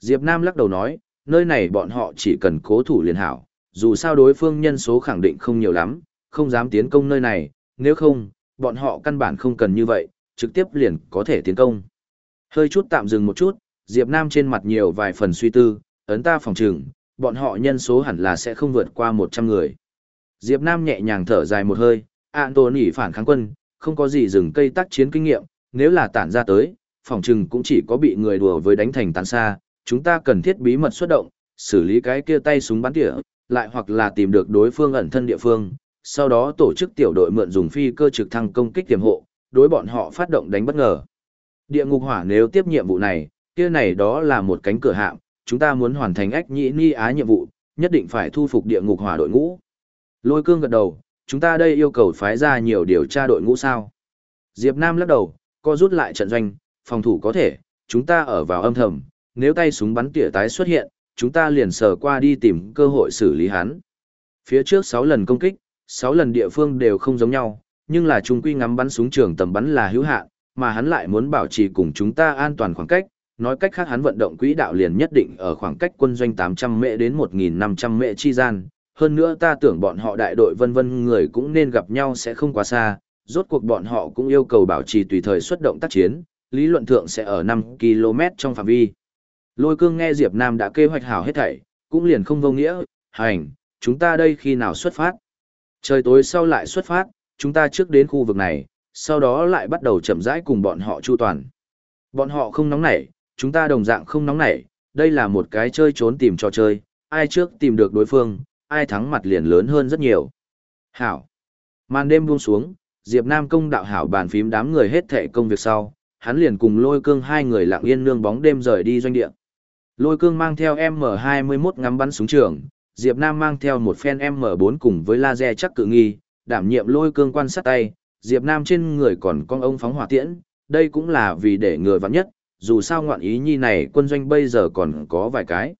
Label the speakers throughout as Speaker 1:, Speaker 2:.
Speaker 1: Diệp Nam lắc đầu nói, nơi này bọn họ chỉ cần cố thủ liền hảo, dù sao đối phương nhân số khẳng định không nhiều lắm, không dám tiến công nơi này, nếu không, bọn họ căn bản không cần như vậy, trực tiếp liền có thể tiến công. Hơi chút tạm dừng một chút, Diệp Nam trên mặt nhiều vài phần suy tư, ấn ta phòng trừng, bọn họ nhân số hẳn là sẽ không vượt qua 100 người. Diệp Nam nhẹ nhàng thở dài một hơi, Anthony phản kháng quân, không có gì dừng cây tác chiến kinh nghiệm, nếu là tản ra tới, phòng trừng cũng chỉ có bị người đùa với đánh thành tán xa, chúng ta cần thiết bí mật xuất động, xử lý cái kia tay súng bắn tỉa, lại hoặc là tìm được đối phương ẩn thân địa phương, sau đó tổ chức tiểu đội mượn dùng phi cơ trực thăng công kích tiềm hộ, đối bọn họ phát động đánh bất ngờ. Địa ngục hỏa nếu tiếp nhiệm vụ này, kia này đó là một cánh cửa hạm, chúng ta muốn hoàn thành ách nhĩ ni á nhiệm vụ, nhất định phải thu phục địa ngục hỏa đội ngũ. Lôi cương gật đầu, chúng ta đây yêu cầu phái ra nhiều điều tra đội ngũ sao. Diệp Nam lắc đầu, co rút lại trận doanh, phòng thủ có thể, chúng ta ở vào âm thầm, nếu tay súng bắn tỉa tái xuất hiện, chúng ta liền sờ qua đi tìm cơ hội xử lý hắn. Phía trước 6 lần công kích, 6 lần địa phương đều không giống nhau, nhưng là chúng quy ngắm bắn súng trường tầm bắn là hữu hạn, mà hắn lại muốn bảo trì cùng chúng ta an toàn khoảng cách, nói cách khác hắn vận động quỹ đạo liền nhất định ở khoảng cách quân doanh 800 mệ đến 1500 mệ chi gian. Hơn nữa ta tưởng bọn họ đại đội vân vân người cũng nên gặp nhau sẽ không quá xa, rốt cuộc bọn họ cũng yêu cầu bảo trì tùy thời xuất động tác chiến, lý luận thượng sẽ ở 5 km trong phạm vi. Lôi cương nghe Diệp Nam đã kế hoạch hảo hết thảy, cũng liền không vô nghĩa, hành, chúng ta đây khi nào xuất phát. Trời tối sau lại xuất phát, chúng ta trước đến khu vực này, sau đó lại bắt đầu chậm rãi cùng bọn họ chu toàn. Bọn họ không nóng nảy, chúng ta đồng dạng không nóng nảy, đây là một cái chơi trốn tìm trò chơi, ai trước tìm được đối phương, ai thắng mặt liền lớn hơn rất nhiều. Hảo. Màn đêm buông xuống, Diệp Nam công đạo hảo bàn phím đám người hết thệ công việc sau, hắn liền cùng lôi cương hai người lặng yên nương bóng đêm rời đi doanh địa. Lôi cương mang theo M21 ngắm bắn súng trường, Diệp Nam mang theo một phen M4 cùng với laser chắc cự nghi, đảm nhiệm lôi cương quan sát tay, Diệp Nam trên người còn con ông phóng hỏa tiễn, đây cũng là vì để người vắng nhất, dù sao ngoạn ý nhi này quân doanh bây giờ còn có vài cái.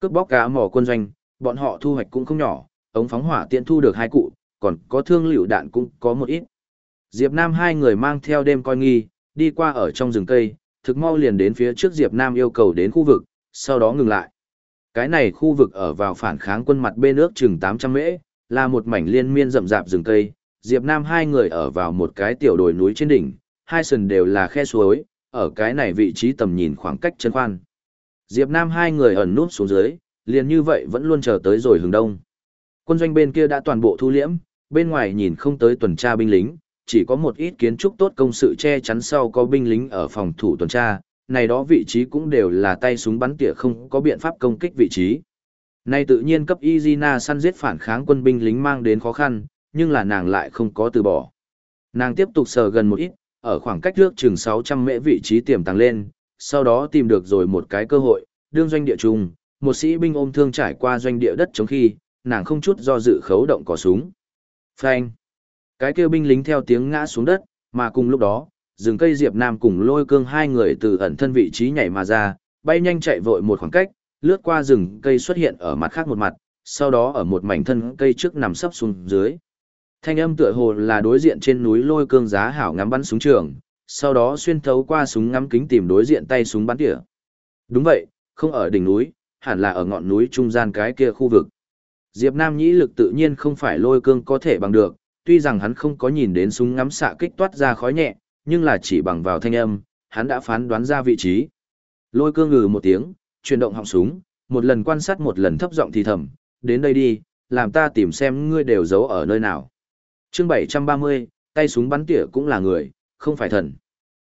Speaker 1: Cướp bóc cá mỏ quân doanh, bọn họ thu hoạch cũng không nhỏ, ống phóng hỏa tiễn thu được hai cụ, còn có thương liệu đạn cũng có một ít. Diệp Nam hai người mang theo đêm coi nghi, đi qua ở trong rừng cây, thực mau liền đến phía trước Diệp Nam yêu cầu đến khu vực, sau đó ngừng lại. Cái này khu vực ở vào phản kháng quân mặt bên nước chừng 800 mễ, là một mảnh liên miên rậm rạp rừng cây. Diệp Nam hai người ở vào một cái tiểu đồi núi trên đỉnh, hai sườn đều là khe suối, ở cái này vị trí tầm nhìn khoảng cách chân khoan. Diệp Nam hai người ẩn núp xuống dưới, liền như vậy vẫn luôn chờ tới rồi hướng đông. Quân doanh bên kia đã toàn bộ thu liễm, bên ngoài nhìn không tới tuần tra binh lính, chỉ có một ít kiến trúc tốt công sự che chắn sau có binh lính ở phòng thủ tuần tra, này đó vị trí cũng đều là tay súng bắn tỉa không có biện pháp công kích vị trí. Nay tự nhiên cấp Izina săn giết phản kháng quân binh lính mang đến khó khăn, nhưng là nàng lại không có từ bỏ. Nàng tiếp tục sờ gần một ít, ở khoảng cách trước chừng 600 mễ vị trí tiềm tàng lên, sau đó tìm được rồi một cái cơ hội, đương doanh địa trùng, một sĩ binh ôm thương trải qua doanh địa đất chống khi, nàng không chút do dự khấu động cò súng. Phanh! Cái kêu binh lính theo tiếng ngã xuống đất, mà cùng lúc đó, rừng cây Diệp Nam cùng lôi cương hai người từ ẩn thân vị trí nhảy mà ra, bay nhanh chạy vội một khoảng cách, lướt qua rừng cây xuất hiện ở mặt khác một mặt, sau đó ở một mảnh thân cây trước nằm sấp xuống dưới. Thanh âm tựa hồ là đối diện trên núi lôi cương giá hảo ngắm bắn súng trường, sau đó xuyên thấu qua súng ngắm kính tìm đối diện tay súng bắn tỉa. Đúng vậy, không ở đỉnh núi, hẳn là ở ngọn núi trung gian cái kia khu vực. Diệp Nam nhĩ lực tự nhiên không phải lôi cương có thể bằng được, tuy rằng hắn không có nhìn đến súng ngắm xạ kích toát ra khói nhẹ, nhưng là chỉ bằng vào thanh âm, hắn đã phán đoán ra vị trí. Lôi cương ngừ một tiếng, chuyển động họng súng, một lần quan sát một lần thấp giọng thì thầm, đến đây đi, làm ta tìm xem ngươi đều giấu ở nơi nào. Chương 730, tay súng bắn tỉa cũng là người, không phải thần.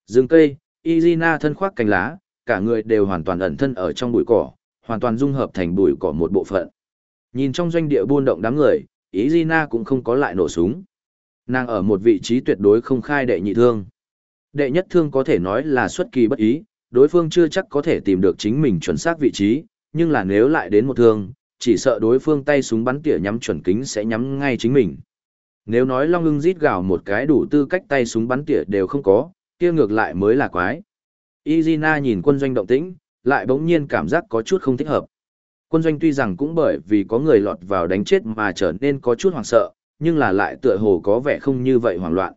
Speaker 1: Dừng cây, Izina thân khoác cánh lá, cả người đều hoàn toàn ẩn thân ở trong bụi cỏ, hoàn toàn dung hợp thành bụi cỏ một bộ phận. Nhìn trong doanh địa buôn động đám người, Izina cũng không có lại nổ súng. Nàng ở một vị trí tuyệt đối không khai đệ nhị thương. Đệ nhất thương có thể nói là xuất kỳ bất ý, đối phương chưa chắc có thể tìm được chính mình chuẩn xác vị trí, nhưng là nếu lại đến một thương, chỉ sợ đối phương tay súng bắn tỉa nhắm chuẩn kính sẽ nhắm ngay chính mình. Nếu nói Long ưng rít gào một cái đủ tư cách tay súng bắn tỉa đều không có, kia ngược lại mới là quái. Izina nhìn quân doanh động tĩnh, lại bỗng nhiên cảm giác có chút không thích hợp. Quân doanh tuy rằng cũng bởi vì có người lọt vào đánh chết mà trở nên có chút hoảng sợ, nhưng là lại tựa hồ có vẻ không như vậy hoảng loạn.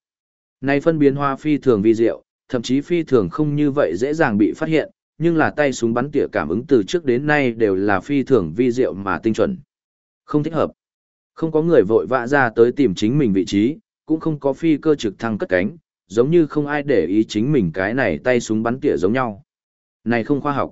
Speaker 1: Này phân biến hoa phi thường vi diệu, thậm chí phi thường không như vậy dễ dàng bị phát hiện, nhưng là tay súng bắn tỉa cảm ứng từ trước đến nay đều là phi thường vi diệu mà tinh chuẩn. Không thích hợp. Không có người vội vã ra tới tìm chính mình vị trí, cũng không có phi cơ trực thăng cất cánh, giống như không ai để ý chính mình cái này tay súng bắn tỉa giống nhau. Này không khoa học.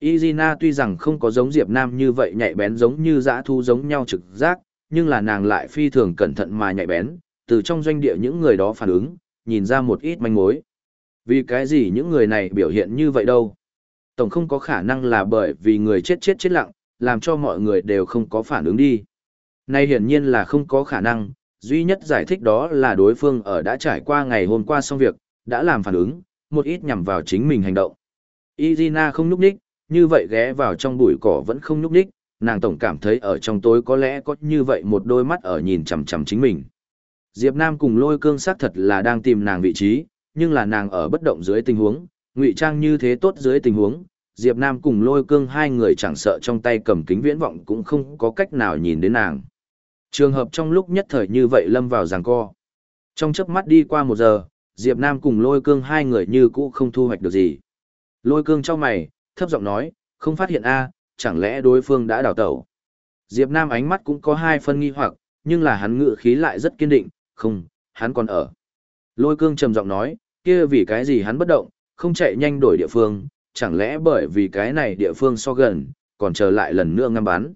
Speaker 1: Izina tuy rằng không có giống Diệp Nam như vậy nhạy bén giống như dã thu giống nhau trực giác, nhưng là nàng lại phi thường cẩn thận mà nhạy bén, từ trong doanh địa những người đó phản ứng, nhìn ra một ít manh mối. Vì cái gì những người này biểu hiện như vậy đâu? Tổng không có khả năng là bởi vì người chết chết chết lặng, làm cho mọi người đều không có phản ứng đi. nay hiển nhiên là không có khả năng, duy nhất giải thích đó là đối phương ở đã trải qua ngày hôm qua xong việc, đã làm phản ứng, một ít nhằm vào chính mình hành động. Izina không núp đích, như vậy ghé vào trong bụi cỏ vẫn không núp đích, nàng tổng cảm thấy ở trong tối có lẽ có như vậy một đôi mắt ở nhìn chằm chằm chính mình. Diệp Nam cùng lôi cương xác thật là đang tìm nàng vị trí, nhưng là nàng ở bất động dưới tình huống, ngụy trang như thế tốt dưới tình huống, Diệp Nam cùng lôi cương hai người chẳng sợ trong tay cầm kính viễn vọng cũng không có cách nào nhìn đến nàng. Trường hợp trong lúc nhất thời như vậy lâm vào giằng co. Trong chớp mắt đi qua một giờ, Diệp Nam cùng lôi cương hai người như cũ không thu hoạch được gì. Lôi cương cho mày, thấp giọng nói, không phát hiện a, chẳng lẽ đối phương đã đào tẩu. Diệp Nam ánh mắt cũng có hai phân nghi hoặc, nhưng là hắn ngự khí lại rất kiên định, không, hắn còn ở. Lôi cương trầm giọng nói, kia vì cái gì hắn bất động, không chạy nhanh đổi địa phương, chẳng lẽ bởi vì cái này địa phương so gần, còn chờ lại lần nữa ngắm bắn.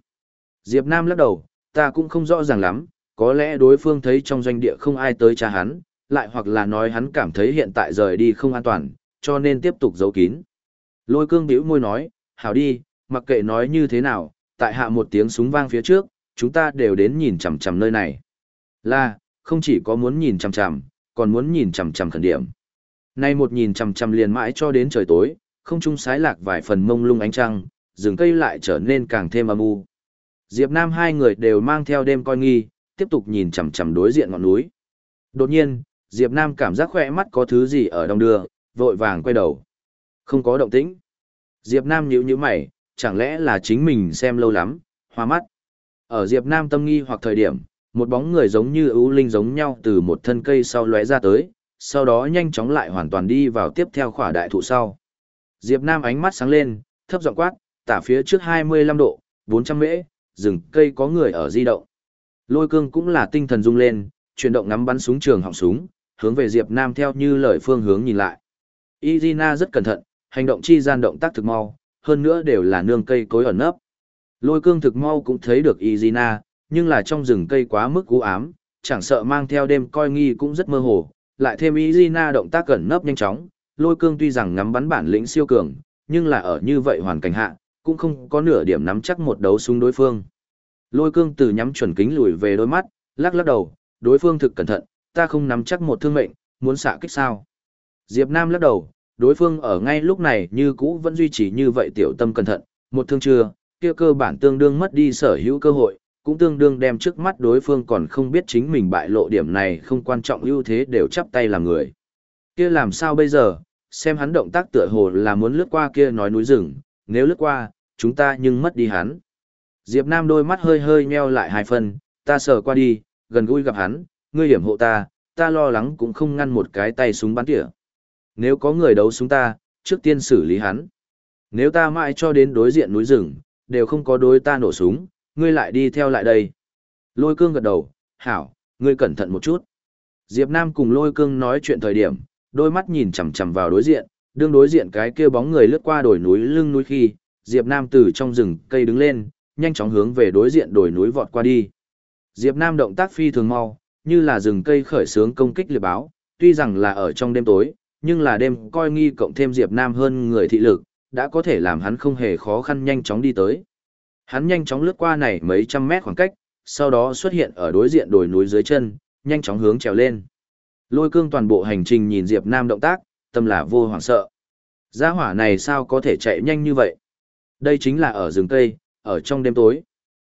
Speaker 1: Diệp Nam lắc đầu, ta cũng không rõ ràng lắm, có lẽ đối phương thấy trong doanh địa không ai tới tra hắn, lại hoặc là nói hắn cảm thấy hiện tại rời đi không an toàn, cho nên tiếp tục giấu kín. Lôi cương bĩu môi nói, hảo đi, mặc kệ nói như thế nào, tại hạ một tiếng súng vang phía trước, chúng ta đều đến nhìn chằm chằm nơi này. Là, không chỉ có muốn nhìn chằm chằm, còn muốn nhìn chằm chằm khẩn điểm. Nay một nhìn chằm chằm liền mãi cho đến trời tối, không trung sái lạc vài phần mông lung ánh trăng, rừng cây lại trở nên càng thêm âm u. Diệp Nam hai người đều mang theo đêm coi nghi, tiếp tục nhìn chằm chằm đối diện ngọn núi. Đột nhiên, Diệp Nam cảm giác khỏe mắt có thứ gì ở đông đưa, vội vàng quay đầu. Không có động tĩnh. Diệp Nam nhíu nhíu mày, chẳng lẽ là chính mình xem lâu lắm, hoa mắt. Ở Diệp Nam tâm nghi hoặc thời điểm, một bóng người giống như ưu linh giống nhau từ một thân cây sau lóe ra tới, sau đó nhanh chóng lại hoàn toàn đi vào tiếp theo khỏa đại thụ sau. Diệp Nam ánh mắt sáng lên, thấp giọng quát, tả phía trước 25 độ, 400 mễ, rừng cây có người ở di động. Lôi cương cũng là tinh thần rung lên, chuyển động ngắm bắn súng trường họng súng, hướng về Diệp Nam theo như lời phương hướng nhìn lại. Izina rất cẩn thận, hành động chi gian động tác thực mau, hơn nữa đều là nương cây cối ẩn nấp. Lôi cương thực mau cũng thấy được Izina, nhưng là trong rừng cây quá mức cú ám, chẳng sợ mang theo đêm coi nghi cũng rất mơ hồ, lại thêm Izina động tác ẩn nấp nhanh chóng, lôi cương tuy rằng ngắm bắn bản lĩnh siêu cường, nhưng là ở như vậy hoàn cảnh hạ, cũng không có nửa điểm nắm chắc một đấu súng đối phương. Lôi cương từ nhắm chuẩn kính lùi về đôi mắt, lắc lắc đầu, đối phương thực cẩn thận, ta không nắm chắc một thương mệnh, muốn xạ kích sao. Diệp Nam lắc đầu, đối phương ở ngay lúc này như cũ vẫn duy trì như vậy tiểu tâm cẩn thận, một thương chưa, kia cơ bản tương đương mất đi sở hữu cơ hội, cũng tương đương đem trước mắt đối phương còn không biết chính mình bại lộ điểm này không quan trọng ưu thế đều chắp tay làm người. Kia làm sao bây giờ, xem hắn động tác tựa hồ là muốn lướt qua kia nói núi rừng, nếu lướt qua, chúng ta nhưng mất đi hắn. Diệp Nam đôi mắt hơi hơi nheo lại hai phần, ta sờ qua đi, gần gũi gặp hắn, ngươi hiểm hộ ta, ta lo lắng cũng không ngăn một cái tay súng bắn tỉa. Nếu có người đấu súng ta, trước tiên xử lý hắn. Nếu ta mãi cho đến đối diện núi rừng, đều không có đối ta nổ súng, ngươi lại đi theo lại đây. Lôi cương gật đầu, hảo, ngươi cẩn thận một chút. Diệp Nam cùng lôi cương nói chuyện thời điểm, đôi mắt nhìn chằm chằm vào đối diện, đương đối diện cái kia bóng người lướt qua đồi núi lưng núi khi, Diệp Nam từ trong rừng cây đứng lên, nhanh chóng hướng về đối diện đồi núi vọt qua đi. Diệp Nam động tác phi thường mau, như là rừng cây khởi sướng công kích liệp báo, tuy rằng là ở trong đêm tối, nhưng là đêm coi nghi cộng thêm Diệp Nam hơn người thị lực, đã có thể làm hắn không hề khó khăn nhanh chóng đi tới. Hắn nhanh chóng lướt qua này mấy trăm mét khoảng cách, sau đó xuất hiện ở đối diện đồi núi dưới chân, nhanh chóng hướng trèo lên. Lôi cương toàn bộ hành trình nhìn Diệp Nam động tác, tâm là vô hoảng sợ. Gia hỏa này sao có thể chạy nhanh như vậy? Đây chính là ở rừng cây, ở trong đêm tối.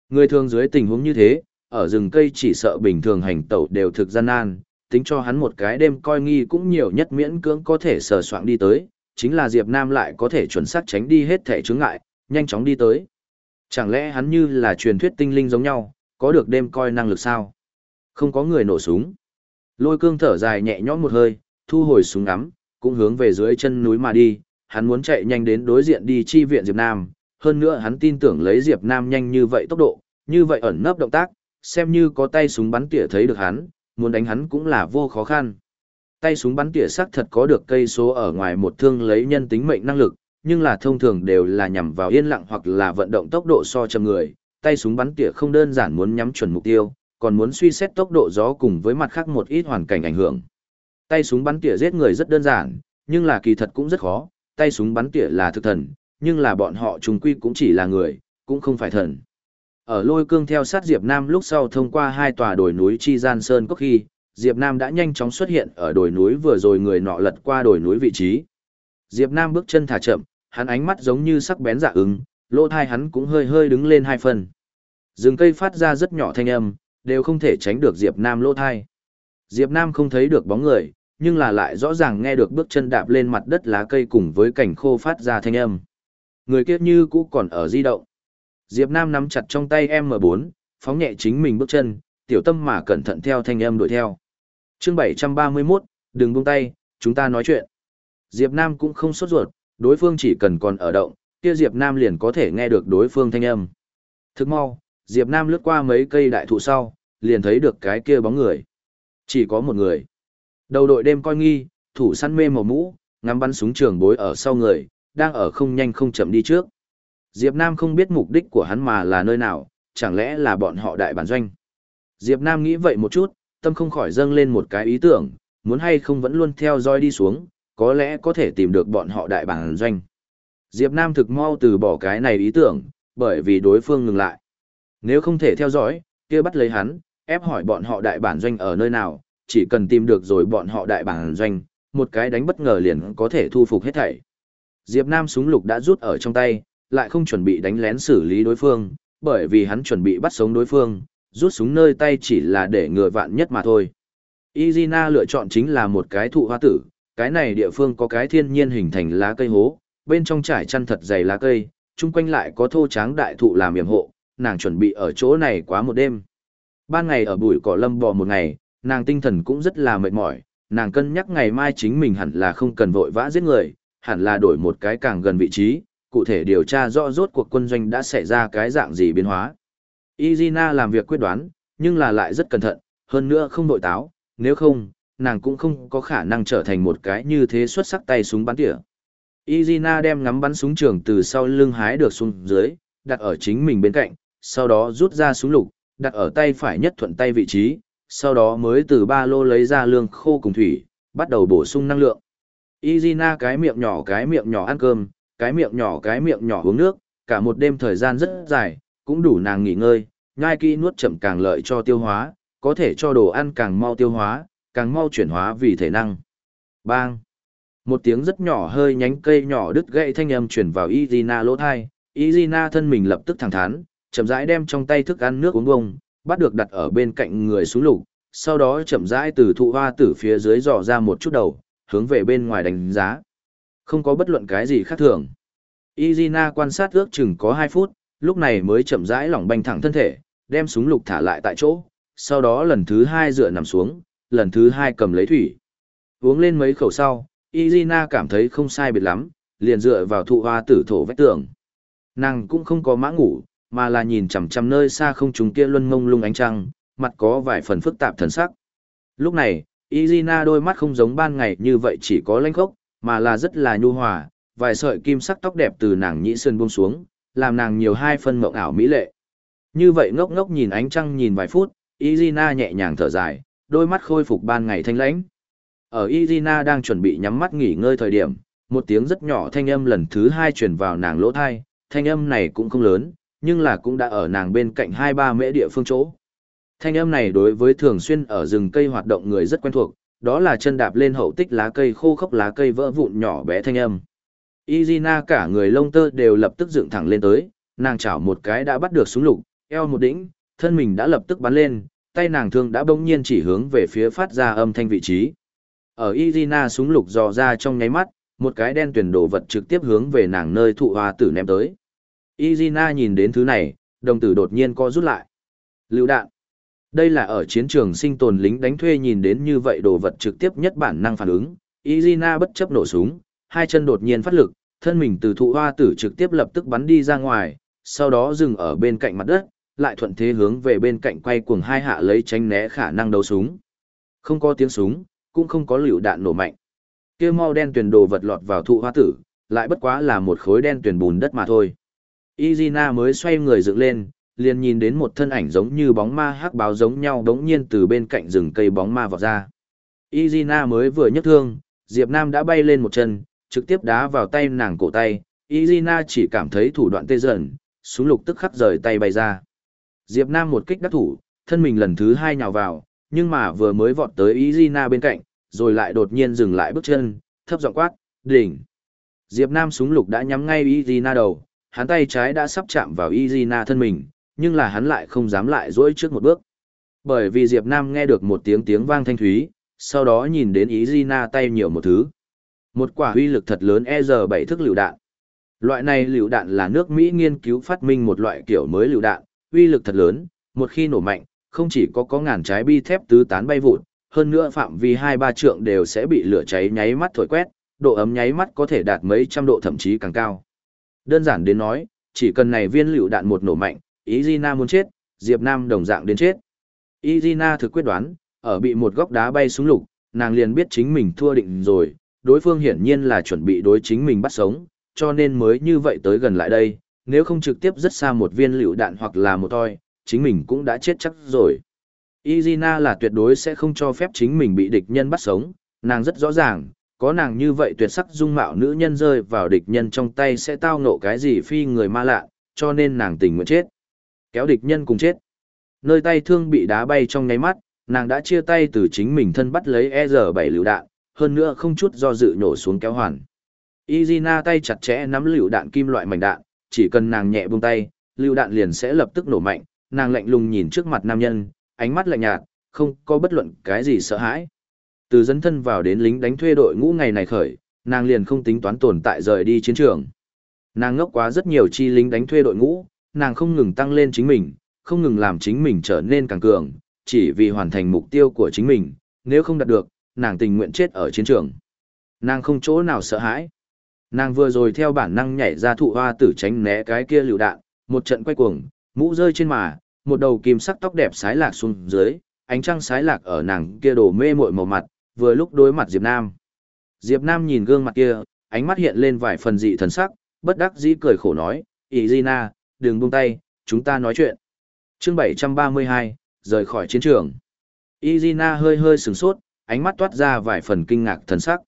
Speaker 1: Người thường dưới tình huống như thế, ở rừng cây chỉ sợ bình thường hành tẩu đều thực gian nan, tính cho hắn một cái đêm coi nghi cũng nhiều nhất miễn cưỡng có thể sờ soạng đi tới, chính là Diệp Nam lại có thể chuẩn xác tránh đi hết thể chướng ngại, nhanh chóng đi tới. Chẳng lẽ hắn như là truyền thuyết tinh linh giống nhau, có được đêm coi năng lực sao? Không có người nổ súng. Lôi cương thở dài nhẹ nhõm một hơi, thu hồi súng ngắm, cũng hướng về dưới chân núi mà đi, hắn muốn chạy nhanh đến đối diện đi chi viện Diệp Nam, hơn nữa hắn tin tưởng lấy Diệp Nam nhanh như vậy tốc độ, như vậy ẩn nấp động tác, xem như có tay súng bắn tỉa thấy được hắn, muốn đánh hắn cũng là vô khó khăn. Tay súng bắn tỉa xác thật có được cây số ở ngoài một thương lấy nhân tính mệnh năng lực, nhưng là thông thường đều là nhằm vào yên lặng hoặc là vận động tốc độ so chầm người, tay súng bắn tỉa không đơn giản muốn nhắm chuẩn mục tiêu, còn muốn suy xét tốc độ gió cùng với mặt khác một ít hoàn cảnh ảnh hưởng. Tay súng bắn tỉa giết người rất đơn giản, nhưng là kỳ thật cũng rất khó, tay súng bắn tỉa là thực thần, nhưng là bọn họ trùng quy cũng chỉ là người, cũng không phải thần. Ở lôi cương theo sát Diệp Nam lúc sau thông qua hai tòa đồi núi Chi Gian Sơn có khi, Diệp Nam đã nhanh chóng xuất hiện ở đồi núi vừa rồi người nọ lật qua đồi núi vị trí. Diệp Nam bước chân thả chậm, hắn ánh mắt giống như sắc bén dạ ứng, lỗ thai hắn cũng hơi hơi đứng lên hai phần. Rừng cây phát ra rất nhỏ thanh âm, đều không thể tránh được Diệp Nam lỗ thai. Diệp Nam không thấy được bóng người, nhưng là lại rõ ràng nghe được bước chân đạp lên mặt đất lá cây cùng với cảnh khô phát ra thanh âm. Người kia như cũ còn ở di động. Diệp Nam nắm chặt trong tay M4, phóng nhẹ chính mình bước chân, tiểu tâm mà cẩn thận theo thanh âm đuổi theo. Chương 731, đừng buông tay, chúng ta nói chuyện. Diệp Nam cũng không sốt ruột, đối phương chỉ cần còn ở động, kia Diệp Nam liền có thể nghe được đối phương thanh âm. Thức mau, Diệp Nam lướt qua mấy cây đại thụ sau, liền thấy được cái kia bóng người. Chỉ có một người. Đầu đội đêm coi nghi, thủ săn mê màu mũ, ngắm bắn súng trường bối ở sau người, đang ở không nhanh không chậm đi trước. Diệp Nam không biết mục đích của hắn mà là nơi nào, chẳng lẽ là bọn họ đại bản doanh. Diệp Nam nghĩ vậy một chút, tâm không khỏi dâng lên một cái ý tưởng, muốn hay không vẫn luôn theo dõi đi xuống, có lẽ có thể tìm được bọn họ đại bản doanh. Diệp Nam thực mau từ bỏ cái này ý tưởng, bởi vì đối phương ngừng lại. Nếu không thể theo dõi, kia bắt lấy hắn, ép hỏi bọn họ đại bản doanh ở nơi nào, chỉ cần tìm được rồi bọn họ đại bản doanh, một cái đánh bất ngờ liền có thể thu phục hết thảy. Diệp Nam súng lục đã rút ở trong tay, lại không chuẩn bị đánh lén xử lý đối phương, bởi vì hắn chuẩn bị bắt sống đối phương, rút súng nơi tay chỉ là để ngừa vạn nhất mà thôi. Izina lựa chọn chính là một cái thụ hoa tử, cái này địa phương có cái thiên nhiên hình thành lá cây hố, bên trong trải chăn thật dày lá cây, chung quanh lại có thô tráng đại thụ làm yểm hộ, nàng chuẩn bị ở chỗ này quá một đêm. Ban ngày ở bụi cỏ lâm bò một ngày, nàng tinh thần cũng rất là mệt mỏi, nàng cân nhắc ngày mai chính mình hẳn là không cần vội vã giết người, hẳn là đổi một cái càng gần vị trí, cụ thể điều tra rõ rốt cuộc quân doanh đã xảy ra cái dạng gì biến hóa. Izina làm việc quyết đoán, nhưng là lại rất cẩn thận, hơn nữa không nội táo, nếu không, nàng cũng không có khả năng trở thành một cái như thế xuất sắc tay súng bắn tỉa. Izina đem ngắm bắn súng trường từ sau lưng hái được xuống dưới, đặt ở chính mình bên cạnh, sau đó rút ra súng lục, đặt ở tay phải nhất thuận tay vị trí, sau đó mới từ ba lô lấy ra lương khô cùng thủy, bắt đầu bổ sung năng lượng. Izina cái miệng nhỏ cái miệng nhỏ ăn cơm, cái miệng nhỏ cái miệng nhỏ uống nước, cả một đêm thời gian rất dài, cũng đủ nàng nghỉ ngơi, nhai kỹ nuốt chậm càng lợi cho tiêu hóa, có thể cho đồ ăn càng mau tiêu hóa, càng mau chuyển hóa vì thể năng. Bang! Một tiếng rất nhỏ hơi nhánh cây nhỏ đứt gãy thanh âm chuyển vào Izina lỗ thai, Izina thân mình lập tức thẳng thắn, chậm rãi đem trong tay thức ăn nước uống bông, bắt được đặt ở bên cạnh người xuống lục, sau đó chậm rãi từ thụ hoa tử phía dưới dò ra một chút đầu, hướng về bên ngoài đánh giá. Không có bất luận cái gì khác thường. Izina quan sát ước chừng có 2 phút, lúc này mới chậm rãi lỏng banh thẳng thân thể, đem súng lục thả lại tại chỗ, sau đó lần thứ hai dựa nằm xuống, lần thứ hai cầm lấy thủy. Uống lên mấy khẩu sau, Izina cảm thấy không sai biệt lắm, liền dựa vào thụ hoa tử thổ vách tường. Nàng cũng không có mã ngủ, mà là nhìn chằm chằm nơi xa không trùng kia luân mông lung ánh trăng, mặt có vài phần phức tạp thần sắc. Lúc này, Izina đôi mắt không giống ban ngày như vậy chỉ có lanh khốc, mà là rất là nhu hòa, vài sợi kim sắc tóc đẹp từ nàng nhĩ sơn buông xuống, làm nàng nhiều hai phân mộng ảo mỹ lệ. Như vậy ngốc ngốc nhìn ánh trăng nhìn vài phút, Izina nhẹ nhàng thở dài, đôi mắt khôi phục ban ngày thanh lãnh. Ở Izina đang chuẩn bị nhắm mắt nghỉ ngơi thời điểm, một tiếng rất nhỏ thanh âm lần thứ hai truyền vào nàng lỗ thai, thanh âm này cũng không lớn, nhưng là cũng đã ở nàng bên cạnh hai ba mễ địa phương chỗ. Thanh âm này đối với thường xuyên ở rừng cây hoạt động người rất quen thuộc, đó là chân đạp lên hậu tích lá cây khô khốc lá cây vỡ vụn nhỏ bé thanh âm. Izina cả người lông tơ đều lập tức dựng thẳng lên tới, nàng chảo một cái đã bắt được súng lục, eo một đỉnh, thân mình đã lập tức bắn lên, tay nàng thương đã bỗng nhiên chỉ hướng về phía phát ra âm thanh vị trí. Ở Irina súng lục dò ra trong nháy mắt, một cái đen tuyển đồ vật trực tiếp hướng về nàng nơi thụ hoa tử ném tới. Irina nhìn đến thứ này, đồng tử đột nhiên co rút lại. Lưu đạn. Đây là ở chiến trường sinh tồn lính đánh thuê nhìn đến như vậy đồ vật trực tiếp nhất bản năng phản ứng. Irina bất chấp nổ súng, hai chân đột nhiên phát lực, thân mình từ thụ hoa tử trực tiếp lập tức bắn đi ra ngoài, sau đó dừng ở bên cạnh mặt đất, lại thuận thế hướng về bên cạnh quay cuồng hai hạ lấy tránh né khả năng đấu súng. Không có tiếng súng, cũng không có lựu đạn nổ mạnh. Kia mau đen tuyển đồ vật lọt vào thụ hoa tử, lại bất quá là một khối đen tuyển bùn đất mà thôi. Izina mới xoay người dựng lên, liền nhìn đến một thân ảnh giống như bóng ma hắc báo giống nhau đống nhiên từ bên cạnh rừng cây bóng ma vọt ra. Izina mới vừa nhấc thương, Diệp Nam đã bay lên một chân, trực tiếp đá vào tay nàng cổ tay, Izina chỉ cảm thấy thủ đoạn tê dần, súng lục tức khắc rời tay bay ra. Diệp Nam một kích đắc thủ, thân mình lần thứ hai nhào vào, nhưng mà vừa mới vọt tới Izina bên cạnh, rồi lại đột nhiên dừng lại bước chân, thấp giọng quát, đỉnh. Diệp Nam súng lục đã nhắm ngay Izina đầu, hắn tay trái đã sắp chạm vào Izina thân mình, nhưng là hắn lại không dám lại dỗi trước một bước. Bởi vì Diệp Nam nghe được một tiếng tiếng vang thanh thúy, sau đó nhìn đến Izina tay nhiều một thứ. Một quả uy lực thật lớn EZ-7 thức lựu đạn. Loại này lựu đạn là nước Mỹ nghiên cứu phát minh một loại kiểu mới lựu đạn, uy lực thật lớn, một khi nổ mạnh, không chỉ có có ngàn trái bi thép tứ tán bay vụt, hơn nữa phạm vi hai ba trượng đều sẽ bị lửa cháy nháy mắt thổi quét, độ ấm nháy mắt có thể đạt mấy trăm độ thậm chí càng cao. Đơn giản đến nói, chỉ cần này viên lựu đạn một nổ mạnh, Izina muốn chết, Diệp Nam đồng dạng đến chết. Izina thực quyết đoán, ở bị một góc đá bay xuống lục, nàng liền biết chính mình thua định rồi, đối phương hiển nhiên là chuẩn bị đối chính mình bắt sống, cho nên mới như vậy tới gần lại đây, nếu không trực tiếp rất xa một viên lựu đạn hoặc là một toi, chính mình cũng đã chết chắc rồi. Izina là tuyệt đối sẽ không cho phép chính mình bị địch nhân bắt sống, nàng rất rõ ràng, có nàng như vậy tuyệt sắc dung mạo nữ nhân rơi vào địch nhân trong tay sẽ tao ngộ cái gì phi người ma lạ, cho nên nàng tình nguyện chết. Kéo địch nhân cùng chết. Nơi tay thương bị đá bay trong nháy mắt, nàng đã chia tay từ chính mình thân bắt lấy ER7 lựu đạn, hơn nữa không chút do dự nổ xuống kéo hoàn. Izina tay chặt chẽ nắm lựu đạn kim loại mảnh đạn, chỉ cần nàng nhẹ buông tay, lưu đạn liền sẽ lập tức nổ mạnh, nàng lạnh lùng nhìn trước mặt nam nhân, ánh mắt lạnh nhạt, không có bất luận cái gì sợ hãi. Từ dẫn thân vào đến lính đánh thuê đội ngũ ngày này khởi, nàng liền không tính toán tồn tại rời đi chiến trường. Nàng ngốc quá rất nhiều chi lính đánh thuê đội ngũ, nàng không ngừng tăng lên chính mình, không ngừng làm chính mình trở nên càng cường, chỉ vì hoàn thành mục tiêu của chính mình, nếu không đạt được, nàng tình nguyện chết ở chiến trường. Nàng không chỗ nào sợ hãi. Nàng vừa rồi theo bản năng nhảy ra thụ hoa tử tránh né cái kia lựu đạn, một trận quay cuồng, mũ rơi trên mà, một đầu kim sắc tóc đẹp sái lạc xuống dưới, ánh trăng sái lạc ở nàng kia đổ mê muội màu mặt, vừa lúc đối mặt Diệp Nam. Diệp Nam nhìn gương mặt kia, ánh mắt hiện lên vài phần dị thần sắc, bất đắc dĩ cười khổ nói, Izina, đừng buông tay, chúng ta nói chuyện. Chương 732, rời khỏi chiến trường. Izina hơi hơi sửng sốt, ánh mắt toát ra vài phần kinh ngạc thần sắc.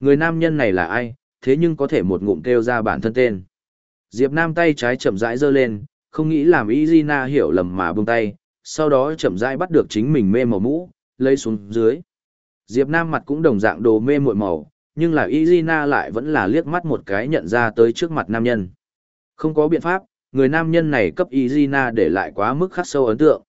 Speaker 1: Người nam nhân này là ai, thế nhưng có thể một ngụm kêu ra bản thân tên. Diệp Nam tay trái chậm rãi giơ lên, không nghĩ làm Izina hiểu lầm mà buông tay, sau đó chậm rãi bắt được chính mình mê màu mũ, lấy xuống dưới. Diệp Nam mặt cũng đồng dạng đồ mê muội màu, nhưng là Izina lại vẫn là liếc mắt một cái nhận ra tới trước mặt nam nhân. Không có biện pháp, người nam nhân này cấp Izina để lại quá mức khắc sâu ấn tượng.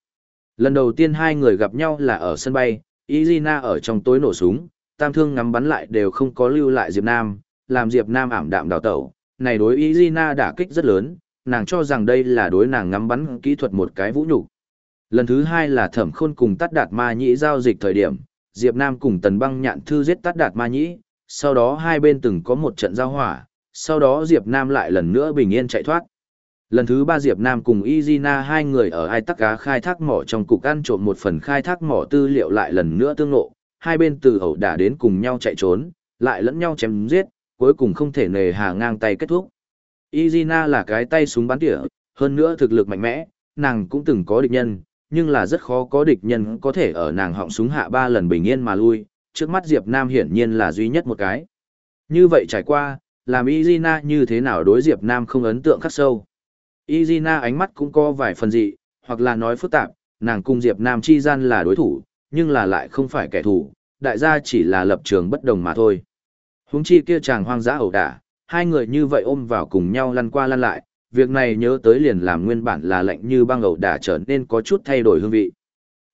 Speaker 1: Lần đầu tiên hai người gặp nhau là ở sân bay, Izina ở trong tối nổ súng, tam thương ngắm bắn lại đều không có lưu lại Diệp Nam, làm Diệp Nam ảm đạm đào tẩu. Này đối Izina đả kích rất lớn, nàng cho rằng đây là đối nàng ngắm bắn kỹ thuật một cái vũ nhục. Lần thứ hai là thẩm khôn cùng tắt đạt ma nhĩ giao dịch thời điểm, Diệp Nam cùng tần băng nhạn thư giết tắt đạt ma nhĩ, sau đó hai bên từng có một trận giao hỏa, sau đó Diệp Nam lại lần nữa bình yên chạy thoát. Lần thứ ba Diệp Nam cùng Izina hai người ở ai tắc cá khai thác mỏ trong cục ăn trộm một phần khai thác mỏ tư liệu lại lần nữa tương ngộ, hai bên từ ẩu đả đến cùng nhau chạy trốn, lại lẫn nhau chém giết, cuối cùng không thể nề hà ngang tay kết thúc. Izina là cái tay súng bắn tỉa, hơn nữa thực lực mạnh mẽ, nàng cũng từng có địch nhân, nhưng là rất khó có địch nhân có thể ở nàng họng súng hạ ba lần bình yên mà lui, trước mắt Diệp Nam hiển nhiên là duy nhất một cái. Như vậy trải qua, làm Izina như thế nào đối Diệp Nam không ấn tượng khắc sâu. Izina ánh mắt cũng có vài phần dị, hoặc là nói phức tạp, nàng cùng Diệp Nam chi gian là đối thủ, nhưng là lại không phải kẻ thù, đại gia chỉ là lập trường bất đồng mà thôi. Huống chi kia chàng hoang dã ẩu đả, hai người như vậy ôm vào cùng nhau lăn qua lăn lại, việc này nhớ tới liền làm nguyên bản là lạnh như băng ẩu đả trở nên có chút thay đổi hương vị.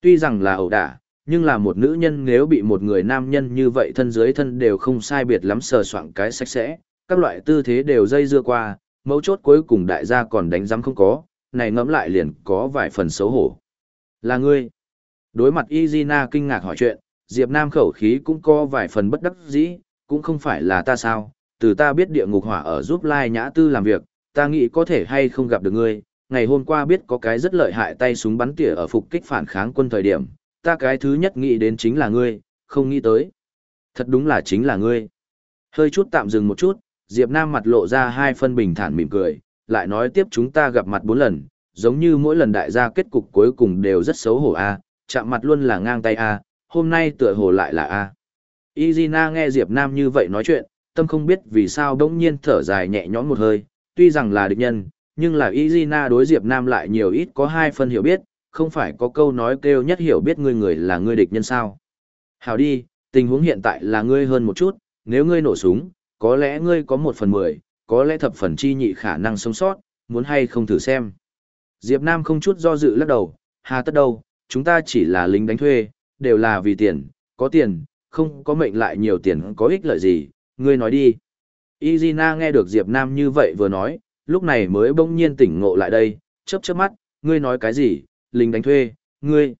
Speaker 1: Tuy rằng là ẩu đả, nhưng là một nữ nhân nếu bị một người nam nhân như vậy thân dưới thân đều không sai biệt lắm sờ soạng cái sạch sẽ, các loại tư thế đều dây dưa qua, mấu chốt cuối cùng đại gia còn đánh giám không có, này ngẫm lại liền có vài phần xấu hổ. Là ngươi. Đối mặt Izina kinh ngạc hỏi chuyện, Diệp Nam khẩu khí cũng có vài phần bất đắc dĩ, cũng không phải là ta sao, từ ta biết địa ngục hỏa ở giúp Lai Nhã Tư làm việc, ta nghĩ có thể hay không gặp được ngươi, ngày hôm qua biết có cái rất lợi hại tay súng bắn tỉa ở phục kích phản kháng quân thời điểm, ta cái thứ nhất nghĩ đến chính là ngươi, không nghĩ tới. Thật đúng là chính là ngươi. Hơi chút tạm dừng một chút, Diệp Nam mặt lộ ra hai phân bình thản mỉm cười, lại nói tiếp chúng ta gặp mặt bốn lần, giống như mỗi lần đại gia kết cục cuối cùng đều rất xấu hổ a, chạm mặt luôn là ngang tay a, hôm nay tựa hồ lại là a. Izina nghe Diệp Nam như vậy nói chuyện, tâm không biết vì sao đống nhiên thở dài nhẹ nhõm một hơi, tuy rằng là địch nhân, nhưng là Izina đối Diệp Nam lại nhiều ít có hai phần hiểu biết, không phải có câu nói kêu nhất hiểu biết ngươi người là ngươi địch nhân sao. Hảo đi, tình huống hiện tại là ngươi hơn một chút, nếu ngươi nổ súng, có lẽ ngươi có một phần mười, có lẽ thập phần chi nhị khả năng sống sót, muốn hay không thử xem. Diệp Nam không chút do dự lắc đầu, hà tất đâu, chúng ta chỉ là lính đánh thuê, đều là vì tiền, có tiền, không có mệnh lại nhiều tiền có ích lợi gì, ngươi nói đi. Izina nghe được Diệp Nam như vậy vừa nói, lúc này mới bỗng nhiên tỉnh ngộ lại đây, chớp chớp mắt, ngươi nói cái gì, lính đánh thuê, ngươi.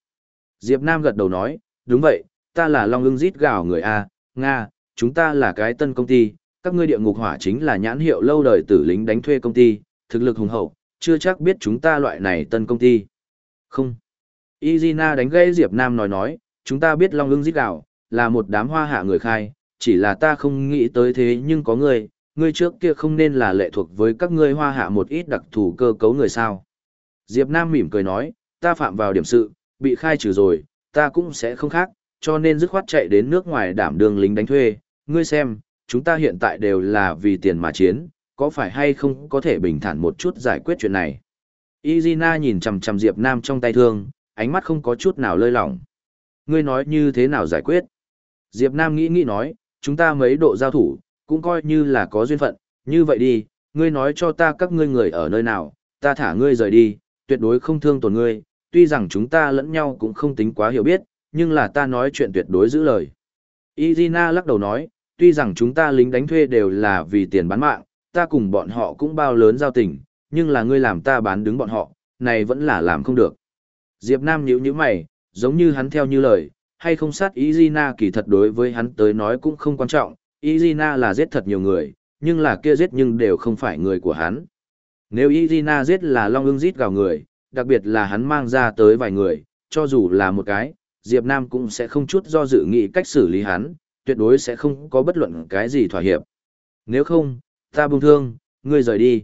Speaker 1: Diệp Nam gật đầu nói, đúng vậy, ta là Long ưng rít gào người A, Nga, chúng ta là cái tân công ty, các ngươi địa ngục hỏa chính là nhãn hiệu lâu đời tử lính đánh thuê công ty, thực lực hùng hậu, chưa chắc biết chúng ta loại này tân công ty. Không. Izina đánh gây Diệp Nam nói nói, chúng ta biết Long ưng rít gào, là một đám hoa hạ người khai, chỉ là ta không nghĩ tới thế nhưng có người, ngươi trước kia không nên là lệ thuộc với các ngươi hoa hạ một ít đặc thù cơ cấu người sao. Diệp Nam mỉm cười nói, ta phạm vào điểm sự, bị khai trừ rồi, ta cũng sẽ không khác, cho nên dứt khoát chạy đến nước ngoài đảm đường lính đánh thuê, ngươi xem, chúng ta hiện tại đều là vì tiền mà chiến, có phải hay không có thể bình thản một chút giải quyết chuyện này. Izina nhìn chằm chằm Diệp Nam trong tay thương, ánh mắt không có chút nào lơi lỏng. Ngươi nói như thế nào giải quyết? Diệp Nam nghĩ nghĩ nói, chúng ta mấy độ giao thủ, cũng coi như là có duyên phận, như vậy đi, ngươi nói cho ta các ngươi người ở nơi nào, ta thả ngươi rời đi, tuyệt đối không thương tổn ngươi, tuy rằng chúng ta lẫn nhau cũng không tính quá hiểu biết, nhưng là ta nói chuyện tuyệt đối giữ lời. Izina lắc đầu nói, tuy rằng chúng ta lính đánh thuê đều là vì tiền bán mạng, ta cùng bọn họ cũng bao lớn giao tình, nhưng là ngươi làm ta bán đứng bọn họ, này vẫn là làm không được. Diệp Nam nhíu nhíu mày, giống như hắn theo như lời, hay không sát Izina kỳ thật đối với hắn tới nói cũng không quan trọng, Izina là giết thật nhiều người, nhưng là kia giết nhưng đều không phải người của hắn. Nếu Izina giết là Long ưng giết gào người, đặc biệt là hắn mang ra tới vài người, cho dù là một cái, Diệp Nam cũng sẽ không chút do dự nghĩ cách xử lý hắn, tuyệt đối sẽ không có bất luận cái gì thỏa hiệp. Nếu không, ta bùng thương, ngươi rời đi.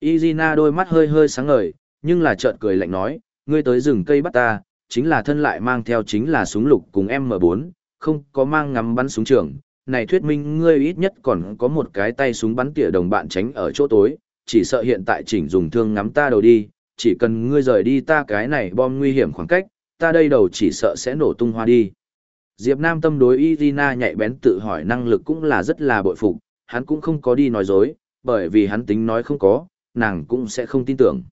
Speaker 1: Izina đôi mắt hơi hơi sáng ngời, nhưng là chợt cười lạnh nói, ngươi tới rừng cây bắt ta, chính là thân lại mang theo chính là súng lục cùng M4, không có mang ngắm bắn súng trường. Này thuyết minh ngươi ít nhất còn có một cái tay súng bắn tỉa đồng bạn tránh ở chỗ tối, chỉ sợ hiện tại chỉnh dùng thương ngắm ta đầu đi, chỉ cần ngươi rời đi ta cái này bom nguy hiểm khoảng cách, ta đây đầu chỉ sợ sẽ nổ tung hoa đi. Diệp Nam tâm đối Irina nhạy bén tự hỏi năng lực cũng là rất là bội phục, hắn cũng không có đi nói dối, bởi vì hắn tính nói không có, nàng cũng sẽ không tin tưởng.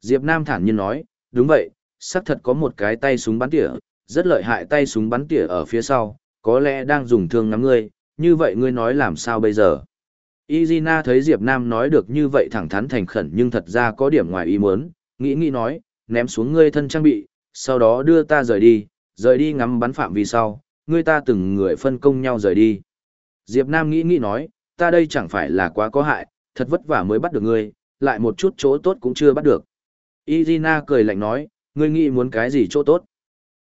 Speaker 1: Diệp Nam thản nhiên nói, đúng vậy, xác thật có một cái tay súng bắn tỉa, rất lợi hại tay súng bắn tỉa ở phía sau, có lẽ đang dùng thương ngắm ngươi, như vậy ngươi nói làm sao bây giờ? Izina thấy Diệp Nam nói được như vậy thẳng thắn thành khẩn nhưng thật ra có điểm ngoài ý muốn, nghĩ nghĩ nói, ném xuống ngươi thân trang bị, sau đó đưa ta rời đi, rời đi ngắm bắn phạm vi sau, ngươi ta từng người phân công nhau rời đi. Diệp Nam nghĩ nghĩ nói, ta đây chẳng phải là quá có hại, thật vất vả mới bắt được ngươi, lại một chút chỗ tốt cũng chưa bắt được. Izina cười lạnh nói, ngươi nghĩ muốn cái gì chỗ tốt?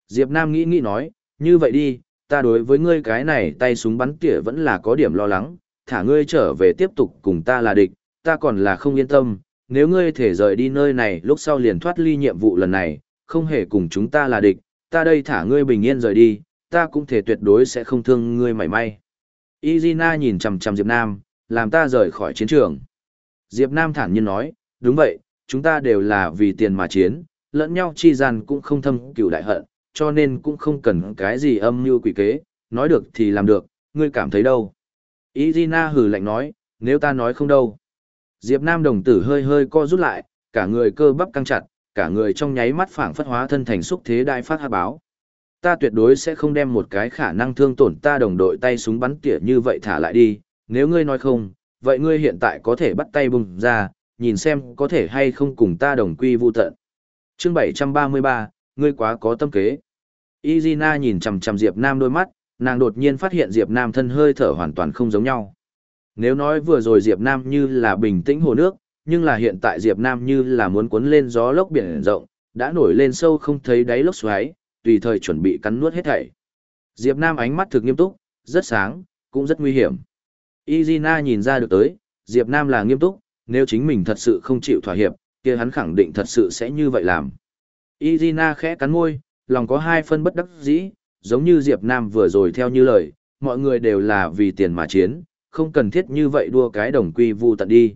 Speaker 1: Diệp Nam nghĩ nghĩ nói, như vậy đi, ta đối với ngươi cái này tay súng bắn tỉa vẫn là có điểm lo lắng, thả ngươi trở về tiếp tục cùng ta là địch, ta còn là không yên tâm, nếu ngươi thể rời đi nơi này lúc sau liền thoát ly nhiệm vụ lần này, không hề cùng chúng ta là địch, ta đây thả ngươi bình yên rời đi, ta cũng thể tuyệt đối sẽ không thương ngươi mảy may. Izina nhìn chằm chằm Diệp Nam, làm ta rời khỏi chiến trường. Diệp Nam thản nhiên nói, đúng vậy, chúng ta đều là vì tiền mà chiến, lẫn nhau chi gian cũng không thâm cửu đại hận, cho nên cũng không cần cái gì âm mưu quỷ kế, nói được thì làm được, ngươi cảm thấy đâu. Izina hừ lạnh nói, nếu ta nói không đâu. Diệp Nam đồng tử hơi hơi co rút lại, cả người cơ bắp căng chặt, cả người trong nháy mắt phảng phất hóa thân thành xúc thế đại phát hạ báo. Ta tuyệt đối sẽ không đem một cái khả năng thương tổn ta đồng đội tay súng bắn tỉa như vậy thả lại đi, nếu ngươi nói không, vậy ngươi hiện tại có thể bắt tay bùng ra, nhìn xem có thể hay không cùng ta đồng quy vu tận. Chương 733, ngươi quá có tâm kế. Izina nhìn chằm chằm Diệp Nam đôi mắt, nàng đột nhiên phát hiện Diệp Nam thân hơi thở hoàn toàn không giống nhau. Nếu nói vừa rồi Diệp Nam như là bình tĩnh hồ nước, nhưng là hiện tại Diệp Nam như là muốn cuốn lên gió lốc biển rộng, đã nổi lên sâu không thấy đáy lốc xoáy, tùy thời chuẩn bị cắn nuốt hết thảy. Diệp Nam ánh mắt thực nghiêm túc, rất sáng, cũng rất nguy hiểm. Izina nhìn ra được tới, Diệp Nam là nghiêm túc, nếu chính mình thật sự không chịu thỏa hiệp, kia hắn khẳng định thật sự sẽ như vậy làm. Izina khẽ cắn môi, lòng có hai phân bất đắc dĩ, giống như Diệp Nam vừa rồi theo như lời, mọi người đều là vì tiền mà chiến, không cần thiết như vậy đua cái đồng quy vu tận đi.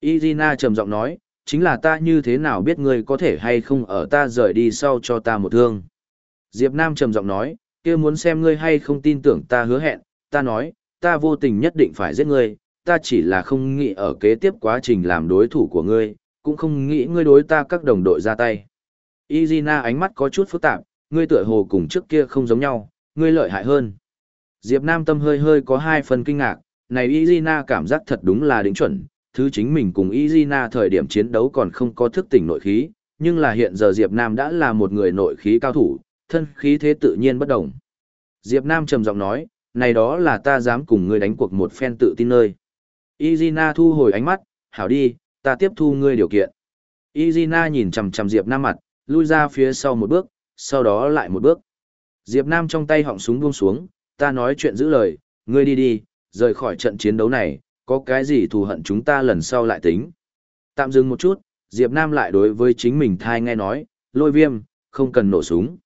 Speaker 1: Izina trầm giọng nói, chính là ta như thế nào biết ngươi có thể hay không ở ta rời đi sau cho ta một thương. Diệp Nam trầm giọng nói, kia muốn xem ngươi hay không tin tưởng ta hứa hẹn, ta nói, ta vô tình nhất định phải giết ngươi, ta chỉ là không nghĩ ở kế tiếp quá trình làm đối thủ của ngươi, cũng không nghĩ ngươi đối ta các đồng đội ra tay. Izina ánh mắt có chút phức tạp, ngươi tựa hồ cùng trước kia không giống nhau, ngươi lợi hại hơn. Diệp Nam tâm hơi hơi có hai phần kinh ngạc, này Izina cảm giác thật đúng là đỉnh chuẩn, thứ chính mình cùng Izina thời điểm chiến đấu còn không có thức tỉnh nội khí, nhưng là hiện giờ Diệp Nam đã là một người nội khí cao thủ, thân khí thế tự nhiên bất động. Diệp Nam trầm giọng nói, này đó là ta dám cùng ngươi đánh cuộc một phen tự tin nơi. Izina thu hồi ánh mắt, hảo đi, ta tiếp thu ngươi điều kiện. Izina nhìn chằm chằm Diệp Nam mặt, lui ra phía sau một bước, sau đó lại một bước. Diệp Nam trong tay họng súng buông xuống, ta nói chuyện giữ lời, ngươi đi đi, rời khỏi trận chiến đấu này, có cái gì thù hận chúng ta lần sau lại tính. Tạm dừng một chút, Diệp Nam lại đối với chính mình thai nghe nói, lôi viêm, không cần nổ súng.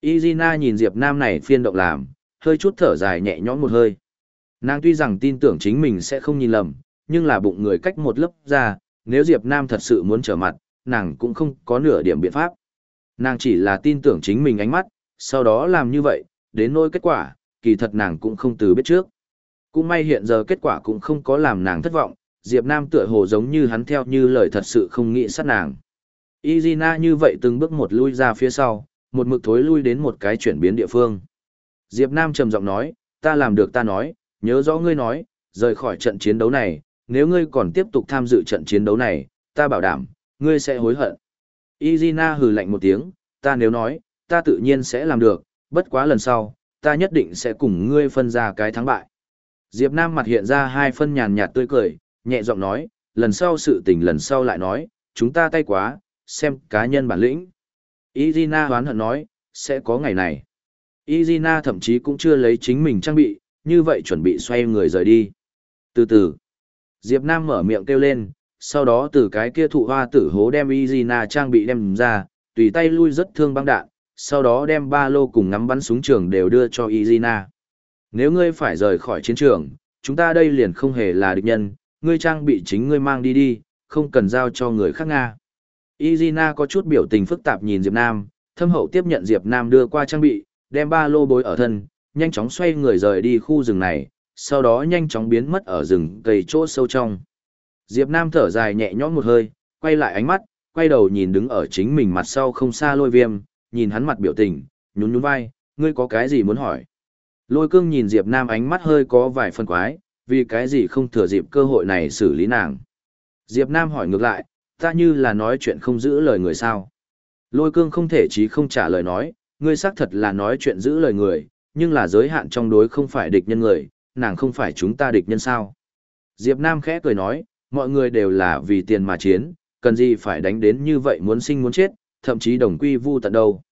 Speaker 1: Izina nhìn Diệp Nam này phiên động làm, hơi chút thở dài nhẹ nhõm một hơi. Nàng tuy rằng tin tưởng chính mình sẽ không nhìn lầm, nhưng là bụng người cách một lớp ra, nếu Diệp Nam thật sự muốn trở mặt, nàng cũng không có nửa điểm biện pháp. Nàng chỉ là tin tưởng chính mình ánh mắt, sau đó làm như vậy, đến nỗi kết quả, kỳ thật nàng cũng không từ biết trước. Cũng may hiện giờ kết quả cũng không có làm nàng thất vọng, Diệp Nam tựa hồ giống như hắn theo như lời thật sự không nghĩ sát nàng. Izina như vậy từng bước một lui ra phía sau, một mực thối lui đến một cái chuyển biến địa phương. Diệp Nam trầm giọng nói, ta làm được ta nói, nhớ rõ ngươi nói, rời khỏi trận chiến đấu này, nếu ngươi còn tiếp tục tham dự trận chiến đấu này, ta bảo đảm, ngươi sẽ hối hận. Izina hừ lạnh một tiếng, ta nếu nói, ta tự nhiên sẽ làm được, bất quá lần sau, ta nhất định sẽ cùng ngươi phân ra cái thắng bại. Diệp Nam mặt hiện ra hai phân nhàn nhạt tươi cười, nhẹ giọng nói, lần sau sự tình lần sau lại nói, chúng ta tay quá, xem cá nhân bản lĩnh. Izina hoán hận nói, sẽ có ngày này. Izina thậm chí cũng chưa lấy chính mình trang bị, như vậy chuẩn bị xoay người rời đi. Từ từ, Diệp Nam mở miệng kêu lên, sau đó từ cái kia thụ hoa tử hố đem Izina trang bị đem ra, tùy tay lui rất thương băng đạn, sau đó đem ba lô cùng ngắm bắn súng trường đều đưa cho Izina. Nếu ngươi phải rời khỏi chiến trường, chúng ta đây liền không hề là địch nhân, ngươi trang bị chính ngươi mang đi đi, không cần giao cho người khác Nga. Izina có chút biểu tình phức tạp nhìn Diệp Nam, thâm hậu tiếp nhận Diệp Nam đưa qua trang bị, đem ba lô bối ở thân, nhanh chóng xoay người rời đi khu rừng này, sau đó nhanh chóng biến mất ở rừng cây chỗ sâu trong. Diệp Nam thở dài nhẹ nhõm một hơi, quay lại ánh mắt, quay đầu nhìn đứng ở chính mình mặt sau không xa lôi viêm, nhìn hắn mặt biểu tình, nhún nhún vai, ngươi có cái gì muốn hỏi? Lôi cương nhìn Diệp Nam ánh mắt hơi có vài phân quái, vì cái gì không thừa dịp cơ hội này xử lý nàng. Diệp Nam hỏi ngược lại, ta như là nói chuyện không giữ lời người sao. Lôi cương không thể chí không trả lời nói, ngươi xác thật là nói chuyện giữ lời người, nhưng là giới hạn trong đối không phải địch nhân người, nàng không phải chúng ta địch nhân sao. Diệp Nam khẽ cười nói, mọi người đều là vì tiền mà chiến, cần gì phải đánh đến như vậy muốn sinh muốn chết, thậm chí đồng quy vu tận đâu.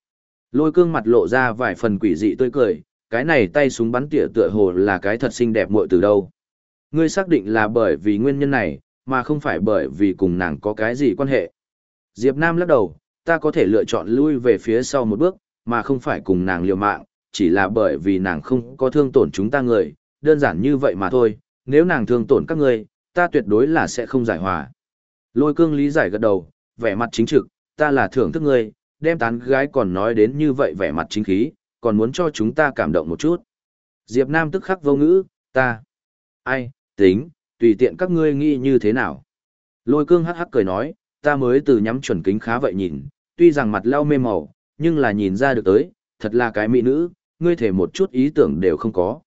Speaker 1: Lôi cương mặt lộ ra vài phần quỷ dị tươi cười, cái này tay súng bắn tỉa tựa hồ là cái thật xinh đẹp muội từ đâu. Ngươi xác định là bởi vì nguyên nhân này, mà không phải bởi vì cùng nàng có cái gì quan hệ. Diệp Nam lắc đầu, ta có thể lựa chọn lui về phía sau một bước, mà không phải cùng nàng liều mạng, chỉ là bởi vì nàng không có thương tổn chúng ta người, đơn giản như vậy mà thôi, nếu nàng thương tổn các ngươi, ta tuyệt đối là sẽ không giải hòa. Lôi cương lý giải gật đầu, vẻ mặt chính trực, ta là thưởng thức ngươi, đem tán gái còn nói đến như vậy vẻ mặt chính khí, còn muốn cho chúng ta cảm động một chút. Diệp Nam tức khắc vô ngữ, ta, ai, tính, tùy tiện các ngươi nghĩ như thế nào. Lôi cương hắc hắc cười nói, ta mới từ nhắm chuẩn kính khá vậy nhìn, tuy rằng mặt leo mê màu, nhưng là nhìn ra được tới, thật là cái mỹ nữ, ngươi thể một chút ý tưởng đều không có.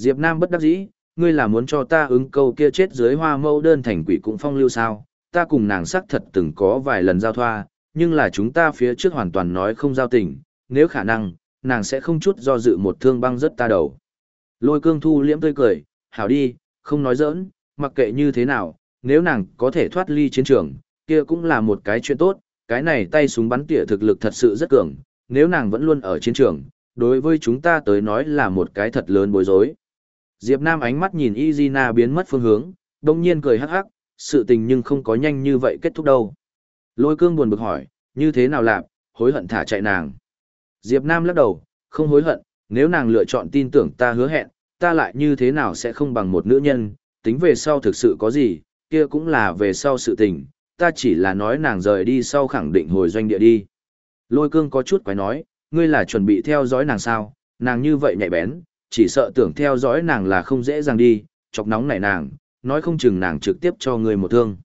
Speaker 1: Diệp Nam bất đắc dĩ, ngươi là muốn cho ta ứng câu kia chết dưới hoa mâu đơn thành quỷ cũng phong lưu sao, ta cùng nàng sắc thật từng có vài lần giao thoa, nhưng là chúng ta phía trước hoàn toàn nói không giao tình, nếu khả năng, nàng sẽ không chút do dự một thương băng rất ta đầu. Lôi cương thu liễm tươi cười, hảo đi, không nói giỡn, mặc kệ như thế nào, nếu nàng có thể thoát ly chiến trường, kia cũng là một cái chuyện tốt, cái này tay súng bắn tỉa thực lực thật sự rất cường, nếu nàng vẫn luôn ở chiến trường, đối với chúng ta tới nói là một cái thật lớn bối rối. Diệp Nam ánh mắt nhìn Izina biến mất phương hướng, đồng nhiên cười hắc hắc, sự tình nhưng không có nhanh như vậy kết thúc đâu. Lôi cương buồn bực hỏi, như thế nào làm, hối hận thả chạy nàng. Diệp Nam lắc đầu, không hối hận, nếu nàng lựa chọn tin tưởng ta hứa hẹn, ta lại như thế nào sẽ không bằng một nữ nhân, tính về sau thực sự có gì, kia cũng là về sau sự tình, ta chỉ là nói nàng rời đi sau khẳng định hồi doanh địa đi. Lôi cương có chút quái nói, ngươi là chuẩn bị theo dõi nàng sao, nàng như vậy nhạy bén, chỉ sợ tưởng theo dõi nàng là không dễ dàng đi, chọc nóng nảy nàng, nói không chừng nàng trực tiếp cho người một thương.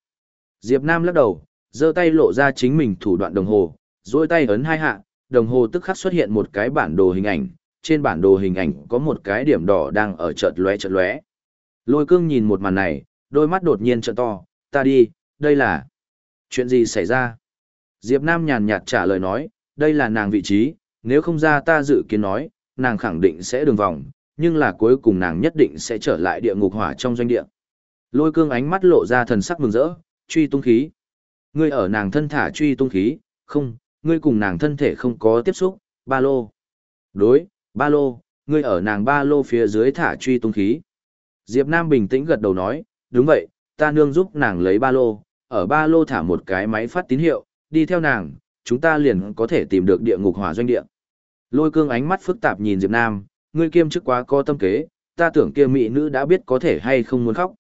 Speaker 1: Diệp Nam lắc đầu, giơ tay lộ ra chính mình thủ đoạn đồng hồ, duỗi tay ấn hai hạ, đồng hồ tức khắc xuất hiện một cái bản đồ hình ảnh, trên bản đồ hình ảnh có một cái điểm đỏ đang ở chợt lóe chợt lóe. Lôi cương nhìn một màn này, đôi mắt đột nhiên trợn to, ta đi, đây là... Chuyện gì xảy ra? Diệp Nam nhàn nhạt trả lời nói, đây là nàng vị trí, nếu không ra ta dự kiến nói, nàng khẳng định sẽ đường vòng, nhưng là cuối cùng nàng nhất định sẽ trở lại địa ngục hỏa trong doanh địa. Lôi cương ánh mắt lộ ra thần sắc mừng rỡ, truy tung khí. Ngươi ở nàng thân thả truy tung khí, không, ngươi cùng nàng thân thể không có tiếp xúc, ba lô. Đối, ba lô, ngươi ở nàng ba lô phía dưới thả truy tung khí. Diệp Nam bình tĩnh gật đầu nói, đúng vậy, ta nương giúp nàng lấy ba lô, ở ba lô thả một cái máy phát tín hiệu, đi theo nàng, chúng ta liền có thể tìm được địa ngục hỏa doanh địa. Lôi cương ánh mắt phức tạp nhìn Diệp Nam, ngươi kiêm chức quá có tâm kế, ta tưởng kia mỹ nữ đã biết có thể hay không muốn khóc.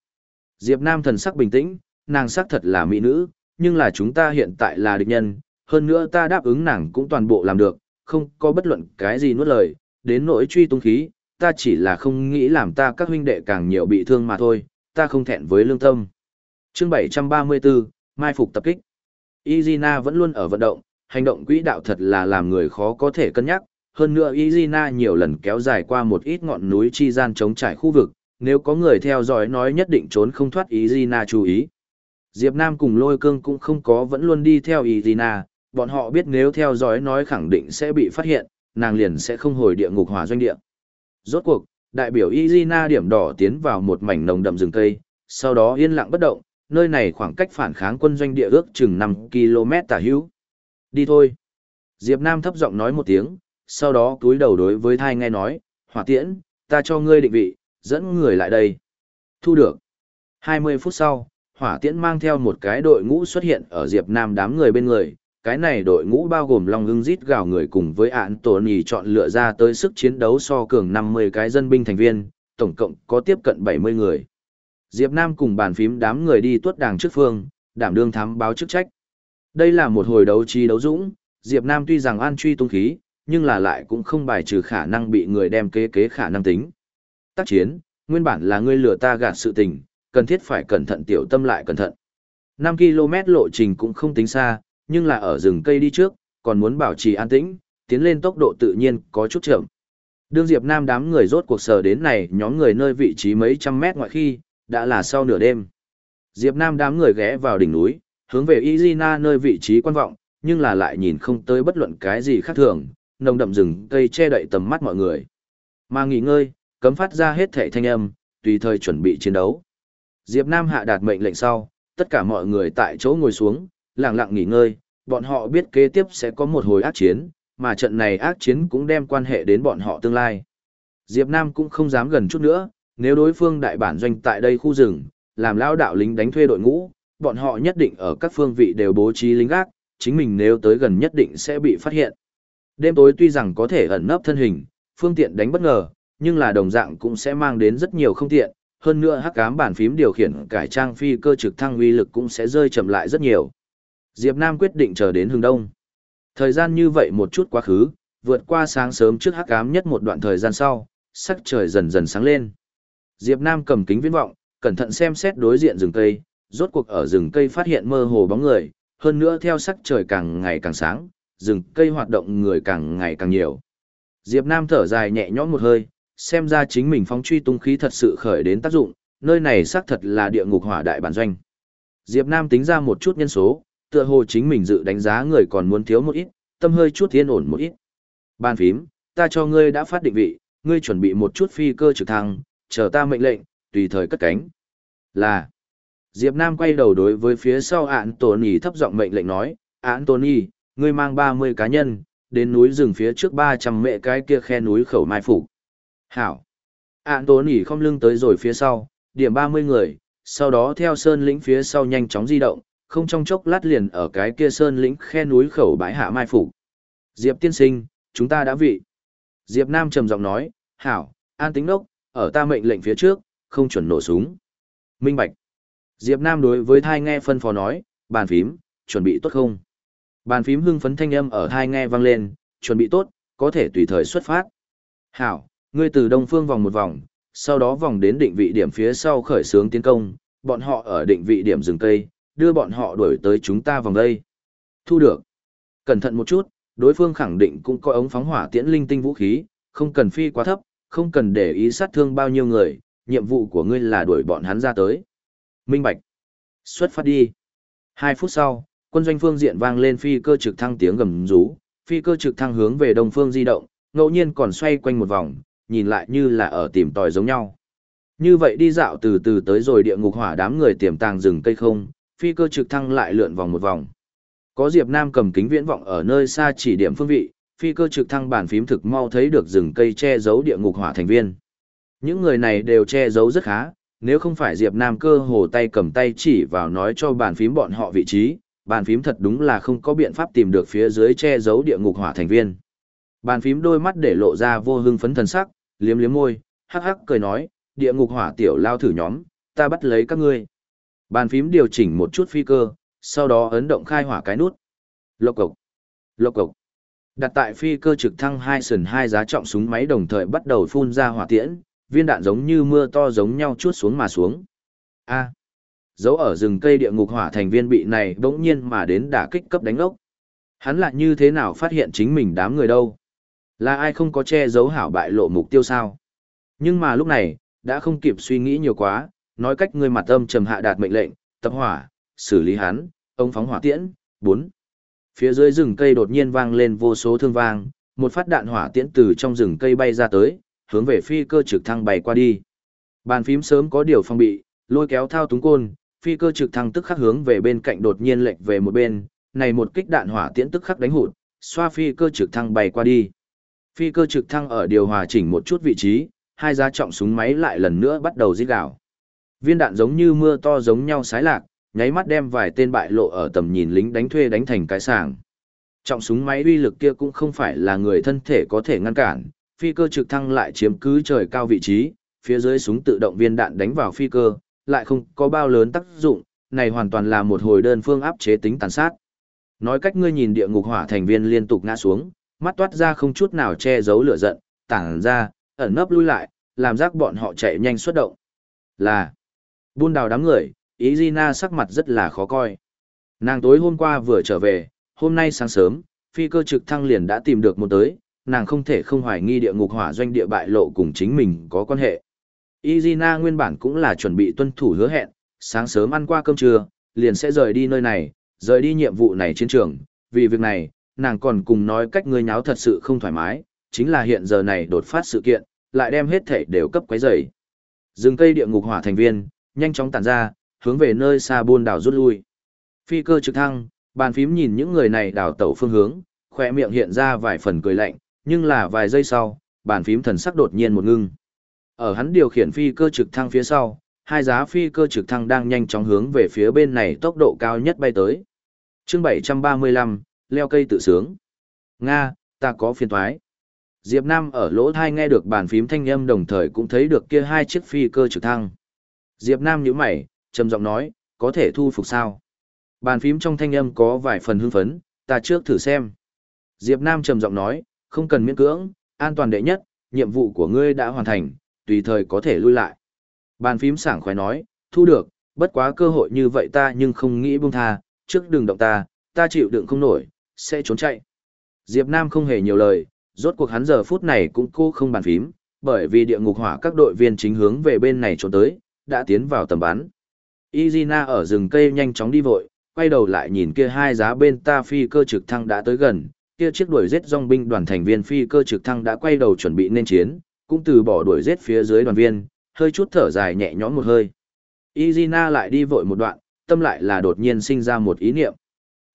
Speaker 1: Diệp Nam thần sắc bình tĩnh, nàng xác thật là mỹ nữ, nhưng là chúng ta hiện tại là địch nhân, hơn nữa ta đáp ứng nàng cũng toàn bộ làm được, không có bất luận cái gì nuốt lời, đến nỗi truy tung khí, ta chỉ là không nghĩ làm ta các huynh đệ càng nhiều bị thương mà thôi, ta không thẹn với lương tâm. Chương 734, Mai Phục tập kích. Izina vẫn luôn ở vận động, hành động quỹ đạo thật là làm người khó có thể cân nhắc, hơn nữa Izina nhiều lần kéo dài qua một ít ngọn núi chi gian chống trải khu vực, nếu có người theo dõi nói nhất định trốn không thoát Izina chú ý. Diệp Nam cùng lôi cương cũng không có vẫn luôn đi theo Izina, bọn họ biết nếu theo dõi nói khẳng định sẽ bị phát hiện, nàng liền sẽ không hồi địa ngục hỏa doanh địa. Rốt cuộc, đại biểu Izina điểm đỏ tiến vào một mảnh nồng đậm rừng cây, sau đó yên lặng bất động, nơi này khoảng cách phản kháng quân doanh địa ước chừng 5 km tả hữu. Đi thôi. Diệp Nam thấp giọng nói một tiếng, sau đó cúi đầu đối với thai nghe nói, hỏa tiễn, ta cho ngươi định vị, dẫn người lại đây. Thu được. 20 phút sau, hỏa tiễn mang theo một cái đội ngũ xuất hiện ở Diệp Nam đám người bên người. Cái này đội ngũ bao gồm Long Hưng Dít gào người cùng với ạn tổ nhì chọn lựa ra tới sức chiến đấu so cường 50 cái dân binh thành viên, tổng cộng có tiếp cận 70 người. Diệp Nam cùng bàn phím đám người đi tuốt đàng trước phương, đảm đương thám báo chức trách. Đây là một hồi đấu trí đấu dũng, Diệp Nam tuy rằng an truy tung khí, nhưng là lại cũng không bài trừ khả năng bị người đem kế kế khả năng tính. Tác chiến, nguyên bản là ngươi lừa ta gạt sự tình, cần thiết phải cẩn thận tiểu tâm lại cẩn thận. 5 km lộ trình cũng không tính xa, nhưng là ở rừng cây đi trước, còn muốn bảo trì an tĩnh, tiến lên tốc độ tự nhiên có chút chậm. Đương Diệp Nam đám người rốt cuộc sờ đến này nhóm người nơi vị trí mấy trăm mét ngoại khi, đã là sau nửa đêm. Diệp Nam đám người ghé vào đỉnh núi, hướng về Izina nơi vị trí quan vọng, nhưng là lại nhìn không tới bất luận cái gì khác thường, nồng đậm rừng cây che đậy tầm mắt mọi người. Mà nghỉ ngơi, cấm phát ra hết thể thanh âm, tùy thời chuẩn bị chiến đấu. Diệp Nam hạ đạt mệnh lệnh sau, tất cả mọi người tại chỗ ngồi xuống, lặng lặng nghỉ ngơi, bọn họ biết kế tiếp sẽ có một hồi ác chiến, mà trận này ác chiến cũng đem quan hệ đến bọn họ tương lai. Diệp Nam cũng không dám gần chút nữa, nếu đối phương đại bản doanh tại đây khu rừng, làm lão đạo lính đánh thuê đội ngũ, bọn họ nhất định ở các phương vị đều bố trí lính gác, chính mình nếu tới gần nhất định sẽ bị phát hiện. Đêm tối tuy rằng có thể ẩn nấp thân hình, phương tiện đánh bất ngờ, nhưng là đồng dạng cũng sẽ mang đến rất nhiều không tiện, hơn nữa hắc ám bàn phím điều khiển cải trang phi cơ trực thăng uy lực cũng sẽ rơi chậm lại rất nhiều. Diệp Nam quyết định chờ đến hướng đông. Thời gian như vậy một chút quá khứ, vượt qua sáng sớm trước hắc ám nhất một đoạn thời gian sau, sắc trời dần dần sáng lên. Diệp Nam cầm kính viễn vọng, cẩn thận xem xét đối diện rừng cây, rốt cuộc ở rừng cây phát hiện mơ hồ bóng người, hơn nữa theo sắc trời càng ngày càng sáng, rừng cây hoạt động người càng ngày càng nhiều. Diệp Nam thở dài nhẹ nhõm một hơi, xem ra chính mình phóng truy tung khí thật sự khởi đến tác dụng, nơi này xác thật là địa ngục hỏa đại bản doanh. Diệp Nam tính ra một chút nhân số, tựa hồ chính mình dự đánh giá người còn muốn thiếu một ít, tâm hơi chút thiên ổn một ít. Ban phím, ta cho ngươi đã phát định vị, ngươi chuẩn bị một chút phi cơ trực thăng, chờ ta mệnh lệnh, tùy thời cất cánh. Là. Diệp Nam quay đầu đối với phía sau ạn Tony thấp giọng mệnh lệnh nói, ạn Tony, ngươi mang 30 cá nhân, đến núi rừng phía trước 300 mẹ cái kia khe núi khẩu mai phục. Hảo. Ạn nỉ không lưng tới rồi phía sau, điểm 30 người, sau đó theo sơn lĩnh phía sau nhanh chóng di động, không trong chốc lát liền ở cái kia sơn lĩnh khe núi khẩu bãi hạ mai phục. Diệp tiên sinh, chúng ta đã vị. Diệp Nam trầm giọng nói, hảo, an tính đốc, ở ta mệnh lệnh phía trước, không chuẩn nổ súng. Minh Bạch. Diệp Nam đối với thai nghe phân phó nói, bàn phím, chuẩn bị tốt không? Bàn phím hưng phấn thanh âm ở thai nghe vang lên, chuẩn bị tốt, có thể tùy thời xuất phát. Hảo, ngươi từ đông phương vòng một vòng, sau đó vòng đến định vị điểm phía sau khởi xướng tiến công, bọn họ ở định vị điểm rừng cây, đưa bọn họ đuổi tới chúng ta vòng đây. Thu được. Cẩn thận một chút, đối phương khẳng định cũng có ống phóng hỏa tiễn linh tinh vũ khí, không cần phi quá thấp, không cần để ý sát thương bao nhiêu người, nhiệm vụ của ngươi là đuổi bọn hắn ra tới. Minh Bạch. Xuất phát đi. Hai phút sau, quân doanh phương diện vang lên phi cơ trực thăng tiếng gầm rú, phi cơ trực thăng hướng về đông phương di động, ngẫu nhiên còn xoay quanh một vòng, nhìn lại như là ở tìm tòi giống nhau. Như vậy đi dạo từ từ tới rồi địa ngục hỏa đám người tiềm tàng rừng cây không, phi cơ trực thăng lại lượn vòng một vòng. Có Diệp Nam cầm kính viễn vọng ở nơi xa chỉ điểm phương vị, phi cơ trực thăng bàn phím thực mau thấy được rừng cây che giấu địa ngục hỏa thành viên. Những người này đều che giấu rất khá, nếu không phải Diệp Nam cơ hồ tay cầm tay chỉ vào nói cho bàn phím bọn họ vị trí, bàn phím thật đúng là không có biện pháp tìm được phía dưới che giấu địa ngục hỏa thành viên. Bàn phím đôi mắt để lộ ra vô hưng phấn thần sắc, liếm liếm môi, hắc hắc cười nói, địa ngục hỏa tiểu lao thử nhóm, ta bắt lấy các ngươi. Bàn phím điều chỉnh một chút phi cơ, sau đó ấn động khai hỏa cái nút. Lộc cộc, lộc cộc. Đặt tại phi cơ trực thăng hai sườn hai giá trọng súng máy đồng thời bắt đầu phun ra hỏa tiễn, viên đạn giống như mưa to giống nhau chuốt xuống mà xuống. A. Dấu ở rừng cây địa ngục hỏa thành viên bị này bỗng nhiên mà đến đả kích cấp đánh ốc. Hắn lại như thế nào phát hiện chính mình đám người đâu? Là ai không có che giấu hảo bại lộ mục tiêu sao? Nhưng mà lúc này, đã không kịp suy nghĩ nhiều quá, nói cách người mặt âm trầm hạ đạt mệnh lệnh, tập hỏa, xử lý hắn, ông phóng hỏa tiễn, 4. Phía dưới rừng cây đột nhiên vang lên vô số thương vang, một phát đạn hỏa tiễn từ trong rừng cây bay ra tới, hướng về phi cơ trực thăng bay qua đi. Bàn phím sớm có điều phong bị, lôi kéo thao túng côn, phi cơ trực thăng tức khắc hướng về bên cạnh đột nhiên lệch về một bên, này một kích đạn hỏa tiễn tức khắc đánh hụt, xoa phi cơ trực thăng bay qua đi. Phi cơ trực thăng ở điều hòa chỉnh một chút vị trí, hai giá trọng súng máy lại lần nữa bắt đầu rít gào. Viên đạn giống như mưa to giống nhau sái lạc, nháy mắt đem vài tên bại lộ ở tầm nhìn lính đánh thuê đánh thành cái sàng. Trọng súng máy uy lực kia cũng không phải là người thân thể có thể ngăn cản, phi cơ trực thăng lại chiếm cứ trời cao vị trí, phía dưới súng tự động viên đạn đánh vào phi cơ, lại không có bao lớn tác dụng, này hoàn toàn là một hồi đơn phương áp chế tính tàn sát. Nói cách ngươi nhìn địa ngục hỏa thành viên liên tục ngã xuống, mắt toát ra không chút nào che giấu lửa giận, tản ra, ẩn nấp lui lại, làm rác bọn họ chạy nhanh xuất động. Là, buôn đào đám người, ý Gina sắc mặt rất là khó coi. Nàng tối hôm qua vừa trở về, hôm nay sáng sớm, phi cơ trực thăng liền đã tìm được một tới, nàng không thể không hoài nghi địa ngục hỏa doanh địa bại lộ cùng chính mình có quan hệ. Izina nguyên bản cũng là chuẩn bị tuân thủ hứa hẹn, sáng sớm ăn qua cơm trưa, liền sẽ rời đi nơi này, rời đi nhiệm vụ này chiến trường, vì việc này, nàng còn cùng nói cách người nháo thật sự không thoải mái, chính là hiện giờ này đột phát sự kiện, lại đem hết thể đều cấp quấy rầy. Dừng cây địa ngục hỏa thành viên, nhanh chóng tản ra, hướng về nơi xa buôn đảo rút lui. Phi cơ trực thăng, bàn phím nhìn những người này đảo tẩu phương hướng, khỏe miệng hiện ra vài phần cười lạnh, nhưng là vài giây sau, bàn phím thần sắc đột nhiên một ngưng. Ở hắn điều khiển phi cơ trực thăng phía sau, hai giá phi cơ trực thăng đang nhanh chóng hướng về phía bên này tốc độ cao nhất bay tới. chương 735, leo cây tự sướng. Nga, ta có phiền thoái. Diệp Nam ở lỗ tai nghe được bàn phím thanh âm đồng thời cũng thấy được kia hai chiếc phi cơ trực thăng. Diệp Nam nhíu mày, trầm giọng nói, có thể thu phục sao? Bàn phím trong thanh âm có vài phần hưng phấn, ta trước thử xem. Diệp Nam trầm giọng nói, không cần miễn cưỡng, an toàn đệ nhất, nhiệm vụ của ngươi đã hoàn thành, tùy thời có thể lui lại. Bàn phím sảng khoái nói, thu được, bất quá cơ hội như vậy ta nhưng không nghĩ buông tha, trước đừng động ta, ta chịu đựng không nổi, sẽ trốn chạy. Diệp Nam không hề nhiều lời, rốt cuộc hắn giờ phút này cũng cô không bàn phím, bởi vì địa ngục hỏa các đội viên chính hướng về bên này trốn tới, đã tiến vào tầm bắn. Izina ở rừng cây nhanh chóng đi vội, quay đầu lại nhìn kia hai giá bên ta phi cơ trực thăng đã tới gần, kia chiếc đuổi giết dòng binh đoàn thành viên phi cơ trực thăng đã quay đầu chuẩn bị nên chiến, cũng từ bỏ đuổi giết phía dưới đoàn viên, hơi chút thở dài nhẹ nhõm một hơi. Izina lại đi vội một đoạn, tâm lại là đột nhiên sinh ra một ý niệm.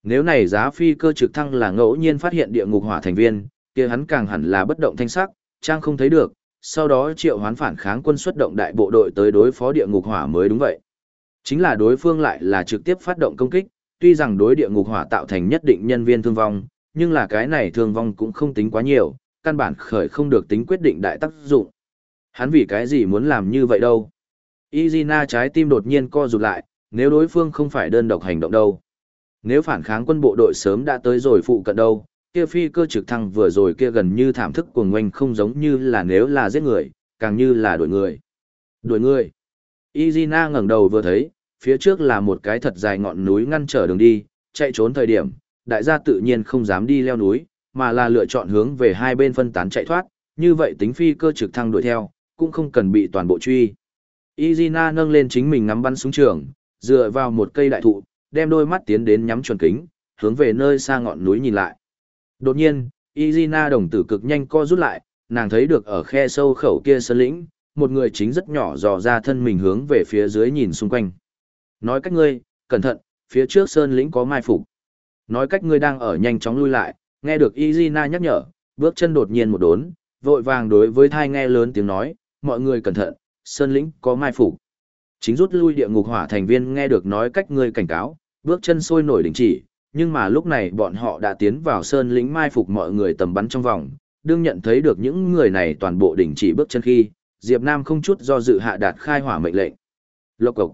Speaker 1: Nếu này giá phi cơ trực thăng là ngẫu nhiên phát hiện địa ngục hỏa thành viên, kia hắn càng hẳn là bất động thanh sắc, trang không thấy được, sau đó triệu hoán phản kháng quân xuất động đại bộ đội tới đối phó địa ngục hỏa mới đúng vậy. Chính là đối phương lại là trực tiếp phát động công kích, tuy rằng đối địa ngục hỏa tạo thành nhất định nhân viên thương vong, nhưng là cái này thương vong cũng không tính quá nhiều, căn bản khởi không được tính quyết định đại tác dụng. Hắn vì cái gì muốn làm như vậy đâu? Izina trái tim đột nhiên co rụt lại, nếu đối phương không phải đơn độc hành động đâu. Nếu phản kháng quân bộ đội sớm đã tới rồi phụ cận đâu, kia phi cơ trực thăng vừa rồi kia gần như thảm thức cuồng ngoanh không giống như là nếu là giết người, càng như là đuổi người. Đuổi người. Izina ngẩng đầu vừa thấy, phía trước là một cái thật dài ngọn núi ngăn trở đường đi, chạy trốn thời điểm, đại gia tự nhiên không dám đi leo núi, mà là lựa chọn hướng về hai bên phân tán chạy thoát, như vậy tính phi cơ trực thăng đuổi theo, cũng không cần bị toàn bộ truy. Izina nâng lên chính mình ngắm bắn súng trường, dựa vào một cây đại thụ, đem đôi mắt tiến đến nhắm chuẩn kính, hướng về nơi xa ngọn núi nhìn lại. Đột nhiên, Izina đồng tử cực nhanh co rút lại, nàng thấy được ở khe sâu khẩu kia sơn lĩnh, một người chính rất nhỏ dò ra thân mình hướng về phía dưới nhìn xung quanh. Nói cách ngươi, cẩn thận, phía trước sơn lĩnh có mai phục. Nói cách ngươi đang ở nhanh chóng lui lại, nghe được Izina nhắc nhở, bước chân đột nhiên một đốn, vội vàng đối với thai nghe lớn tiếng nói, mọi người cẩn thận, sơn lĩnh có mai phục. Chính rút lui địa ngục hỏa thành viên nghe được nói cách ngươi cảnh cáo, bước chân sôi nổi đình chỉ, nhưng mà lúc này bọn họ đã tiến vào sơn lĩnh mai phục mọi người tầm bắn trong vòng, đương nhận thấy được những người này toàn bộ đình chỉ bước chân khi, Diệp Nam không chút do dự hạ đạt khai hỏa mệnh lệnh. Lộc cộc.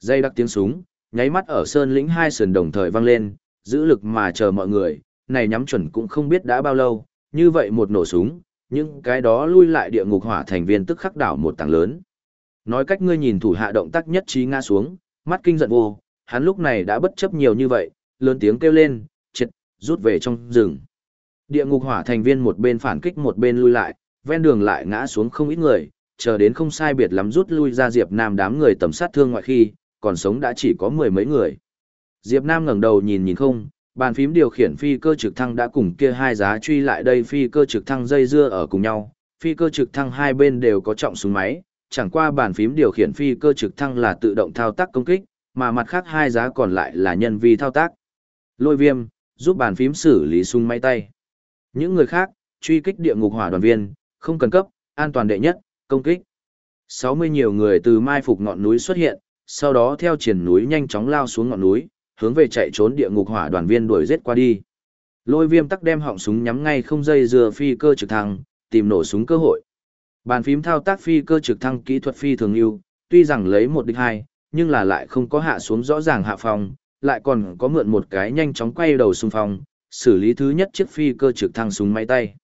Speaker 1: Dây đắc tiếng súng, nháy mắt ở sơn lĩnh hai sườn đồng thời vang lên, giữ lực mà chờ mọi người, này nhắm chuẩn cũng không biết đã bao lâu, như vậy một nổ súng, những cái đó lui lại địa ngục hỏa thành viên tức khắc đảo một tảng lớn. Nói cách ngươi nhìn thủ hạ động tác nhất trí ngã xuống, mắt kinh giận vô, hắn lúc này đã bất chấp nhiều như vậy, lớn tiếng kêu lên, triệt, rút về trong rừng. Địa ngục hỏa thành viên một bên phản kích một bên lui lại, ven đường lại ngã xuống không ít người, chờ đến không sai biệt lắm rút lui ra Diệp Nam đám người tầm sát thương ngoại khi, còn sống đã chỉ có mười mấy người. Diệp Nam ngẩng đầu nhìn nhìn không, bàn phím điều khiển phi cơ trực thăng đã cùng kia hai giá truy lại đây phi cơ trực thăng dây dưa ở cùng nhau, phi cơ trực thăng hai bên đều có trọng súng máy, chẳng qua bàn phím điều khiển phi cơ trực thăng là tự động thao tác công kích, mà mặt khác hai giá còn lại là nhân vi thao tác. Lôi viêm, giúp bàn phím xử lý súng máy tay. Những người khác, truy kích địa ngục hỏa đoàn viên, không cần cấp, an toàn đệ nhất, công kích. 60 nhiều người từ mai phục ngọn núi xuất hiện, sau đó theo triển núi nhanh chóng lao xuống ngọn núi, hướng về chạy trốn địa ngục hỏa đoàn viên đuổi giết qua đi. Lôi viêm tắc đem họng súng nhắm ngay không dây dừa phi cơ trực thăng, tìm nổ súng cơ hội. Bàn phím thao tác phi cơ trực thăng kỹ thuật phi thường ưu, tuy rằng lấy một địch hai, nhưng là lại không có hạ xuống rõ ràng hạ phòng, lại còn có mượn một cái nhanh chóng quay đầu xung phong, xử lý thứ nhất chiếc phi cơ trực thăng súng máy tay.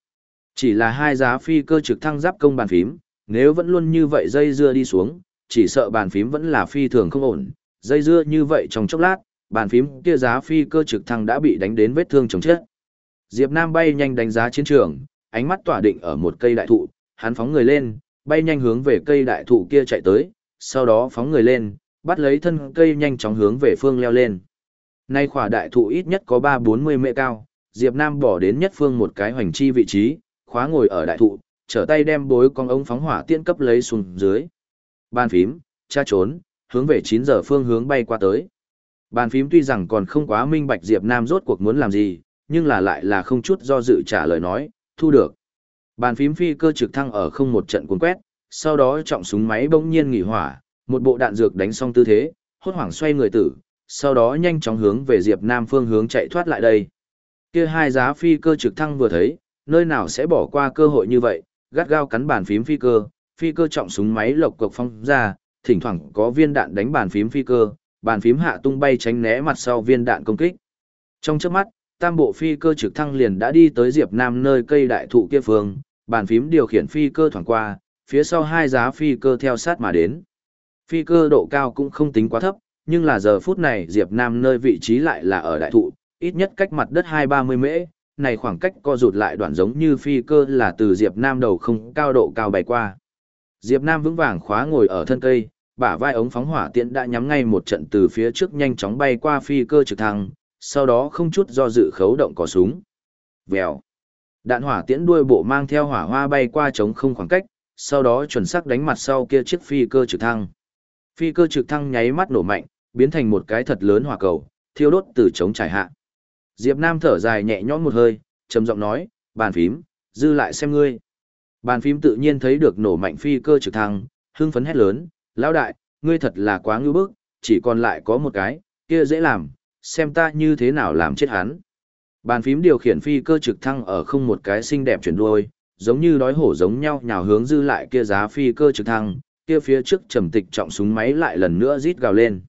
Speaker 1: Chỉ là hai giá phi cơ trực thăng giáp công bàn phím, nếu vẫn luôn như vậy dây dưa đi xuống, chỉ sợ bàn phím vẫn là phi thường không ổn, dây dưa như vậy trong chốc lát, bàn phím kia giá phi cơ trực thăng đã bị đánh đến vết thương chồng chết. Diệp Nam bay nhanh đánh giá chiến trường, ánh mắt tỏa định ở một cây đại thụ, hắn phóng người lên, bay nhanh hướng về cây đại thụ kia chạy tới, sau đó phóng người lên, bắt lấy thân cây nhanh chóng hướng về phương leo lên. Nay khỏa đại thụ ít nhất có 3-40 mệ cao, Diệp Nam bỏ đến nhất phương một cái hoành chi vị trí, khóa ngồi ở đại thụ, trở tay đem bối con ống phóng hỏa tiễn cấp lấy xuống dưới. Bàn phím, cha trốn, hướng về 9 giờ phương hướng bay qua tới. Bàn phím tuy rằng còn không quá minh bạch Diệp Nam rốt cuộc muốn làm gì, nhưng là lại là không chút do dự trả lời nói, thu được. Bàn phím phi cơ trực thăng ở không một trận cuốn quét, sau đó trọng súng máy bỗng nhiên nghỉ hỏa, một bộ đạn dược đánh xong tư thế, hốt hoảng xoay người tử, sau đó nhanh chóng hướng về Diệp Nam phương hướng chạy thoát lại đây. Kia hai giá phi cơ trực thăng vừa thấy, nơi nào sẽ bỏ qua cơ hội như vậy, gắt gao cắn bàn phím phi cơ, phi cơ trọng súng máy lộc cộc phong ra, thỉnh thoảng có viên đạn đánh bàn phím phi cơ, bàn phím hạ tung bay tránh né mặt sau viên đạn công kích. Trong chớp mắt, tam bộ phi cơ trực thăng liền đã đi tới Diệp Nam nơi cây đại thụ kia phương, bàn phím điều khiển phi cơ thoảng qua, phía sau hai giá phi cơ theo sát mà đến. Phi cơ độ cao cũng không tính quá thấp, nhưng là giờ phút này Diệp Nam nơi vị trí lại là ở đại thụ, ít nhất cách mặt đất 2-30 mễ, này khoảng cách co rụt lại đoạn giống như phi cơ là từ Diệp Nam đầu không cao độ cao bay qua. Diệp Nam vững vàng khóa ngồi ở thân cây, bả vai ống phóng hỏa tiễn đã nhắm ngay một trận từ phía trước nhanh chóng bay qua phi cơ trực thăng, sau đó không chút do dự khấu động cò súng. Vèo. Đạn hỏa tiễn đuôi bộ mang theo hỏa hoa bay qua trống không khoảng cách, sau đó chuẩn xác đánh mặt sau kia chiếc phi cơ trực thăng. Phi cơ trực thăng nháy mắt nổ mạnh, biến thành một cái thật lớn hỏa cầu, thiêu đốt từ chống trải hạ. Diệp Nam thở dài nhẹ nhõm một hơi, trầm giọng nói, bàn phím, dư lại xem ngươi. Bàn phím tự nhiên thấy được nổ mạnh phi cơ trực thăng, hưng phấn hét lớn, lão đại, ngươi thật là quá ngưu bức, chỉ còn lại có một cái, kia dễ làm, xem ta như thế nào làm chết hắn. Bàn phím điều khiển phi cơ trực thăng ở không một cái xinh đẹp chuyển đuôi, giống như đói hổ giống nhau nhào hướng dư lại kia giá phi cơ trực thăng, kia phía trước trầm tịch trọng súng máy lại lần nữa rít gào lên.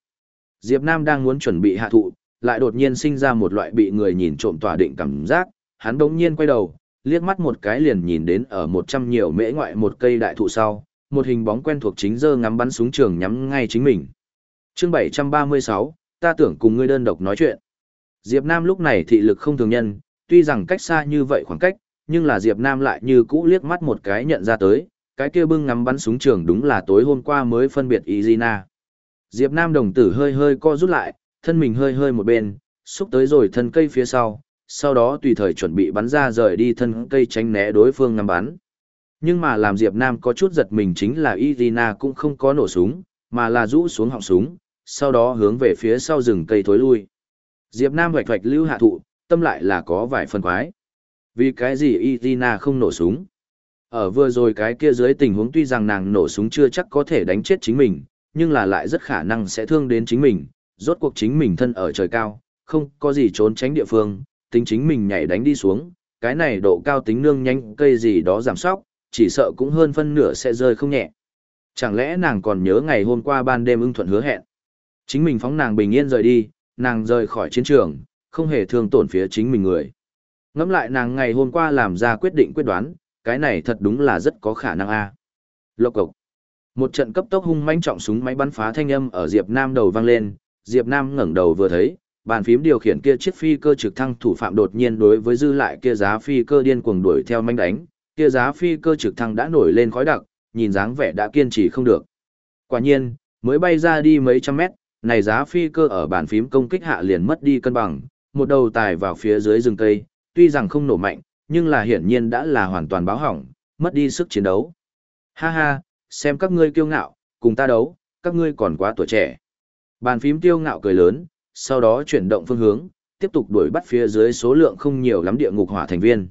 Speaker 1: Diệp Nam đang muốn chuẩn bị hạ thụ, lại đột nhiên sinh ra một loại bị người nhìn trộm tỏa định cảm giác, hắn đống nhiên quay đầu, liếc mắt một cái liền nhìn đến ở một trăm nhiều mễ ngoại một cây đại thụ sau, một hình bóng quen thuộc chính giờ ngắm bắn súng trường nhắm ngay chính mình. Chương 736, ta tưởng cùng ngươi đơn độc nói chuyện. Diệp Nam lúc này thị lực không thường nhân, tuy rằng cách xa như vậy khoảng cách, nhưng là Diệp Nam lại như cũ liếc mắt một cái nhận ra tới, cái kia bưng ngắm bắn súng trường đúng là tối hôm qua mới phân biệt Izina. Diệp Nam đồng tử hơi hơi co rút lại, thân mình hơi hơi một bên, xúc tới rồi thân cây phía sau, sau đó tùy thời chuẩn bị bắn ra rời đi thân cây tránh né đối phương ngắm bắn. Nhưng mà làm Diệp Nam có chút giật mình chính là Izina cũng không có nổ súng, mà là rũ xuống họng súng, sau đó hướng về phía sau rừng cây thối lui. Diệp Nam hoạch hoạch lưu hạ thụ, tâm lại là có vài phần quái. Vì cái gì Izina không nổ súng? Ở vừa rồi cái kia dưới tình huống tuy rằng nàng nổ súng chưa chắc có thể đánh chết chính mình, nhưng là lại rất khả năng sẽ thương đến chính mình, rốt cuộc chính mình thân ở trời cao, không có gì trốn tránh địa phương, tính chính mình nhảy đánh đi xuống, cái này độ cao tính nương nhanh cây gì đó giảm sóc, chỉ sợ cũng hơn phân nửa sẽ rơi không nhẹ. Chẳng lẽ nàng còn nhớ ngày hôm qua ban đêm ưng thuận hứa hẹn. Chính mình phóng nàng bình yên rời đi, nàng rời khỏi chiến trường, không hề thương tổn phía chính mình người. Ngẫm lại nàng ngày hôm qua làm ra quyết định quyết đoán, cái này thật đúng là rất có khả năng a. À. Lộc cộc. Một trận cấp tốc hung mãnh trọng súng máy bắn phá thanh âm ở Diệp Nam đầu vang lên, Diệp Nam ngẩng đầu vừa thấy, bàn phím điều khiển kia chiếc phi cơ trực thăng thủ phạm đột nhiên đối với dư lại kia giá phi cơ điên cuồng đuổi theo manh đánh, kia giá phi cơ trực thăng đã nổi lên khói đặc, nhìn dáng vẻ đã kiên trì không được. Quả nhiên, mới bay ra đi mấy trăm mét, này giá phi cơ ở bàn phím công kích hạ liền mất đi cân bằng, một đầu tài vào phía dưới rừng cây, tuy rằng không nổ mạnh, nhưng là hiển nhiên đã là hoàn toàn báo hỏng, mất đi sức chiến đấu. Ha ha, xem các ngươi kiêu ngạo, cùng ta đấu, các ngươi còn quá tuổi trẻ. Bàn phím kiêu ngạo cười lớn, sau đó chuyển động phương hướng, tiếp tục đuổi bắt phía dưới số lượng không nhiều lắm địa ngục hỏa thành viên.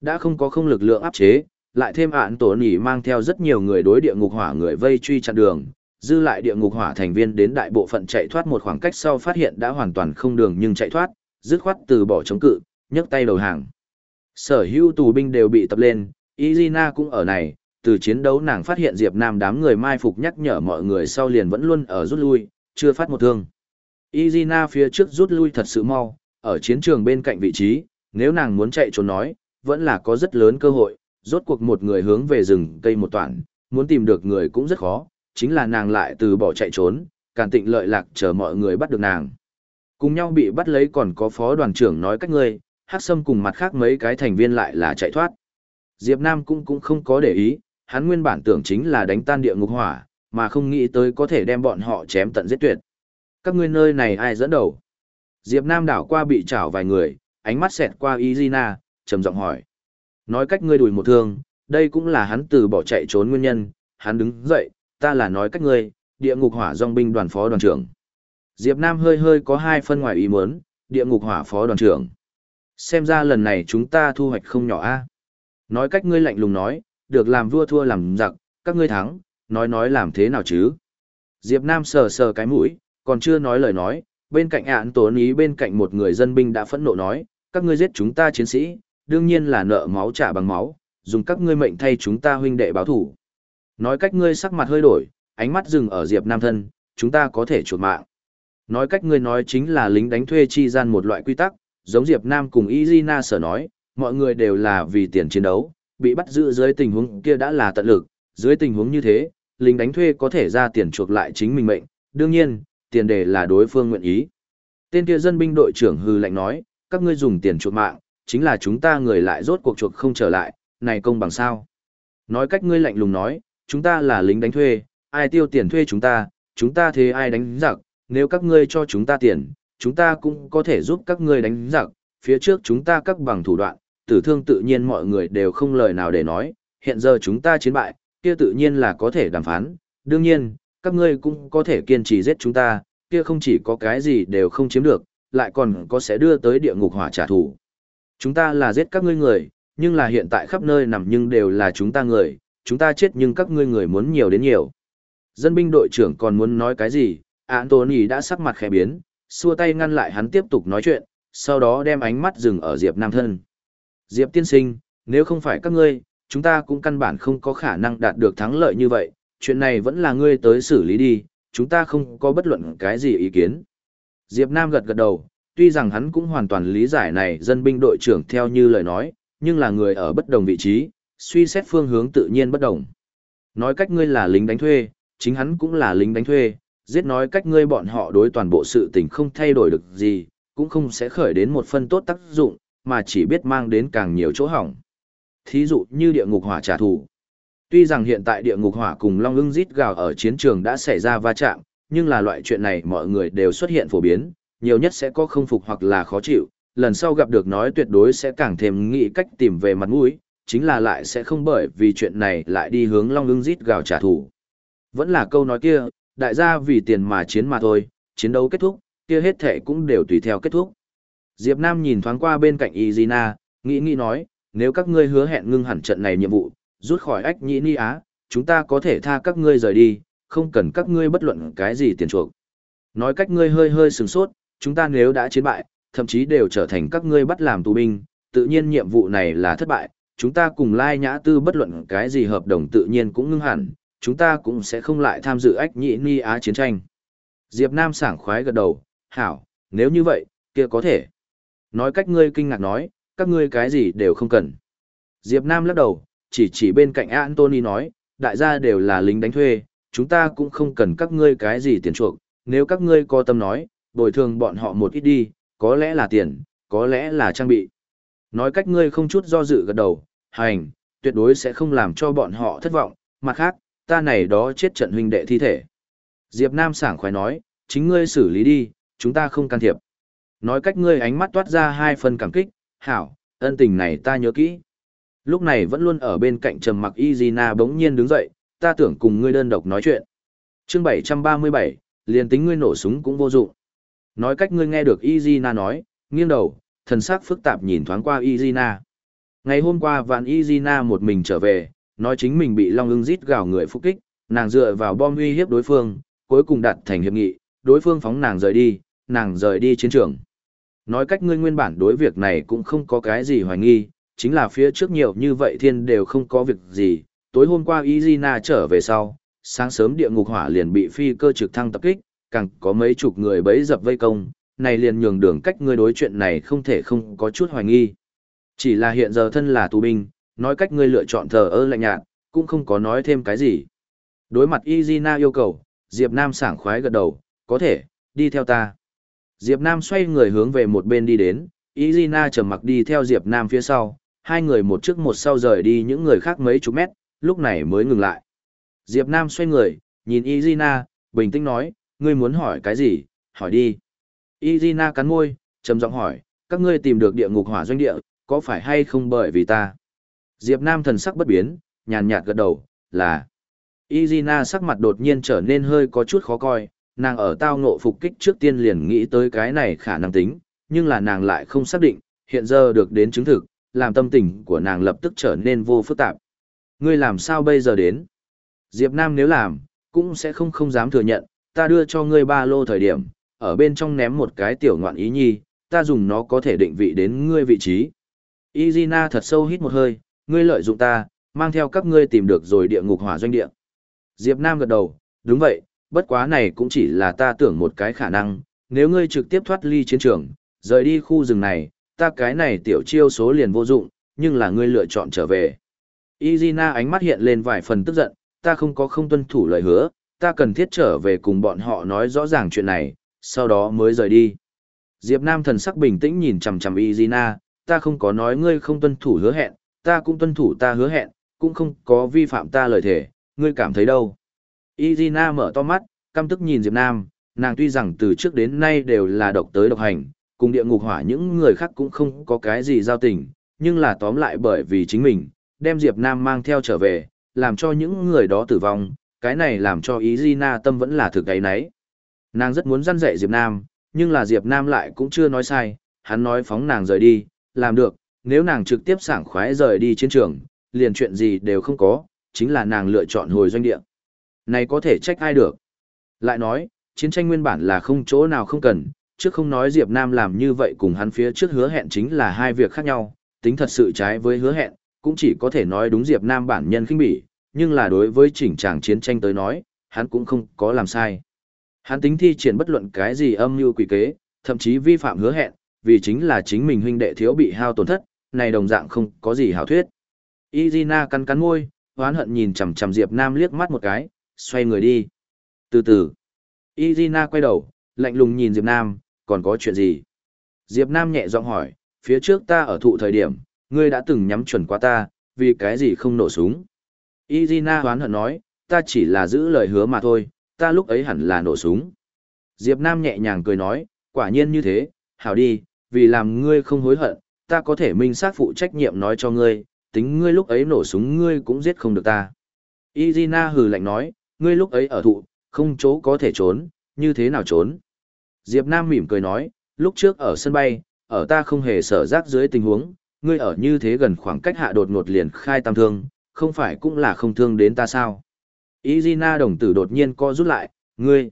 Speaker 1: Đã không có không lực lượng áp chế, lại thêm ạn tổ nỉ mang theo rất nhiều người đối địa ngục hỏa người vây truy chặn đường, dư lại địa ngục hỏa thành viên đến đại bộ phận chạy thoát một khoảng cách sau phát hiện đã hoàn toàn không đường nhưng chạy thoát, dứt khoát từ bỏ chống cự, nhấc tay đầu hàng. Sở hữu tù binh đều bị tập lên, Izina cũng ở này, từ chiến đấu nàng phát hiện Diệp Nam đám người mai phục nhắc nhở mọi người sau liền vẫn luôn ở rút lui, chưa phát một thương. Izina phía trước rút lui thật sự mau, ở chiến trường bên cạnh vị trí, nếu nàng muốn chạy trốn nói, vẫn là có rất lớn cơ hội, rốt cuộc một người hướng về rừng cây một toàn, muốn tìm được người cũng rất khó, chính là nàng lại từ bỏ chạy trốn, càn tịnh lợi lạc chờ mọi người bắt được nàng. Cùng nhau bị bắt lấy còn có phó đoàn trưởng nói cách ngươi, Hắc Sâm cùng mặt khác mấy cái thành viên lại là chạy thoát. Diệp Nam cũng cũng không có để ý, hắn nguyên bản tưởng chính là đánh tan địa ngục hỏa, mà không nghĩ tới có thể đem bọn họ chém tận giết tuyệt. Các ngươi nơi này ai dẫn đầu? Diệp Nam đảo qua bị chảo vài người, ánh mắt xẹt qua Izina, trầm giọng hỏi. Nói cách ngươi đùi một thương, đây cũng là hắn từ bỏ chạy trốn nguyên nhân, hắn đứng dậy, ta là nói cách ngươi, địa ngục hỏa dòng binh đoàn phó đoàn trưởng. Diệp Nam hơi hơi có hai phân ngoài ý muốn, địa ngục hỏa phó đoàn trưởng. Xem ra lần này chúng ta thu hoạch không nhỏ a. Nói cách ngươi lạnh lùng nói, được làm vua thua làm giặc, các ngươi thắng, nói nói làm thế nào chứ. Diệp Nam sờ sờ cái mũi, còn chưa nói lời nói, bên cạnh ạn tốn ý bên cạnh một người dân binh đã phẫn nộ nói, các ngươi giết chúng ta chiến sĩ, đương nhiên là nợ máu trả bằng máu, dùng các ngươi mệnh thay chúng ta huynh đệ báo thủ. Nói cách ngươi sắc mặt hơi đổi, ánh mắt dừng ở Diệp Nam thân, chúng ta có thể chuột mạng. Nói cách ngươi nói chính là lính đánh thuê chi gian một loại quy tắc, giống Diệp Nam cùng Izina sở nói, mọi người đều là vì tiền chiến đấu, bị bắt giữ dưới tình huống kia đã là tận lực, dưới tình huống như thế, lính đánh thuê có thể ra tiền chuộc lại chính mình mệnh, đương nhiên, tiền đề là đối phương nguyện ý. Tên kia dân binh đội trưởng hư lạnh nói, các ngươi dùng tiền chuộc mạng, chính là chúng ta người lại rốt cuộc chuộc không trở lại, này công bằng sao? Nói cách ngươi lạnh lùng nói, chúng ta là lính đánh thuê, ai tiêu tiền thuê chúng ta, chúng ta thế ai đánh giặc, nếu các ngươi cho chúng ta tiền, chúng ta cũng có thể giúp các ngươi đánh giặc, phía trước chúng ta các bằng thủ đoạn, tử thương tự nhiên mọi người đều không lời nào để nói, hiện giờ chúng ta chiến bại, kia tự nhiên là có thể đàm phán, đương nhiên, các ngươi cũng có thể kiên trì giết chúng ta, kia không chỉ có cái gì đều không chiếm được, lại còn có sẽ đưa tới địa ngục hỏa trả thù. Chúng ta là giết các ngươi người, nhưng là hiện tại khắp nơi nằm nhưng đều là chúng ta người, chúng ta chết nhưng các ngươi người muốn nhiều đến nhiều. Dân binh đội trưởng còn muốn nói cái gì, Anthony đã sắc mặt khẽ biến, xua tay ngăn lại hắn tiếp tục nói chuyện, sau đó đem ánh mắt dừng ở Diệp Nam thân. Diệp tiên sinh, nếu không phải các ngươi, chúng ta cũng căn bản không có khả năng đạt được thắng lợi như vậy, chuyện này vẫn là ngươi tới xử lý đi, chúng ta không có bất luận cái gì ý kiến. Diệp Nam gật gật đầu, tuy rằng hắn cũng hoàn toàn lý giải này dân binh đội trưởng theo như lời nói, nhưng là người ở bất đồng vị trí, suy xét phương hướng tự nhiên bất đồng. Nói cách ngươi là lính đánh thuê, chính hắn cũng là lính đánh thuê, giết nói cách ngươi bọn họ đối toàn bộ sự tình không thay đổi được gì, cũng không sẽ khởi đến một phân tốt tác dụng, mà chỉ biết mang đến càng nhiều chỗ hỏng. Thí dụ như địa ngục hỏa trả thù. Tuy rằng hiện tại địa ngục hỏa cùng Long ưng rít gào ở chiến trường đã xảy ra va chạm, nhưng là loại chuyện này mọi người đều xuất hiện phổ biến, nhiều nhất sẽ có không phục hoặc là khó chịu, lần sau gặp được nói tuyệt đối sẽ càng thêm nghĩ cách tìm về mặt mũi, chính là lại sẽ không bởi vì chuyện này lại đi hướng Long ưng rít gào trả thù. Vẫn là câu nói kia, đại gia vì tiền mà chiến mà thôi, chiến đấu kết thúc, kia hết thể cũng đều tùy theo kết thúc. Diệp Nam nhìn thoáng qua bên cạnh Izina, nghĩ nghĩ nói, nếu các ngươi hứa hẹn ngưng hẳn trận này nhiệm vụ, rút khỏi ách nhĩ ni á, chúng ta có thể tha các ngươi rời đi, không cần các ngươi bất luận cái gì tiền chuộc. Nói cách ngươi hơi hơi sừng sốt, chúng ta nếu đã chiến bại, thậm chí đều trở thành các ngươi bắt làm tù binh, tự nhiên nhiệm vụ này là thất bại, chúng ta cùng lai nhã tư bất luận cái gì hợp đồng tự nhiên cũng ngưng hẳn, chúng ta cũng sẽ không lại tham dự ách nhị ni á chiến tranh. Diệp Nam sảng khoái gật đầu, hảo, nếu như vậy, kia có thể. Nói cách ngươi kinh ngạc nói, các ngươi cái gì đều không cần. Diệp Nam lắc đầu, chỉ chỉ bên cạnh Anthony nói, đại gia đều là lính đánh thuê, chúng ta cũng không cần các ngươi cái gì tiền chuộc, nếu các ngươi có tâm nói, bồi thường bọn họ một ít đi, có lẽ là tiền, có lẽ là trang bị. Nói cách ngươi không chút do dự gật đầu, hành, tuyệt đối sẽ không làm cho bọn họ thất vọng, mặt khác, ta này đó chết trận huynh đệ thi thể. Diệp Nam sảng khoái nói, chính ngươi xử lý đi, chúng ta không can thiệp. Nói cách ngươi ánh mắt toát ra hai phần cảm kích, hảo, ân tình này ta nhớ kỹ. Lúc này vẫn luôn ở bên cạnh trầm mặc Izina bỗng nhiên đứng dậy, ta tưởng cùng ngươi đơn độc nói chuyện. Chương 737, liền tính ngươi nổ súng cũng vô dụng. Nói cách ngươi nghe được Izina nói, nghiêng đầu, thần sắc phức tạp nhìn thoáng qua Izina. Ngày hôm qua vạn Izina một mình trở về, nói chính mình bị Long ưng rít gào người phục kích, nàng dựa vào bom uy hiếp đối phương, cuối cùng đạt thành hiệp nghị, đối phương phóng nàng rời đi, nàng rời đi chiến trường. Nói cách ngươi nguyên bản đối việc này cũng không có cái gì hoài nghi, chính là phía trước nhiều như vậy thiên đều không có việc gì, tối hôm qua Izina trở về sau, sáng sớm địa ngục hỏa liền bị phi cơ trực thăng tập kích, càng có mấy chục người bấy dập vây công, này liền nhường đường cách ngươi đối chuyện này không thể không có chút hoài nghi. Chỉ là hiện giờ thân là tù binh, nói cách ngươi lựa chọn thờ ơ lạnh nhạt, cũng không có nói thêm cái gì. Đối mặt Izina yêu cầu, Diệp Nam sảng khoái gật đầu, có thể, đi theo ta. Diệp Nam xoay người hướng về một bên đi đến, Izina trầm mặc đi theo Diệp Nam phía sau, hai người một trước một sau rời đi những người khác mấy chục mét, lúc này mới ngừng lại. Diệp Nam xoay người, nhìn Izina, bình tĩnh nói, ngươi muốn hỏi cái gì, hỏi đi. Izina cắn môi, trầm giọng hỏi, các ngươi tìm được địa ngục hỏa doanh địa, có phải hay không bởi vì ta? Diệp Nam thần sắc bất biến, nhàn nhạt gật đầu, là. Izina sắc mặt đột nhiên trở nên hơi có chút khó coi, nàng ở tao ngộ phục kích trước tiên liền nghĩ tới cái này khả năng tính, nhưng là nàng lại không xác định, hiện giờ được đến chứng thực, làm tâm tình của nàng lập tức trở nên vô phức tạp. Ngươi làm sao bây giờ đến? Diệp Nam nếu làm, cũng sẽ không không dám thừa nhận, ta đưa cho ngươi ba lô thời điểm, ở bên trong ném một cái tiểu ngoạn ý nhi, ta dùng nó có thể định vị đến ngươi vị trí. Izina thật sâu hít một hơi, ngươi lợi dụng ta, mang theo các ngươi tìm được rồi địa ngục hỏa doanh địa. Diệp Nam gật đầu, đúng vậy, bất quá này cũng chỉ là ta tưởng một cái khả năng, nếu ngươi trực tiếp thoát ly chiến trường, rời đi khu rừng này, ta cái này tiểu chiêu số liền vô dụng, nhưng là ngươi lựa chọn trở về. Izina ánh mắt hiện lên vài phần tức giận, ta không có không tuân thủ lời hứa, ta cần thiết trở về cùng bọn họ nói rõ ràng chuyện này, sau đó mới rời đi. Diệp Nam thần sắc bình tĩnh nhìn chằm chằm Izina, ta không có nói ngươi không tuân thủ hứa hẹn, ta cũng tuân thủ ta hứa hẹn, cũng không có vi phạm ta lời thề, ngươi cảm thấy đâu. Izina mở to mắt, căm tức nhìn Diệp Nam, nàng tuy rằng từ trước đến nay đều là độc tới độc hành, cùng địa ngục hỏa những người khác cũng không có cái gì giao tình, nhưng là tóm lại bởi vì chính mình, đem Diệp Nam mang theo trở về, làm cho những người đó tử vong, cái này làm cho ý Gina tâm vẫn là thực cái nấy. Nàng rất muốn răn dạy Diệp Nam, nhưng là Diệp Nam lại cũng chưa nói sai, hắn nói phóng nàng rời đi, làm được, nếu nàng trực tiếp sảng khoái rời đi chiến trường, liền chuyện gì đều không có, chính là nàng lựa chọn hồi doanh địa. Này có thể trách ai được. Lại nói, chiến tranh nguyên bản là không chỗ nào không cần, trước không nói Diệp Nam làm như vậy cùng hắn phía trước hứa hẹn chính là hai việc khác nhau, tính thật sự trái với hứa hẹn, cũng chỉ có thể nói đúng Diệp Nam bản nhân khinh bỉ, nhưng là đối với chỉnh tràng chiến tranh tới nói, hắn cũng không có làm sai. Hắn tính thi triển bất luận cái gì âm mưu quỷ kế, thậm chí vi phạm hứa hẹn, vì chính là chính mình huynh đệ thiếu bị hao tổn thất, này đồng dạng không có gì hảo thuyết. Izina cắn cắn môi, hoán hận nhìn chằm chằm Diệp Nam liếc mắt một cái, xoay người đi. Từ từ, Izina quay đầu, lạnh lùng nhìn Diệp Nam, còn có chuyện gì? Diệp Nam nhẹ giọng hỏi, phía trước ta ở thụ thời điểm, ngươi đã từng nhắm chuẩn qua ta, vì cái gì không nổ súng? Izina hoán hận nói, ta chỉ là giữ lời hứa mà thôi, ta lúc ấy hẳn là nổ súng. Diệp Nam nhẹ nhàng cười nói, quả nhiên như thế, hảo đi, vì làm ngươi không hối hận, ta có thể minh xác phụ trách nhiệm nói cho ngươi, tính ngươi lúc ấy nổ súng ngươi cũng giết không được ta. Izina hừ lạnh nói, ngươi lúc ấy ở thụ, không chỗ có thể trốn, như thế nào trốn? Diệp Nam mỉm cười nói, lúc trước ở sân bay, ở ta không hề sở giác dưới tình huống, ngươi ở như thế gần khoảng cách hạ đột ngột liền khai tam thương, không phải cũng là không thương đến ta sao? Izina đồng tử đột nhiên co rút lại, ngươi.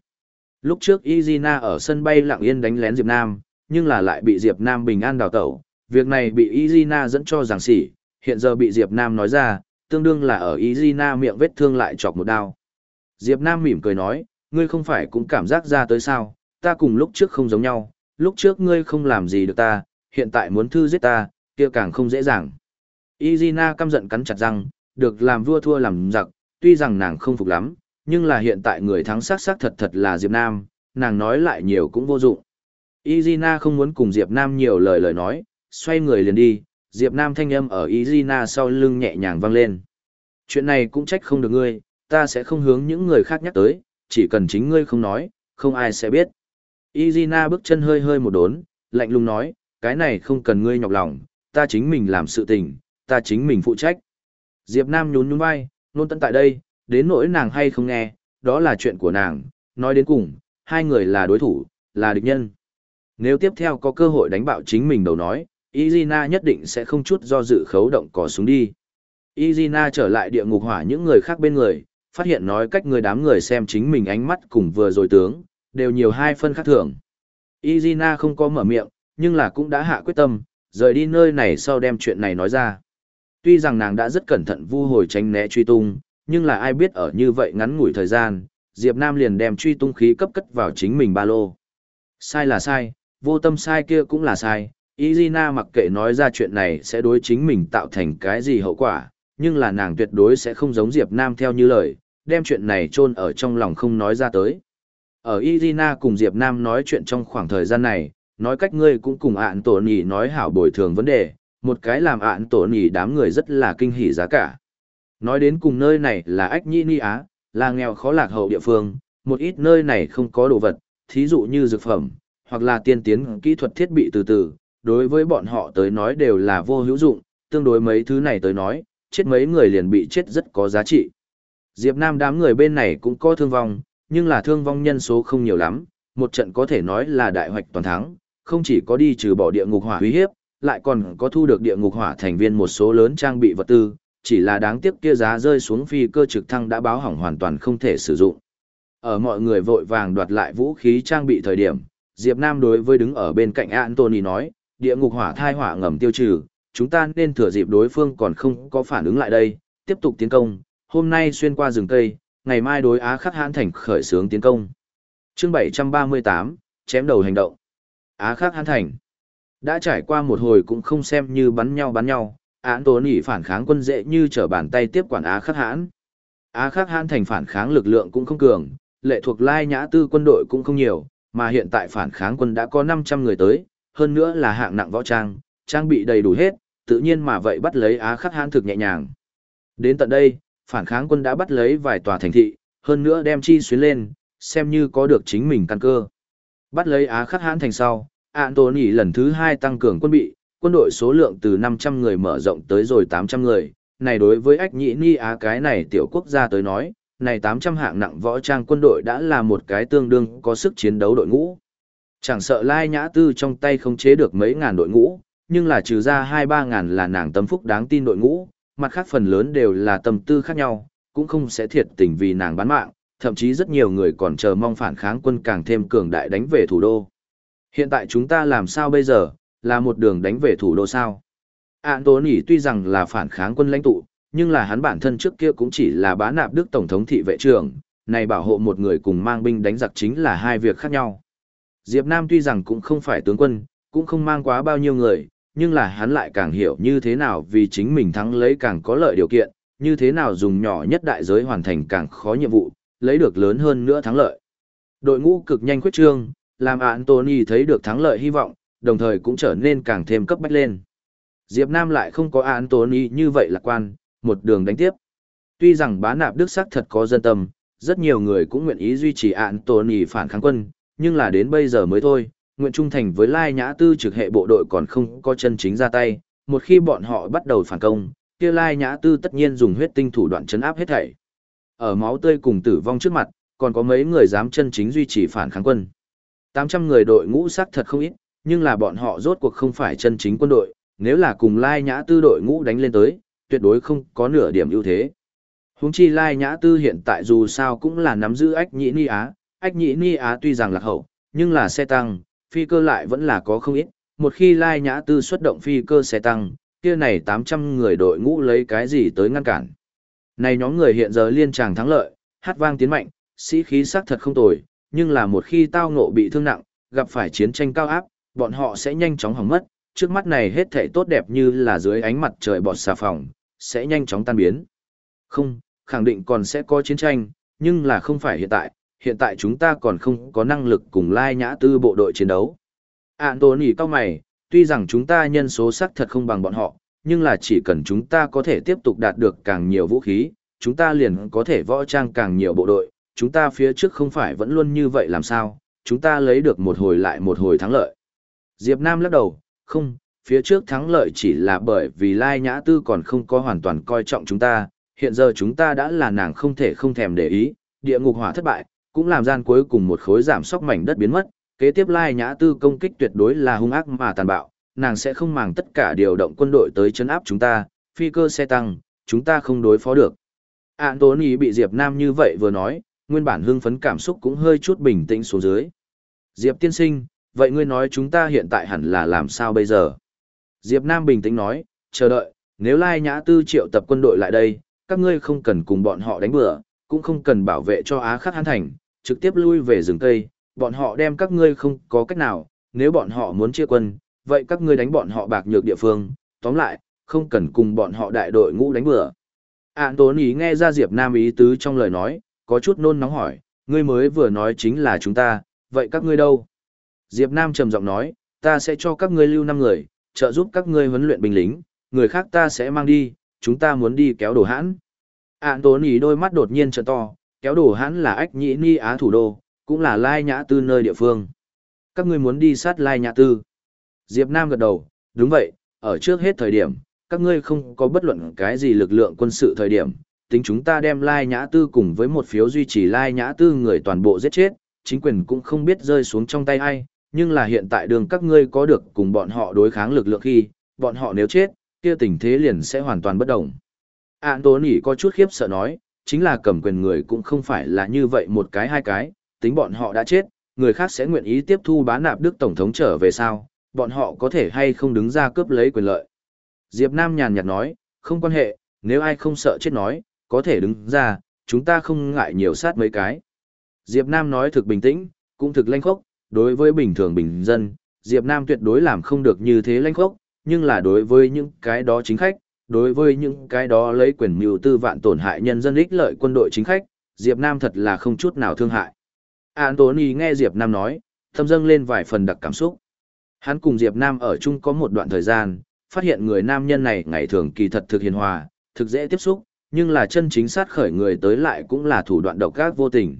Speaker 1: Lúc trước Izina ở sân bay lặng yên đánh lén Diệp Nam, nhưng là lại bị Diệp Nam bình an đào tẩu. Việc này bị Izina dẫn cho giảng sỉ, hiện giờ bị Diệp Nam nói ra, tương đương là ở Izina miệng vết thương lại chọc một đao. Diệp Nam mỉm cười nói, ngươi không phải cũng cảm giác ra tới sao, ta cùng lúc trước không giống nhau, lúc trước ngươi không làm gì được ta, hiện tại muốn thư giết ta, kia càng không dễ dàng. Izina căm giận cắn chặt răng, được làm vua thua làm giặc, tuy rằng nàng không phục lắm, nhưng là hiện tại người thắng sát sát thật thật là Diệp Nam, nàng nói lại nhiều cũng vô dụng. Izina không muốn cùng Diệp Nam nhiều lời lời nói, xoay người liền đi, Diệp Nam thanh âm ở Izina sau lưng nhẹ nhàng vang lên. Chuyện này cũng trách không được ngươi, ta sẽ không hướng những người khác nhắc tới, chỉ cần chính ngươi không nói, không ai sẽ biết. Izina bước chân hơi hơi một đốn, lạnh lùng nói, cái này không cần ngươi nhọc lòng, ta chính mình làm sự tình, ta chính mình phụ trách. Diệp Nam nhún nhún vai, nôn tận tại đây, đến nỗi nàng hay không nghe, đó là chuyện của nàng, nói đến cùng, hai người là đối thủ, là địch nhân. Nếu tiếp theo có cơ hội đánh bạo chính mình đầu nói, Izina nhất định sẽ không chút do dự khấu động cò súng đi. Izina trở lại địa ngục hỏa những người khác bên người, phát hiện nói cách người đám người xem chính mình ánh mắt cùng vừa rồi tướng, đều nhiều hai phân khác thường. Izina không có mở miệng, nhưng là cũng đã hạ quyết tâm, rời đi nơi này sau đem chuyện này nói ra. Tuy rằng nàng đã rất cẩn thận vu hồi tránh né truy tung, nhưng là ai biết ở như vậy ngắn ngủi thời gian, Diệp Nam liền đem truy tung khí cấp cất vào chính mình ba lô. Sai là sai, vô tâm sai kia cũng là sai, Izina mặc kệ nói ra chuyện này sẽ đối chính mình tạo thành cái gì hậu quả, nhưng là nàng tuyệt đối sẽ không giống Diệp Nam theo như lời, đem chuyện này chôn ở trong lòng không nói ra tới. Ở Izina cùng Diệp Nam nói chuyện trong khoảng thời gian này, nói cách ngươi cũng cùng ạn tổ nhì nói hảo bồi thường vấn đề, một cái làm ạn tổ nhì đám người rất là kinh hỉ giá cả. Nói đến cùng nơi này là ách nhĩ ni á, là nghèo khó lạc hậu địa phương, một ít nơi này không có đồ vật, thí dụ như dược phẩm, hoặc là tiên tiến kỹ thuật thiết bị từ từ, đối với bọn họ tới nói đều là vô hữu dụng, tương đối mấy thứ này tới nói, chết mấy người liền bị chết rất có giá trị. Diệp Nam đám người bên này cũng có thương vong, nhưng là thương vong nhân số không nhiều lắm, một trận có thể nói là đại hoạch toàn thắng, không chỉ có đi trừ bỏ địa ngục hỏa uy hiếp, lại còn có thu được địa ngục hỏa thành viên một số lớn trang bị vật tư, chỉ là đáng tiếc kia giá rơi xuống phi cơ trực thăng đã báo hỏng hoàn toàn không thể sử dụng. Ở mọi người vội vàng đoạt lại vũ khí trang bị thời điểm, Diệp Nam đối với đứng ở bên cạnh Anthony nói, địa ngục hỏa thai hỏa ngầm tiêu trừ, chúng ta nên thừa dịp đối phương còn không có phản ứng lại đây, tiếp tục tiến công, hôm nay xuyên qua rừng cây, ngày mai đối Á Khắc Hãn Thành khởi xướng tiến công. Chương 738, chém đầu hành động. Á Khắc Hãn Thành. Đã trải qua một hồi cũng không xem như bắn nhau bắn nhau, án tố nỉ phản kháng quân dễ như trở bàn tay tiếp quản Á Khắc Hãn. Á Khắc Hãn thành phản kháng lực lượng cũng không cường, lệ thuộc lai nhã tư quân đội cũng không nhiều, mà hiện tại phản kháng quân đã có 500 người tới, hơn nữa là hạng nặng võ trang, trang bị đầy đủ hết, tự nhiên mà vậy bắt lấy Á Khắc Hãn thực nhẹ nhàng. Đến tận đây, phản kháng quân đã bắt lấy vài tòa thành thị, hơn nữa đem chi xuyến lên, xem như có được chính mình căn cơ. Bắt lấy Á Khắc Hãn thành sau, Anthony lần thứ hai tăng cường quân bị, quân đội số lượng từ 500 người mở rộng tới rồi 800 người, này đối với ách nhĩ ni á cái này tiểu quốc gia tới nói, này 800 hạng nặng võ trang quân đội đã là một cái tương đương có sức chiến đấu đội ngũ. Chẳng sợ Lai Nhã Tư trong tay không chế được mấy ngàn đội ngũ, nhưng là trừ ra 2-3 ngàn là nàng tâm phúc đáng tin đội ngũ, mặt khác phần lớn đều là tâm tư khác nhau, cũng không sẽ thiệt tình vì nàng bán mạng, thậm chí rất nhiều người còn chờ mong phản kháng quân càng thêm cường đại đánh về thủ đô. Hiện tại chúng ta làm sao bây giờ, là một đường đánh về thủ đô sao? Anthony tuy rằng là phản kháng quân lãnh tụ, nhưng là hắn bản thân trước kia cũng chỉ là bá nạp đức tổng thống thị vệ trưởng, này bảo hộ một người cùng mang binh đánh giặc chính là hai việc khác nhau. Diệp Nam tuy rằng cũng không phải tướng quân, cũng không mang quá bao nhiêu người, nhưng là hắn lại càng hiểu như thế nào vì chính mình thắng lấy càng có lợi điều kiện, như thế nào dùng nhỏ nhất đại giới hoàn thành càng khó nhiệm vụ, lấy được lớn hơn nữa thắng lợi. Đội ngũ cực nhanh khuyết trương, làm Anthony thấy được thắng lợi hy vọng, đồng thời cũng trở nên càng thêm cấp bách lên. Diệp Nam lại không có Anthony như vậy lạc quan, một đường đánh tiếp. Tuy rằng bá nạp đức sắc thật có dân tâm, rất nhiều người cũng nguyện ý duy trì Anthony phản kháng quân, nhưng là đến bây giờ mới thôi, nguyện trung thành với Lai Nhã Tư trực hệ bộ đội còn không có chân chính ra tay, một khi bọn họ bắt đầu phản công, kia Lai Nhã Tư tất nhiên dùng huyết tinh thủ đoạn chấn áp hết thảy. Ở máu tươi cùng tử vong trước mặt, còn có mấy người dám chân chính duy trì phản kháng quân. 800 người đội ngũ sắc thật không ít, nhưng là bọn họ rốt cuộc không phải chân chính quân đội, nếu là cùng Lai Nhã Tư đội ngũ đánh lên tới, tuyệt đối không có nửa điểm ưu thế. Húng chi Lai Nhã Tư hiện tại dù sao cũng là nắm giữ ách nhĩ ni á, ách nhĩ ni á tuy rằng là hậu, nhưng là xe tăng, phi cơ lại vẫn là có không ít, một khi Lai Nhã Tư xuất động phi cơ xe tăng, kia này 800 người đội ngũ lấy cái gì tới ngăn cản. Này nhóm người hiện giờ liên tràng thắng lợi, hát vang tiến mạnh, sĩ khí sắc thật không tồi, nhưng là một khi tao ngộ bị thương nặng, gặp phải chiến tranh cao áp, bọn họ sẽ nhanh chóng hỏng mất, trước mắt này hết thảy tốt đẹp như là dưới ánh mặt trời bọt xà phòng, sẽ nhanh chóng tan biến. Không, khẳng định còn sẽ có chiến tranh, nhưng là không phải hiện tại, hiện tại chúng ta còn không có năng lực cùng lai nhã tư bộ đội chiến đấu. Anthony cao mày, tuy rằng chúng ta nhân số sắc thật không bằng bọn họ, nhưng là chỉ cần chúng ta có thể tiếp tục đạt được càng nhiều vũ khí, chúng ta liền có thể võ trang càng nhiều bộ đội, chúng ta phía trước không phải vẫn luôn như vậy làm sao, chúng ta lấy được một hồi lại một hồi thắng lợi. Diệp Nam lắc đầu, không, phía trước thắng lợi chỉ là bởi vì Lai Nhã Tư còn không có hoàn toàn coi trọng chúng ta, hiện giờ chúng ta đã là nàng không thể không thèm để ý, địa ngục hỏa thất bại, cũng làm gian cuối cùng một khối giảm sóc mảnh đất biến mất, kế tiếp Lai Nhã Tư công kích tuyệt đối là hung ác mà tàn bạo, nàng sẽ không màng tất cả điều động quân đội tới chấn áp chúng ta, phi cơ xe tăng, chúng ta không đối phó được. Anthony bị Diệp Nam như vậy vừa nói, nguyên bản hưng phấn cảm xúc cũng hơi chút bình tĩnh xuống dưới. Diệp tiên sinh, vậy ngươi nói chúng ta hiện tại hẳn là làm sao bây giờ? Diệp Nam bình tĩnh nói, chờ đợi, nếu Lai Nhã Tư triệu tập quân đội lại đây, các ngươi không cần cùng bọn họ đánh bừa, cũng không cần bảo vệ cho Á Khắc Hán Thành, trực tiếp lui về rừng Tây, bọn họ đem các ngươi không có cách nào, nếu bọn họ muốn chia quân, vậy các ngươi đánh bọn họ bạc nhược địa phương, tóm lại, không cần cùng bọn họ đại đội ngũ đánh bừa. Anthony nghe ra Diệp Nam ý tứ trong lời nói, có chút nôn nóng hỏi, ngươi mới vừa nói chính là chúng ta, vậy các ngươi đâu? Diệp Nam trầm giọng nói, ta sẽ cho các ngươi lưu năm người, trợ giúp các ngươi huấn luyện binh lính, người khác ta sẽ mang đi, chúng ta muốn đi kéo đồ hãn. Ản tốn ý đôi mắt đột nhiên trợ to, kéo đồ hãn là ách nhĩ ni á thủ đô, cũng là lai nhã tư nơi địa phương. Các ngươi muốn đi sát lai nhã tư. Diệp Nam gật đầu, đúng vậy, ở trước hết thời điểm, các ngươi không có bất luận cái gì lực lượng quân sự thời điểm, tính chúng ta đem Lai Nhã Tư cùng với một phiếu duy trì Lai Nhã Tư người toàn bộ giết chết, chính quyền cũng không biết rơi xuống trong tay ai, nhưng là hiện tại đường các ngươi có được cùng bọn họ đối kháng lực lượng khi, bọn họ nếu chết, kia tình thế liền sẽ hoàn toàn bất động. Anthony có chút khiếp sợ nói, chính là cầm quyền người cũng không phải là như vậy một cái hai cái, tính bọn họ đã chết, người khác sẽ nguyện ý tiếp thu bá nạp Đức Tổng thống trở về sao, bọn họ có thể hay không đứng ra cướp lấy quyền lợi. Diệp Nam nhàn nhạt nói, không quan hệ, nếu ai không sợ chết nói, có thể đứng ra, chúng ta không ngại nhiều sát mấy cái. Diệp Nam nói thực bình tĩnh, cũng thực lanh khốc, đối với bình thường bình dân, Diệp Nam tuyệt đối làm không được như thế lanh khốc, nhưng là đối với những cái đó chính khách, đối với những cái đó lấy quyền mưu tư vạn tổn hại nhân dân ích lợi quân đội chính khách, Diệp Nam thật là không chút nào thương hại. Anthony nghe Diệp Nam nói, thâm dâng lên vài phần đặc cảm xúc. Hắn cùng Diệp Nam ở chung có một đoạn thời gian, phát hiện người nam nhân này ngày thường kỳ thật thực hiền hòa, thực dễ tiếp xúc, nhưng là chân chính sát khởi người tới lại cũng là thủ đoạn độc ác vô tình.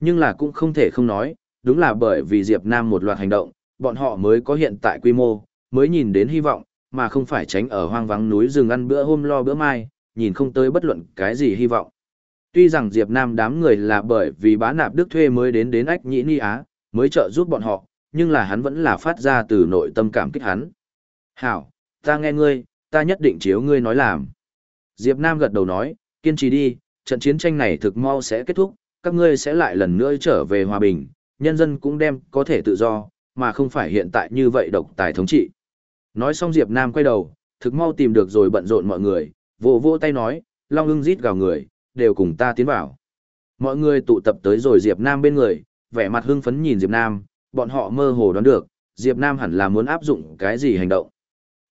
Speaker 1: Nhưng là cũng không thể không nói, đúng là bởi vì Diệp Nam một loạt hành động, bọn họ mới có hiện tại quy mô, mới nhìn đến hy vọng, mà không phải tránh ở hoang vắng núi rừng ăn bữa hôm lo bữa mai, nhìn không tới bất luận cái gì hy vọng. Tuy rằng Diệp Nam đám người là bởi vì bá nạp đức thuê mới đến đến ách nhĩ ni á, mới trợ giúp bọn họ, nhưng là hắn vẫn là phát ra từ nội tâm cảm kích hắn. Hảo, ta nghe ngươi, ta nhất định chiếu ngươi nói làm. Diệp Nam gật đầu nói, kiên trì đi, trận chiến tranh này thực mau sẽ kết thúc, các ngươi sẽ lại lần nữa trở về hòa bình, nhân dân cũng đem có thể tự do, mà không phải hiện tại như vậy độc tài thống trị. Nói xong Diệp Nam quay đầu, thực mau tìm được rồi bận rộn mọi người, vỗ vỗ tay nói, long ưng rít gào người, đều cùng ta tiến vào. Mọi người tụ tập tới rồi Diệp Nam bên người, vẻ mặt hưng phấn nhìn Diệp Nam, bọn họ mơ hồ đoán được, Diệp Nam hẳn là muốn áp dụng cái gì hành động.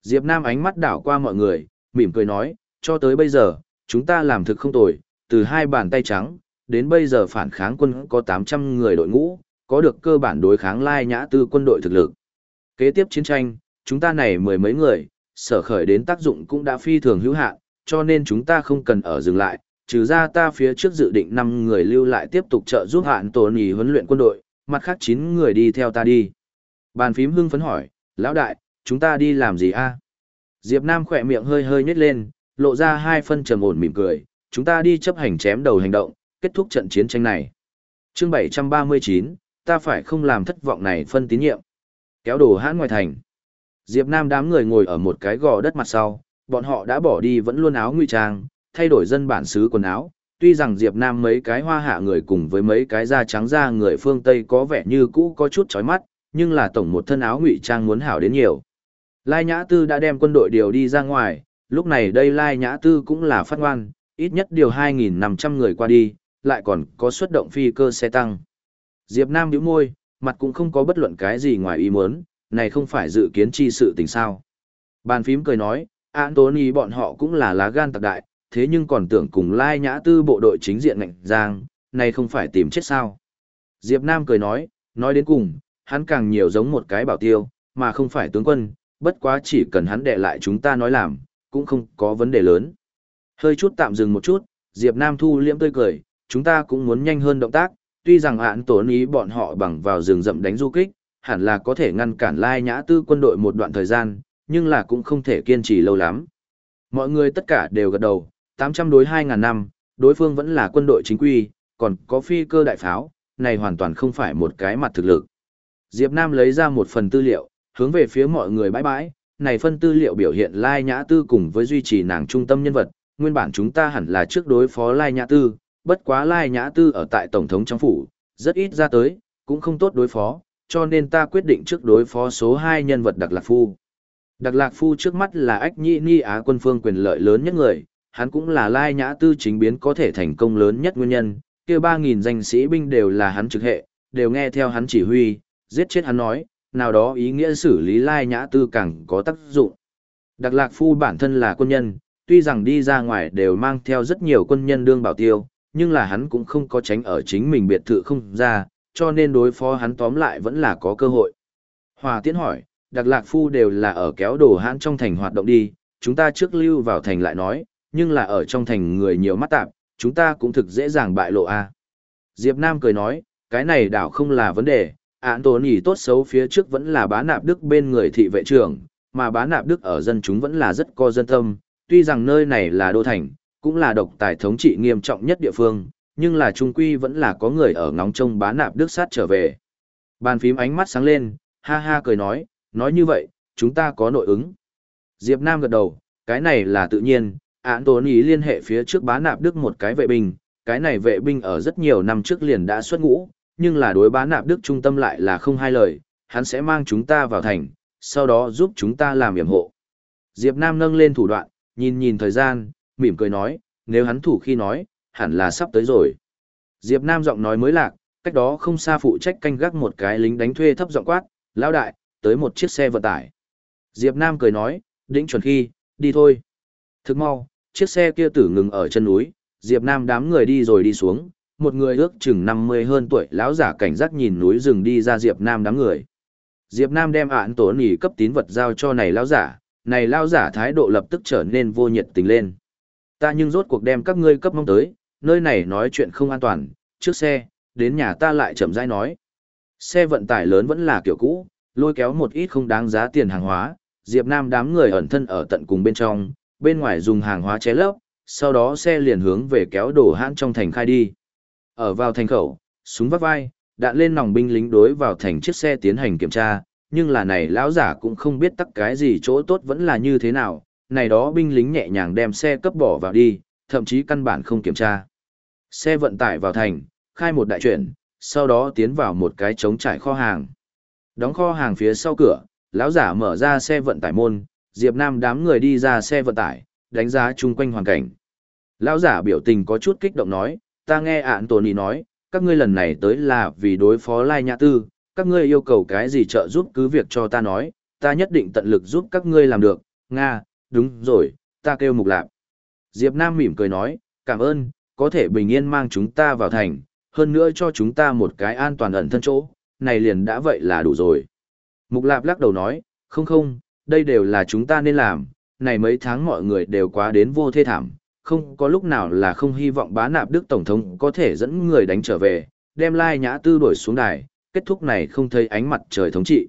Speaker 1: Diệp Nam ánh mắt đảo qua mọi người, mỉm cười nói, cho tới bây giờ, chúng ta làm thực không tồi, từ hai bàn tay trắng, đến bây giờ phản kháng quân có 800 người đội ngũ, có được cơ bản đối kháng lai nhã tư quân đội thực lực. Kế tiếp chiến tranh, chúng ta này mười mấy người, sở khởi đến tác dụng cũng đã phi thường hữu hạn, cho nên chúng ta không cần ở dừng lại, trừ ra ta phía trước dự định 5 người lưu lại tiếp tục trợ giúp hạn tổ ý huấn luyện quân đội, mặt khác 9 người đi theo ta đi. Bàn phím hưng phấn hỏi, lão đại, chúng ta đi làm gì a? Diệp Nam khỏe miệng hơi hơi nhếch lên, lộ ra hai phân trầm ổn mỉm cười, chúng ta đi chấp hành chém đầu hành động, kết thúc trận chiến tranh này. Chương 739, ta phải không làm thất vọng này phân tín nhiệm. Kéo đồ hãn ngoài thành. Diệp Nam đám người ngồi ở một cái gò đất mặt sau, bọn họ đã bỏ đi vẫn luôn áo ngụy trang, thay đổi dân bản xứ quần áo. Tuy rằng Diệp Nam mấy cái hoa hạ người cùng với mấy cái da trắng da người phương Tây có vẻ như cũ có chút chói mắt, nhưng là tổng một thân áo ngụy trang muốn hảo đến nhiều. Lai Nhã Tư đã đem quân đội điều đi ra ngoài, lúc này đây Lai Nhã Tư cũng là phát ngoan, ít nhất điều 2.500 người qua đi, lại còn có xuất động phi cơ xe tăng. Diệp Nam nhíu môi, mặt cũng không có bất luận cái gì ngoài ý muốn, này không phải dự kiến chi sự tình sao. Bàn phím cười nói, Anthony bọn họ cũng là lá gan tặc đại, thế nhưng còn tưởng cùng Lai Nhã Tư bộ đội chính diện ngạnh giang, này không phải tìm chết sao. Diệp Nam cười nói, nói đến cùng, hắn càng nhiều giống một cái bảo tiêu, mà không phải tướng quân, bất quá chỉ cần hắn đệ lại chúng ta nói làm, cũng không có vấn đề lớn. Hơi chút tạm dừng một chút, Diệp Nam thu liễm tươi cười, chúng ta cũng muốn nhanh hơn động tác, tuy rằng hạn tổn ý bọn họ bằng vào rừng rậm đánh du kích, hẳn là có thể ngăn cản lai nhã tư quân đội một đoạn thời gian, nhưng là cũng không thể kiên trì lâu lắm. Mọi người tất cả đều gật đầu, 800 đối 2.000 năm, đối phương vẫn là quân đội chính quy, còn có phi cơ đại pháo, này hoàn toàn không phải một cái mặt thực lực. Diệp Nam lấy ra một phần tư liệu, hướng về phía mọi người bãi bãi, này phân tư liệu biểu hiện Lai Nhã Tư cùng với duy trì nàng trung tâm nhân vật, nguyên bản chúng ta hẳn là trước đối phó Lai Nhã Tư, bất quá Lai Nhã Tư ở tại Tổng thống trong phủ, rất ít ra tới, cũng không tốt đối phó, cho nên ta quyết định trước đối phó số 2 nhân vật Đặc Lạc Phu. Đặc Lạc Phu trước mắt là ách nhị ni á quân phương quyền lợi lớn nhất người, hắn cũng là Lai Nhã Tư chính biến có thể thành công lớn nhất nguyên nhân, kia 3.000 danh sĩ binh đều là hắn trực hệ, đều nghe theo hắn chỉ huy, giết chết hắn nói, nào đó ý nghĩa xử lý Lai Nhã Tư càng có tác dụng. Đặc Lạc Phu bản thân là quân nhân, tuy rằng đi ra ngoài đều mang theo rất nhiều quân nhân đương bảo tiêu, nhưng là hắn cũng không có tránh ở chính mình biệt thự không ra, cho nên đối phó hắn tóm lại vẫn là có cơ hội. Hòa Tiễn hỏi, Đặc Lạc Phu đều là ở kéo đồ hãn trong thành hoạt động đi, chúng ta trước lưu vào thành lại nói, nhưng là ở trong thành người nhiều mắt tạp, chúng ta cũng thực dễ dàng bại lộ a. Diệp Nam cười nói, cái này đảo không là vấn đề, án tổn nhỉ tốt xấu phía trước vẫn là bá nạp đức bên người thị vệ trưởng, mà bá nạp đức ở dân chúng vẫn là rất co dân tâm, tuy rằng nơi này là đô thành, cũng là độc tài thống trị nghiêm trọng nhất địa phương, nhưng là trung quy vẫn là có người ở ngóng trông bá nạp đức sát trở về. Bàn phím ánh mắt sáng lên, ha ha cười nói, nói như vậy, chúng ta có nội ứng. Diệp Nam gật đầu, cái này là tự nhiên, án tổn ý liên hệ phía trước bá nạp đức một cái vệ binh, cái này vệ binh ở rất nhiều năm trước liền đã xuất ngũ, nhưng là đối bá nạp đức trung tâm lại là không hai lời, hắn sẽ mang chúng ta vào thành, sau đó giúp chúng ta làm yểm hộ. Diệp Nam nâng lên thủ đoạn, nhìn nhìn thời gian, mỉm cười nói, nếu hắn thủ khi nói, hẳn là sắp tới rồi. Diệp Nam giọng nói mới lạc, cách đó không xa phụ trách canh gác một cái lính đánh thuê thấp giọng quát, lão đại, tới một chiếc xe vận tải. Diệp Nam cười nói, đỉnh chuẩn khi, đi thôi. Thức mau, chiếc xe kia tử ngừng ở chân núi, Diệp Nam đám người đi rồi đi xuống, một người ước chừng 50 hơn tuổi lão giả cảnh giác nhìn núi rừng đi ra Diệp Nam đám người. Diệp Nam đem án tổ nỉ cấp tín vật giao cho này lão giả, này lão giả thái độ lập tức trở nên vô nhiệt tình lên. Ta nhưng rốt cuộc đem các ngươi cấp mong tới, nơi này nói chuyện không an toàn, trước xe, đến nhà ta lại chậm rãi nói. Xe vận tải lớn vẫn là kiểu cũ, lôi kéo một ít không đáng giá tiền hàng hóa, Diệp Nam đám người ẩn thân ở tận cùng bên trong, bên ngoài dùng hàng hóa chế lấp, sau đó xe liền hướng về kéo đổ hãn trong thành khai đi. Ở vào thành khẩu, súng vắt vai, đạn lên nòng binh lính đối vào thành chiếc xe tiến hành kiểm tra, nhưng là này lão giả cũng không biết tắc cái gì chỗ tốt vẫn là như thế nào, này đó binh lính nhẹ nhàng đem xe cấp bỏ vào đi, thậm chí căn bản không kiểm tra. Xe vận tải vào thành, khai một đại chuyển, sau đó tiến vào một cái trống trải kho hàng. Đóng kho hàng phía sau cửa, lão giả mở ra xe vận tải môn, Diệp Nam đám người đi ra xe vận tải, đánh giá chung quanh hoàn cảnh. Lão giả biểu tình có chút kích động nói, ta nghe ạn Tony nói, các ngươi lần này tới là vì đối phó Lai Nhã Tư, các ngươi yêu cầu cái gì trợ giúp cứ việc cho ta nói, ta nhất định tận lực giúp các ngươi làm được, Nga, đúng rồi, ta kêu mục lạp. Diệp Nam mỉm cười nói, cảm ơn, có thể bình yên mang chúng ta vào thành, hơn nữa cho chúng ta một cái an toàn ẩn thân chỗ, này liền đã vậy là đủ rồi. Mục lạp lắc đầu nói, không không, đây đều là chúng ta nên làm, này mấy tháng mọi người đều quá đến vô thê thảm, không có lúc nào là không hy vọng bá nạp Đức Tổng thống có thể dẫn người đánh trở về, đem lai nhã tư đuổi xuống đài, kết thúc này không thấy ánh mặt trời thống trị.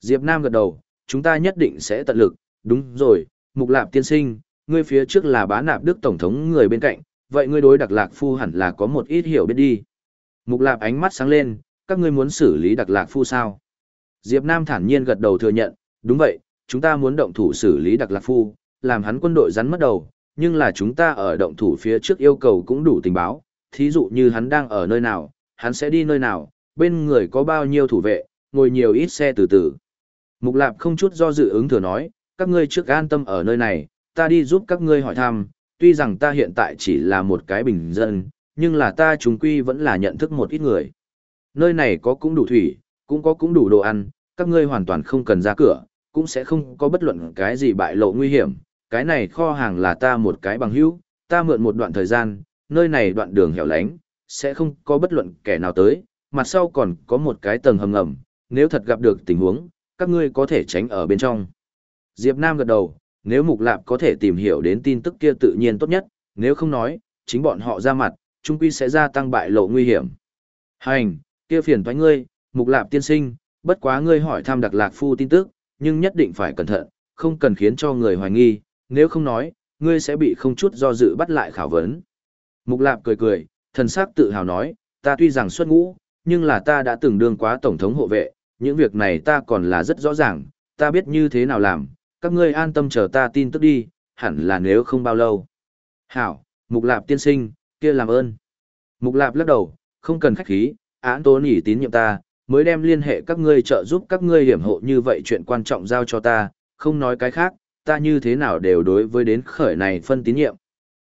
Speaker 1: Diệp Nam gật đầu, chúng ta nhất định sẽ tận lực, đúng rồi, mục lạp tiên sinh, ngươi phía trước là bá nạp Đức Tổng thống người bên cạnh, vậy ngươi đối đặc lạc phu hẳn là có một ít hiểu biết đi. Mục lạp ánh mắt sáng lên, các ngươi muốn xử lý đặc lạc phu sao? Diệp Nam thản nhiên gật đầu thừa nhận, đúng vậy, chúng ta muốn động thủ xử lý đặc lạc phu, làm hắn quân đội rắn mất đầu, nhưng là chúng ta ở động thủ phía trước yêu cầu cũng đủ tình báo, thí dụ như hắn đang ở nơi nào, hắn sẽ đi nơi nào, bên người có bao nhiêu thủ vệ, ngồi nhiều ít xe từ từ. Mục Lạp không chút do dự ứng thừa nói, các ngươi trước an tâm ở nơi này, ta đi giúp các ngươi hỏi thăm, tuy rằng ta hiện tại chỉ là một cái bình dân, nhưng là ta chúng quy vẫn là nhận thức một ít người. Nơi này có cũng đủ thủy, cũng có cũng đủ đồ ăn, các ngươi hoàn toàn không cần ra cửa, cũng sẽ không có bất luận cái gì bại lộ nguy hiểm. Cái này kho hàng là ta một cái bằng hữu, ta mượn một đoạn thời gian, nơi này đoạn đường hẻo lánh, sẽ không có bất luận kẻ nào tới, mặt sau còn có một cái tầng hầm ngầm, nếu thật gặp được tình huống, các ngươi có thể tránh ở bên trong. Diệp Nam gật đầu, nếu Mục Lạp có thể tìm hiểu đến tin tức kia tự nhiên tốt nhất, nếu không nói, chính bọn họ ra mặt, chung quy sẽ gia tăng bại lộ nguy hiểm. Hành, kia phiền toái ngươi, Mục Lạp tiên sinh, bất quá ngươi hỏi thăm đặc lạc phu tin tức, nhưng nhất định phải cẩn thận, không cần khiến cho người hoài nghi, nếu không nói, ngươi sẽ bị không chút do dự bắt lại khảo vấn. Mục Lạp cười cười, thần sắc tự hào nói, ta tuy rằng xuất ngũ, nhưng là ta đã từng đương quá tổng thống hộ vệ, những việc này ta còn là rất rõ ràng, ta biết như thế nào làm, các ngươi an tâm chờ ta tin tức đi, hẳn là nếu không bao lâu. Hảo, Mục Lạp tiên sinh, kia làm ơn. Mục Lạp lắc đầu, không cần khách khí, án tố nỉ tín nhiệm ta, mới đem liên hệ các ngươi trợ giúp các ngươi hiểm hộ như vậy chuyện quan trọng giao cho ta, không nói cái khác, ta như thế nào đều đối với đến khởi này phân tín nhiệm.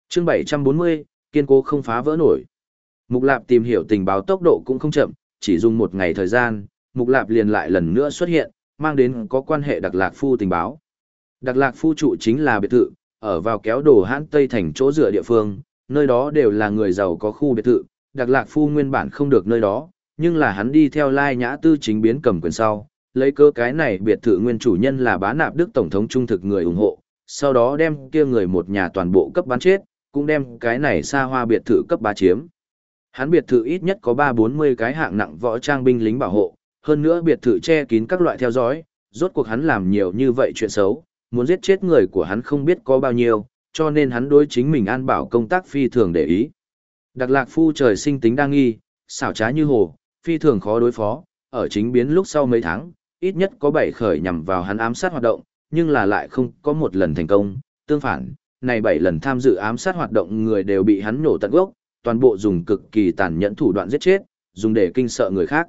Speaker 1: Chương 740, kiên cố không phá vỡ nổi. Mục Lạp tìm hiểu tình báo tốc độ cũng không chậm, chỉ dùng một ngày thời gian, Mục Lạp liền lại lần nữa xuất hiện, mang đến có quan hệ Đặc Lạc Phu tình báo. Đặc Lạc Phu trụ chính là biệt thự, ở vào kéo đồ hãn Tây thành chỗ dựa địa phương, nơi đó đều là người giàu có khu biệt thự, Đặc Lạc Phu nguyên bản không được nơi đó, nhưng là hắn đi theo Lai Nhã Tư chính biến cầm quyền sau, lấy cơ cái này biệt thự nguyên chủ nhân là bá nạp Đức Tổng thống trung thực người ủng hộ, sau đó đem kia người một nhà toàn bộ cấp bán chết, cũng đem cái này xa hoa biệt thự cấp bá chiếm. Hắn biệt thự ít nhất có 3-40 cái hạng nặng võ trang binh lính bảo hộ, hơn nữa biệt thự che kín các loại theo dõi, rốt cuộc hắn làm nhiều như vậy chuyện xấu, muốn giết chết người của hắn không biết có bao nhiêu, cho nên hắn đối chính mình an bảo công tác phi thường để ý. Đặc lạc phu trời sinh tính đa nghi, xảo trá như hồ, phi thường khó đối phó, ở chính biến lúc sau mấy tháng, ít nhất có 7 khởi nhằm vào hắn ám sát hoạt động, nhưng là lại không có một lần thành công, tương phản, này 7 lần tham dự ám sát hoạt động người đều bị hắn nổ tận gốc, toàn bộ dùng cực kỳ tàn nhẫn thủ đoạn giết chết, dùng để kinh sợ người khác.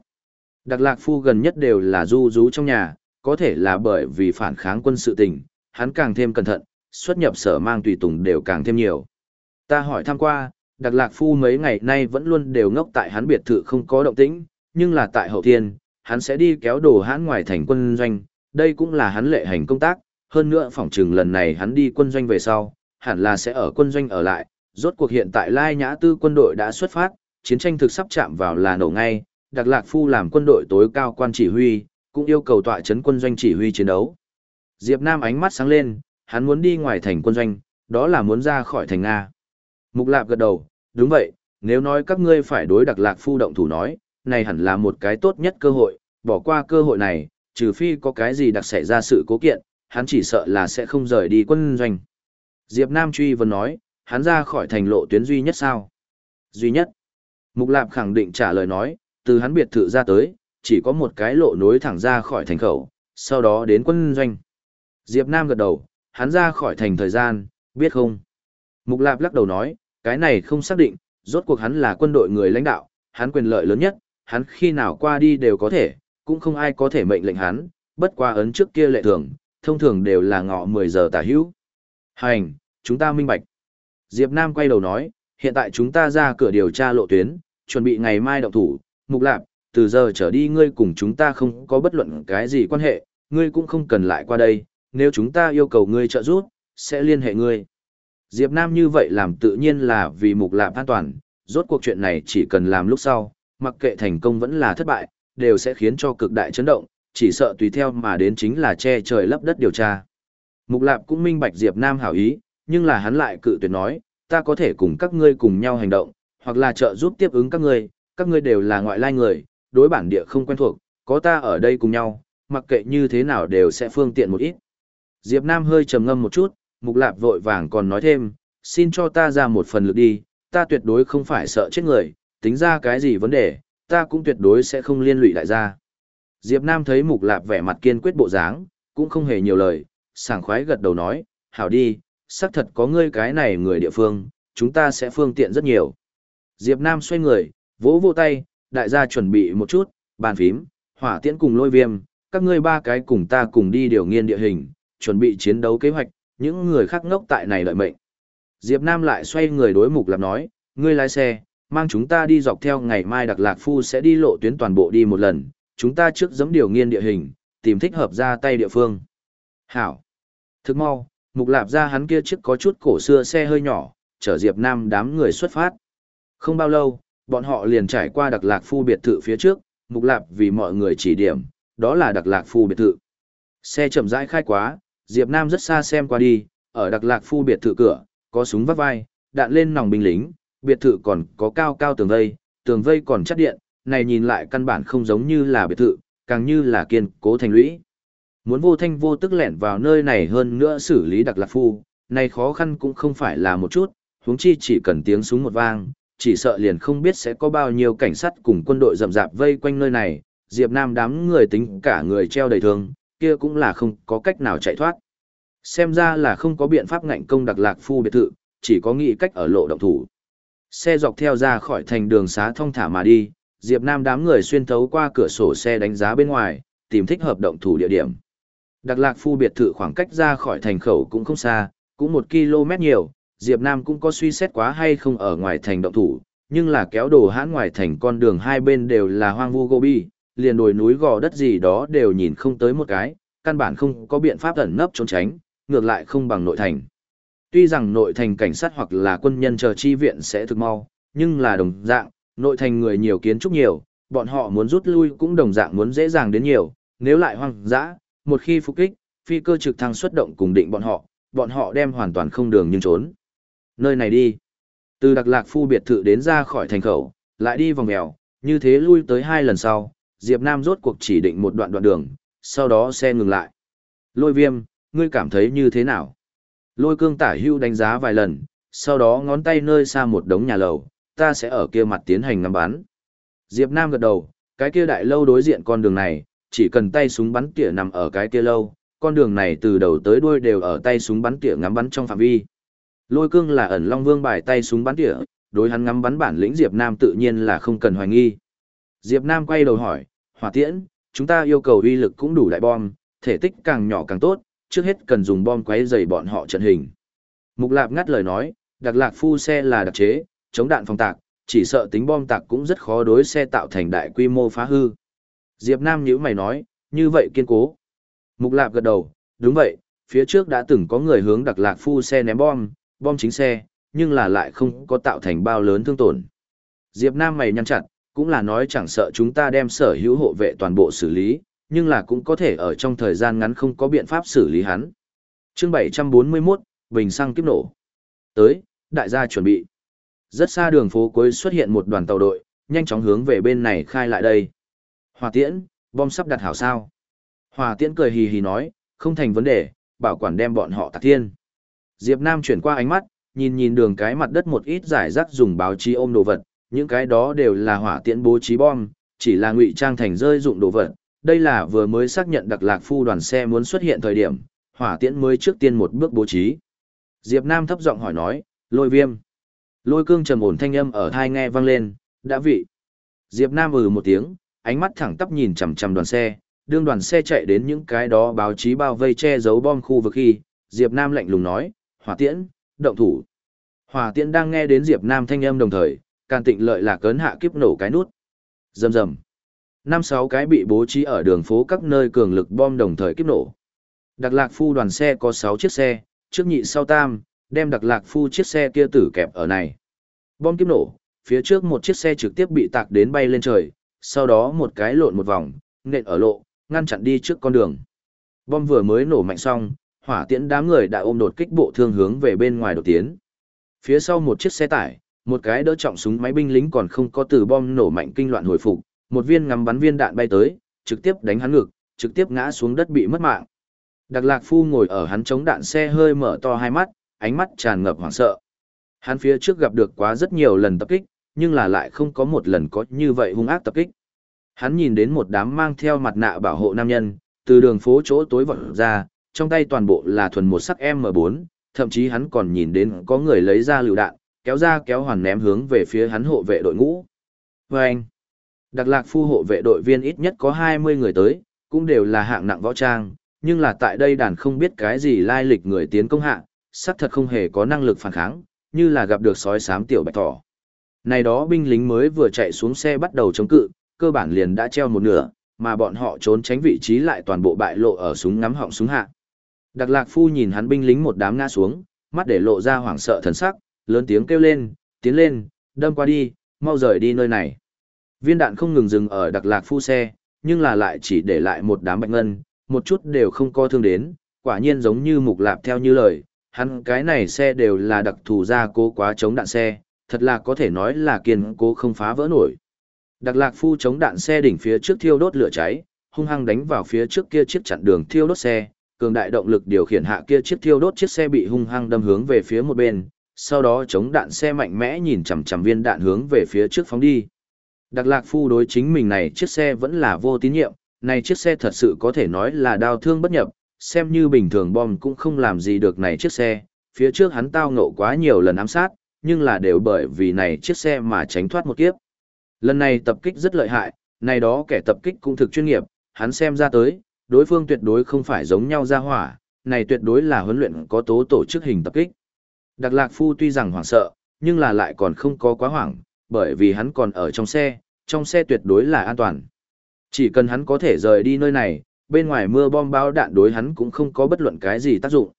Speaker 1: Đặc lạc phu gần nhất đều là du rú trong nhà, có thể là bởi vì phản kháng quân sự tình, hắn càng thêm cẩn thận, xuất nhập sở mang tùy tùng đều càng thêm nhiều. Ta hỏi thăm qua, đặc lạc phu mấy ngày nay vẫn luôn đều ngốc tại hắn biệt thự không có động tĩnh, nhưng là tại hậu thiên, hắn sẽ đi kéo đồ hắn ngoài thành quân doanh, đây cũng là hắn lệ hành công tác, hơn nữa phỏng chừng lần này hắn đi quân doanh về sau, hẳn là sẽ ở quân doanh ở lại, rốt cuộc hiện tại Lai Nhã Tư quân đội đã xuất phát, chiến tranh thực sắp chạm vào là nổ ngay, Đặc Lạc Phu làm quân đội tối cao quan chỉ huy, cũng yêu cầu tọa chấn quân doanh chỉ huy chiến đấu. Diệp Nam ánh mắt sáng lên, hắn muốn đi ngoài thành quân doanh, đó là muốn ra khỏi thành Nga. Mục Lạp gật đầu, đúng vậy, nếu nói các ngươi phải đối Đặc Lạc Phu động thủ nói, này hẳn là một cái tốt nhất cơ hội, bỏ qua cơ hội này, trừ phi có cái gì đặc xảy ra sự cố kiện, hắn chỉ sợ là sẽ không rời đi quân doanh. Diệp Nam truy vấn nói, hắn ra khỏi thành lộ tuyến duy nhất sao? Duy nhất. Mục Lạp khẳng định trả lời nói, từ hắn biệt thự ra tới, chỉ có một cái lộ nối thẳng ra khỏi thành khẩu, sau đó đến quân doanh. Diệp Nam gật đầu, hắn ra khỏi thành thời gian, biết không? Mục Lạp lắc đầu nói, cái này không xác định, rốt cuộc hắn là quân đội người lãnh đạo, hắn quyền lợi lớn nhất, hắn khi nào qua đi đều có thể, cũng không ai có thể mệnh lệnh hắn, bất qua ấn trước kia lệ thường, thông thường đều là ngọ 10 giờ tả hữu. Hành, chúng ta minh bạch. Diệp Nam quay đầu nói, hiện tại chúng ta ra cửa điều tra lộ tuyến, chuẩn bị ngày mai động thủ, mục lạp, từ giờ trở đi ngươi cùng chúng ta không có bất luận cái gì quan hệ, ngươi cũng không cần lại qua đây, nếu chúng ta yêu cầu ngươi trợ giúp, sẽ liên hệ ngươi. Diệp Nam như vậy làm tự nhiên là vì mục lạp an toàn, rốt cuộc chuyện này chỉ cần làm lúc sau, mặc kệ thành công vẫn là thất bại, đều sẽ khiến cho cực đại chấn động, chỉ sợ tùy theo mà đến chính là che trời lấp đất điều tra. Mục Lạp cũng minh bạch Diệp Nam hảo ý, nhưng là hắn lại cự tuyệt nói, ta có thể cùng các ngươi cùng nhau hành động, hoặc là trợ giúp tiếp ứng các ngươi, các ngươi đều là ngoại lai người, đối bản địa không quen thuộc, có ta ở đây cùng nhau, mặc kệ như thế nào đều sẽ phương tiện một ít. Diệp Nam hơi trầm ngâm một chút, Mục Lạp vội vàng còn nói thêm, xin cho ta ra một phần lực đi, ta tuyệt đối không phải sợ chết người, tính ra cái gì vấn đề, ta cũng tuyệt đối sẽ không liên lụy đại gia. Diệp Nam thấy Mục Lạp vẻ mặt kiên quyết bộ dáng, cũng không hề nhiều lời, sảng khoái gật đầu nói, hảo đi, xác thật có ngươi cái này người địa phương, chúng ta sẽ phương tiện rất nhiều. Diệp Nam xoay người, vỗ vỗ tay, đại gia chuẩn bị một chút, bàn phím, hỏa tiễn cùng lôi viêm, các ngươi ba cái cùng ta cùng đi điều nghiên địa hình, chuẩn bị chiến đấu kế hoạch, những người khác ngốc tại này đợi mệnh. Diệp Nam lại xoay người đối mục lạp nói, ngươi lái xe, mang chúng ta đi dọc theo ngày mai Đặc Lạc Phu sẽ đi lộ tuyến toàn bộ đi một lần, chúng ta trước giẫm điều nghiên địa hình, tìm thích hợp ra tay địa phương. Hảo. Thức mau, mục lạp ra hắn kia chiếc có chút cổ xưa xe hơi nhỏ, chở Diệp Nam đám người xuất phát. Không bao lâu, bọn họ liền trải qua Đặc Lạc Phu biệt thự phía trước, mục lạp vì mọi người chỉ điểm, đó là Đặc Lạc Phu biệt thự. Xe chậm rãi khai quá, Diệp Nam rất xa xem qua đi, ở Đặc Lạc Phu biệt thự cửa, có súng vắt vai, đạn lên nòng binh lính, biệt thự còn có cao cao tường vây, tường vây còn chắt điện, này nhìn lại căn bản không giống như là biệt thự, càng như là kiên cố thành lũy. Muốn vô thanh vô tức lẻn vào nơi này hơn nữa xử lý đặc lạc phu, này khó khăn cũng không phải là một chút, huống chi chỉ cần tiếng súng một vang, chỉ sợ liền không biết sẽ có bao nhiêu cảnh sát cùng quân đội rậm rạp vây quanh nơi này, Diệp Nam đám người tính cả người treo đầy thương, kia cũng là không có cách nào chạy thoát. Xem ra là không có biện pháp ngạnh công đặc lạc phu biệt thự, chỉ có nghĩ cách ở lộ động thủ. Xe dọc theo ra khỏi thành đường xá thông thả mà đi, Diệp Nam đám người xuyên thấu qua cửa sổ xe đánh giá bên ngoài, tìm thích hợp động thủ địa điểm. Đặc lạc phu biệt thự khoảng cách ra khỏi thành khẩu cũng không xa, cũng một km nhiều, Diệp Nam cũng có suy xét quá hay không ở ngoài thành động thủ, nhưng là kéo đồ hãn ngoài thành con đường hai bên đều là hoang vu gobi, liền đồi núi gò đất gì đó đều nhìn không tới một cái, căn bản không có biện pháp ẩn nấp trốn tránh, ngược lại không bằng nội thành. Tuy rằng nội thành cảnh sát hoặc là quân nhân chờ chi viện sẽ thực mau, nhưng là đồng dạng, nội thành người nhiều kiến trúc nhiều, bọn họ muốn rút lui cũng đồng dạng muốn dễ dàng đến nhiều, nếu lại hoang dã, một khi phục kích, phi cơ trực thăng xuất động cùng định bọn họ, bọn họ đem hoàn toàn không đường nhưng trốn. Nơi này đi. Từ Đặc Lạc Phu biệt thự đến ra khỏi thành khẩu, lại đi vòng mèo, như thế lui tới hai lần sau, Diệp Nam rốt cuộc chỉ định một đoạn đoạn đường, sau đó xe ngừng lại. Lôi viêm, ngươi cảm thấy như thế nào? Lôi cương tả hưu đánh giá vài lần, sau đó ngón tay nơi xa một đống nhà lầu, ta sẽ ở kia mặt tiến hành ngắm bắn. Diệp Nam gật đầu, cái kia đại lâu đối diện con đường này, chỉ cần tay súng bắn tỉa nằm ở cái kia lâu, con đường này từ đầu tới đuôi đều ở tay súng bắn tỉa ngắm bắn trong phạm vi. Lôi cương là ẩn long vương bài tay súng bắn tỉa, đối hắn ngắm bắn bản lĩnh Diệp Nam tự nhiên là không cần hoài nghi. Diệp Nam quay đầu hỏi, hỏa tiễn, chúng ta yêu cầu uy lực cũng đủ đại bom, thể tích càng nhỏ càng tốt, trước hết cần dùng bom quấy dày bọn họ trận hình. Mục Lạp ngắt lời nói, đặc lạc phu xe là đặc chế, chống đạn phòng tạc, chỉ sợ tính bom tạc cũng rất khó đối xe tạo thành đại quy mô phá hư. Diệp Nam nhữ mày nói, như vậy kiên cố. Mục Lạp gật đầu, đúng vậy, phía trước đã từng có người hướng đặc lạc phu xe ném bom, bom chính xe, nhưng là lại không có tạo thành bao lớn thương tổn. Diệp Nam mày nhăn chặt, cũng là nói chẳng sợ chúng ta đem sở hữu hộ vệ toàn bộ xử lý, nhưng là cũng có thể ở trong thời gian ngắn không có biện pháp xử lý hắn. Chương 741, Bình xăng kiếp nổ. Tới, đại gia chuẩn bị. Rất xa đường phố cuối xuất hiện một đoàn tàu đội, nhanh chóng hướng về bên này khai lại đây. Hòa tiễn, bom sắp đặt hảo sao. Hòa tiễn cười hì hì nói, không thành vấn đề, bảo quản đem bọn họ tạc thiên. Diệp Nam chuyển qua ánh mắt, nhìn nhìn đường cái mặt đất một ít giải rác dùng báo chí ôm đồ vật, những cái đó đều là hỏa tiễn bố trí bom, chỉ là ngụy trang thành rơi dụng đồ vật. Đây là vừa mới xác nhận đặc lạc phu đoàn xe muốn xuất hiện thời điểm, hỏa tiễn mới trước tiên một bước bố trí. Diệp Nam thấp giọng hỏi nói, lôi viêm. Lôi cương trầm ổn thanh âm ở thai nghe vang lên, đã vị. Diệp Nam ừ một tiếng, ánh mắt thẳng tắp nhìn chằm chằm đoàn xe, đương đoàn xe chạy đến những cái đó báo chí bao vây che giấu bom khu vực khi, Diệp Nam lạnh lùng nói, hỏa tiễn, động thủ. Hỏa tiễn đang nghe đến Diệp Nam thanh âm đồng thời, can tịnh lợi là cấn hạ kiếp nổ cái nút. Rầm rầm. Năm sáu cái bị bố trí ở đường phố các nơi cường lực bom đồng thời kiếp nổ. Đặc lạc phu đoàn xe có 6 chiếc xe, trước nhị sau tam, đem đặc lạc phu chiếc xe kia tử kẹp ở này. Bom kiếp nổ, phía trước một chiếc xe trực tiếp bị tạc đến bay lên trời, sau đó một cái lộn một vòng, nện ở lộ, ngăn chặn đi trước con đường. Bom vừa mới nổ mạnh xong, hỏa tiễn đám người đã ôm đột kích bộ thương hướng về bên ngoài đột tiến. Phía sau một chiếc xe tải, một cái đỡ trọng súng máy binh lính còn không có từ bom nổ mạnh kinh loạn hồi phục, một viên ngắm bắn viên đạn bay tới, trực tiếp đánh hắn ngực, trực tiếp ngã xuống đất bị mất mạng. Đặc Lạc Phu ngồi ở hắn chống đạn xe hơi mở to hai mắt, ánh mắt tràn ngập hoảng sợ. Hắn phía trước gặp được quá rất nhiều lần tập kích, nhưng là lại không có một lần có như vậy hung ác tập kích. Hắn nhìn đến một đám mang theo mặt nạ bảo hộ nam nhân, từ đường phố chỗ tối vọt ra, trong tay toàn bộ là thuần một sắc M4, thậm chí hắn còn nhìn đến có người lấy ra lựu đạn, kéo ra kéo hoàn ném hướng về phía hắn hộ vệ đội ngũ. Và anh, Đặc lạc phu hộ vệ đội viên ít nhất có 20 người tới, cũng đều là hạng nặng võ trang, nhưng là tại đây đàn không biết cái gì lai lịch người tiến công hạng, xác thật không hề có năng lực phản kháng, như là gặp được sói xám tiểu bạch thỏ. Này đó binh lính mới vừa chạy xuống xe bắt đầu chống cự, cơ bản liền đã treo một nửa, mà bọn họ trốn tránh vị trí lại toàn bộ bại lộ ở súng ngắm họng súng hạ. Đặc lạc phu nhìn hắn binh lính một đám ngã xuống, mắt để lộ ra hoảng sợ thần sắc, lớn tiếng kêu lên, tiến lên, đâm qua đi, mau rời đi nơi này. Viên đạn không ngừng dừng ở đặc lạc phu xe, nhưng là lại chỉ để lại một đám bạch ngân, một chút đều không có thương đến, quả nhiên giống như mục lạp theo như lời, hắn cái này xe đều là đặc thù ra cố quá chống đạn xe, thật là có thể nói là kiên cố không phá vỡ nổi. Đặc lạc phu chống đạn xe đỉnh phía trước thiêu đốt lửa cháy, hung hăng đánh vào phía trước kia chiếc chặn đường thiêu đốt xe, cường đại động lực điều khiển hạ kia chiếc thiêu đốt chiếc xe bị hung hăng đâm hướng về phía một bên, sau đó chống đạn xe mạnh mẽ nhìn chằm chằm viên đạn hướng về phía trước phóng đi. Đặc lạc phu đối chính mình này chiếc xe vẫn là vô tín nhiệm, này chiếc xe thật sự có thể nói là đau thương bất nhập, xem như bình thường bom cũng không làm gì được này chiếc xe, phía trước hắn tao ngộ quá nhiều lần ám sát, nhưng là đều bởi vì này chiếc xe mà tránh thoát một kiếp. Lần này tập kích rất lợi hại, này đó kẻ tập kích cũng thực chuyên nghiệp, hắn xem ra tới, đối phương tuyệt đối không phải giống nhau ra hỏa, này tuyệt đối là huấn luyện có tố tổ chức hình tập kích. Đặc lạc phu tuy rằng hoảng sợ, nhưng là lại còn không có quá hoảng, bởi vì hắn còn ở trong xe, trong xe tuyệt đối là an toàn. Chỉ cần hắn có thể rời đi nơi này, bên ngoài mưa bom bão đạn đối hắn cũng không có bất luận cái gì tác dụng.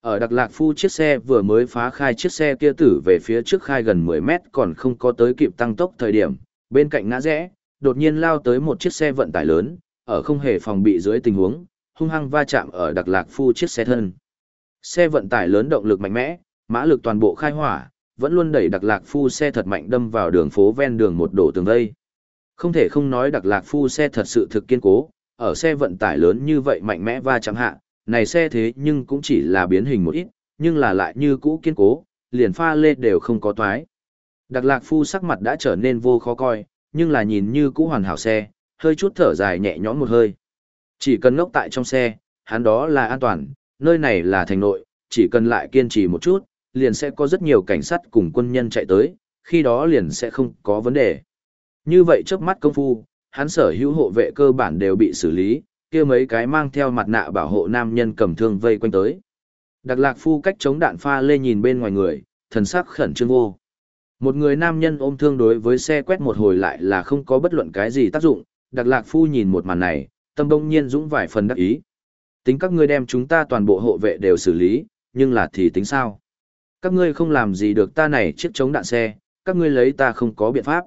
Speaker 1: Ở Đặc Lạc Phu chiếc xe vừa mới phá khai chiếc xe kia tử về phía trước khai gần 10 mét còn không có tới kịp tăng tốc thời điểm, bên cạnh ngã rẽ, đột nhiên lao tới một chiếc xe vận tải lớn, ở không hề phòng bị dưới tình huống, hung hăng va chạm ở Đặc Lạc Phu chiếc xe thân. Xe vận tải lớn động lực mạnh mẽ, mã lực toàn bộ khai hỏa, vẫn luôn đẩy Đặc Lạc Phu xe thật mạnh đâm vào đường phố ven đường một đổ tường vây. Không thể không nói Đặc Lạc Phu xe thật sự thực kiên cố, ở xe vận tải lớn như vậy mạnh mẽ va chạm hạ, này xe thế nhưng cũng chỉ là biến hình một ít, nhưng là lại như cũ kiên cố, liền pha lê đều không có toái. Đặc lạc phu sắc mặt đã trở nên vô khó coi, nhưng là nhìn như cũ hoàn hảo xe, hơi chút thở dài nhẹ nhõm một hơi. Chỉ cần ngốc tại trong xe, hắn đó là an toàn, nơi này là thành nội, chỉ cần lại kiên trì một chút, liền sẽ có rất nhiều cảnh sát cùng quân nhân chạy tới, khi đó liền sẽ không có vấn đề. Như vậy trước mắt công phu, hắn sở hữu hộ vệ cơ bản đều bị xử lý, kia mấy cái mang theo mặt nạ bảo hộ nam nhân cầm thương vây quanh tới. Đặc lạc phu cách chống đạn pha lê nhìn bên ngoài người, thần sắc khẩn trương vô. Một người nam nhân ôm thương đối với xe quét một hồi lại là không có bất luận cái gì tác dụng, đặc lạc phu nhìn một màn này, tâm đông nhiên dũng vài phần đắc ý. Tính các ngươi đem chúng ta toàn bộ hộ vệ đều xử lý, nhưng là thì tính sao? Các ngươi không làm gì được ta này chiếc chống đạn xe, các ngươi lấy ta không có biện pháp.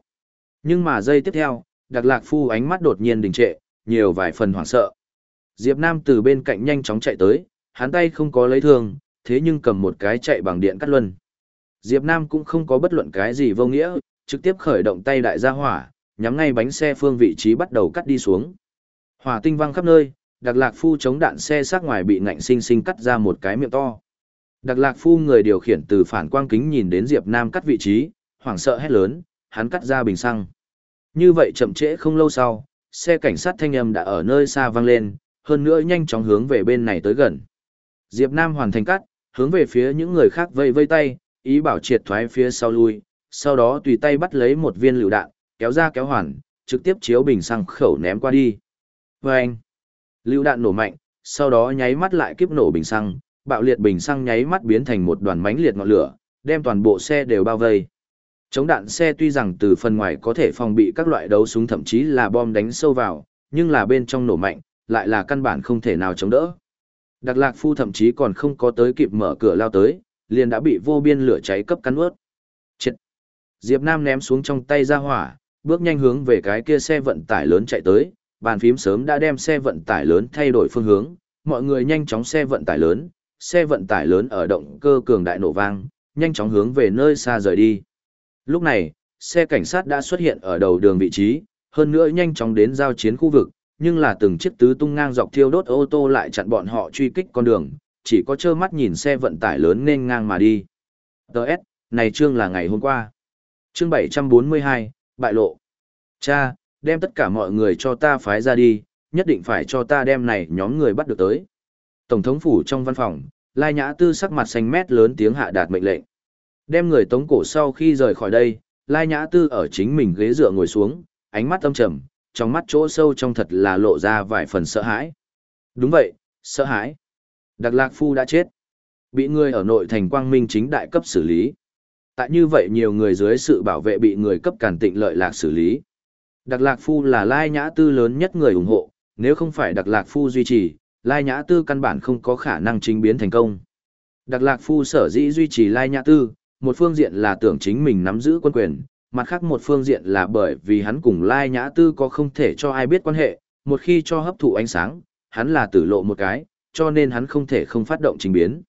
Speaker 1: Nhưng mà giây tiếp theo, đặc lạc phu ánh mắt đột nhiên đình trệ, nhiều vài phần hoảng sợ. Diệp Nam từ bên cạnh nhanh chóng chạy tới, hắn tay không có lấy thương, thế nhưng cầm một cái chạy bằng điện cắt luân. Diệp Nam cũng không có bất luận cái gì vô nghĩa, trực tiếp khởi động tay đại gia hỏa, nhắm ngay bánh xe phương vị trí bắt đầu cắt đi xuống. Hỏa tinh văng khắp nơi, đặc lạc phu chống đạn xe sát ngoài bị ngạnh sinh sinh cắt ra một cái miệng to. Đặc lạc phu người điều khiển từ phản quang kính nhìn đến Diệp Nam cắt vị trí, hoảng sợ hét lớn, hắn cắt ra bình xăng. Như vậy chậm trễ không lâu sau, xe cảnh sát thanh âm đã ở nơi xa vang lên, hơn nữa nhanh chóng hướng về bên này tới gần. Diệp Nam hoàn thành cắt, hướng về phía những người khác vây vây tay, ý bảo triệt thoái phía sau lui, sau đó tùy tay bắt lấy một viên lựu đạn, kéo ra kéo hoàn, trực tiếp chiếu bình xăng khẩu ném qua đi. Vâng! Lựu đạn nổ mạnh, sau đó nháy mắt lại kiếp nổ bình xăng, bạo liệt bình xăng nháy mắt biến thành một đoàn mánh liệt ngọn lửa, đem toàn bộ xe đều bao vây. Chống đạn xe tuy rằng từ phần ngoài có thể phòng bị các loại đấu súng thậm chí là bom đánh sâu vào, nhưng là bên trong nổ mạnh, lại là căn bản không thể nào chống đỡ. Đặc lạc phu thậm chí còn không có tới kịp mở cửa lao tới, liền đã bị vô biên lửa cháy cấp cắn ướt. Chết! Diệp Nam ném xuống trong tay ra hỏa, bước nhanh hướng về cái kia xe vận tải lớn chạy tới, bàn phím sớm đã đem xe vận tải lớn thay đổi phương hướng, mọi người nhanh chóng xe vận tải lớn, xe vận tải lớn ở động cơ cường đại nổ vang, nhanh chóng hướng về nơi xa rời đi. Lúc này, xe cảnh sát đã xuất hiện ở đầu đường vị trí, hơn nữa nhanh chóng đến giao chiến khu vực, nhưng là từng chiếc tứ tung ngang dọc thiêu đốt ô tô lại chặn bọn họ truy kích con đường, chỉ có trơ mắt nhìn xe vận tải lớn nên ngang mà đi. Đợt, này chương là ngày hôm qua. Chương 742, bại lộ. Cha, đem tất cả mọi người cho ta phái ra đi, nhất định phải cho ta đem này nhóm người bắt được tới. Tổng thống phủ trong văn phòng, Lai Nhã Tư sắc mặt xanh mét lớn tiếng hạ đạt mệnh lệnh. Đem người tống cổ sau khi rời khỏi đây, Lai Nhã Tư ở chính mình ghế dựa ngồi xuống, ánh mắt âm trầm, trong mắt chỗ sâu trong thật là lộ ra vài phần sợ hãi. Đúng vậy, sợ hãi. Đặc Lạc Phu đã chết. Bị người ở nội thành quang minh chính đại cấp xử lý. Tại như vậy nhiều người dưới sự bảo vệ bị người cấp cản tịnh lợi lạc xử lý. Đặc Lạc Phu là Lai Nhã Tư lớn nhất người ủng hộ, nếu không phải Đặc Lạc Phu duy trì, Lai Nhã Tư căn bản không có khả năng chính biến thành công. Đặc Lạc Phu sở dĩ duy trì Lai Nhã Tư, một phương diện là tưởng chính mình nắm giữ quân quyền, mặt khác một phương diện là bởi vì hắn cùng Lai Nhã Tư có không thể cho ai biết quan hệ, một khi cho hấp thụ ánh sáng, hắn là tử lộ một cái, cho nên hắn không thể không phát động trình biến.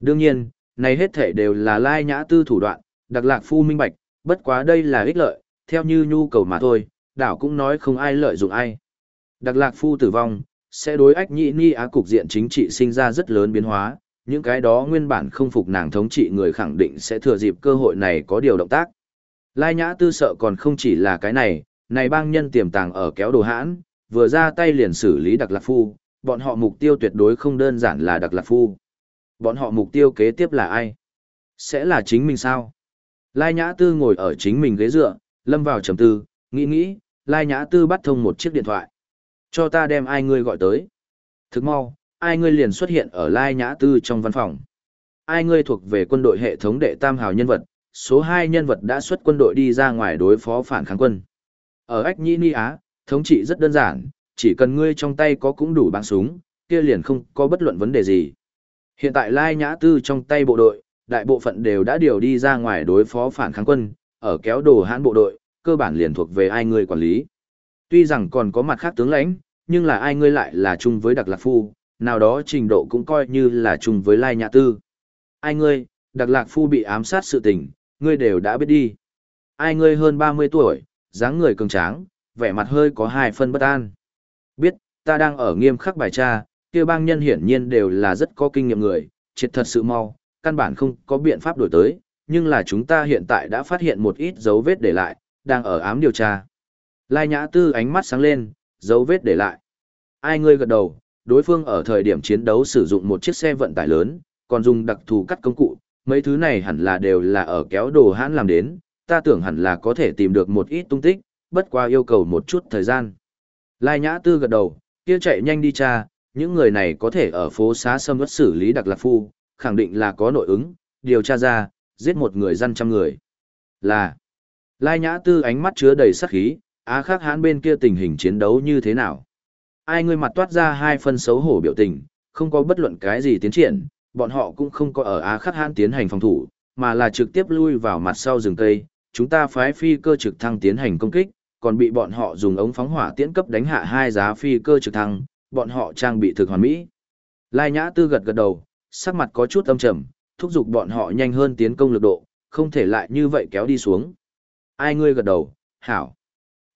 Speaker 1: Đương nhiên, này hết thể đều là Lai Nhã Tư thủ đoạn, đặc lạc phu minh bạch, bất quá đây là ích lợi, theo như nhu cầu mà thôi, đảo cũng nói không ai lợi dụng ai. Đặc lạc phu tử vong, sẽ đối ách nhị ni á cục diện chính trị sinh ra rất lớn biến hóa, những cái đó nguyên bản không phục nàng thống trị người khẳng định sẽ thừa dịp cơ hội này có điều động tác. Lai nhã tư sợ còn không chỉ là cái này, này bang nhân tiềm tàng ở kéo đồ hãn, vừa ra tay liền xử lý đặc lạc phu, bọn họ mục tiêu tuyệt đối không đơn giản là đặc lạc phu. Bọn họ mục tiêu kế tiếp là ai? Sẽ là chính mình sao? Lai nhã tư ngồi ở chính mình ghế dựa, lâm vào trầm tư, nghĩ nghĩ, Lai nhã tư bắt thông một chiếc điện thoại. Cho ta đem ai ngươi gọi tới. Thức mau, ai ngươi liền xuất hiện ở Lai nhã tư trong văn phòng. Ai ngươi thuộc về quân đội hệ thống đệ tam hào nhân vật, số 2 nhân vật đã xuất quân đội đi ra ngoài đối phó phản kháng quân. Ở Ách Nhĩ Ni Á, thống trị rất đơn giản, chỉ cần ngươi trong tay có cũng đủ bắn súng, kia liền không có bất luận vấn đề gì. Hiện tại Lai Nhã Tư trong tay bộ đội, đại bộ phận đều đã điều đi ra ngoài đối phó phản kháng quân, ở kéo đồ hãn bộ đội, cơ bản liền thuộc về ai ngươi quản lý. Tuy rằng còn có mặt khác tướng lãnh, nhưng là ai ngươi lại là chung với Đặc Lạc Phu, nào đó trình độ cũng coi như là chung với Lai Nhã Tư. Ai ngươi, Đặc Lạc Phu bị ám sát sự tình, ngươi đều đã biết đi. Ai ngươi hơn 30 tuổi, dáng người cường tráng, vẻ mặt hơi có hai phân bất an. Biết, ta đang ở nghiêm khắc bài tra, kia bang nhân hiển nhiên đều là rất có kinh nghiệm người, triệt thật sự mau, căn bản không có biện pháp đổi tới, nhưng là chúng ta hiện tại đã phát hiện một ít dấu vết để lại, đang ở ám điều tra. Lai Nhã Tư ánh mắt sáng lên, dấu vết để lại. Ai ngươi gật đầu, đối phương ở thời điểm chiến đấu sử dụng một chiếc xe vận tải lớn, còn dùng đặc thù cắt công cụ, mấy thứ này hẳn là đều là ở kéo đồ hãn làm đến, ta tưởng hẳn là có thể tìm được một ít tung tích, bất qua yêu cầu một chút thời gian. Lai Nhã Tư gật đầu, kia chạy nhanh đi cha, những người này có thể ở phố xá sâm vất xử lý đặc lạc phu, khẳng định là có nội ứng, điều tra ra, giết một người dân trăm người. Là, Lai Nhã Tư ánh mắt chứa đầy sắc khí, á khác hãn bên kia tình hình chiến đấu như thế nào. Ai người mặt toát ra hai phân xấu hổ biểu tình, không có bất luận cái gì tiến triển, bọn họ cũng không có ở Á Khắc Hãn tiến hành phòng thủ, mà là trực tiếp lui vào mặt sau rừng cây, chúng ta phái phi cơ trực thăng tiến hành công kích, còn bị bọn họ dùng ống phóng hỏa tiễn cấp đánh hạ hai giá phi cơ trực thăng, bọn họ trang bị thực hoàn mỹ. Lai Nhã Tư gật gật đầu, sắc mặt có chút âm trầm, thúc giục bọn họ nhanh hơn tiến công lực độ, không thể lại như vậy kéo đi xuống. Ai ngươi gật đầu, hảo.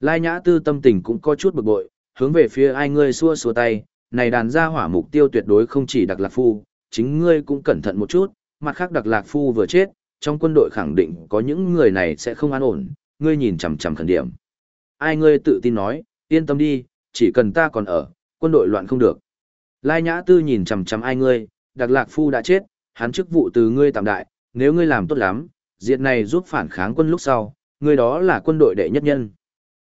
Speaker 1: Lai Nhã Tư tâm tình cũng có chút bực bội, hướng về phía ai ngươi xua xua tay, này đàn ra hỏa mục tiêu tuyệt đối không chỉ đặc lạc phu, chính ngươi cũng cẩn thận một chút, mặt khác Đặc Lạc Phu vừa chết, trong quân đội khẳng định có những người này sẽ không an ổn, ngươi nhìn chằm chằm khẩn điểm. Ai ngươi tự tin nói, yên tâm đi, chỉ cần ta còn ở, quân đội loạn không được. Lai Nhã Tư nhìn chằm chằm ai ngươi, Đặc Lạc Phu đã chết, hắn chức vụ từ ngươi tạm đại, nếu ngươi làm tốt lắm, diện này giúp phản kháng quân lúc sau, ngươi đó là quân đội đệ nhất nhân.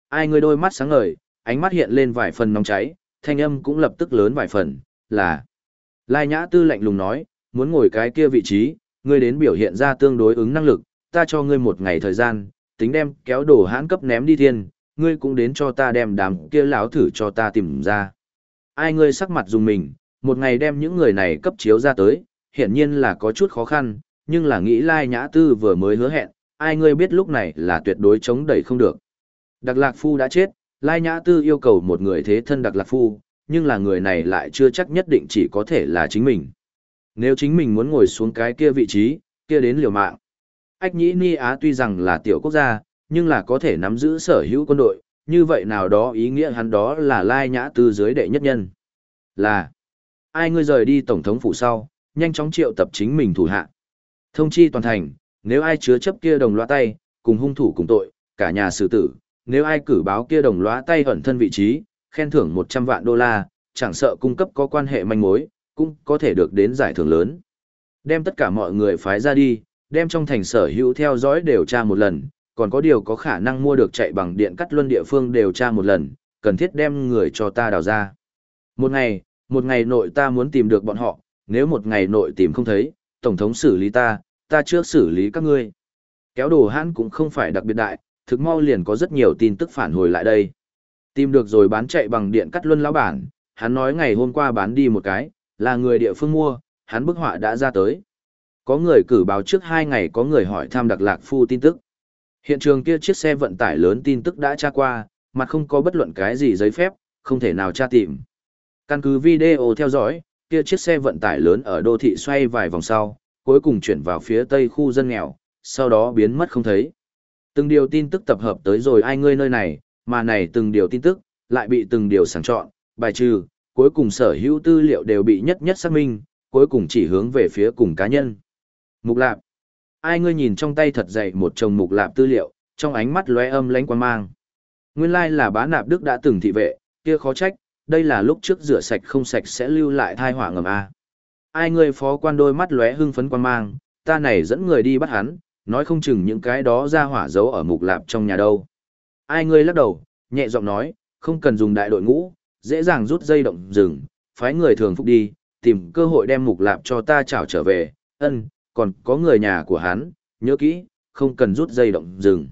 Speaker 1: Ai ngươi đôi mắt sáng ngời, ánh mắt hiện lên vài phần nóng cháy, thanh âm cũng lập tức lớn vài phần, là. Lai Nhã Tư lạnh lùng nói, muốn ngồi cái kia vị trí, ngươi đến biểu hiện ra tương đối ứng năng lực, ta cho ngươi một ngày thời gian, tính đem kéo đổ hãn cấp ném đi thiên, ngươi cũng đến cho ta đem đám kia lão thử cho ta tìm ra. Ai ngươi sắc mặt dùng mình, một ngày đem những người này cấp chiếu ra tới, hiển nhiên là có chút khó khăn, nhưng là nghĩ Lai Nhã Tư vừa mới hứa hẹn, ai ngươi biết lúc này là tuyệt đối chống đẩy không được. Đặc Lạc Phu đã chết, Lai Nhã Tư yêu cầu một người thế thân Đặc Lạc Phu, nhưng là người này lại chưa chắc nhất định chỉ có thể là chính mình. Nếu chính mình muốn ngồi xuống cái kia vị trí, kia đến liều mạng. Ách Nhĩ Ni Á tuy rằng là tiểu quốc gia, nhưng là có thể nắm giữ sở hữu quân đội, như vậy nào đó ý nghĩa hắn đó là Lai Nhã Tư dưới đệ nhất nhân. Là, ai ngươi rời đi Tổng thống phủ sau, nhanh chóng triệu tập chính mình thủ hạ. Thông chi toàn thành, nếu ai chứa chấp kia đồng loa tay, cùng hung thủ cùng tội, cả nhà xử tử, nếu ai cử báo kia đồng lóa tay ẩn thân vị trí, khen thưởng 100 vạn đô la, chẳng sợ cung cấp có quan hệ manh mối, cũng có thể được đến giải thưởng lớn. Đem tất cả mọi người phái ra đi, đem trong thành sở hữu theo dõi điều tra một lần, còn có điều có khả năng mua được chạy bằng điện cắt luân địa phương điều tra một lần, cần thiết đem người cho ta đào ra. Một ngày, một ngày nội ta muốn tìm được bọn họ, nếu một ngày nội tìm không thấy, Tổng thống xử lý ta, ta trước xử lý các ngươi. Kéo đồ hãn cũng không phải đặc biệt đại, thực mau liền có rất nhiều tin tức phản hồi lại đây. Tìm được rồi bán chạy bằng điện cắt luân lão bản, hắn nói ngày hôm qua bán đi một cái, là người địa phương mua, hắn bức họa đã ra tới. Có người cử báo trước hai ngày có người hỏi thăm đặc lạc phu tin tức. Hiện trường kia chiếc xe vận tải lớn tin tức đã tra qua, mặt không có bất luận cái gì giấy phép, không thể nào tra tìm. Căn cứ video theo dõi, kia chiếc xe vận tải lớn ở đô thị xoay vài vòng sau, cuối cùng chuyển vào phía tây khu dân nghèo, sau đó biến mất không thấy. Từng điều tin tức tập hợp tới rồi ai ngươi nơi này, mà này từng điều tin tức, lại bị từng điều sàng chọn, bài trừ, cuối cùng sở hữu tư liệu đều bị nhất nhất xác minh, cuối cùng chỉ hướng về phía cùng cá nhân. Mục lạp. Ai ngươi nhìn trong tay thật dày một chồng mục lạp tư liệu, trong ánh mắt lóe âm lánh quan mang. Nguyên lai like là bá nạp đức đã từng thị vệ, kia khó trách, đây là lúc trước rửa sạch không sạch sẽ lưu lại thai họa ngầm A. Ai ngươi phó quan đôi mắt lóe hưng phấn quan mang, ta này dẫn người đi bắt hắn, nói không chừng những cái đó ra hỏa giấu ở mục lạp trong nhà đâu. Ai ngươi lắc đầu, nhẹ giọng nói, không cần dùng đại đội ngũ, dễ dàng rút dây động rừng, phái người thường phục đi, tìm cơ hội đem mục lạp cho ta trảo trở về, ân, còn có người nhà của hắn, nhớ kỹ, không cần rút dây động rừng.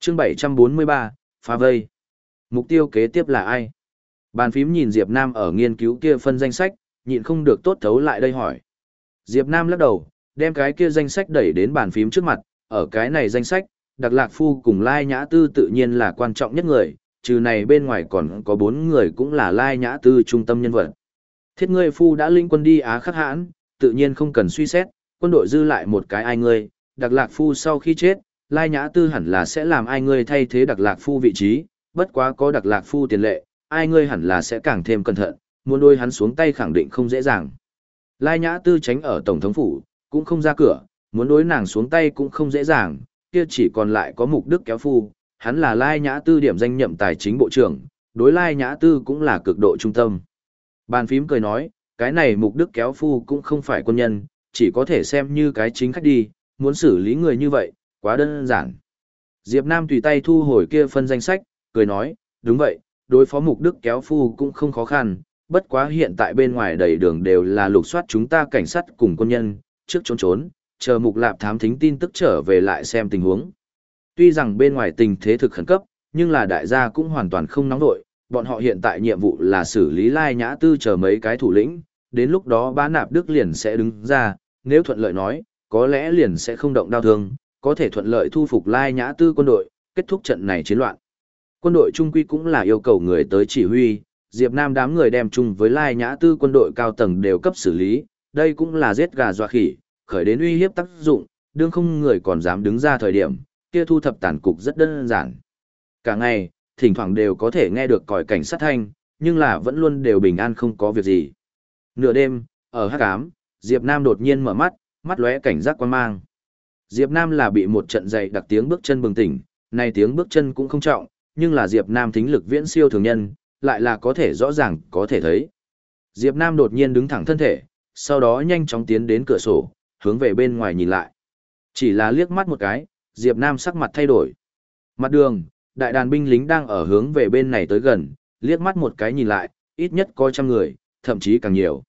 Speaker 1: Chương 743, phá vây. Mục tiêu kế tiếp là ai? Bàn phím nhìn Diệp Nam ở nghiên cứu kia phân danh sách, nhịn không được tốt thấu lại đây hỏi. Diệp Nam lắc đầu, đem cái kia danh sách đẩy đến bàn phím trước mặt, ở cái này danh sách, Đặc Lạc Phu cùng Lai Nhã Tư tự nhiên là quan trọng nhất người, trừ này bên ngoài còn có bốn người cũng là Lai Nhã Tư trung tâm nhân vật. Thiết ngươi Phu đã linh quân đi Á khắc hãn, tự nhiên không cần suy xét, quân đội dư lại một cái ai ngươi, Đặc Lạc Phu sau khi chết, Lai Nhã Tư hẳn là sẽ làm ai ngươi thay thế Đặc Lạc Phu vị trí, bất quá có Đặc Lạc Phu tiền lệ, ai ngươi hẳn là sẽ càng thêm cẩn thận, muốn đôi hắn xuống tay khẳng định không dễ dàng. Lai Nhã Tư tránh ở Tổng thống phủ, cũng không ra cửa, muốn đối nàng xuống tay cũng không dễ dàng, kia chỉ còn lại có mục đức kéo phu, hắn là Lai Nhã Tư điểm danh nhậm tài chính bộ trưởng, đối Lai Nhã Tư cũng là cực độ trung tâm. Bàn phím cười nói, cái này mục đức kéo phu cũng không phải quân nhân, chỉ có thể xem như cái chính khách đi, muốn xử lý người như vậy, quá đơn giản. Diệp Nam tùy tay thu hồi kia phân danh sách, cười nói, đúng vậy, đối phó mục đức kéo phu cũng không khó khăn, bất quá hiện tại bên ngoài đầy đường đều là lục soát chúng ta cảnh sát cùng quân nhân, trước trốn trốn, chờ mục lạp thám thính tin tức trở về lại xem tình huống. Tuy rằng bên ngoài tình thế thực khẩn cấp, nhưng là đại gia cũng hoàn toàn không nóng đội, bọn họ hiện tại nhiệm vụ là xử lý lai nhã tư chờ mấy cái thủ lĩnh, đến lúc đó bá nạp đức liền sẽ đứng ra, nếu thuận lợi nói, có lẽ liền sẽ không động đau thương, có thể thuận lợi thu phục lai nhã tư quân đội, kết thúc trận này chiến loạn. Quân đội trung quy cũng là yêu cầu người tới chỉ huy, Diệp Nam đám người đem chung với lai nhã tư quân đội cao tầng đều cấp xử lý, đây cũng là giết gà dọa khỉ, khởi đến uy hiếp tác dụng, đương không người còn dám đứng ra thời điểm, kia thu thập tàn cục rất đơn giản. Cả ngày, thỉnh thoảng đều có thể nghe được còi cảnh sát thanh, nhưng là vẫn luôn đều bình an không có việc gì. Nửa đêm, ở hắc ám, Diệp Nam đột nhiên mở mắt, mắt lóe cảnh giác quan mang. Diệp Nam là bị một trận dày đặc tiếng bước chân bừng tỉnh, nay tiếng bước chân cũng không trọng, nhưng là Diệp Nam thính lực viễn siêu thường nhân, lại là có thể rõ ràng, có thể thấy. Diệp Nam đột nhiên đứng thẳng thân thể, sau đó nhanh chóng tiến đến cửa sổ, hướng về bên ngoài nhìn lại. Chỉ là liếc mắt một cái, Diệp Nam sắc mặt thay đổi. Mặt đường, đại đàn binh lính đang ở hướng về bên này tới gần, liếc mắt một cái nhìn lại, ít nhất có trăm người, thậm chí càng nhiều.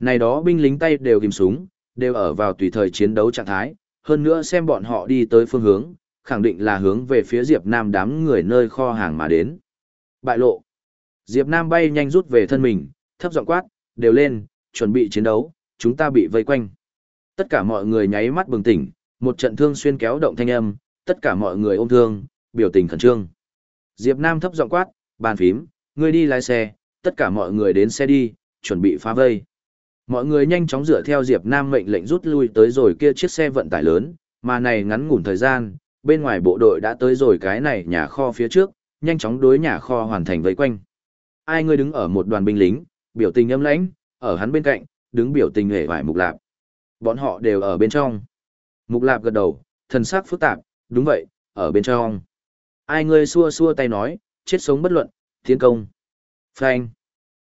Speaker 1: Này đó binh lính tay đều kìm súng, đều ở vào tùy thời chiến đấu trạng thái, hơn nữa xem bọn họ đi tới phương hướng, khẳng định là hướng về phía Diệp Nam đám người nơi kho hàng mà đến. Bại lộ. Diệp Nam bay nhanh rút về thân mình, thấp giọng quát, đều lên, chuẩn bị chiến đấu, chúng ta bị vây quanh. Tất cả mọi người nháy mắt bừng tỉnh, một trận thương xuyên kéo động thanh âm, tất cả mọi người ôm thương, biểu tình khẩn trương. Diệp Nam thấp giọng quát, bàn phím, ngươi đi lái xe, tất cả mọi người đến xe đi, chuẩn bị phá vây. Mọi người nhanh chóng dựa theo Diệp Nam mệnh lệnh rút lui tới rồi kia chiếc xe vận tải lớn, mà này ngắn ngủn thời gian, bên ngoài bộ đội đã tới rồi cái này nhà kho phía trước, nhanh chóng đối nhà kho hoàn thành vây quanh. Ai ngươi đứng ở một đoàn binh lính, biểu tình âm lãnh, ở hắn bên cạnh, đứng biểu tình hề vải mục lạp. Bọn họ đều ở bên trong. Mục lạp gật đầu, thần sắc phức tạp, đúng vậy, ở bên trong. Ai ngươi xua xua tay nói, chết sống bất luận, thiên công. Phanh.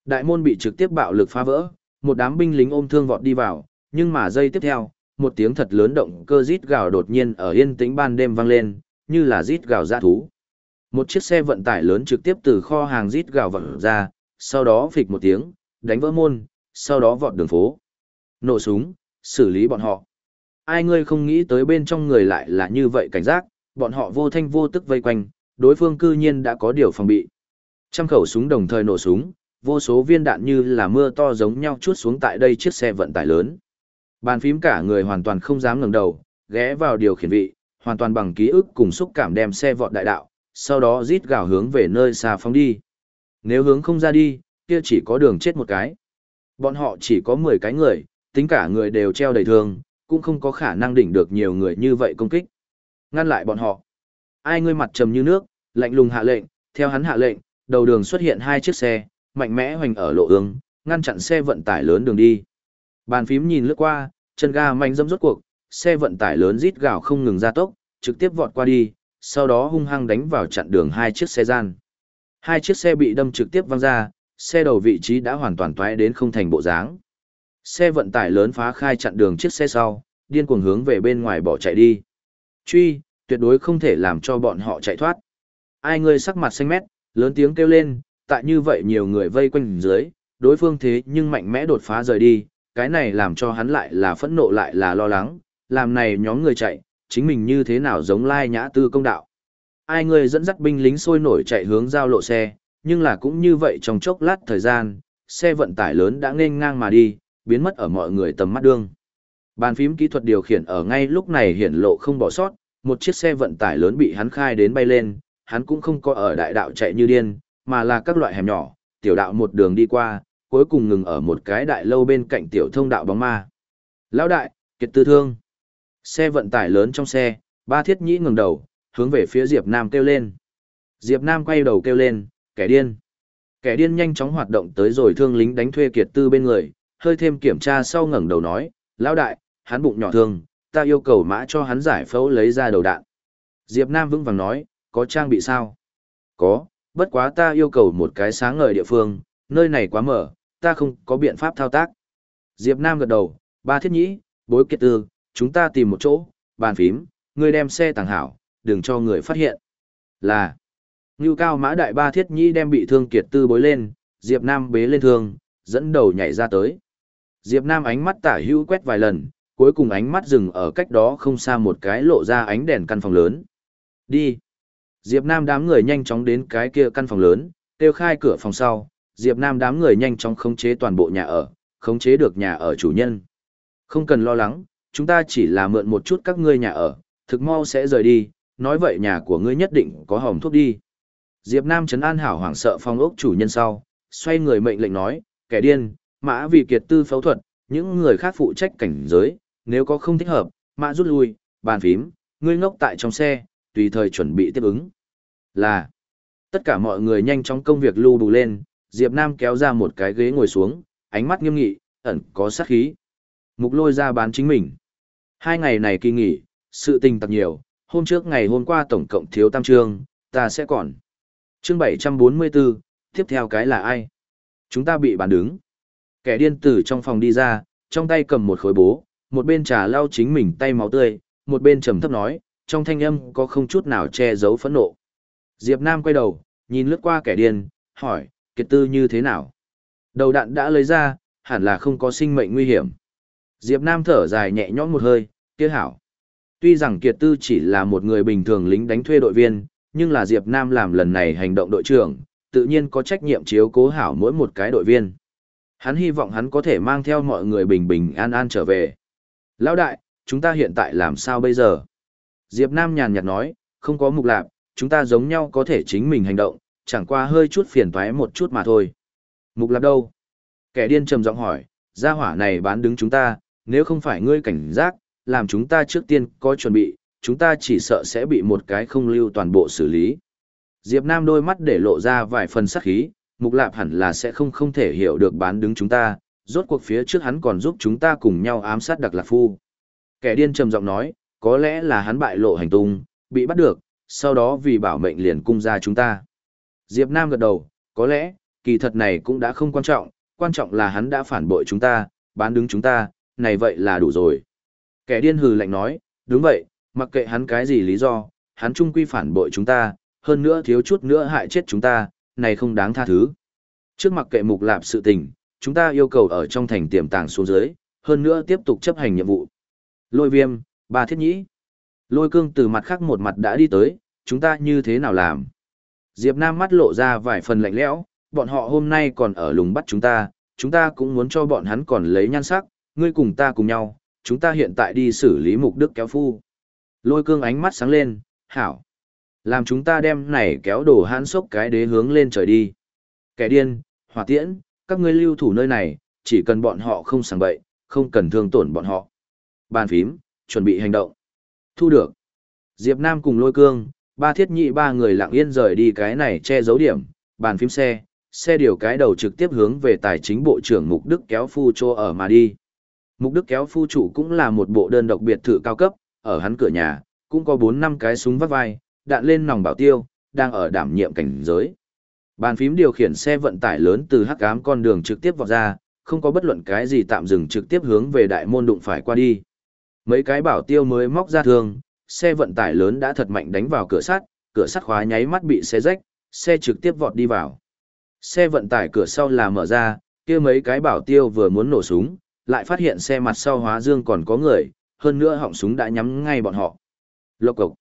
Speaker 1: Đại môn bị trực tiếp bạo lực phá vỡ, một đám binh lính ôm thương vọt đi vào, nhưng mà giây tiếp theo, một tiếng thật lớn động cơ rít gào đột nhiên ở yên tĩnh ban đêm vang lên, như là rít gào dã thú. Một chiếc xe vận tải lớn trực tiếp từ kho hàng rít gào vọt ra, sau đó phịch một tiếng, đánh vỡ môn, sau đó vọt đường phố. Nổ súng, xử lý bọn họ. Ai ngươi không nghĩ tới bên trong người lại là như vậy cảnh giác, bọn họ vô thanh vô tức vây quanh, đối phương cư nhiên đã có điều phòng bị. Trăm khẩu súng đồng thời nổ súng, vô số viên đạn như là mưa to giống nhau chút xuống tại đây chiếc xe vận tải lớn. Bàn phím cả người hoàn toàn không dám ngẩng đầu, ghé vào điều khiển vị, hoàn toàn bằng ký ức cùng xúc cảm đem xe vọt đại đạo, sau đó rít gào hướng về nơi xa phóng đi. Nếu hướng không ra đi, kia chỉ có đường chết một cái. Bọn họ chỉ có 10 cái người, tính cả người đều treo đầy thương, cũng không có khả năng đỉnh được nhiều người như vậy công kích. Ngăn lại bọn họ. Ai ngươi mặt trầm như nước, lạnh lùng hạ lệnh, theo hắn hạ lệnh, đầu đường xuất hiện hai chiếc xe, mạnh mẽ hoành ở lộ ương, ngăn chặn xe vận tải lớn đường đi. Bàn phím nhìn lướt qua, chân ga mạnh dâm rốt cuộc, xe vận tải lớn rít gào không ngừng ra tốc, trực tiếp vọt qua đi, sau đó hung hăng đánh vào chặn đường hai chiếc xe gian. Hai chiếc xe bị đâm trực tiếp văng ra, xe đầu vị trí đã hoàn toàn toái đến không thành bộ dáng. Xe vận tải lớn phá khai chặn đường chiếc xe sau, điên cuồng hướng về bên ngoài bỏ chạy đi. Truy, tuyệt đối không thể làm cho bọn họ chạy thoát. Ai người sắc mặt xanh mét, lớn tiếng kêu lên, tại như vậy nhiều người vây quanh dưới, đối phương thế nhưng mạnh mẽ đột phá rời đi, cái này làm cho hắn lại là phẫn nộ lại là lo lắng, làm này nhóm người chạy, chính mình như thế nào giống lai nhã tư công đạo. Ai người dẫn dắt binh lính sôi nổi chạy hướng giao lộ xe, nhưng là cũng như vậy trong chốc lát thời gian, xe vận tải lớn đã nên ngang mà đi, biến mất ở mọi người tầm mắt đương. Bàn phím kỹ thuật điều khiển ở ngay lúc này hiển lộ không bỏ sót, một chiếc xe vận tải lớn bị hắn khai đến bay lên, hắn cũng không có ở đại đạo chạy như điên, mà là các loại hẻm nhỏ, tiểu đạo một đường đi qua, cuối cùng ngừng ở một cái đại lâu bên cạnh tiểu thông đạo bóng ma. Lão đại, kiệt tư thương. Xe vận tải lớn trong xe, ba thiết nhĩ ngừng đầu, hướng về phía Diệp Nam kêu lên. Diệp Nam quay đầu kêu lên, kẻ điên. Kẻ điên nhanh chóng hoạt động tới rồi thương lính đánh thuê kiệt tư bên người, hơi thêm kiểm tra sau ngẩng đầu nói, lão đại, hắn bụng nhỏ thương, ta yêu cầu mã cho hắn giải phẫu lấy ra đầu đạn. Diệp Nam vững vàng nói, có trang bị sao? Có, bất quá ta yêu cầu một cái sáng ngời địa phương, nơi này quá mở, ta không có biện pháp thao tác. Diệp Nam gật đầu, ba thiết nhĩ, bối kiệt tư, chúng ta tìm một chỗ, bàn phím, ngươi đem xe tàng hảo, đừng cho người phát hiện. Là, Ngưu cao mã đại ba thiết nhĩ đem bị thương kiệt tư bối lên, Diệp Nam bế lên thương, dẫn đầu nhảy ra tới. Diệp Nam ánh mắt tả hữu quét vài lần, cuối cùng ánh mắt dừng ở cách đó không xa một cái lộ ra ánh đèn căn phòng lớn. Đi. Diệp Nam đám người nhanh chóng đến cái kia căn phòng lớn, tiêu khai cửa phòng sau, Diệp Nam đám người nhanh chóng khống chế toàn bộ nhà ở, khống chế được nhà ở chủ nhân. Không cần lo lắng, chúng ta chỉ là mượn một chút các ngươi nhà ở, thực mau sẽ rời đi, nói vậy nhà của ngươi nhất định có hỏng thuốc đi. Diệp Nam chấn an hảo hoảng sợ phong ốc chủ nhân sau, xoay người mệnh lệnh nói, kẻ điên, mã vì kiệt tư phẫu thuật, những người khác phụ trách cảnh giới, nếu có không thích hợp, mã rút lui, bàn phím, ngươi ngốc tại trong xe, tùy thời chuẩn bị tiếp ứng. Là, tất cả mọi người nhanh chóng công việc lưu đủ lên, Diệp Nam kéo ra một cái ghế ngồi xuống, ánh mắt nghiêm nghị, ẩn có sát khí. Mục lôi ra bán chính mình. Hai ngày này kỳ nghỉ, sự tình tặc nhiều, hôm trước ngày hôm qua tổng cộng thiếu tam trương, ta sẽ còn. Chương 744, tiếp theo cái là ai? Chúng ta bị bán đứng. Kẻ điên tử trong phòng đi ra, trong tay cầm một khối bố, một bên trà lau chính mình tay máu tươi, một bên trầm thấp nói, trong thanh âm có không chút nào che giấu phẫn nộ. Diệp Nam quay đầu, nhìn lướt qua kẻ điên, hỏi, kiệt tư như thế nào? Đầu đạn đã lấy ra, hẳn là không có sinh mệnh nguy hiểm. Diệp Nam thở dài nhẹ nhõm một hơi, kia hảo. Tuy rằng Kiệt Tư chỉ là một người bình thường lính đánh thuê đội viên, nhưng là Diệp Nam làm lần này hành động đội trưởng, tự nhiên có trách nhiệm chiếu cố hảo mỗi một cái đội viên. Hắn hy vọng hắn có thể mang theo mọi người bình bình an an trở về. Lão đại, chúng ta hiện tại làm sao bây giờ? Diệp Nam nhàn nhạt nói, không có mục lạc, chúng ta giống nhau có thể chính mình hành động, chẳng qua hơi chút phiền toái một chút mà thôi. Mục lạc đâu? Kẻ điên trầm giọng hỏi, gia hỏa này bán đứng chúng ta, nếu không phải ngươi cảnh giác, làm chúng ta trước tiên có chuẩn bị, chúng ta chỉ sợ sẽ bị một cái không lưu toàn bộ xử lý. Diệp Nam đôi mắt để lộ ra vài phần sắc khí, mục lạp hẳn là sẽ không không thể hiểu được bán đứng chúng ta, rốt cuộc phía trước hắn còn giúp chúng ta cùng nhau ám sát đặc lạc phu. Kẻ điên trầm giọng nói, có lẽ là hắn bại lộ hành tung, bị bắt được, sau đó vì bảo mệnh liền cung ra chúng ta. Diệp Nam gật đầu, có lẽ, kỳ thật này cũng đã không quan trọng, quan trọng là hắn đã phản bội chúng ta, bán đứng chúng ta, này vậy là đủ rồi. Kẻ điên hừ lạnh nói, đúng vậy, mặc kệ hắn cái gì lý do, hắn trung quy phản bội chúng ta, hơn nữa thiếu chút nữa hại chết chúng ta, này không đáng tha thứ. Trước mặc kệ mục lạp sự tình, chúng ta yêu cầu ở trong thành tiềm tàng xuống dưới, hơn nữa tiếp tục chấp hành nhiệm vụ. Lôi viêm, ba thiết nhĩ. Lôi cương từ mặt khác một mặt đã đi tới, chúng ta như thế nào làm? Diệp Nam mắt lộ ra vài phần lạnh lẽo, bọn họ hôm nay còn ở lùng bắt chúng ta, chúng ta cũng muốn cho bọn hắn còn lấy nhan sắc, ngươi cùng ta cùng nhau, chúng ta hiện tại đi xử lý mục đức kéo phu. Lôi cương ánh mắt sáng lên, hảo. Làm chúng ta đem này kéo đổ hãn sốc cái đế hướng lên trời đi. Kẻ điên, hỏa tiễn, các ngươi lưu thủ nơi này, chỉ cần bọn họ không sảng bậy, không cần thương tổn bọn họ. Bàn phím, chuẩn bị hành động. Thu được. Diệp Nam cùng lôi cương, ba thiết nhị ba người lặng yên rời đi cái này che giấu điểm, bàn phím xe, xe điều cái đầu trực tiếp hướng về tài chính bộ trưởng Mục Đức kéo phu cho ở mà đi. Mục Đức kéo phu chủ cũng là một bộ đơn độc biệt thự cao cấp, ở hắn cửa nhà, cũng có 4 năm cái súng vắt vai, đạn lên nòng bảo tiêu, đang ở đảm nhiệm cảnh giới. Bàn phím điều khiển xe vận tải lớn từ hắc ám con đường trực tiếp vọt ra, không có bất luận cái gì tạm dừng trực tiếp hướng về đại môn đụng phải qua đi. Mấy cái bảo tiêu mới móc ra thương, xe vận tải lớn đã thật mạnh đánh vào cửa sắt, cửa sắt khóa nháy mắt bị xe rách, xe trực tiếp vọt đi vào. Xe vận tải cửa sau là mở ra, kia mấy cái bảo tiêu vừa muốn nổ súng, lại phát hiện xe mặt sau hóa dương còn có người, hơn nữa họng súng đã nhắm ngay bọn họ. Lộc cộc.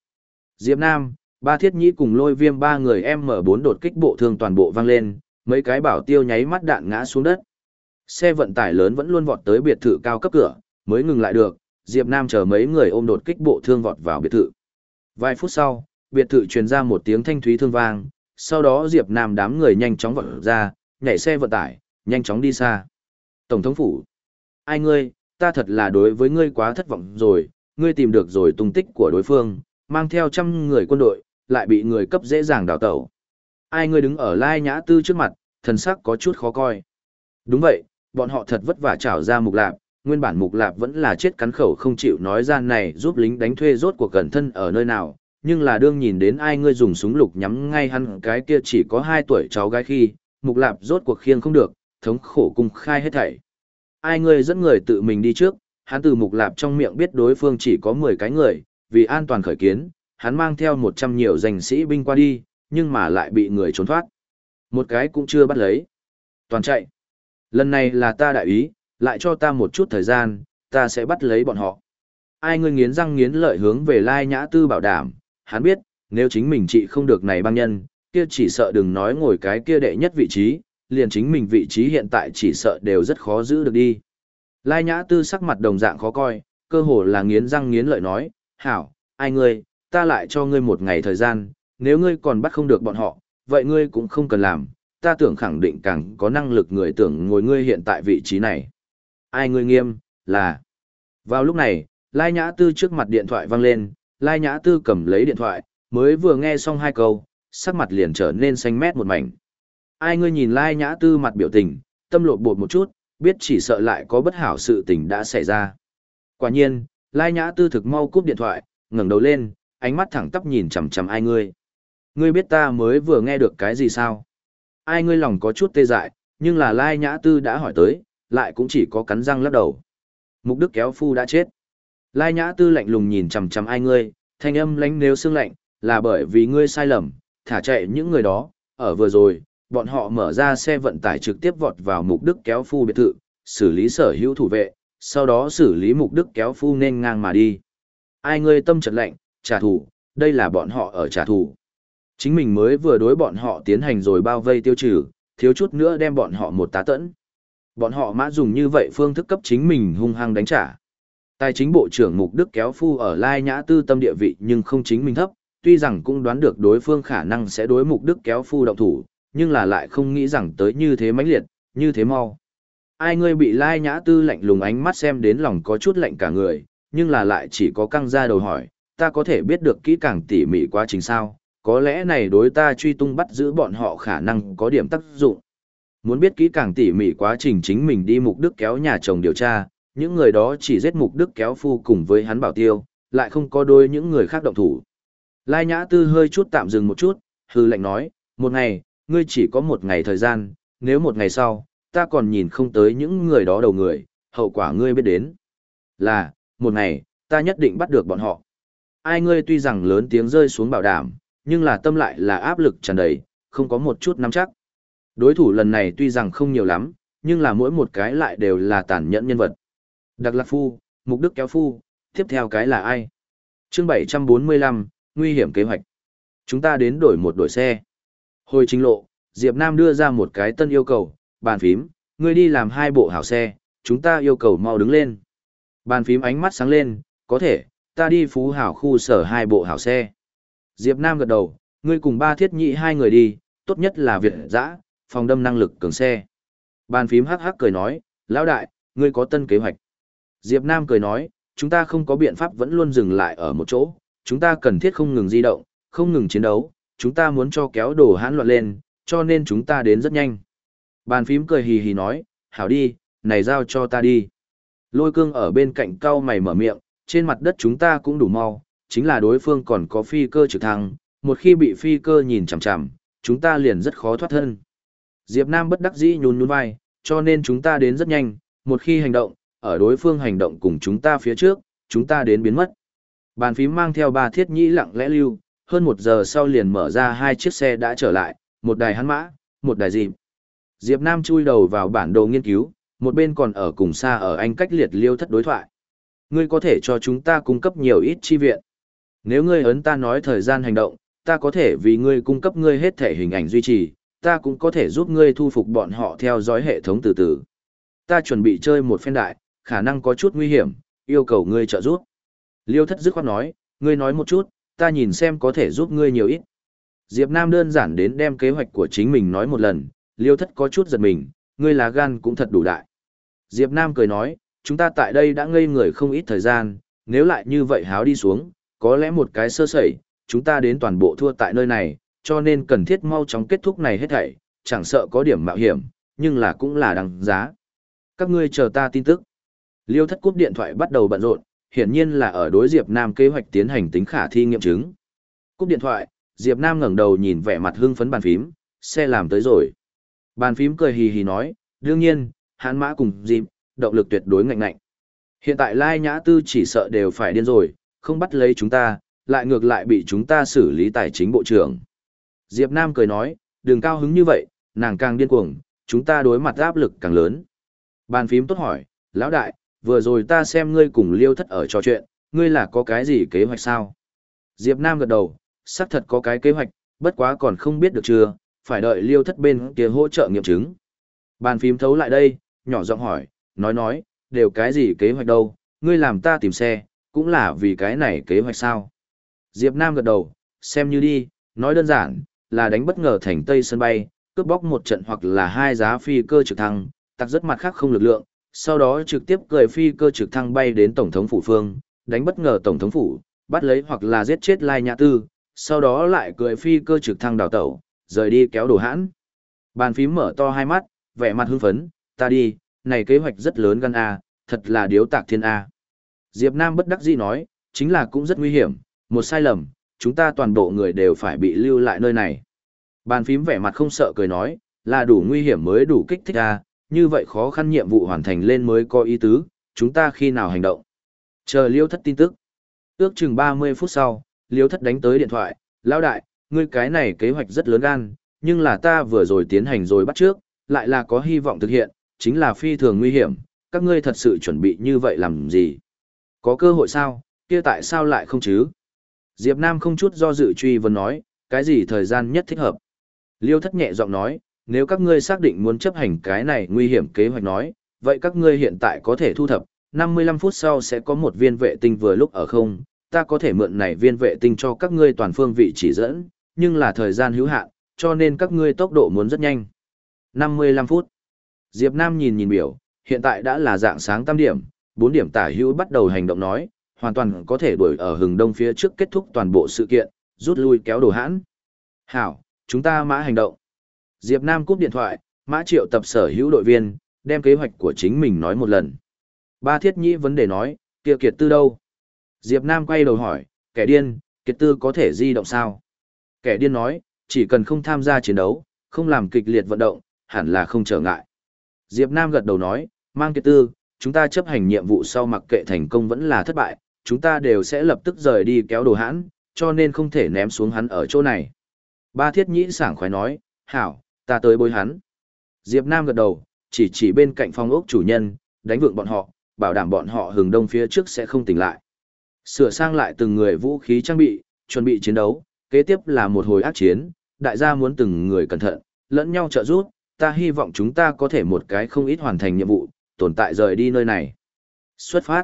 Speaker 1: Diệp Nam, ba thiết nhĩ cùng lôi viêm ba người em mở bốn đột kích bộ thương toàn bộ vang lên, mấy cái bảo tiêu nháy mắt đạn ngã xuống đất. Xe vận tải lớn vẫn luôn vọt tới biệt thự cao cấp cửa, mới ngừng lại được, Diệp Nam chờ mấy người ôm đột kích bộ thương vọt vào biệt thự. Vài phút sau, biệt thự truyền ra một tiếng thanh thúy thương vang, sau đó Diệp Nam đám người nhanh chóng vọt ra, nhảy xe vận tải, nhanh chóng đi xa. Tổng thống phủ. Ai ngươi, ta thật là đối với ngươi quá thất vọng rồi, ngươi tìm được rồi tung tích của đối phương, mang theo trăm người quân đội, lại bị người cấp dễ dàng đào tẩu. Ai ngươi đứng ở lai nhã tư trước mặt, thần sắc có chút khó coi. Đúng vậy, bọn họ thật vất vả trảo ra mục lạp, nguyên bản mục lạp vẫn là chết cắn khẩu không chịu nói ra này giúp lính đánh thuê rốt của cẩn thân ở nơi nào, nhưng là đương nhìn đến ai ngươi dùng súng lục nhắm ngay hắn cái kia chỉ có 2 tuổi cháu gái khi, mục lạp rốt cuộc khiêng không được, thống khổ cung khai hết thảy. Ai ngươi dẫn người tự mình đi trước, hắn từ mục lạp trong miệng biết đối phương chỉ có 10 cái người, vì an toàn khởi kiến, hắn mang theo 100 nhiều danh sĩ binh qua đi, nhưng mà lại bị người trốn thoát. Một cái cũng chưa bắt lấy. Toàn chạy. Lần này là ta đại ý, lại cho ta một chút thời gian, ta sẽ bắt lấy bọn họ. Ai ngươi nghiến răng nghiến lợi hướng về Lai Nhã Tư bảo đảm, hắn biết, nếu chính mình trị không được này băng nhân, kia chỉ sợ đừng nói ngồi cái kia đệ nhất vị trí, liền chính mình vị trí hiện tại chỉ sợ đều rất khó giữ được đi. Lai Nhã Tư sắc mặt đồng dạng khó coi, cơ hồ là nghiến răng nghiến lợi nói, hảo, ai ngươi, ta lại cho ngươi một ngày thời gian, nếu ngươi còn bắt không được bọn họ, vậy ngươi cũng không cần làm, ta tưởng khẳng định càng có năng lực người tưởng ngồi ngươi hiện tại vị trí này. Ai ngươi nghiêm, là. Vào lúc này, Lai Nhã Tư trước mặt điện thoại vang lên, Lai Nhã Tư cầm lấy điện thoại, mới vừa nghe xong hai câu, sắc mặt liền trở nên xanh mét một mảnh. Ai ngươi nhìn Lai Nhã Tư mặt biểu tình, tâm lột bột một chút, biết chỉ sợ lại có bất hảo sự tình đã xảy ra. Quả nhiên, Lai Nhã Tư thực mau cúp điện thoại, ngẩng đầu lên, ánh mắt thẳng tắp nhìn chằm chằm ai ngươi. Ngươi biết ta mới vừa nghe được cái gì sao? Ai ngươi lòng có chút tê dại, nhưng là Lai Nhã Tư đã hỏi tới, lại cũng chỉ có cắn răng lắc đầu. Mục Đức kéo phu đã chết. Lai Nhã Tư lạnh lùng nhìn chằm chằm ai ngươi, thanh âm lánh nếu xương lạnh, là bởi vì ngươi sai lầm, thả chạy những người đó, ở vừa rồi, bọn họ mở ra xe vận tải trực tiếp vọt vào Mục Đức kéo phu biệt thự, xử lý sở hữu thủ vệ, sau đó xử lý Mục Đức kéo phu nên ngang mà đi. Ai ngươi tâm trật lạnh, trả thù, đây là bọn họ ở trả thù. Chính mình mới vừa đối bọn họ tiến hành rồi bao vây tiêu trừ, thiếu chút nữa đem bọn họ một tá tẫn. Bọn họ mã dùng như vậy phương thức cấp chính mình hung hăng đánh trả. Tài chính bộ trưởng Mục Đức kéo phu ở Lai Nhã Tư tâm địa vị nhưng không chính mình thấp, tuy rằng cũng đoán được đối phương khả năng sẽ đối Mục Đức kéo phu động thủ, nhưng là lại không nghĩ rằng tới như thế mãnh liệt, như thế mau. Ai ngươi bị Lai Nhã Tư lạnh lùng ánh mắt xem đến lòng có chút lạnh cả người, nhưng là lại chỉ có căng ra đầu hỏi, ta có thể biết được kỹ càng tỉ mỉ quá trình sao, có lẽ này đối ta truy tung bắt giữ bọn họ khả năng có điểm tác dụng. Muốn biết kỹ càng tỉ mỉ quá trình chính mình đi mục đức kéo nhà chồng điều tra, những người đó chỉ giết mục đức kéo phu cùng với hắn bảo tiêu, lại không có đôi những người khác động thủ. Lai Nhã Tư hơi chút tạm dừng một chút, hư lệnh nói, một ngày, ngươi chỉ có một ngày thời gian, nếu một ngày sau, ta còn nhìn không tới những người đó đầu người, hậu quả ngươi biết đến. Là, một ngày, ta nhất định bắt được bọn họ. Ai ngươi tuy rằng lớn tiếng rơi xuống bảo đảm, nhưng là tâm lại là áp lực tràn đầy, không có một chút nắm chắc. Đối thủ lần này tuy rằng không nhiều lắm, nhưng là mỗi một cái lại đều là tàn nhẫn nhân vật. Đặc Lạc Phu, Mục Đức Kéo Phu, tiếp theo cái là ai? chương 745, nguy hiểm kế hoạch. Chúng ta đến đổi một đổi xe. Hồi chính lộ, Diệp Nam đưa ra một cái tân yêu cầu, bàn phím, ngươi đi làm hai bộ hảo xe, chúng ta yêu cầu mau đứng lên. Bàn phím ánh mắt sáng lên, có thể, ta đi phú hảo khu sở hai bộ hảo xe. Diệp Nam gật đầu, ngươi cùng ba thiết nhị hai người đi, tốt nhất là Việt dã, phòng đâm năng lực cường xe. Bàn phím hắc hắc cười nói, lão đại, ngươi có tân kế hoạch. Diệp Nam cười nói, chúng ta không có biện pháp vẫn luôn dừng lại ở một chỗ, chúng ta cần thiết không ngừng di động, không ngừng chiến đấu, chúng ta muốn cho kéo đồ hãn loạn lên, cho nên chúng ta đến rất nhanh. Bàn phím cười hì hì nói, hảo đi, này giao cho ta đi. Lôi cương ở bên cạnh cao mày mở miệng, trên mặt đất chúng ta cũng đủ mau, chính là đối phương còn có phi cơ trực thăng, một khi bị phi cơ nhìn chằm chằm, chúng ta liền rất khó thoát thân. Diệp Nam bất đắc dĩ nhún nhún vai, cho nên chúng ta đến rất nhanh, một khi hành động, ở đối phương hành động cùng chúng ta phía trước, chúng ta đến biến mất. Bàn phím mang theo ba thiết nhĩ lặng lẽ lưu, hơn một giờ sau liền mở ra hai chiếc xe đã trở lại, một đài hắn mã, một đài dịp. Diệp Nam chui đầu vào bản đồ nghiên cứu, một bên còn ở cùng xa ở anh cách liệt liêu thất đối thoại. Ngươi có thể cho chúng ta cung cấp nhiều ít chi viện. Nếu ngươi ấn ta nói thời gian hành động, ta có thể vì ngươi cung cấp ngươi hết thể hình ảnh duy trì, ta cũng có thể giúp ngươi thu phục bọn họ theo dõi hệ thống từ từ. Ta chuẩn bị chơi một phen đại, khả năng có chút nguy hiểm, yêu cầu ngươi trợ giúp. Liêu thất dứt khoát nói, ngươi nói một chút, ta nhìn xem có thể giúp ngươi nhiều ít. Diệp Nam đơn giản đến đem kế hoạch của chính mình nói một lần, liêu thất có chút giật mình, ngươi là gan cũng thật đủ đại. Diệp Nam cười nói, chúng ta tại đây đã ngây người không ít thời gian, nếu lại như vậy háo đi xuống, có lẽ một cái sơ sẩy, chúng ta đến toàn bộ thua tại nơi này, cho nên cần thiết mau chóng kết thúc này hết thảy, chẳng sợ có điểm mạo hiểm, nhưng là cũng là đằng giá. Các ngươi chờ ta tin tức. Liêu thất cúp điện thoại bắt đầu bận rộn, hiển nhiên là ở đối Diệp Nam kế hoạch tiến hành tính khả thi nghiệm chứng. Cúp điện thoại, Diệp Nam ngẩng đầu nhìn vẻ mặt hưng phấn bàn phím, xe làm tới rồi. Bàn phím cười hì hì nói, đương nhiên, hãn mã cùng dịp, động lực tuyệt đối ngạnh ngạnh. Hiện tại Lai Nhã Tư chỉ sợ đều phải điên rồi, không bắt lấy chúng ta, lại ngược lại bị chúng ta xử lý tài chính bộ trưởng. Diệp Nam cười nói, đừng cao hứng như vậy, nàng càng điên cuồng, chúng ta đối mặt áp lực càng lớn. Bàn phím tốt hỏi, lão đại, vừa rồi ta xem ngươi cùng liêu thất ở trò chuyện, ngươi là có cái gì kế hoạch sao? Diệp Nam gật đầu, xác thật có cái kế hoạch, bất quá còn không biết được chưa, phải đợi liêu thất bên kia hỗ trợ nghiệm chứng. Bàn phím thấu lại đây, nhỏ giọng hỏi, nói nói, đều cái gì kế hoạch đâu, ngươi làm ta tìm xe, cũng là vì cái này kế hoạch sao. Diệp Nam gật đầu, xem như đi, nói đơn giản, là đánh bất ngờ thành Tây sân bay, cướp bóc một trận hoặc là hai giá phi cơ trực thăng, tặc rất mặt khác không lực lượng, sau đó trực tiếp cười phi cơ trực thăng bay đến Tổng thống phủ phương, đánh bất ngờ Tổng thống phủ, bắt lấy hoặc là giết chết Lai Nhã Tư, sau đó lại cười phi cơ trực thăng đào tẩu, rời đi kéo đồ hãn. Bàn phím mở to hai mắt, vẻ mặt hưng phấn, ta đi, này kế hoạch rất lớn gan A, thật là điếu tạc thiên A. Diệp Nam bất đắc dĩ nói, chính là cũng rất nguy hiểm, một sai lầm, chúng ta toàn bộ người đều phải bị lưu lại nơi này. Bàn phím vẻ mặt không sợ cười nói, là đủ nguy hiểm mới đủ kích thích a như vậy khó khăn nhiệm vụ hoàn thành lên mới có ý tứ, chúng ta khi nào hành động. Chờ liêu thất tin tức. Ước chừng 30 phút sau, liêu thất đánh tới điện thoại, lão đại, ngươi cái này kế hoạch rất lớn gan, nhưng là ta vừa rồi tiến hành rồi bắt trước, lại là có hy vọng thực hiện, chính là phi thường nguy hiểm, các ngươi thật sự chuẩn bị như vậy làm gì? Có cơ hội sao, kia tại sao lại không chứ? Diệp Nam không chút do dự truy vấn nói, cái gì thời gian nhất thích hợp? Liêu thất nhẹ giọng nói, nếu các ngươi xác định muốn chấp hành cái này nguy hiểm kế hoạch nói, vậy các ngươi hiện tại có thể thu thập, 55 phút sau sẽ có một viên vệ tinh vừa lúc ở không, ta có thể mượn này viên vệ tinh cho các ngươi toàn phương vị chỉ dẫn, nhưng là thời gian hữu hạn, cho nên các ngươi tốc độ muốn rất nhanh. 55 phút. Diệp Nam nhìn nhìn biểu, hiện tại đã là dạng sáng tam điểm, 4 điểm tả hữu bắt đầu hành động nói, hoàn toàn có thể đuổi ở hừng đông phía trước kết thúc toàn bộ sự kiện, rút lui kéo đồ hãn. Hảo, chúng ta mã hành động. Diệp Nam cúp điện thoại, mã triệu tập sở hữu đội viên, đem kế hoạch của chính mình nói một lần. Ba thiết nhĩ vấn đề nói, kia kiệt tư đâu? Diệp Nam quay đầu hỏi, kẻ điên, kiệt tư có thể di động sao? Kẻ điên nói, chỉ cần không tham gia chiến đấu, không làm kịch liệt vận động, hẳn là không trở ngại. Diệp Nam gật đầu nói, mang kiệt tư, chúng ta chấp hành nhiệm vụ sau mặc kệ thành công vẫn là thất bại, chúng ta đều sẽ lập tức rời đi kéo đồ hãn, cho nên không thể ném xuống hắn ở chỗ này. Ba thiết nhĩ sảng khoái nói, hảo, ta tới bối hắn. Diệp Nam gật đầu, chỉ chỉ bên cạnh phòng ốc chủ nhân, đánh vượng bọn họ, bảo đảm bọn họ hừng đông phía trước sẽ không tỉnh lại. Sửa sang lại từng người vũ khí trang bị, chuẩn bị chiến đấu, kế tiếp là một hồi ác chiến, đại gia muốn từng người cẩn thận, lẫn nhau trợ giúp, ta hy vọng chúng ta có thể một cái không ít hoàn thành nhiệm vụ, tồn tại rời đi nơi này. Xuất phát.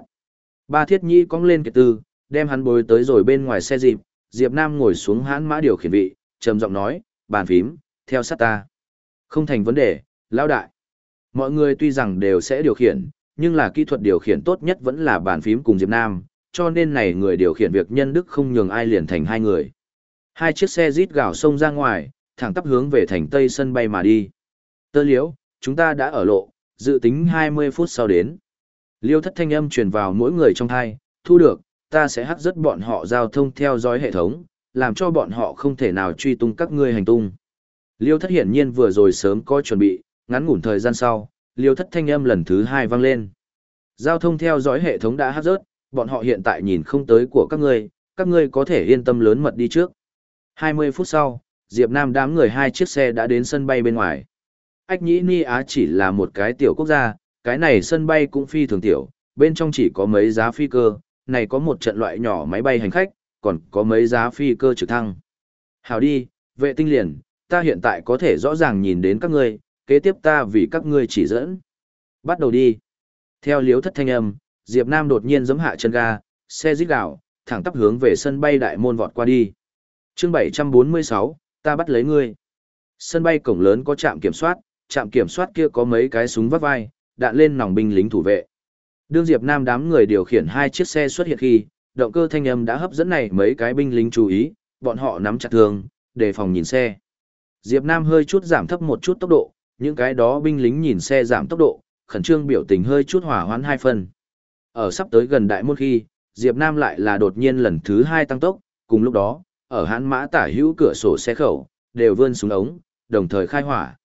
Speaker 1: Ba thiết nhi cong lên kiệt tư, đem hắn bồi tới rồi bên ngoài xe dịp, Diệp Nam ngồi xuống hãn mã điều khiển vị, trầm giọng nói, bàn phím, theo sát ta. Không thành vấn đề, lão đại. Mọi người tuy rằng đều sẽ điều khiển, nhưng là kỹ thuật điều khiển tốt nhất vẫn là bàn phím cùng Diệp Nam, cho nên này người điều khiển việc nhân đức không nhường ai liền thành hai người. Hai chiếc xe rít gào sông ra ngoài, thẳng tắp hướng về thành tây sân bay mà đi. Tơ liễu, chúng ta đã ở lộ, dự tính 20 phút sau đến. Liêu thất thanh âm truyền vào mỗi người trong thai, thu được, ta sẽ hắt rất bọn họ giao thông theo dõi hệ thống, làm cho bọn họ không thể nào truy tung các ngươi hành tung. Liêu thất hiển nhiên vừa rồi sớm có chuẩn bị, ngắn ngủn thời gian sau, liêu thất thanh âm lần thứ hai vang lên. Giao thông theo dõi hệ thống đã hát rớt, bọn họ hiện tại nhìn không tới của các ngươi, các ngươi có thể yên tâm lớn mật đi trước. 20 phút sau, Diệp Nam đám người hai chiếc xe đã đến sân bay bên ngoài. Ách Nhĩ Ni Á chỉ là một cái tiểu quốc gia, cái này sân bay cũng phi thường tiểu, bên trong chỉ có mấy giá phi cơ, này có một trận loại nhỏ máy bay hành khách, còn có mấy giá phi cơ trực thăng. Hào đi, vệ tinh liền, ta hiện tại có thể rõ ràng nhìn đến các ngươi, kế tiếp ta vì các ngươi chỉ dẫn. Bắt đầu đi. Theo liếu thất thanh âm, Diệp Nam đột nhiên giẫm hạ chân ga, xe rít đảo, thẳng tắp hướng về sân bay đại môn vọt qua đi. Chương 746, ta bắt lấy ngươi. Sân bay cổng lớn có trạm kiểm soát, trạm kiểm soát kia có mấy cái súng vắt vai, đạn lên nòng binh lính thủ vệ. Đương Diệp Nam đám người điều khiển hai chiếc xe xuất hiện khi, động cơ thanh âm đã hấp dẫn này mấy cái binh lính chú ý, bọn họ nắm chặt thương, đề phòng nhìn xe. Diệp Nam hơi chút giảm thấp một chút tốc độ, những cái đó binh lính nhìn xe giảm tốc độ, khẩn trương biểu tình hơi chút hỏa hoãn hai phần. Ở sắp tới gần đại môn khi, Diệp Nam lại là đột nhiên lần thứ hai tăng tốc, cùng lúc đó, ở hãn mã tả hữu cửa sổ xe khẩu, đều vươn súng ống, đồng thời khai hỏa.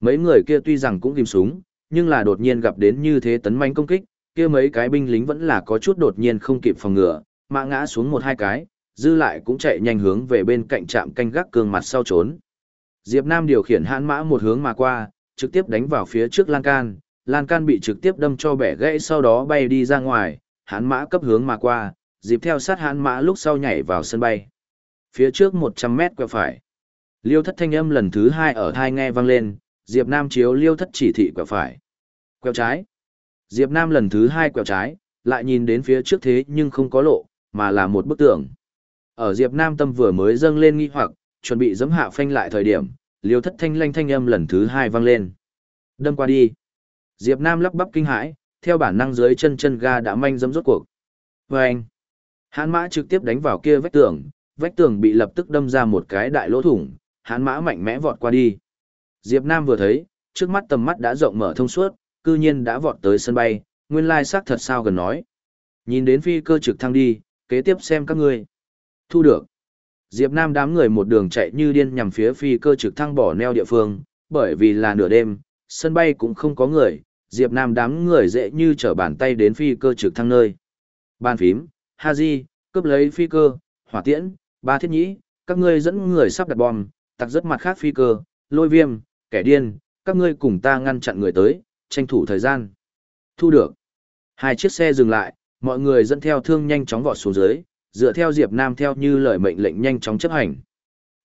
Speaker 1: Mấy người kia tuy rằng cũng tìm súng, nhưng là đột nhiên gặp đến như thế tấn manh công kích, kia mấy cái binh lính vẫn là có chút đột nhiên không kịp phòng ngừa, mã ngã xuống một hai cái, dư lại cũng chạy nhanh hướng về bên cạnh trạm canh gác cương mặt sau trốn. Diệp Nam điều khiển hãn mã một hướng mà qua, trực tiếp đánh vào phía trước lan can, lan can bị trực tiếp đâm cho bẻ gãy sau đó bay đi ra ngoài, hãn mã cấp hướng mà qua, dịp theo sát hãn mã lúc sau nhảy vào sân bay. Phía trước 100 mét quẹo phải. Liêu thất thanh âm lần thứ hai ở thai nghe vang lên, Diệp Nam chiếu liêu thất chỉ thị quẹo phải. Quẹo trái. Diệp Nam lần thứ hai quẹo trái, lại nhìn đến phía trước thế nhưng không có lộ, mà là một bức tường. Ở Diệp Nam tâm vừa mới dâng lên nghi hoặc, chuẩn bị giẫm hạ phanh lại thời điểm, liêu thất thanh lanh thanh âm lần thứ hai vang lên. Đâm qua đi. Diệp Nam lắp bắp kinh hãi, theo bản năng dưới chân chân ga đã manh dẫm rốt cuộc. Và anh, hãn mã trực tiếp đánh vào kia vách tường, vách tường bị lập tức đâm ra một cái đại lỗ thủng, hãn mã mạnh mẽ vọt qua đi. Diệp Nam vừa thấy, trước mắt tầm mắt đã rộng mở thông suốt, cư nhiên đã vọt tới sân bay, nguyên lai xác thật sao gần nói. Nhìn đến phi cơ trực thăng đi, kế tiếp xem các ngươi. Thu được. Diệp Nam đám người một đường chạy như điên nhằm phía phi cơ trực thăng bỏ neo địa phương, bởi vì là nửa đêm, sân bay cũng không có người, Diệp Nam đám người dễ như trở bàn tay đến phi cơ trực thăng nơi. Bàn phím, Haji, cướp lấy phi cơ, hỏa tiễn, ba thiết nhĩ, các ngươi dẫn người sắp đặt bom, tặc rất mặt khác phi cơ, lôi viêm, kẻ điên, các ngươi cùng ta ngăn chặn người tới, tranh thủ thời gian. Thu được. Hai chiếc xe dừng lại, mọi người dẫn theo thương nhanh chóng vọt xuống dưới, dựa theo Diệp Nam theo như lời mệnh lệnh nhanh chóng chấp hành.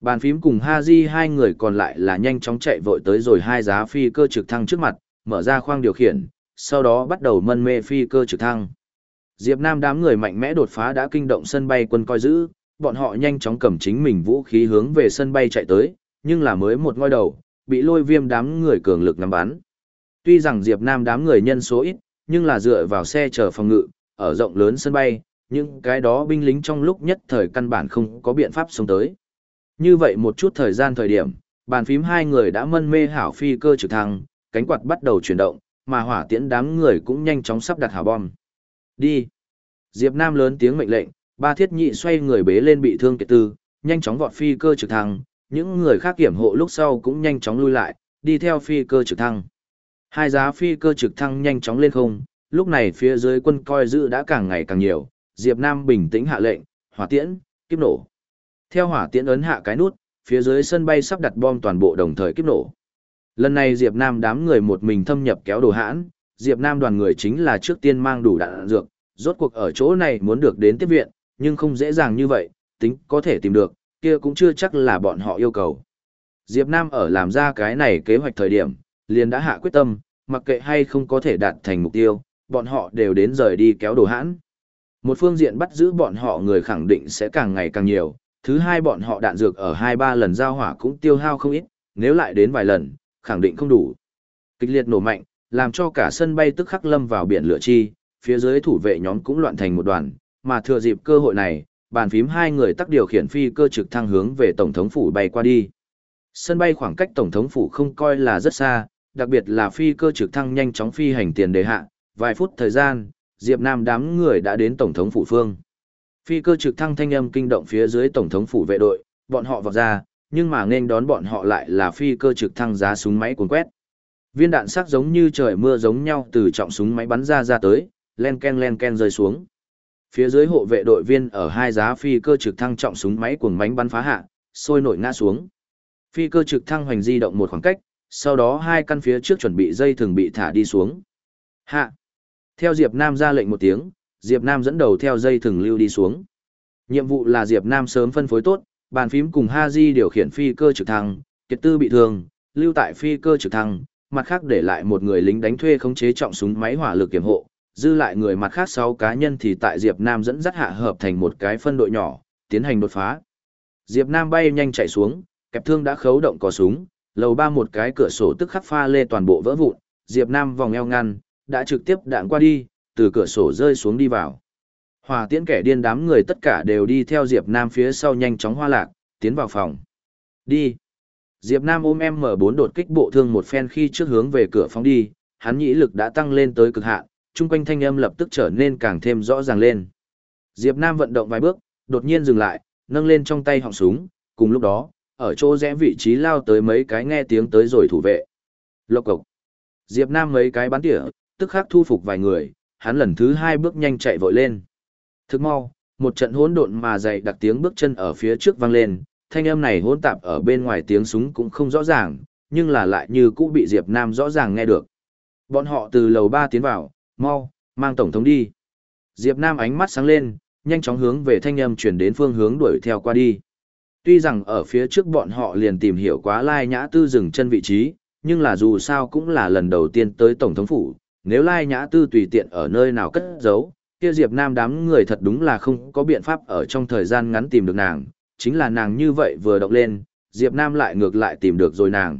Speaker 1: Bàn phím cùng Haji hai người còn lại là nhanh chóng chạy vội tới rồi hai giá phi cơ trực thăng trước mặt, mở ra khoang điều khiển, sau đó bắt đầu mân mê phi cơ trực thăng. Diệp Nam đám người mạnh mẽ đột phá đã kinh động sân bay quân coi giữ, bọn họ nhanh chóng cầm chính mình vũ khí hướng về sân bay chạy tới, nhưng là mới một ngôi đầu, bị lôi viêm đám người cường lực nắm bắn. Tuy rằng Diệp Nam đám người nhân số ít, nhưng là dựa vào xe chở phòng ngự, ở rộng lớn sân bay, những cái đó binh lính trong lúc nhất thời căn bản không có biện pháp sống tới. Như vậy một chút thời gian thời điểm, bàn phím hai người đã mân mê hảo phi cơ trực thăng, cánh quạt bắt đầu chuyển động, mà hỏa tiễn đám người cũng nhanh chóng sắp đặt hảo bom. Đi! Diệp Nam lớn tiếng mệnh lệnh, ba thiết nhị xoay người bế lên bị thương kiệt tư, nhanh chóng vọt phi cơ trực thăng, những người khác kiểm hộ lúc sau cũng nhanh chóng lui lại, đi theo phi cơ trực thăng. Hai giá phi cơ trực thăng nhanh chóng lên không, lúc này phía dưới quân coi giữ đã càng ngày càng nhiều, Diệp Nam bình tĩnh hạ lệnh, hỏa tiễn, kiếp nổ. Theo hỏa tiễn ấn hạ cái nút, phía dưới sân bay sắp đặt bom toàn bộ đồng thời kiếp nổ. Lần này Diệp Nam đám người một mình thâm nhập kéo đồ hãn, Diệp Nam đoàn người chính là trước tiên mang đủ đạn dược, rốt cuộc ở chỗ này muốn được đến tiếp viện, nhưng không dễ dàng như vậy, tính có thể tìm được, kia cũng chưa chắc là bọn họ yêu cầu. Diệp Nam ở làm ra cái này kế hoạch thời điểm, liền đã hạ quyết tâm, mặc kệ hay không có thể đạt thành mục tiêu, bọn họ đều đến rời đi kéo đồ hãn. Một phương diện bắt giữ bọn họ người khẳng định sẽ càng ngày càng nhiều, thứ hai bọn họ đạn dược ở hai ba lần giao hỏa cũng tiêu hao không ít, nếu lại đến vài lần, khẳng định không đủ. Kịch liệt nổ mạnh, làm cho cả sân bay tức khắc lâm vào biển lửa chi, phía dưới thủ vệ nhóm cũng loạn thành một đoàn, mà thừa dịp cơ hội này, bàn phím hai người tắc điều khiển phi cơ trực thăng hướng về tổng thống phủ bay qua đi. Sân bay khoảng cách tổng thống phủ không coi là rất xa, đặc biệt là phi cơ trực thăng nhanh chóng phi hành tiền đề hạ, vài phút thời gian, Diệp Nam đám người đã đến tổng thống phủ phương. Phi cơ trực thăng thanh âm kinh động phía dưới tổng thống phủ vệ đội, bọn họ vào ra, nhưng mà nên đón bọn họ lại là phi cơ trực thăng giá súng máy cuốn quét. Viên đạn sắc giống như trời mưa giống nhau từ trọng súng máy bắn ra ra tới, len ken len ken rơi xuống. Phía dưới hộ vệ đội viên ở hai giá phi cơ trực thăng trọng súng máy cuồng mánh bắn phá hạ, sôi nổi ngã xuống. Phi cơ trực thăng hoành di động một khoảng cách, sau đó hai căn phía trước chuẩn bị dây thường bị thả đi xuống. Hạ. Theo Diệp Nam ra lệnh một tiếng, Diệp Nam dẫn đầu theo dây thừng lưu đi xuống. Nhiệm vụ là Diệp Nam sớm phân phối tốt, bàn phím cùng Haji điều khiển phi cơ trực thăng, kiệt tư bị thương, lưu tại phi cơ trực thăng, mặt khác để lại một người lính đánh thuê khống chế trọng súng máy hỏa lực kiểm hộ, dư lại người mặt khác sáu cá nhân thì tại Diệp Nam dẫn dắt hạ hợp thành một cái phân đội nhỏ, tiến hành đột phá. Diệp Nam bay nhanh chạy xuống, kẹp thương đã khấu động cò súng, lầu ba một cái cửa sổ tức khắc pha lê toàn bộ vỡ vụn, Diệp Nam vòng eo ngăn, đã trực tiếp đạn qua đi, từ cửa sổ rơi xuống đi vào. Hòa tiễn kẻ điên đám người tất cả đều đi theo Diệp Nam phía sau nhanh chóng hoa lạc, tiến vào phòng. Đi. Diệp Nam ôm em mở bốn đột kích bộ thương một phen khi trước hướng về cửa phóng đi, hắn nhĩ lực đã tăng lên tới cực hạn, chung quanh thanh âm lập tức trở nên càng thêm rõ ràng lên. Diệp Nam vận động vài bước, đột nhiên dừng lại, nâng lên trong tay họng súng, cùng lúc đó, ở chỗ rẽ vị trí lao tới mấy cái nghe tiếng tới rồi thủ vệ. Lộc cộc. Diệp Nam mấy cái bắn tỉa, tức khắc thu phục vài người, hắn lần thứ hai bước nhanh chạy vội lên. Thức mau, một trận hỗn độn mà dày đặc tiếng bước chân ở phía trước vang lên, thanh âm này hỗn tạp ở bên ngoài tiếng súng cũng không rõ ràng, nhưng là lại như cũ bị Diệp Nam rõ ràng nghe được. Bọn họ từ lầu ba tiến vào, mau, mang tổng thống đi. Diệp Nam ánh mắt sáng lên, nhanh chóng hướng về thanh âm chuyển đến phương hướng đuổi theo qua đi. Tuy rằng ở phía trước bọn họ liền tìm hiểu quá lai nhã tư dừng chân vị trí, nhưng là dù sao cũng là lần đầu tiên tới tổng thống phủ, nếu lai nhã tư tùy tiện ở nơi nào cất giấu, kia Diệp Nam đám người thật đúng là không có biện pháp ở trong thời gian ngắn tìm được nàng, chính là nàng như vậy vừa động lên, Diệp Nam lại ngược lại tìm được rồi nàng.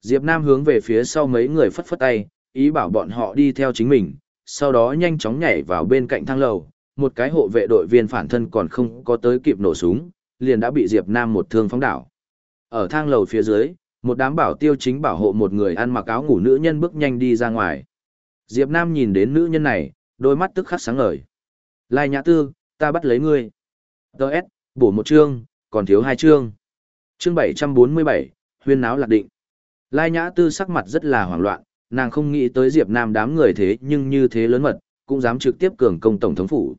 Speaker 1: Diệp Nam hướng về phía sau mấy người phất phất tay, ý bảo bọn họ đi theo chính mình, sau đó nhanh chóng nhảy vào bên cạnh thang lầu, một cái hộ vệ đội viên phản thân còn không có tới kịp nổ súng, liền đã bị Diệp Nam một thương phóng đảo. Ở thang lầu phía dưới, một đám bảo tiêu chính bảo hộ một người ăn mặc áo ngủ nữ nhân bước nhanh đi ra ngoài. Diệp Nam nhìn đến nữ nhân này, đôi mắt tức khắc sáng ngời. Lai Nhã Tư, ta bắt lấy ngươi. Đợt, bổ một chương, còn thiếu hai chương. Chương 747, huyên náo lạc định. Lai Nhã Tư sắc mặt rất là hoảng loạn, nàng không nghĩ tới Diệp Nam đám người thế nhưng như thế lớn mật, cũng dám trực tiếp cường công tổng thống phủ.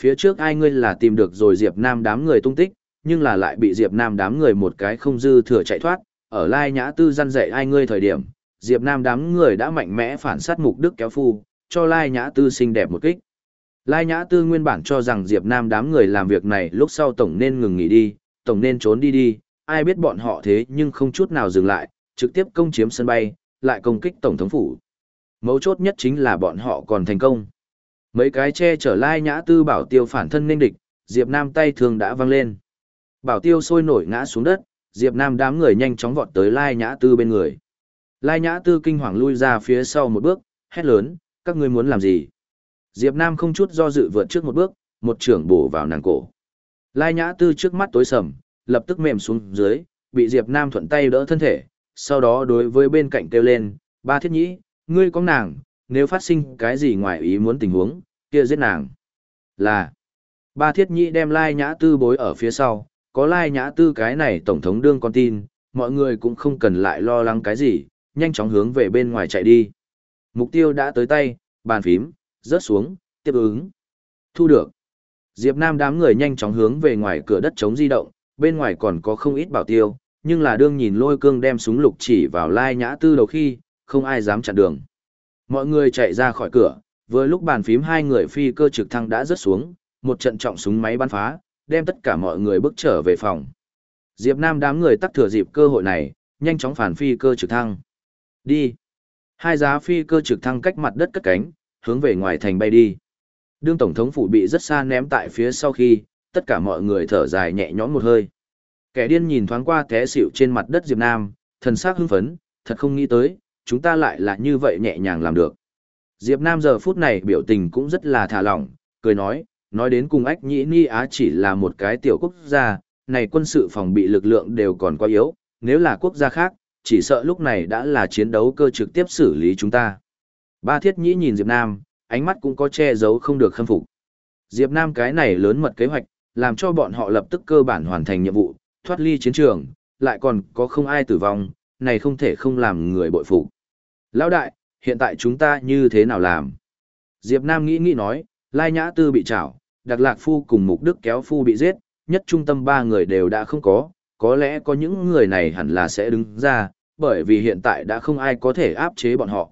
Speaker 1: Phía trước ai ngươi là tìm được rồi Diệp Nam đám người tung tích, nhưng là lại bị Diệp Nam đám người một cái không dư thừa chạy thoát, ở Lai Nhã Tư răn dạy ai ngươi thời điểm, Diệp Nam đám người đã mạnh mẽ phản sát mục đức kéo phu, cho Lai Nhã Tư xinh đẹp một kích. Lai Nhã Tư nguyên bản cho rằng Diệp Nam đám người làm việc này lúc sau tổng nên ngừng nghỉ đi, tổng nên trốn đi đi, ai biết bọn họ thế nhưng không chút nào dừng lại, trực tiếp công chiếm sân bay, lại công kích tổng thống phủ. Mấu chốt nhất chính là bọn họ còn thành công. Mấy cái che chở Lai Nhã Tư bảo tiêu phản thân nên địch, Diệp Nam tay thường đã văng lên. Bảo tiêu sôi nổi ngã xuống đất, Diệp Nam đám người nhanh chóng vọt tới Lai Nhã Tư bên người. Lai Nhã Tư kinh hoàng lui ra phía sau một bước, hét lớn, các ngươi muốn làm gì? Diệp Nam không chút do dự vượt trước một bước, một trưởng bổ vào nàng cổ. Lai Nhã Tư trước mắt tối sầm, lập tức mềm xuống dưới, bị Diệp Nam thuận tay đỡ thân thể, sau đó đối với bên cạnh kêu lên, ba thiết nhĩ, ngươi có nàng, nếu phát sinh cái gì ngoài ý muốn tình huống, kia giết nàng. Là, ba thiết nhĩ đem Lai Nhã Tư bối ở phía sau, có Lai Nhã Tư cái này tổng thống đương con tin, mọi người cũng không cần lại lo lắng cái gì, nhanh chóng hướng về bên ngoài chạy đi. Mục tiêu đã tới tay, bàn phím, rớt xuống, tiếp ứng. Thu được. Diệp Nam đám người nhanh chóng hướng về ngoài cửa đất chống di động, bên ngoài còn có không ít bảo tiêu, nhưng là đương nhìn lôi cương đem súng lục chỉ vào lai nhã tư đầu khi, không ai dám chặn đường. Mọi người chạy ra khỏi cửa, vừa lúc bàn phím hai người phi cơ trực thăng đã rớt xuống, một trận trọng súng máy bắn phá, đem tất cả mọi người bước trở về phòng. Diệp Nam đám người tắt thừa dịp cơ hội này, nhanh chóng phản phi cơ trực thăng. Đi. Hai giá phi cơ trực thăng cách mặt đất cất cánh, hướng về ngoài thành bay đi. Đương Tổng thống phủ bị rất xa ném tại phía sau khi, tất cả mọi người thở dài nhẹ nhõm một hơi. Kẻ điên nhìn thoáng qua té xịu trên mặt đất Diệp Nam, thần sắc hưng phấn, thật không nghĩ tới, chúng ta lại là như vậy nhẹ nhàng làm được. Diệp Nam giờ phút này biểu tình cũng rất là thả lỏng, cười nói, nói đến cùng ách nhĩ ni Á chỉ là một cái tiểu quốc gia, này quân sự phòng bị lực lượng đều còn quá yếu, nếu là quốc gia khác, chỉ sợ lúc này đã là chiến đấu cơ trực tiếp xử lý chúng ta. Ba thiết nhĩ nhìn Diệp Nam, ánh mắt cũng có che giấu không được khâm phục. Diệp Nam cái này lớn mật kế hoạch, làm cho bọn họ lập tức cơ bản hoàn thành nhiệm vụ, thoát ly chiến trường, lại còn có không ai tử vong, này không thể không làm người bội phục. Lão đại, hiện tại chúng ta như thế nào làm? Diệp Nam nghĩ nghĩ nói, Lai Nhã Tư bị trảo, Đặc Lạc Phu cùng Mục Đức kéo Phu bị giết, nhất trung tâm ba người đều đã không có, có lẽ có những người này hẳn là sẽ đứng ra, bởi vì hiện tại đã không ai có thể áp chế bọn họ.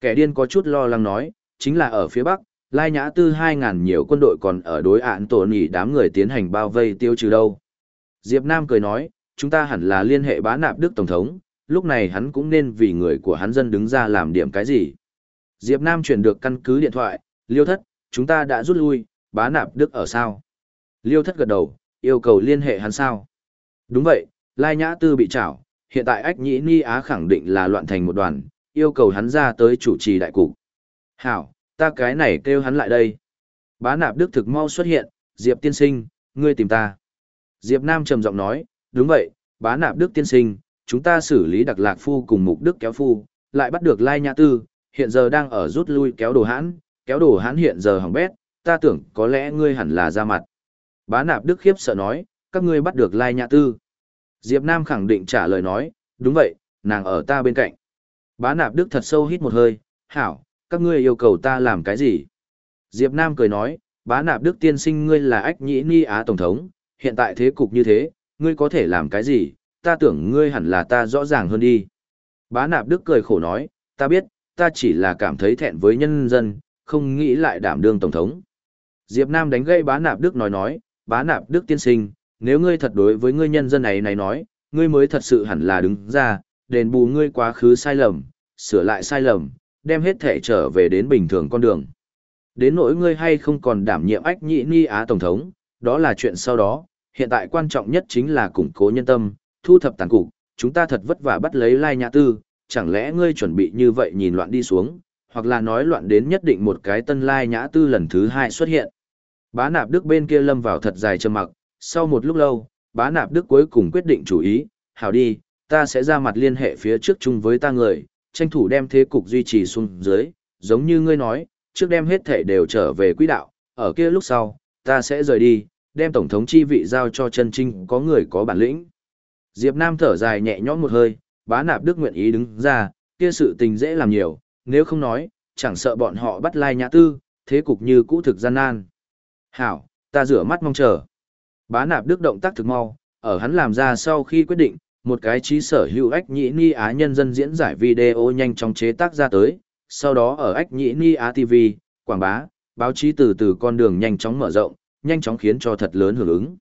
Speaker 1: Kẻ điên có chút lo lắng nói, chính là ở phía Bắc, Lai Nhã Tư 2.000 nhiều quân đội còn ở đối án tổ nỉ đám người tiến hành bao vây tiêu trừ đâu. Diệp Nam cười nói, chúng ta hẳn là liên hệ bá nạp Đức Tổng thống, lúc này hắn cũng nên vì người của hắn dân đứng ra làm điểm cái gì. Diệp Nam chuyển được căn cứ điện thoại, liêu thất, chúng ta đã rút lui, bá nạp Đức ở sao? Liêu thất gật đầu, yêu cầu liên hệ hắn sao? Đúng vậy, Lai Nhã Tư bị trảo, hiện tại ách nhĩ ni Á khẳng định là loạn thành một đoàn, yêu cầu hắn ra tới chủ trì đại cục. Hảo, ta cái này kêu hắn lại đây. Bá nạp Đức thực mau xuất hiện, Diệp tiên sinh, ngươi tìm ta. Diệp Nam trầm giọng nói, đúng vậy, bá nạp Đức tiên sinh, chúng ta xử lý đặc lạc phu cùng mục Đức kéo phu, lại bắt được Lai Nhã Tư, hiện giờ đang ở rút lui kéo đồ hãn, kéo đồ hãn hiện giờ hỏng bét, ta tưởng có lẽ ngươi hẳn là ra mặt. Bá nạp Đức khiếp sợ nói, các ngươi bắt được Lai Nhã Tư. Diệp Nam khẳng định trả lời nói, đúng vậy, nàng ở ta bên cạnh. Bá nạp Đức thật sâu hít một hơi, hảo, các ngươi yêu cầu ta làm cái gì? Diệp Nam cười nói, bá nạp Đức tiên sinh ngươi là ách nhĩ ni á tổng thống, hiện tại thế cục như thế, ngươi có thể làm cái gì, ta tưởng ngươi hẳn là ta rõ ràng hơn đi. Bá nạp Đức cười khổ nói, ta biết, ta chỉ là cảm thấy thẹn với nhân dân, không nghĩ lại đảm đương tổng thống. Diệp Nam đánh gây bá nạp Đức nói nói, bá nạp Đức tiên sinh, nếu ngươi thật đối với ngươi nhân dân này này nói, ngươi mới thật sự hẳn là đứng ra, đền bù ngươi quá khứ sai lầm, sửa lại sai lầm, đem hết thể trở về đến bình thường con đường. Đến nỗi ngươi hay không còn đảm nhiệm ách nhị ni á tổng thống, đó là chuyện sau đó, hiện tại quan trọng nhất chính là củng cố nhân tâm, thu thập tàn cục, chúng ta thật vất vả bắt lấy Lai Nhã Tư, chẳng lẽ ngươi chuẩn bị như vậy nhìn loạn đi xuống, hoặc là nói loạn đến nhất định một cái tân Lai Nhã Tư lần thứ hai xuất hiện. Bá nạp Đức bên kia lâm vào thật dài trầm mặc, sau một lúc lâu, bá nạp Đức cuối cùng quyết định chủ ý, hảo đi, ta sẽ ra mặt liên hệ phía trước chung với ta người, tranh thủ đem thế cục duy trì xuống dưới, giống như ngươi nói, trước đem hết thể đều trở về quỹ đạo, ở kia lúc sau, ta sẽ rời đi, đem tổng thống chi vị giao cho chân trinh có người có bản lĩnh. Diệp Nam thở dài nhẹ nhõm một hơi, bá nạp đức nguyện ý đứng ra, kia sự tình dễ làm nhiều, nếu không nói, chẳng sợ bọn họ bắt lai nhã tư, thế cục như cũ thực gian nan. Hảo, ta rửa mắt mong chờ. Bá nạp đức động tác thực mau, ở hắn làm ra sau khi quyết định, một cái trí sở hữu ách nhĩ ni á nhân dân diễn giải video nhanh chóng chế tác ra tới, sau đó ở ách nhĩ ni á TV, quảng bá, báo chí từ từ con đường nhanh chóng mở rộng, nhanh chóng khiến cho thật lớn hưởng ứng.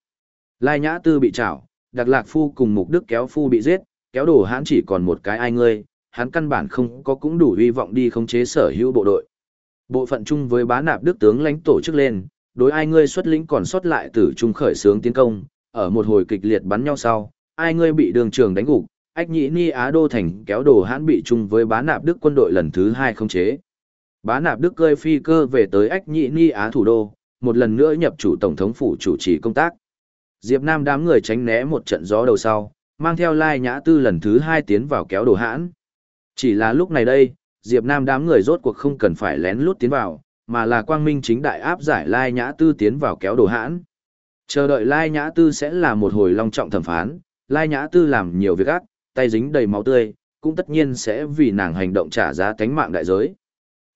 Speaker 1: Lai Nhã Tư bị trảo, Đặc Lạc Phu cùng Mục Đức kéo Phu bị giết, kéo đổ hắn chỉ còn một cái ai ngươi, hắn căn bản không có cũng đủ hy vọng đi khống chế sở hữu bộ đội. Bộ phận chung với bá nạp đức tướng lãnh tổ chức lên, đối ai ngươi xuất lĩnh còn sót lại tử trung khởi sướng tiến công, ở một hồi kịch liệt bắn nhau sau, ai ngươi bị đường trường đánh gục, ách nhĩ ni Á Đô Thành kéo đồ hãn bị chung với bá nạp đức quân đội lần thứ hai không chế. Bá nạp đức cơi phi cơ về tới ách nhĩ ni Á thủ đô, một lần nữa nhập chủ tổng thống phủ chủ trì công tác. Diệp Nam đám người tránh né một trận gió đầu sau, mang theo Lai Nhã Tư lần thứ hai tiến vào kéo đồ hãn. Chỉ là lúc này đây, Diệp Nam đám người rốt cuộc không cần phải lén lút tiến vào, mà là quang minh chính đại áp giải Lai Nhã Tư tiến vào kéo đồ hãn. Chờ đợi Lai Nhã Tư sẽ là một hồi long trọng thẩm phán, Lai Nhã Tư làm nhiều việc ác, tay dính đầy máu tươi, cũng tất nhiên sẽ vì nàng hành động trả giá tánh mạng đại giới.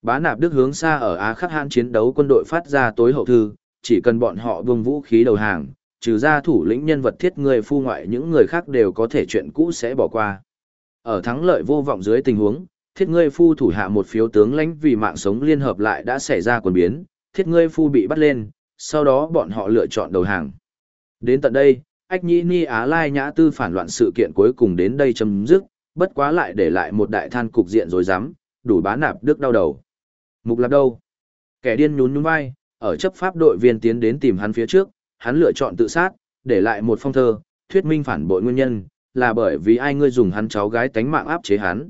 Speaker 1: Bá nạp đức hướng xa ở Á khắc hãn chiến đấu quân đội phát ra tối hậu thư, chỉ cần bọn họ buông vũ khí đầu hàng, trừ ra thủ lĩnh nhân vật thiết người phu ngoại những người khác đều có thể chuyện cũ sẽ bỏ qua. Ở thắng lợi vô vọng dưới tình huống, thiết ngươi phu thủ hạ một phiếu tướng lãnh vì mạng sống liên hợp lại đã xảy ra quần biến, thiết ngươi phu bị bắt lên, sau đó bọn họ lựa chọn đầu hàng. Đến tận đây, ách nhĩ ni Á Lai Nhã Tư phản loạn sự kiện cuối cùng đến đây chấm dứt, bất quá lại để lại một đại than cục diện rồi dám, đủ bá nạp đức đau đầu. Mục lạc đâu? Kẻ điên nhún nhún vai, ở chấp pháp đội viên tiến đến tìm hắn phía trước, hắn lựa chọn tự sát, để lại một phong thơ, thuyết minh phản bội nguyên nhân, là bởi vì ai ngươi dùng hắn cháu gái tánh mạng áp chế hắn.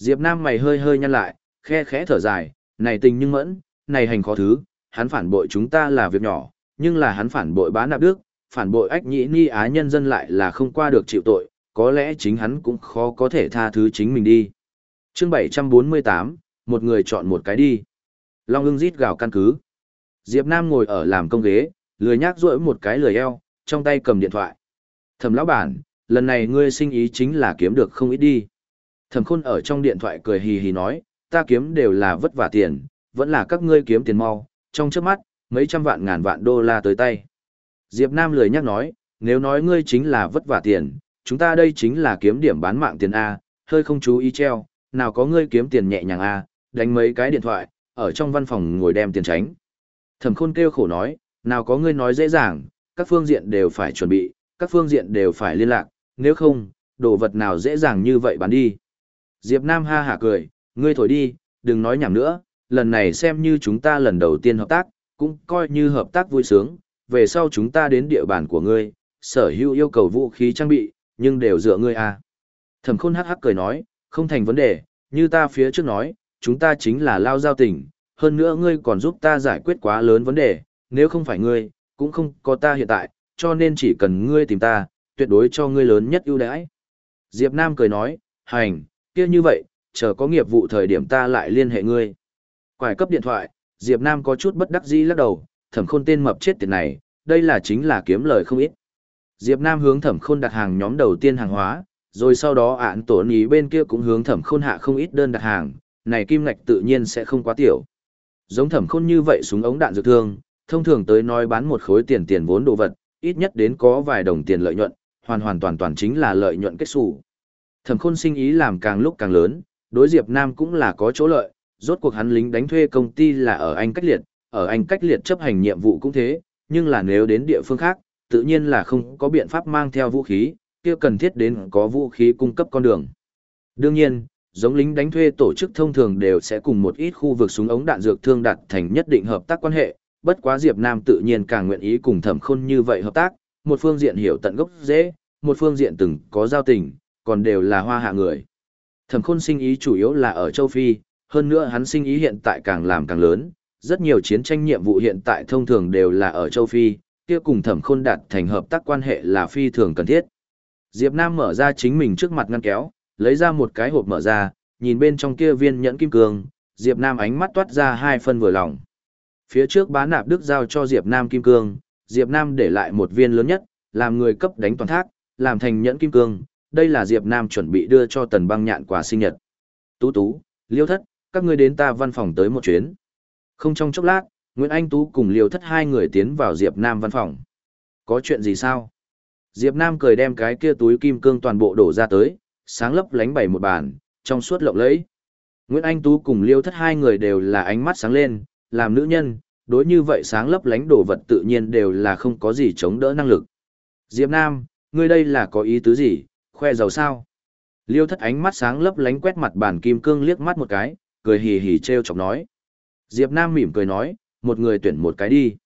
Speaker 1: Diệp Nam mày hơi hơi nhăn lại, khe khẽ thở dài, này tình nhưng mẫn, này hành khó thứ, hắn phản bội chúng ta là việc nhỏ, nhưng là hắn phản bội bá nạp đức, phản bội ách nhĩ ni á nhân dân lại là không qua được chịu tội, có lẽ chính hắn cũng khó có thể tha thứ chính mình đi. Chương 748, một người chọn một cái đi. Long ưng rít gào căn cứ. Diệp Nam ngồi ở làm công ghế, lười nhác duỗi một cái lười eo, trong tay cầm điện thoại. Thẩm lão bản, lần này ngươi sinh ý chính là kiếm được không ít đi. Thẩm khôn ở trong điện thoại cười hì hì nói, ta kiếm đều là vất vả tiền, vẫn là các ngươi kiếm tiền mau, trong trước mắt, mấy trăm vạn ngàn vạn đô la tới tay. Diệp Nam lười nhắc nói, nếu nói ngươi chính là vất vả tiền, chúng ta đây chính là kiếm điểm bán mạng tiền A, hơi không chú ý treo, nào có ngươi kiếm tiền nhẹ nhàng A, đánh mấy cái điện thoại, ở trong văn phòng ngồi đem tiền tránh. Thẩm khôn kêu khổ nói, nào có ngươi nói dễ dàng, các phương diện đều phải chuẩn bị, các phương diện đều phải liên lạc, nếu không, đồ vật nào dễ dàng như vậy bán đi. Diệp Nam ha hả cười, ngươi thổi đi, đừng nói nhảm nữa, lần này xem như chúng ta lần đầu tiên hợp tác, cũng coi như hợp tác vui sướng, về sau chúng ta đến địa bàn của ngươi, sở hữu yêu cầu vũ khí trang bị, nhưng đều dựa ngươi à. Thẩm khôn hắc hắc cười nói, không thành vấn đề, như ta phía trước nói, chúng ta chính là lao giao tình, hơn nữa ngươi còn giúp ta giải quyết quá lớn vấn đề, nếu không phải ngươi, cũng không có ta hiện tại, cho nên chỉ cần ngươi tìm ta, tuyệt đối cho ngươi lớn nhất ưu đãi. Diệp Nam cười nói, hành, kia như vậy, chờ có nghiệp vụ thời điểm ta lại liên hệ ngươi. Quải cấp điện thoại, Diệp Nam có chút bất đắc dĩ lắc đầu, thẩm khôn tên mập chết tiệt này, đây là chính là kiếm lời không ít. Diệp Nam hướng thẩm khôn đặt hàng nhóm đầu tiên hàng hóa, rồi sau đó ạn tổ ní bên kia cũng hướng thẩm khôn hạ không ít đơn đặt hàng, này kim ngạch tự nhiên sẽ không quá tiểu. Giống thẩm khôn như vậy súng ống đạn dược thương, thông thường tới nói bán một khối tiền tiền vốn đồ vật, ít nhất đến có vài đồng tiền lợi nhuận, hoàn hoàn toàn toàn chính là lợi nhuận kết sủ. Thẩm khôn sinh ý làm càng lúc càng lớn, đối Diệp Nam cũng là có chỗ lợi, rốt cuộc hắn lính đánh thuê công ty là ở Anh cách liệt, ở Anh cách liệt chấp hành nhiệm vụ cũng thế, nhưng là nếu đến địa phương khác, tự nhiên là không có biện pháp mang theo vũ khí, kia cần thiết đến có vũ khí cung cấp con đường. Đương nhiên, giống lính đánh thuê tổ chức thông thường đều sẽ cùng một ít khu vực súng ống đạn dược thương đạt thành nhất định hợp tác quan hệ, bất quá Diệp Nam tự nhiên càng nguyện ý cùng Thẩm Khôn như vậy hợp tác, một phương diện hiểu tận gốc dễ, một phương diện từng có giao tình, còn đều là hoa hạ người. Thẩm Khôn sinh ý chủ yếu là ở châu Phi, hơn nữa hắn sinh ý hiện tại càng làm càng lớn, rất nhiều chiến tranh nhiệm vụ hiện tại thông thường đều là ở châu Phi, kia cùng Thẩm Khôn đạt thành hợp tác quan hệ là phi thường cần thiết. Diệp Nam mở ra chính mình trước mặt ngăn kéo, lấy ra một cái hộp mở ra, nhìn bên trong kia viên nhẫn kim cương, Diệp Nam ánh mắt toát ra hai phân vừa lòng. Phía trước bá nạp đức giao cho Diệp Nam kim cương, Diệp Nam để lại một viên lớn nhất, làm người cấp đánh toàn thác, làm thành nhẫn kim cương, đây là Diệp Nam chuẩn bị đưa cho tần băng nhạn quà sinh nhật. Tú tú, liêu thất, các ngươi đến ta văn phòng tới một chuyến. Không trong chốc lát, Nguyễn Anh Tú cùng liêu thất hai người tiến vào Diệp Nam văn phòng. Có chuyện gì sao? Diệp Nam cười đem cái kia túi kim cương toàn bộ đổ ra tới, sáng lấp lánh bày một bàn, trong suốt lộng lẫy. Nguyễn Anh Tú cùng liêu thất hai người đều là ánh mắt sáng lên, làm nữ nhân, đối như vậy sáng lấp lánh đồ vật tự nhiên đều là không có gì chống đỡ năng lực. Diệp Nam, ngươi đây là có ý tứ gì, khoe giàu sao? Liêu thất ánh mắt sáng lấp lánh quét mặt bàn kim cương liếc mắt một cái, cười hì hì treo chọc nói. Diệp Nam mỉm cười nói, một người tuyển một cái đi.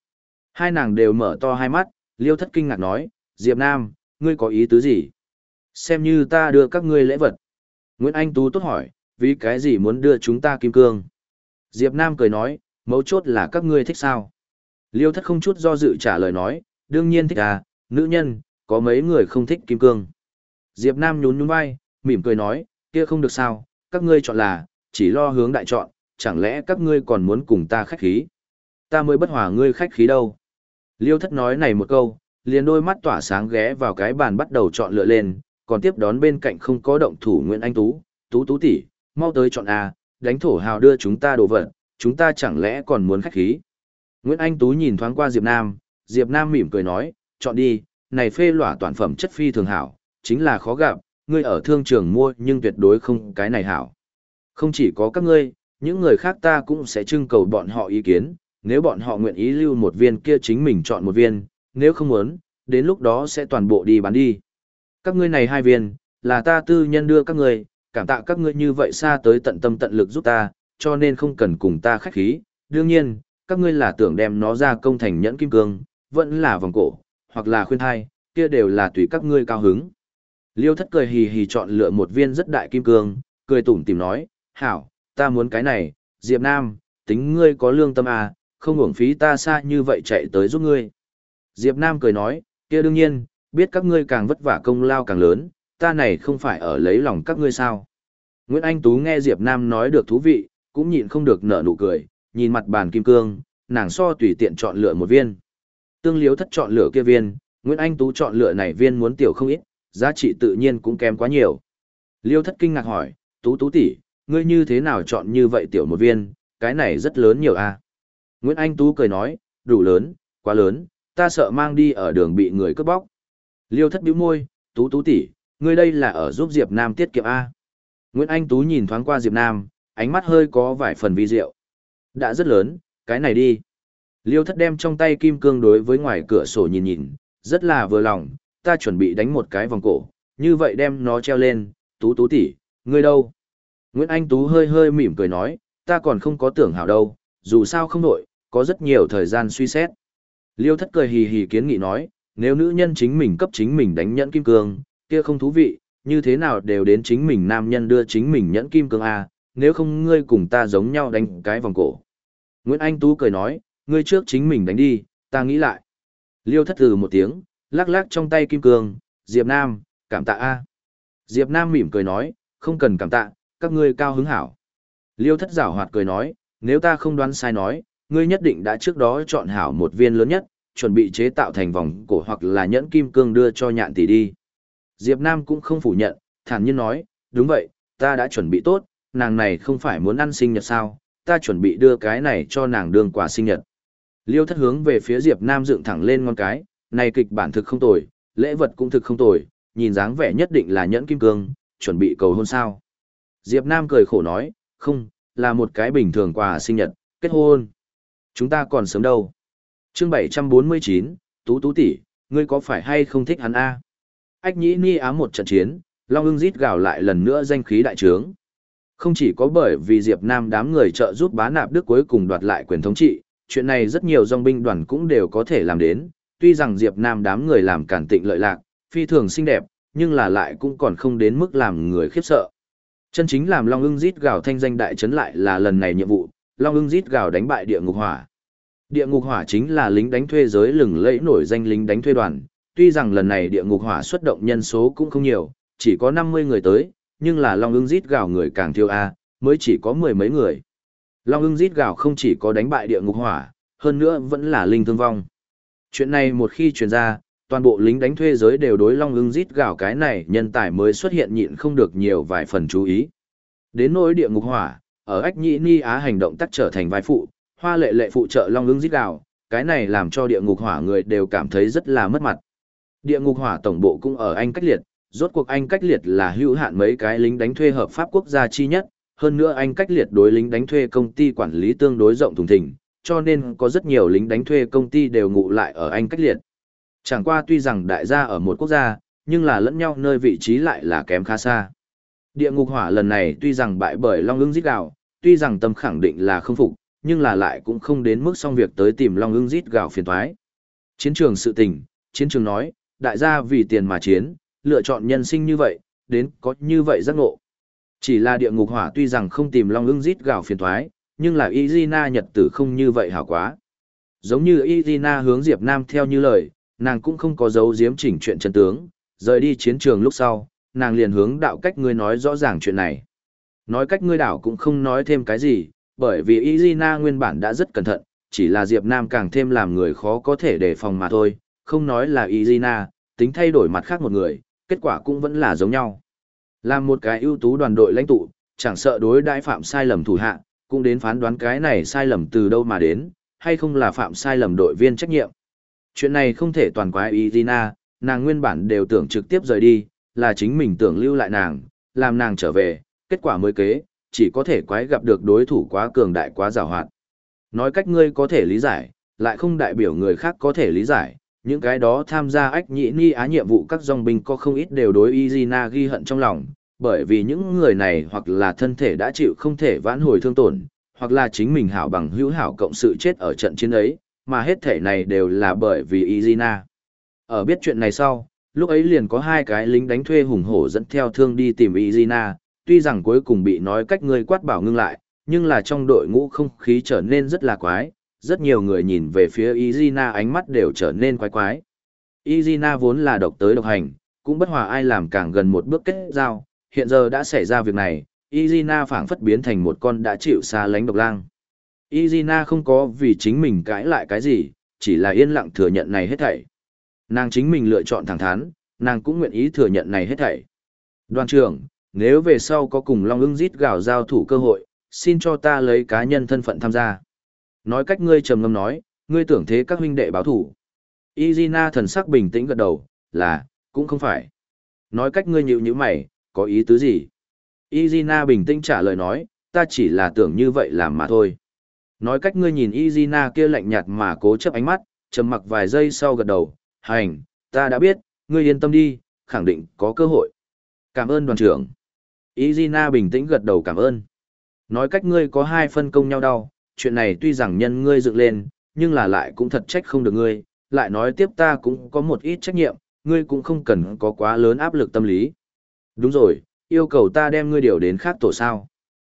Speaker 1: Hai nàng đều mở to hai mắt, liêu thất kinh ngạc nói, Diệp Nam, ngươi có ý tứ gì? Xem như ta đưa các ngươi lễ vật. Nguyễn Anh Tú tốt hỏi, vì cái gì muốn đưa chúng ta kim cương? Diệp Nam cười nói, mấu chốt là các ngươi thích sao? Liêu thất không chút do dự trả lời nói, đương nhiên thích à, nữ nhân, có mấy người không thích kim cương. Diệp Nam nhún nhún vai, mỉm cười nói, kia không được sao, các ngươi chọn là, chỉ lo hướng đại chọn, chẳng lẽ các ngươi còn muốn cùng ta khách khí? Ta mới bất hòa ngươi khách khí đâu. Liêu thất nói này một câu, liền đôi mắt tỏa sáng ghé vào cái bàn bắt đầu chọn lựa lên, còn tiếp đón bên cạnh không có động thủ Nguyễn Anh Tú, Tú Tú tỷ, mau tới chọn A, đánh thổ hào đưa chúng ta đồ vật, chúng ta chẳng lẽ còn muốn khách khí. Nguyễn Anh Tú nhìn thoáng qua Diệp Nam, Diệp Nam mỉm cười nói, chọn đi, này phê lỏa toàn phẩm chất phi thường hảo, chính là khó gặp, ngươi ở thương trường mua nhưng tuyệt đối không cái này hảo. Không chỉ có các ngươi, những người khác ta cũng sẽ trưng cầu bọn họ ý kiến, nếu bọn họ nguyện ý lưu một viên kia chính mình chọn một viên, nếu không muốn, đến lúc đó sẽ toàn bộ đi bán đi. Các ngươi này hai viên, là ta tư nhân đưa các ngươi, cảm tạ các ngươi như vậy xa tới tận tâm tận lực giúp ta, cho nên không cần cùng ta khách khí. Đương nhiên, các ngươi là tưởng đem nó ra công thành nhẫn kim cương, vẫn là vòng cổ, hoặc là khuyên thai, kia đều là tùy các ngươi cao hứng. Liêu thất cười hì hì chọn lựa một viên rất đại kim cương, cười tủm tìm nói, hảo, ta muốn cái này, Diệp Nam, tính ngươi có lương tâm à, không uổng phí ta xa như vậy chạy tới giúp ngươi. Diệp Nam cười nói, kia đương nhiên, biết các ngươi càng vất vả công lao càng lớn, ta này không phải ở lấy lòng các ngươi sao. Nguyễn Anh Tú nghe Diệp Nam nói được thú vị, cũng nhịn không được nở nụ cười, nhìn mặt bàn kim cương, nàng so tùy tiện chọn lựa một viên. Tương liếu thất chọn lựa kia viên, Nguyễn Anh Tú chọn lựa này viên muốn tiểu không ít, giá trị tự nhiên cũng kém quá nhiều. Liêu thất kinh ngạc hỏi, Tú Tú tỷ, ngươi như thế nào chọn như vậy tiểu một viên, cái này rất lớn nhiều a. À? Nguyễn Anh Tú cười nói, đủ lớn, quá lớn, ta sợ mang đi ở đường bị người cướp bóc. Liêu thất bĩu môi, Tú Tú tỷ, ngươi đây là ở giúp Diệp Nam tiết kiệm a. Nguyễn Anh Tú nhìn thoáng qua Diệp Nam, ánh mắt hơi có vài phần vi diệu. Đã rất lớn, cái này đi. Liêu thất đem trong tay kim cương đối với ngoài cửa sổ nhìn nhìn, rất là vừa lòng, ta chuẩn bị đánh một cái vòng cổ, như vậy đem nó treo lên, tú tú tỷ, ngươi đâu? Nguyễn Anh Tú hơi hơi mỉm cười nói, ta còn không có tưởng hảo đâu, dù sao không nổi, có rất nhiều thời gian suy xét. Liêu thất cười hì hì kiến nghị nói, nếu nữ nhân chính mình cấp chính mình đánh nhẫn kim cương, kia không thú vị, như thế nào đều đến chính mình nam nhân đưa chính mình nhẫn kim cương à nếu không ngươi cùng ta giống nhau đánh cái vòng cổ. Nguyễn Anh Tú cười nói, ngươi trước chính mình đánh đi, ta nghĩ lại. Liêu thất từ một tiếng, lắc lắc trong tay kim cương, Diệp Nam, cảm tạ A. Diệp Nam mỉm cười nói, không cần cảm tạ, các ngươi cao hứng hảo. Liêu thất giảo hoạt cười nói, nếu ta không đoán sai nói, ngươi nhất định đã trước đó chọn hảo một viên lớn nhất, chuẩn bị chế tạo thành vòng cổ hoặc là nhẫn kim cương đưa cho nhạn tỷ đi. Diệp Nam cũng không phủ nhận, thản nhiên nói, đúng vậy, ta đã chuẩn bị tốt, nàng này không phải muốn ăn sinh nhật sao, ta chuẩn bị đưa cái này cho nàng đương quà sinh nhật. Liêu thất hướng về phía Diệp Nam dựng thẳng lên ngón cái, này kịch bản thực không tồi, lễ vật cũng thực không tồi, nhìn dáng vẻ nhất định là nhẫn kim cương, chuẩn bị cầu hôn sao. Diệp Nam cười khổ nói, không, là một cái bình thường quà sinh nhật, kết hôn. Chúng ta còn sớm đâu. Chương 749, Tú Tú tỷ, ngươi có phải hay không thích hắn a? Ách Nhĩ Ni ám một trận chiến, Long Ưng rít gào lại lần nữa danh khí đại trướng. Không chỉ có bởi vì Diệp Nam đám người trợ giúp bá nạp Đức cuối cùng đoạt lại quyền thống trị, chuyện này rất nhiều dòng binh đoàn cũng đều có thể làm đến, tuy rằng Diệp Nam đám người làm cản tịnh lợi lạc, phi thường xinh đẹp, nhưng là lại cũng còn không đến mức làm người khiếp sợ. Chân chính làm Long ưng rít gào thanh danh đại chấn lại là lần này nhiệm vụ, Long ưng rít gào đánh bại địa ngục hỏa. Địa ngục hỏa chính là lính đánh thuê giới lừng lẫy nổi danh lính đánh thuê đoàn, tuy rằng lần này địa ngục hỏa xuất động nhân số cũng không nhiều, chỉ có 50 người tới, nhưng là Long ưng rít gào người càng thiêu A, mới chỉ có mười mấy người. Long ưng rít gào không chỉ có đánh bại địa ngục hỏa, hơn nữa vẫn là linh thương vong. Chuyện này một khi truyền ra, toàn bộ lính đánh thuê giới đều đối Long ưng rít gào cái này nhân tài mới xuất hiện nhịn không được nhiều vài phần chú ý. Đến nỗi địa ngục hỏa, ở ách Nhĩ ni á hành động tắt trở thành vai phụ, hoa lệ lệ phụ trợ Long ưng rít gào, cái này làm cho địa ngục hỏa người đều cảm thấy rất là mất mặt. Địa ngục hỏa tổng bộ cũng ở Anh cách liệt, rốt cuộc Anh cách liệt là hữu hạn mấy cái lính đánh thuê hợp pháp quốc gia chi nhất, hơn nữa Anh cách liệt đối lính đánh thuê công ty quản lý tương đối rộng thùng thình, cho nên có rất nhiều lính đánh thuê công ty đều ngụ lại ở Anh cách liệt. Chẳng qua tuy rằng đại gia ở một quốc gia, nhưng là lẫn nhau nơi vị trí lại là kém khá xa. Địa ngục hỏa lần này tuy rằng bại bởi Long ưng giết gạo, tuy rằng tâm khẳng định là không phục, nhưng là lại cũng không đến mức xong việc tới tìm Long ưng giết gạo phiền toái. Chiến trường sự tình, chiến trường nói, đại gia vì tiền mà chiến, lựa chọn nhân sinh như vậy, đến có như vậy giác ngộ. Chỉ là địa ngục hỏa tuy rằng không tìm Long ưng giết gạo phiền toái, nhưng là Izina nhật tử không như vậy hảo quá. Giống như Izina hướng Diệp Nam theo như lời, nàng cũng không có dấu diếm chỉnh chuyện chân tướng, rời đi chiến trường lúc sau, nàng liền hướng đạo cách ngươi nói rõ ràng chuyện này. Nói cách ngươi đảo cũng không nói thêm cái gì, bởi vì Izina nguyên bản đã rất cẩn thận, chỉ là Diệp Nam càng thêm làm người khó có thể đề phòng mà thôi, không nói là Izina, tính thay đổi mặt khác một người, kết quả cũng vẫn là giống nhau. Làm một cái ưu tú đoàn đội lãnh tụ, chẳng sợ đối đãi phạm sai lầm thủ hạ, cũng đến phán đoán cái này sai lầm từ đâu mà đến, hay không là phạm sai lầm đội viên trách nhiệm. Chuyện này không thể toàn quái Irina, nàng nguyên bản đều tưởng trực tiếp rời đi, là chính mình tưởng lưu lại nàng, làm nàng trở về, kết quả mới kế, chỉ có thể quái gặp được đối thủ quá cường đại quá giàu hoạt. Nói cách ngươi có thể lý giải, lại không đại biểu người khác có thể lý giải, những cái đó tham gia ách nhị ni á nhiệm vụ các dòng binh có không ít đều đối Izina ghi hận trong lòng, bởi vì những người này hoặc là thân thể đã chịu không thể vãn hồi thương tổn, hoặc là chính mình hảo bằng hữu hảo cộng sự chết ở trận chiến ấy, mà hết thể này đều là bởi vì Izina. Ở biết chuyện này sau, lúc ấy liền có hai cái lính đánh thuê hùng hổ dẫn theo thương đi tìm Izina, tuy rằng cuối cùng bị nói cách người quát bảo ngưng lại, nhưng là trong đội ngũ không khí trở nên rất là quái, rất nhiều người nhìn về phía Izina ánh mắt đều trở nên quái quái. Izina vốn là độc tới độc hành, cũng bất hòa ai làm càng gần một bước kết giao, hiện giờ đã xảy ra việc này, Izina phảng phất biến thành một con đã chịu xa lánh độc lang. Izina không có vì chính mình cãi lại cái gì, chỉ là yên lặng thừa nhận này hết thảy. Nàng chính mình lựa chọn thẳng thắn, nàng cũng nguyện ý thừa nhận này hết thảy. Đoàn trưởng, nếu về sau có cùng Long ưng rít gào giao thủ cơ hội, xin cho ta lấy cá nhân thân phận tham gia. Nói cách ngươi trầm ngâm nói, ngươi tưởng thế các huynh đệ báo thủ. Izina thần sắc bình tĩnh gật đầu, là, cũng không phải. Nói cách ngươi nhịu như mày, có ý tứ gì? Izina bình tĩnh trả lời nói, ta chỉ là tưởng như vậy làm mà thôi. Nói cách ngươi nhìn Izina kia lạnh nhạt mà cố chấp ánh mắt, trầm mặc vài giây sau gật đầu, hành, ta đã biết, ngươi yên tâm đi, khẳng định có cơ hội. Cảm ơn đoàn trưởng. Izina bình tĩnh gật đầu cảm ơn. Nói cách ngươi có hai phân công nhau đau, chuyện này tuy rằng nhân ngươi dựng lên, nhưng là lại cũng thật trách không được ngươi, lại nói tiếp ta cũng có một ít trách nhiệm, ngươi cũng không cần có quá lớn áp lực tâm lý. Đúng rồi, yêu cầu ta đem ngươi điều đến khác tổ sao.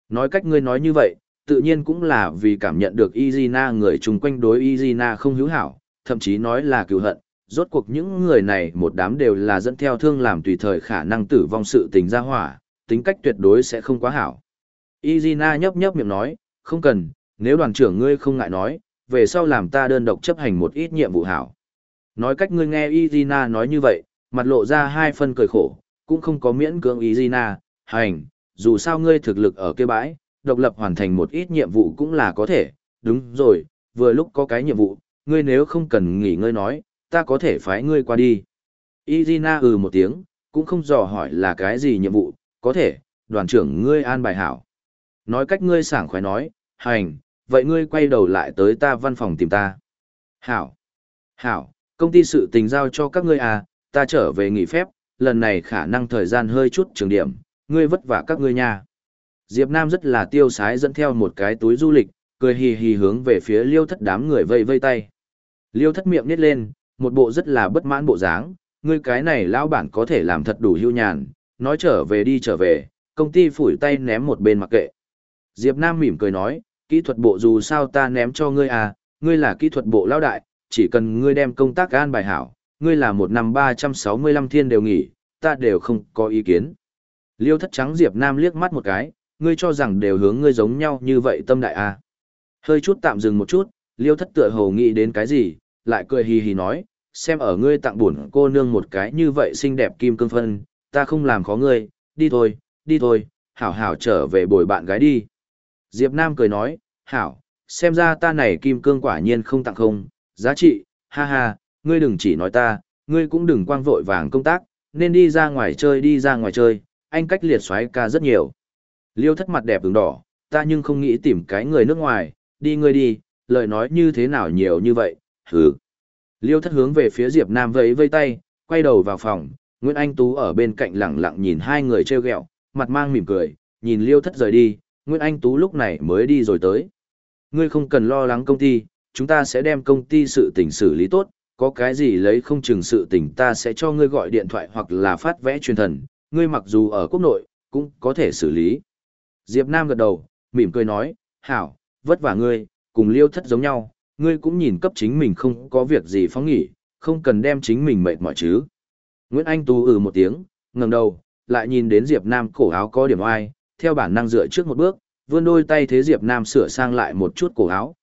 Speaker 1: Nói cách ngươi nói như vậy, tự nhiên cũng là vì cảm nhận được Izina người chung quanh đối Izina không hữu hảo, thậm chí nói là cứu hận. Rốt cuộc những người này một đám đều là dẫn theo thương làm tùy thời khả năng tử vong sự tình ra hỏa, tính cách tuyệt đối sẽ không quá hảo. Izina nhấp nhấp miệng nói, không cần, nếu đoàn trưởng ngươi không ngại nói, về sau làm ta đơn độc chấp hành một ít nhiệm vụ hảo. Nói cách ngươi nghe Izina nói như vậy, mặt lộ ra hai phân cười khổ, cũng không có miễn cưỡng Izina, hành, dù sao ngươi thực lực ở kia bãi, độc lập hoàn thành một ít nhiệm vụ cũng là có thể, đúng rồi, vừa lúc có cái nhiệm vụ, ngươi nếu không cần nghỉ ngơi nói, ta có thể phái ngươi qua đi. Izina ừ một tiếng, cũng không dò hỏi là cái gì nhiệm vụ, có thể, đoàn trưởng ngươi an bài hảo. Nói cách ngươi sảng khoái nói, hành, vậy ngươi quay đầu lại tới ta văn phòng tìm ta. Hảo, hảo, công ty sự tình giao cho các ngươi à, ta trở về nghỉ phép, lần này khả năng thời gian hơi chút trường điểm, ngươi vất vả các ngươi nha. Diệp Nam rất là tiêu sái dẫn theo một cái túi du lịch, cười hì hì hướng về phía liêu thất đám người vây vây tay. Liêu thất miệng nít lên, một bộ rất là bất mãn bộ dáng, ngươi cái này lão bản có thể làm thật đủ hưu nhàn, nói trở về đi trở về, công ty phủi tay ném một bên mặc kệ. Diệp Nam mỉm cười nói, kỹ thuật bộ dù sao ta ném cho ngươi à, ngươi là kỹ thuật bộ lão đại, chỉ cần ngươi đem công tác an bài hảo, ngươi là một năm 365 thiên đều nghỉ, ta đều không có ý kiến. Liêu thất trắng Diệp Nam liếc mắt một cái, ngươi cho rằng đều hướng ngươi giống nhau như vậy tâm đại à. Hơi chút tạm dừng một chút, liêu thất tựa hồ nghĩ đến cái gì, lại cười hì hì nói, xem ở ngươi tặng buồn cô nương một cái như vậy xinh đẹp kim cương phân, ta không làm khó ngươi, đi thôi, đi thôi, hảo hảo trở về bồi bạn gái đi. Diệp Nam cười nói, hảo, xem ra ta này kim cương quả nhiên không tặng không, giá trị, ha ha, ngươi đừng chỉ nói ta, ngươi cũng đừng quang vội vàng công tác, nên đi ra ngoài chơi đi ra ngoài chơi, anh cách liệt xoáy ca rất nhiều. Liêu thất mặt đẹp ứng đỏ, ta nhưng không nghĩ tìm cái người nước ngoài, đi ngươi đi, lời nói như thế nào nhiều như vậy, hứ. Liêu thất hướng về phía Diệp Nam vẫy vây tay, quay đầu vào phòng, Nguyễn Anh Tú ở bên cạnh lặng lặng nhìn hai người treo gẹo, mặt mang mỉm cười, nhìn Liêu thất rời đi, Nguyễn Anh Tú lúc này mới đi rồi tới. Ngươi không cần lo lắng công ty, chúng ta sẽ đem công ty sự tình xử lý tốt, có cái gì lấy không chừng sự tình ta sẽ cho ngươi gọi điện thoại hoặc là phát vẽ truyền thần, ngươi mặc dù ở quốc nội, cũng có thể xử lý. Diệp Nam gật đầu, mỉm cười nói, hảo, vất vả ngươi, cùng liêu thất giống nhau, ngươi cũng nhìn cấp chính mình không có việc gì phóng nghỉ, không cần đem chính mình mệt mỏi chứ. Nguyễn Anh Tú ừ một tiếng, ngẩng đầu, lại nhìn đến Diệp Nam cổ áo có điểm oai, theo bản năng dựa trước một bước, vươn đôi tay thế Diệp Nam sửa sang lại một chút cổ áo.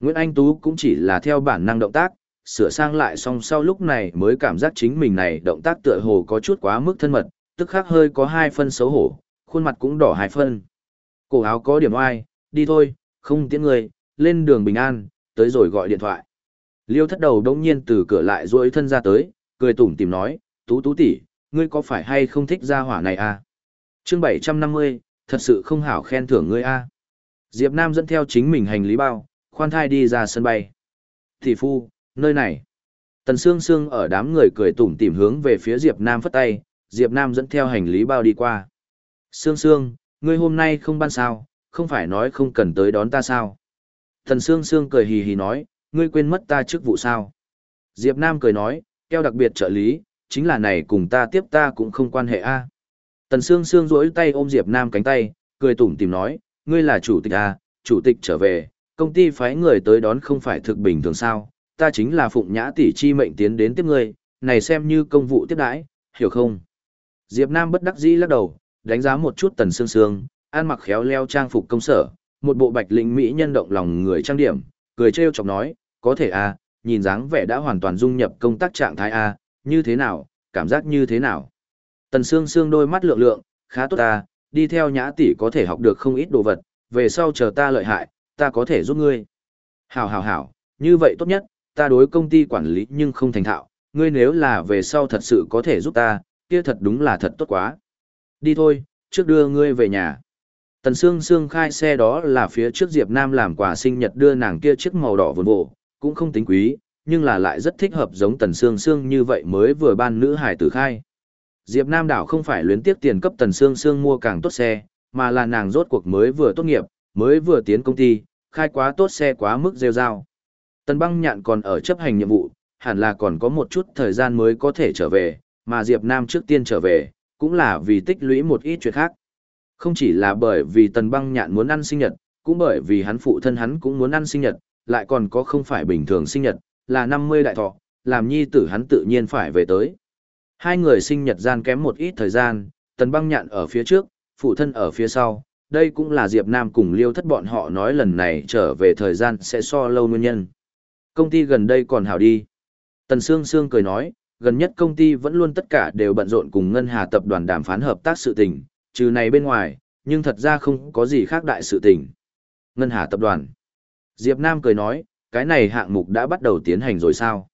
Speaker 1: Nguyễn Anh Tú cũng chỉ là theo bản năng động tác, sửa sang lại xong sau lúc này mới cảm giác chính mình này động tác tựa hồ có chút quá mức thân mật, tức khắc hơi có hai phân xấu hổ, khuôn mặt cũng đỏ hai phân. Cổ áo có điểm oai, đi thôi, không tiễn người, lên đường bình an, tới rồi gọi điện thoại. Liêu thất đầu đông nhiên từ cửa lại duỗi thân ra tới, cười tủm tìm nói, tú tú tỷ, ngươi có phải hay không thích gia hỏa này à? chương 750, thật sự không hảo khen thưởng ngươi a à? Diệp Nam dẫn theo chính mình hành lý bao, khoan thai đi ra sân bay. Thị phu, nơi này. Tần Sương Sương ở đám người cười tủm tỉm hướng về phía Diệp Nam phất tay, Diệp Nam dẫn theo hành lý bao đi qua. Sương Sương, ngươi hôm nay không ban sao, không phải nói không cần tới đón ta sao? Tần Sương Sương cười hì hì nói, ngươi quên mất ta chức vụ sao? Diệp Nam cười nói, keo đặc biệt trợ lý, chính là này cùng ta tiếp ta cũng không quan hệ a. Tần Sương Sương duỗi tay ôm Diệp Nam cánh tay, cười tủm tỉm nói, ngươi là chủ tịch a, chủ tịch trở về, công ty phái người tới đón không phải thực bình thường sao, ta chính là phụng nhã tỷ chi mệnh tiến đến tiếp ngươi, này xem như công vụ tiếp đãi, hiểu không? Diệp Nam bất đắc dĩ lắc đầu, đánh giá một chút tần sương sương, ăn mặc khéo leo trang phục công sở, một bộ bạch lĩnh mỹ nhân động lòng người trang điểm, cười trêu chọc nói, có thể a, nhìn dáng vẻ đã hoàn toàn dung nhập công tác trạng thái a, như thế nào, cảm giác như thế nào? Tần sương sương đôi mắt lượng lượng, khá tốt ta, đi theo nhã tỷ có thể học được không ít đồ vật, về sau chờ ta lợi hại, ta có thể giúp ngươi. Hảo hảo hảo, như vậy tốt nhất, ta đối công ty quản lý nhưng không thành thạo, ngươi nếu là về sau thật sự có thể giúp ta, kia thật đúng là thật tốt quá. Đi thôi, trước đưa ngươi về nhà. Tần Sương Sương khai xe đó là phía trước Diệp Nam làm quà sinh nhật đưa nàng kia chiếc màu đỏ vườn bộ, cũng không tính quý, nhưng là lại rất thích hợp giống Tần Sương Sương như vậy mới vừa ban nữ hải tử khai. Diệp Nam đảo không phải luyến tiếc tiền cấp Tần Sương Sương mua càng tốt xe, mà là nàng rốt cuộc mới vừa tốt nghiệp, mới vừa tiến công ty, khai quá tốt xe quá mức rêu rao. Tần băng nhạn còn ở chấp hành nhiệm vụ, hẳn là còn có một chút thời gian mới có thể trở về, mà Diệp Nam trước tiên trở về, cũng là vì tích lũy một ít chuyện khác. Không chỉ là bởi vì tần băng nhạn muốn ăn sinh nhật, cũng bởi vì hắn phụ thân hắn cũng muốn ăn sinh nhật, lại còn có không phải bình thường sinh nhật, là 50 đại thọ, làm nhi tử hắn tự nhiên phải về tới. Hai người sinh nhật gian kém một ít thời gian, tần băng nhạn ở phía trước, phụ thân ở phía sau, đây cũng là Diệp Nam cùng liêu thất bọn họ nói lần này trở về thời gian sẽ so lâu nguyên nhân. Công ty gần đây còn hảo đi. Tần Sương Sương cười nói, gần nhất công ty vẫn luôn tất cả đều bận rộn cùng Ngân Hà tập đoàn đàm phán hợp tác sự tình, trừ này bên ngoài, nhưng thật ra không có gì khác đại sự tình. Ngân Hà tập đoàn. Diệp Nam cười nói, cái này hạng mục đã bắt đầu tiến hành rồi sao?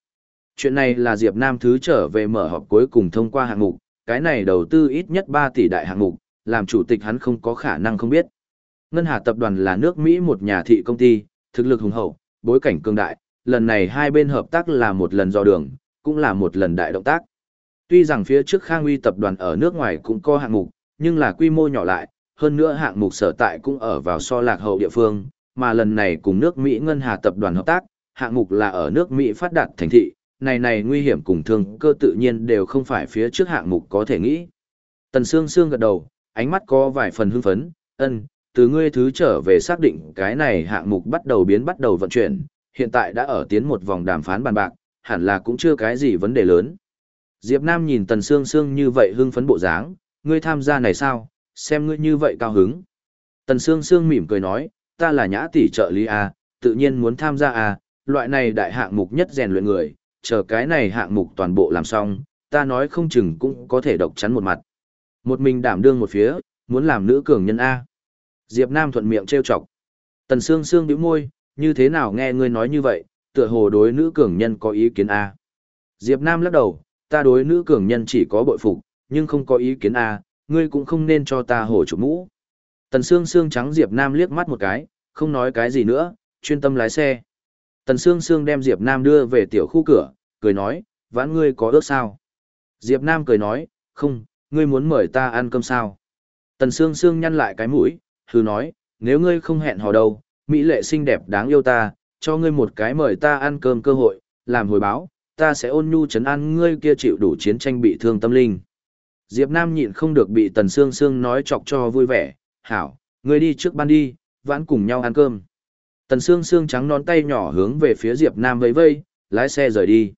Speaker 1: Chuyện này là Diệp Nam thứ trở về mở họp cuối cùng thông qua hạng mục, cái này đầu tư ít nhất 3 tỷ đại hạng mục, làm chủ tịch hắn không có khả năng không biết. Ngân Hà tập đoàn là nước Mỹ một nhà thị công ty, thực lực hùng hậu, bối cảnh cường đại, lần này hai bên hợp tác là một lần do đường, cũng là một lần đại động tác. Tuy rằng phía trước Khang Uy tập đoàn ở nước ngoài cũng có hạng mục, nhưng là quy mô nhỏ lại, hơn nữa hạng mục sở tại cũng ở vào so lạc hậu địa phương, mà lần này cùng nước Mỹ Ngân Hà tập đoàn hợp tác, hạng mục là ở nước Mỹ phát đạt thành thị, này này nguy hiểm cùng thương cơ tự nhiên đều không phải phía trước hạng mục có thể nghĩ. Tần Sương Sương gật đầu, ánh mắt có vài phần hưng phấn, ân, từ ngươi thứ trở về xác định cái này hạng mục bắt đầu biến bắt đầu vận chuyển, hiện tại đã ở tiến một vòng đàm phán bàn bạc, hẳn là cũng chưa cái gì vấn đề lớn. Diệp Nam nhìn Tần Sương Sương như vậy hưng phấn bộ dáng, ngươi tham gia này sao, xem ngươi như vậy cao hứng. Tần Sương Sương mỉm cười nói, ta là nhã tỷ trợ lý A, tự nhiên muốn tham gia a loại này đại hạng mục nhất rèn luyện người, chờ cái này hạng mục toàn bộ làm xong, ta nói không chừng cũng có thể độc chắn một mặt. Một mình đảm đương một phía, muốn làm nữ cường nhân A. Diệp Nam thuận miệng trêu chọc. Tần Sương Sương bĩu môi, như thế nào nghe ngươi nói như vậy, tựa hồ đối nữ cường nhân có ý kiến A. Diệp Nam lắc đầu, ta đối nữ cường nhân chỉ có bội phục, nhưng không có ý kiến A, ngươi cũng không nên cho ta hổ chủ mũ. Tần Sương Sương trắng Diệp Nam liếc mắt một cái, không nói cái gì nữa, chuyên tâm lái xe. Tần Sương Sương đem Diệp Nam đưa về tiểu khu cửa, cười nói, vãn ngươi có ước sao? Diệp Nam cười nói, không, ngươi muốn mời ta ăn cơm sao? Tần Sương Sương nhăn lại cái mũi, hừ nói, nếu ngươi không hẹn hò đâu, mỹ lệ xinh đẹp đáng yêu ta, cho ngươi một cái mời ta ăn cơm cơ hội, làm hồi báo, ta sẽ ôn nhu chấn an ngươi kia chịu đủ chiến tranh bị thương tâm linh. Diệp Nam nhịn không được bị Tần Sương Sương nói chọc cho vui vẻ, hảo, ngươi đi trước ban đi, vãn cùng nhau ăn cơm. Tần Sương Sương trắng nón tay nhỏ hướng về phía Diệp Nam vẫy vây, lái xe rời đi.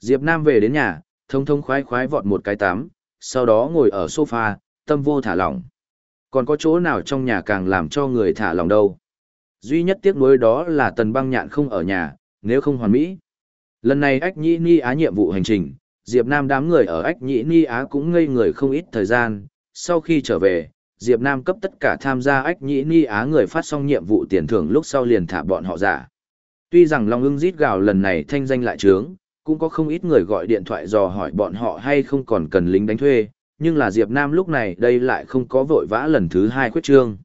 Speaker 1: Diệp Nam về đến nhà, thông thông khoái khoái vọt một cái tắm, sau đó ngồi ở sofa, tâm vô thả lỏng. Còn có chỗ nào trong nhà càng làm cho người thả lỏng đâu. Duy nhất tiếc nuối đó là tần băng nhạn không ở nhà, nếu không hoàn mỹ. Lần này ách nhĩ ni á nhiệm vụ hành trình, Diệp Nam đám người ở ách nhĩ ni á cũng ngây người không ít thời gian. Sau khi trở về, Diệp Nam cấp tất cả tham gia ách nhĩ ni á người phát xong nhiệm vụ tiền thưởng lúc sau liền thả bọn họ giả. Tuy rằng Long ưng rít gào lần này thanh danh lại trướng, cũng có không ít người gọi điện thoại dò hỏi bọn họ hay không còn cần lính đánh thuê, nhưng là Diệp Nam lúc này đây lại không có vội vã lần thứ hai khuyết trương.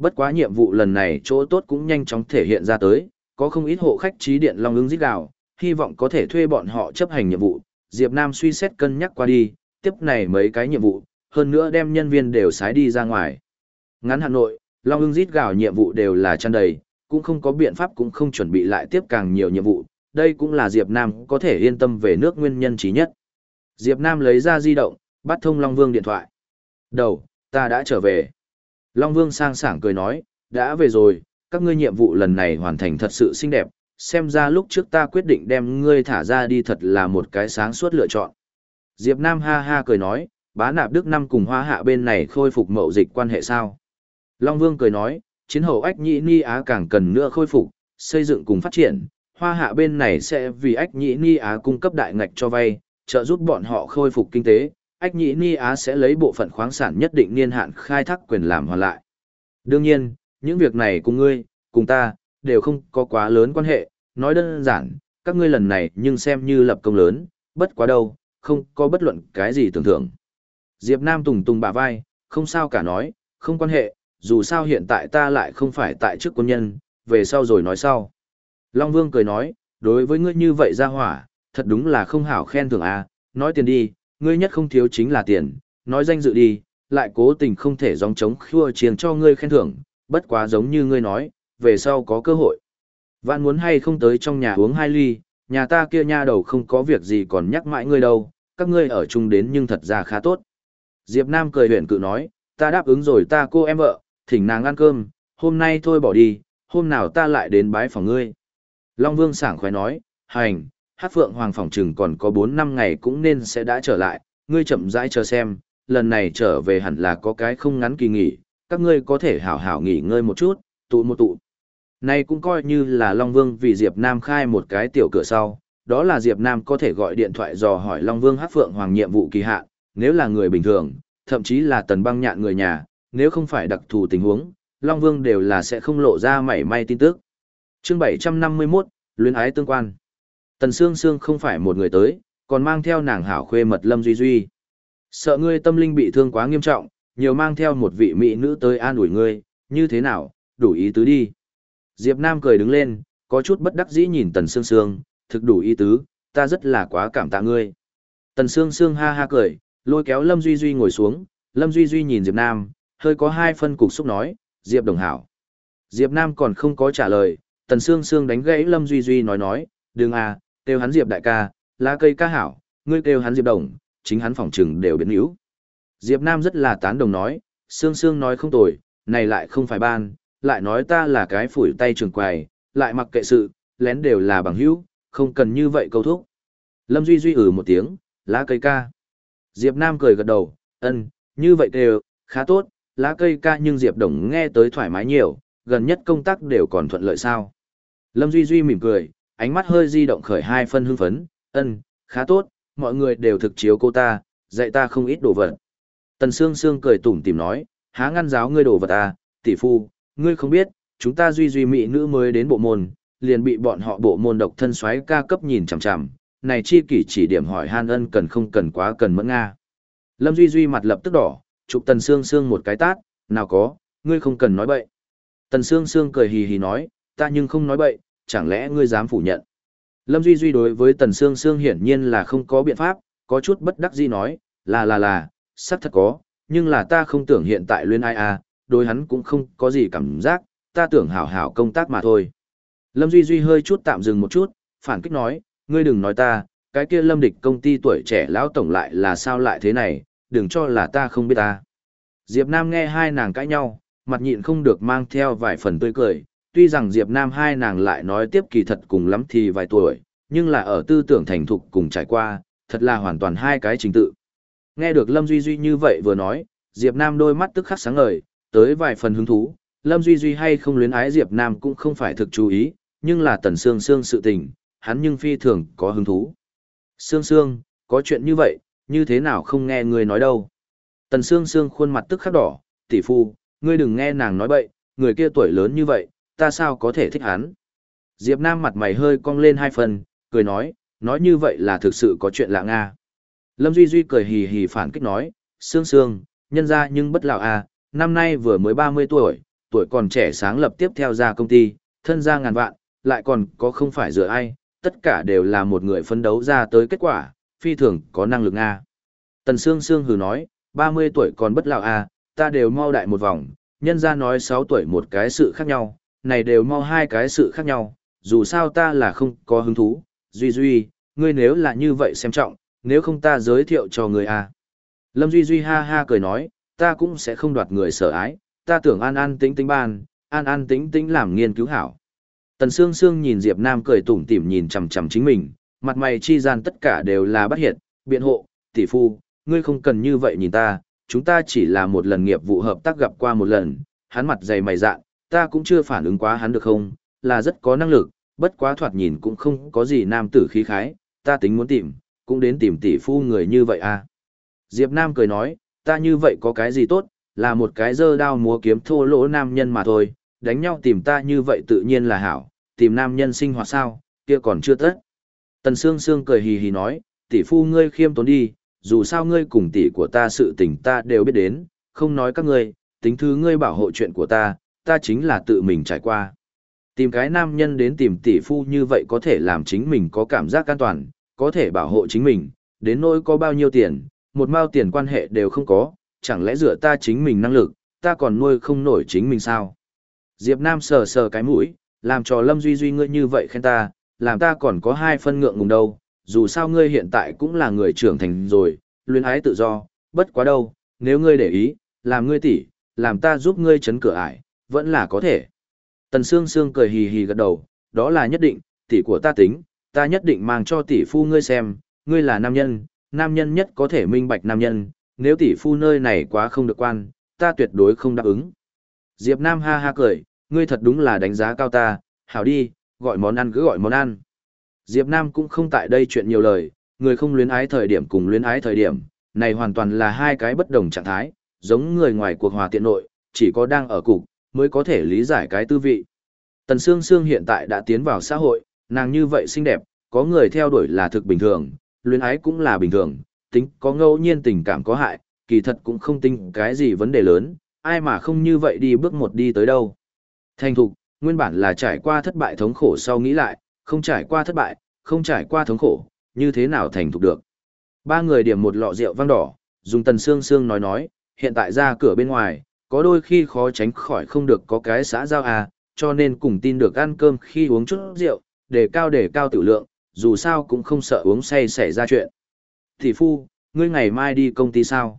Speaker 1: Bất quá nhiệm vụ lần này chỗ tốt cũng nhanh chóng thể hiện ra tới, có không ít hộ khách trí điện long ứng giết gạo, hy vọng có thể thuê bọn họ chấp hành nhiệm vụ. Diệp Nam suy xét cân nhắc qua đi, tiếp này mấy cái nhiệm vụ, hơn nữa đem nhân viên đều sái đi ra ngoài. Ngắn Hà Nội, Long ứng rít gạo nhiệm vụ đều là tràn đầy, cũng không có biện pháp cũng không chuẩn bị lại tiếp càng nhiều nhiệm vụ, đây cũng là Diệp Nam có thể yên tâm về nước nguyên nhân trí nhất. Diệp Nam lấy ra di động, bắt thông Long Vương điện thoại. Đầu, ta đã trở về. Long Vương sang sảng cười nói, đã về rồi, các ngươi nhiệm vụ lần này hoàn thành thật sự xinh đẹp, xem ra lúc trước ta quyết định đem ngươi thả ra đi thật là một cái sáng suốt lựa chọn. Diệp Nam ha ha cười nói, bá nạp Đức Năm cùng hoa hạ bên này khôi phục mậu dịch quan hệ sao. Long Vương cười nói, chiến hậu ách nhĩ ni á càng cần nữa khôi phục, xây dựng cùng phát triển, hoa hạ bên này sẽ vì ách nhĩ ni á cung cấp đại ngạch cho vay, trợ giúp bọn họ khôi phục kinh tế, ách nhĩ ni á sẽ lấy bộ phận khoáng sản nhất định niên hạn khai thác quyền làm hoàn lại. Đương nhiên, những việc này cùng ngươi, cùng ta, đều không có quá lớn quan hệ, nói đơn giản, các ngươi lần này nhưng xem như lập công lớn, bất quá đâu, không có bất luận cái gì tưởng thưởng. Diệp Nam tùng tùng bả vai, không sao cả nói, không quan hệ, dù sao hiện tại ta lại không phải tại chức quân nhân, về sau rồi nói sau. Long Vương cười nói, đối với ngươi như vậy ra hỏa, thật đúng là không hảo khen thưởng à, nói tiền đi, ngươi nhất không thiếu chính là tiền, nói danh dự đi, lại cố tình không thể dòng chống khua chiêng cho ngươi khen thưởng, bất quá giống như ngươi nói, về sau có cơ hội. Vạn muốn hay không tới trong nhà uống hai ly, nhà ta kia nha đầu không có việc gì còn nhắc mãi ngươi đâu, các ngươi ở chung đến nhưng thật ra khá tốt. Diệp Nam cười huyền cự nói, ta đáp ứng rồi ta cô em vợ, thỉnh nàng ăn cơm, hôm nay thôi bỏ đi, hôm nào ta lại đến bái phòng ngươi. Long Vương sảng khoái nói, hành, hát phượng hoàng phòng trừng còn có bốn năm ngày cũng nên sẽ đã trở lại, ngươi chậm rãi chờ xem, lần này trở về hẳn là có cái không ngắn kỳ nghỉ, các ngươi có thể hảo hảo nghỉ ngơi một chút, tụ một tụ. Này cũng coi như là Long Vương vì Diệp Nam khai một cái tiểu cửa sau, đó là Diệp Nam có thể gọi điện thoại dò hỏi Long Vương hát phượng hoàng nhiệm vụ kỳ hạn, nếu là người bình thường, thậm chí là tần băng nhạn người nhà, nếu không phải đặc thù tình huống, Long Vương đều là sẽ không lộ ra mảy may tin tức. Chương 751, Luyến ái tương quan. Tần Sương Sương không phải một người tới, còn mang theo nàng hảo khuê mật Lâm Duy Duy. Sợ ngươi tâm linh bị thương quá nghiêm trọng, nhiều mang theo một vị mỹ nữ tới an ủi ngươi, như thế nào, đủ ý tứ đi. Diệp Nam cười đứng lên, có chút bất đắc dĩ nhìn Tần Sương Sương, thực đủ ý tứ, ta rất là quá cảm tạ ngươi. Tần Sương Sương ha ha cười, lôi kéo Lâm Duy Duy ngồi xuống, Lâm Duy Duy nhìn Diệp Nam, hơi có hai phân cục xúc nói, Diệp đồng hảo. Diệp Nam còn không có trả lời, Tần Sương Sương đánh gãy Lâm Duy Duy nói nói, đừng à, kêu hắn Diệp đại ca, lá cây ca hảo, ngươi kêu hắn Diệp đồng, chính hắn phỏng trừng đều biến yếu. Diệp Nam rất là tán đồng nói, Sương Sương nói không tồi, này lại không phải ban, lại nói ta là cái phủi tay trường quầy, lại mặc kệ sự, lén đều là bằng hữu, không cần như vậy câu thúc. Lâm Duy Duy ử một tiếng, lá cây ca. Diệp Nam cười gật đầu, ân, như vậy đều, khá tốt, lá cây ca nhưng Diệp Đồng nghe tới thoải mái nhiều, gần nhất công tác đều còn thuận lợi sao. Lâm Duy Duy mỉm cười, ánh mắt hơi di động khởi hai phân hưng phấn, ân, khá tốt, mọi người đều thực chiếu cô ta, dạy ta không ít đồ vật. Tần Sương Sương cười tủm tỉm nói, há ngăn giáo ngươi đồ vật à, tỷ phu, ngươi không biết, chúng ta Duy Duy mỹ nữ mới đến bộ môn, liền bị bọn họ bộ môn độc thân xoáy ca cấp nhìn chằm chằm, này chi kỷ chỉ điểm hỏi han ân cần không cần quá cần mẫn nga. Lâm Duy Duy mặt lập tức đỏ, chụp Tần Sương Sương một cái tát, nào có, ngươi không cần nói bậy. Tần Sương Sương cười hì hì nói, ta nhưng không nói bậy, chẳng lẽ ngươi dám phủ nhận. Lâm Duy Duy đối với Tần Sương Sương hiển nhiên là không có biện pháp, có chút bất đắc dĩ nói, là là là, xác thật có, nhưng là ta không tưởng hiện tại luyên ai à, đối hắn cũng không có gì cảm giác, ta tưởng hảo hảo công tác mà thôi. Lâm Duy Duy hơi chút tạm dừng một chút, phản kích nói, ngươi đừng nói ta, cái kia lâm địch công ty tuổi trẻ lão tổng lại là sao lại thế này, đừng cho là ta không biết ta. Diệp Nam nghe hai nàng cãi nhau, mặt nhịn không được mang theo vài phần tươi cười, tuy rằng Diệp Nam hai nàng lại nói tiếp kỳ thật cùng lắm thì vài tuổi, nhưng là ở tư tưởng thành thục cùng trải qua, thật là hoàn toàn hai cái trình tự. Nghe được Lâm Duy Duy như vậy vừa nói, Diệp Nam đôi mắt tức khắc sáng ngời, tới vài phần hứng thú, Lâm Duy Duy hay không luyến ái Diệp Nam cũng không phải thực chú ý, nhưng là Tần Sương Sương sự tình, hắn nhưng phi thường có hứng thú. Sương Sương, có chuyện như vậy, như thế nào không nghe người nói đâu. Tần Sương Sương khuôn mặt tức khắc đỏ, tỷ phu, ngươi đừng nghe nàng nói bậy, người kia tuổi lớn như vậy, ta sao có thể thích hắn. Diệp Nam mặt mày hơi cong lên hai phần, cười nói, nói như vậy là thực sự có chuyện lạ Nga. Lâm Duy Duy cười hì hì phản kích nói, Sương Sương, nhân ra nhưng bất lão à, năm nay vừa mới 30 tuổi, tuổi còn trẻ sáng lập tiếp theo ra công ty, thân ra ngàn vạn, lại còn có không phải dựa ai, tất cả đều là một người phấn đấu ra tới kết quả, phi thường có năng lực Nga. Tần Sương Sương hừ nói, 30 tuổi còn bất lão à, ta đều mau đại một vòng, nhân ra nói 6 tuổi một cái sự khác nhau, này đều mau hai cái sự khác nhau, dù sao ta là không có hứng thú, Duy Duy, ngươi nếu là như vậy xem trọng, nếu không ta giới thiệu cho người à. Lâm Duy Duy ha ha cười nói, ta cũng sẽ không đoạt người sợ ái, ta tưởng an an tính tính ban, an an tính tính làm nghiên cứu hảo. Tần Sương Sương nhìn Diệp Nam cười tủm tỉm nhìn chằm chằm chính mình, mặt mày chi gian tất cả đều là bất hiện, biện hộ, tỷ phu, ngươi không cần như vậy nhìn ta, chúng ta chỉ là một lần nghiệp vụ hợp tác gặp qua một lần, hắn mặt dày mày dạn, ta cũng chưa phản ứng quá hắn được không, là rất có năng lực, bất quá thoạt nhìn cũng không có gì nam tử khí khái, ta tính muốn tìm, cũng đến tìm tỷ phu người như vậy à. Diệp Nam cười nói, ta như vậy có cái gì tốt, là một cái dơ đao múa kiếm thô lỗ nam nhân mà thôi, đánh nhau tìm ta như vậy tự nhiên là hảo, tìm nam nhân sinh hoạt sao, kia còn chưa tất. Tần Sương Sương cười hì hì nói, tỷ phu ngươi khiêm tốn đi, dù sao ngươi cùng tỷ của ta sự tình ta đều biết đến, không nói các ngươi, tính thứ ngươi bảo hộ chuyện của ta, ta chính là tự mình trải qua. Tìm cái nam nhân đến tìm tỷ phu như vậy có thể làm chính mình có cảm giác an toàn, có thể bảo hộ chính mình, đến nỗi có bao nhiêu tiền, một mao tiền quan hệ đều không có, chẳng lẽ dựa ta chính mình năng lực, ta còn nuôi không nổi chính mình sao? Diệp Nam sờ sờ cái mũi, làm cho Lâm Duy Duy ngươi như vậy khen ta, làm ta còn có hai phân ngượng ngùng đâu, dù sao ngươi hiện tại cũng là người trưởng thành rồi, luyến ái tự do, bất quá đâu, nếu ngươi để ý, làm ngươi tỷ, làm ta giúp ngươi chấn cửa ải, vẫn là có thể. Tần Sương Sương cười hì hì gật đầu, đó là nhất định, tỷ của ta tính, ta nhất định mang cho tỷ phu ngươi xem, ngươi là nam nhân, nam nhân nhất có thể minh bạch nam nhân, nếu tỷ phu nơi này quá không được quan, ta tuyệt đối không đáp ứng. Diệp Nam ha ha cười, ngươi thật đúng là đánh giá cao ta, hảo đi, gọi món ăn cứ gọi món ăn. Diệp Nam cũng không tại đây chuyện nhiều lời, người không luyến ái thời điểm cùng luyến ái thời điểm, này hoàn toàn là hai cái bất đồng trạng thái, giống người ngoài cuộc hòa tiện nội, chỉ có đang ở cục, mới có thể lý giải cái tư vị. Tần Sương Sương hiện tại đã tiến vào xã hội, nàng như vậy xinh đẹp, có người theo đuổi là thực bình thường, luyến ái cũng là bình thường, tính có ngẫu nhiên tình cảm có hại, kỳ thật cũng không tính cái gì vấn đề lớn, ai mà không như vậy đi bước một đi tới đâu. Thành thục, nguyên bản là trải qua thất bại thống khổ sau nghĩ lại, không trải qua thất bại, không trải qua thống khổ, như thế nào thành thục được. Ba người điểm một lọ rượu vang đỏ, dùng tần xương xương nói nói, hiện tại ra cửa bên ngoài, có đôi khi khó tránh khỏi không được có cái xã giao à, cho nên cùng tin được ăn cơm khi uống chút rượu, để cao để cao tử lượng, dù sao cũng không sợ uống say xảy ra chuyện. Thị phu, ngươi ngày mai đi công ty sao?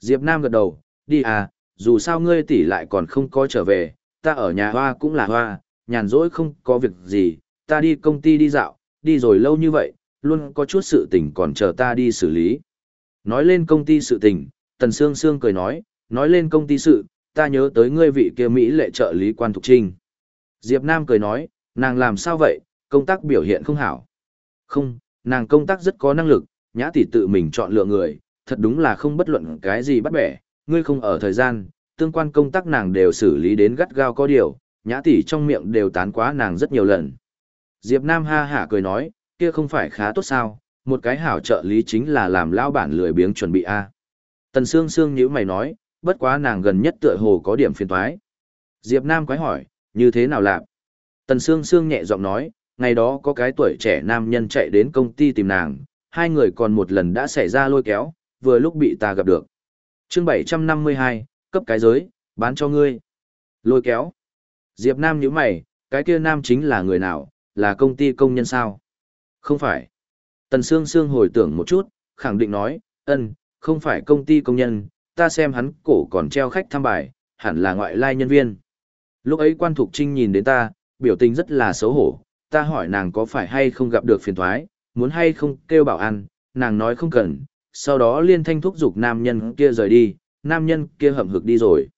Speaker 1: Diệp Nam gật đầu, đi à, dù sao ngươi tỷ lại còn không có trở về, ta ở nhà hoa cũng là hoa, nhàn rỗi không có việc gì, ta đi công ty đi dạo, đi rồi lâu như vậy, luôn có chút sự tình còn chờ ta đi xử lý. Nói lên công ty sự tình, Tần Sương Sương cười nói, nói lên công ty sự, ta nhớ tới ngươi vị kia Mỹ lệ trợ lý quan Thục Trinh. Diệp Nam cười nói, Nàng làm sao vậy, công tác biểu hiện không hảo. Không, nàng công tác rất có năng lực, nhã tỷ tự mình chọn lựa người, thật đúng là không bất luận cái gì bắt bẻ, ngươi không ở thời gian, tương quan công tác nàng đều xử lý đến gắt gao có điều, nhã tỷ trong miệng đều tán quá nàng rất nhiều lần. Diệp Nam ha hả cười nói, kia không phải khá tốt sao, một cái hảo trợ lý chính là làm lao bản lười biếng chuẩn bị a. Tần Sương Sương nhíu mày nói, bất quá nàng gần nhất tựa hồ có điểm phiền toái. Diệp Nam quái hỏi, như thế nào làm? Tần Sương Sương nhẹ giọng nói, ngày đó có cái tuổi trẻ nam nhân chạy đến công ty tìm nàng, hai người còn một lần đã xảy ra lôi kéo, vừa lúc bị ta gặp được. Chương 752, cấp cái giới, bán cho ngươi. Lôi kéo. Diệp Nam nhíu mày, cái kia nam chính là người nào, là công ty công nhân sao? Không phải. Tần Sương Sương hồi tưởng một chút, khẳng định nói, ân, không phải công ty công nhân, ta xem hắn cổ còn treo khách thăm bài, hẳn là ngoại lai nhân viên. Lúc ấy quan thục trinh nhìn đến ta, biểu tình rất là xấu hổ, ta hỏi nàng có phải hay không gặp được phiền thoái, muốn hay không kêu bảo ăn, nàng nói không cần, sau đó liên thanh thúc giục nam nhân kia rời đi, nam nhân kia hậm hực đi rồi.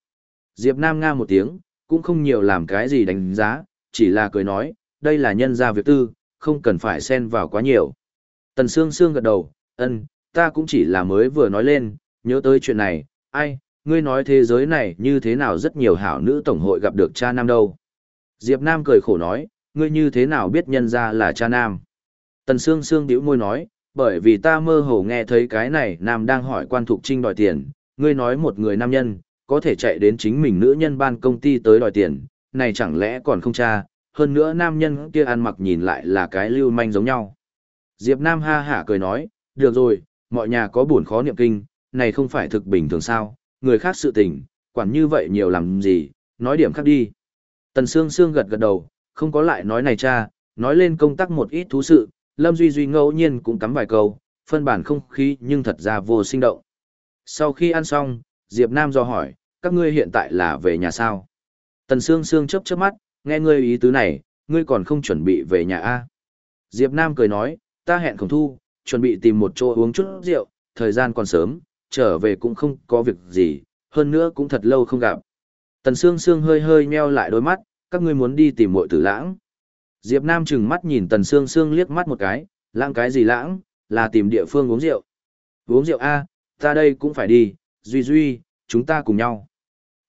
Speaker 1: Diệp Nam nga một tiếng, cũng không nhiều làm cái gì đánh giá, chỉ là cười nói, đây là nhân gia việc tư, không cần phải xen vào quá nhiều. Tần Sương Sương gật đầu, ân, ta cũng chỉ là mới vừa nói lên, nhớ tới chuyện này, ai, ngươi nói thế giới này như thế nào rất nhiều hảo nữ tổng hội gặp được cha nam đâu. Diệp Nam cười khổ nói, ngươi như thế nào biết nhân ra là cha nam. Tần Sương Sương điểu môi nói, bởi vì ta mơ hồ nghe thấy cái này nam đang hỏi quan thục trinh đòi tiền, ngươi nói một người nam nhân, có thể chạy đến chính mình nữ nhân ban công ty tới đòi tiền, này chẳng lẽ còn không cha, hơn nữa nam nhân kia ăn mặc nhìn lại là cái lưu manh giống nhau. Diệp Nam ha hả cười nói, được rồi, mọi nhà có buồn khó niệm kinh, này không phải thực bình thường sao, người khác sự tình, quản như vậy nhiều làm gì, nói điểm khác đi. Tần Sương Sương gật gật đầu, không có lại nói này cha, nói lên công tác một ít thú sự, Lâm Duy Duy ngẫu nhiên cũng cắm vài câu, phân bản không khí nhưng thật ra vô sinh động. Sau khi ăn xong, Diệp Nam do hỏi, các ngươi hiện tại là về nhà sao? Tần Sương Sương chớp chớp mắt, nghe ngươi ý tứ này, ngươi còn không chuẩn bị về nhà a? À? Diệp Nam cười nói, ta hẹn khổng thu, chuẩn bị tìm một chỗ uống chút rượu, thời gian còn sớm, trở về cũng không có việc gì, hơn nữa cũng thật lâu không gặp. Tần Sương Sương hơi hơi meo lại đôi mắt, các ngươi muốn đi tìm muội tử lãng. Diệp Nam trừng mắt nhìn Tần Sương Sương liếc mắt một cái, lãng cái gì lãng, là tìm địa phương uống rượu. Uống rượu a, ta đây cũng phải đi, Duy Duy, chúng ta cùng nhau.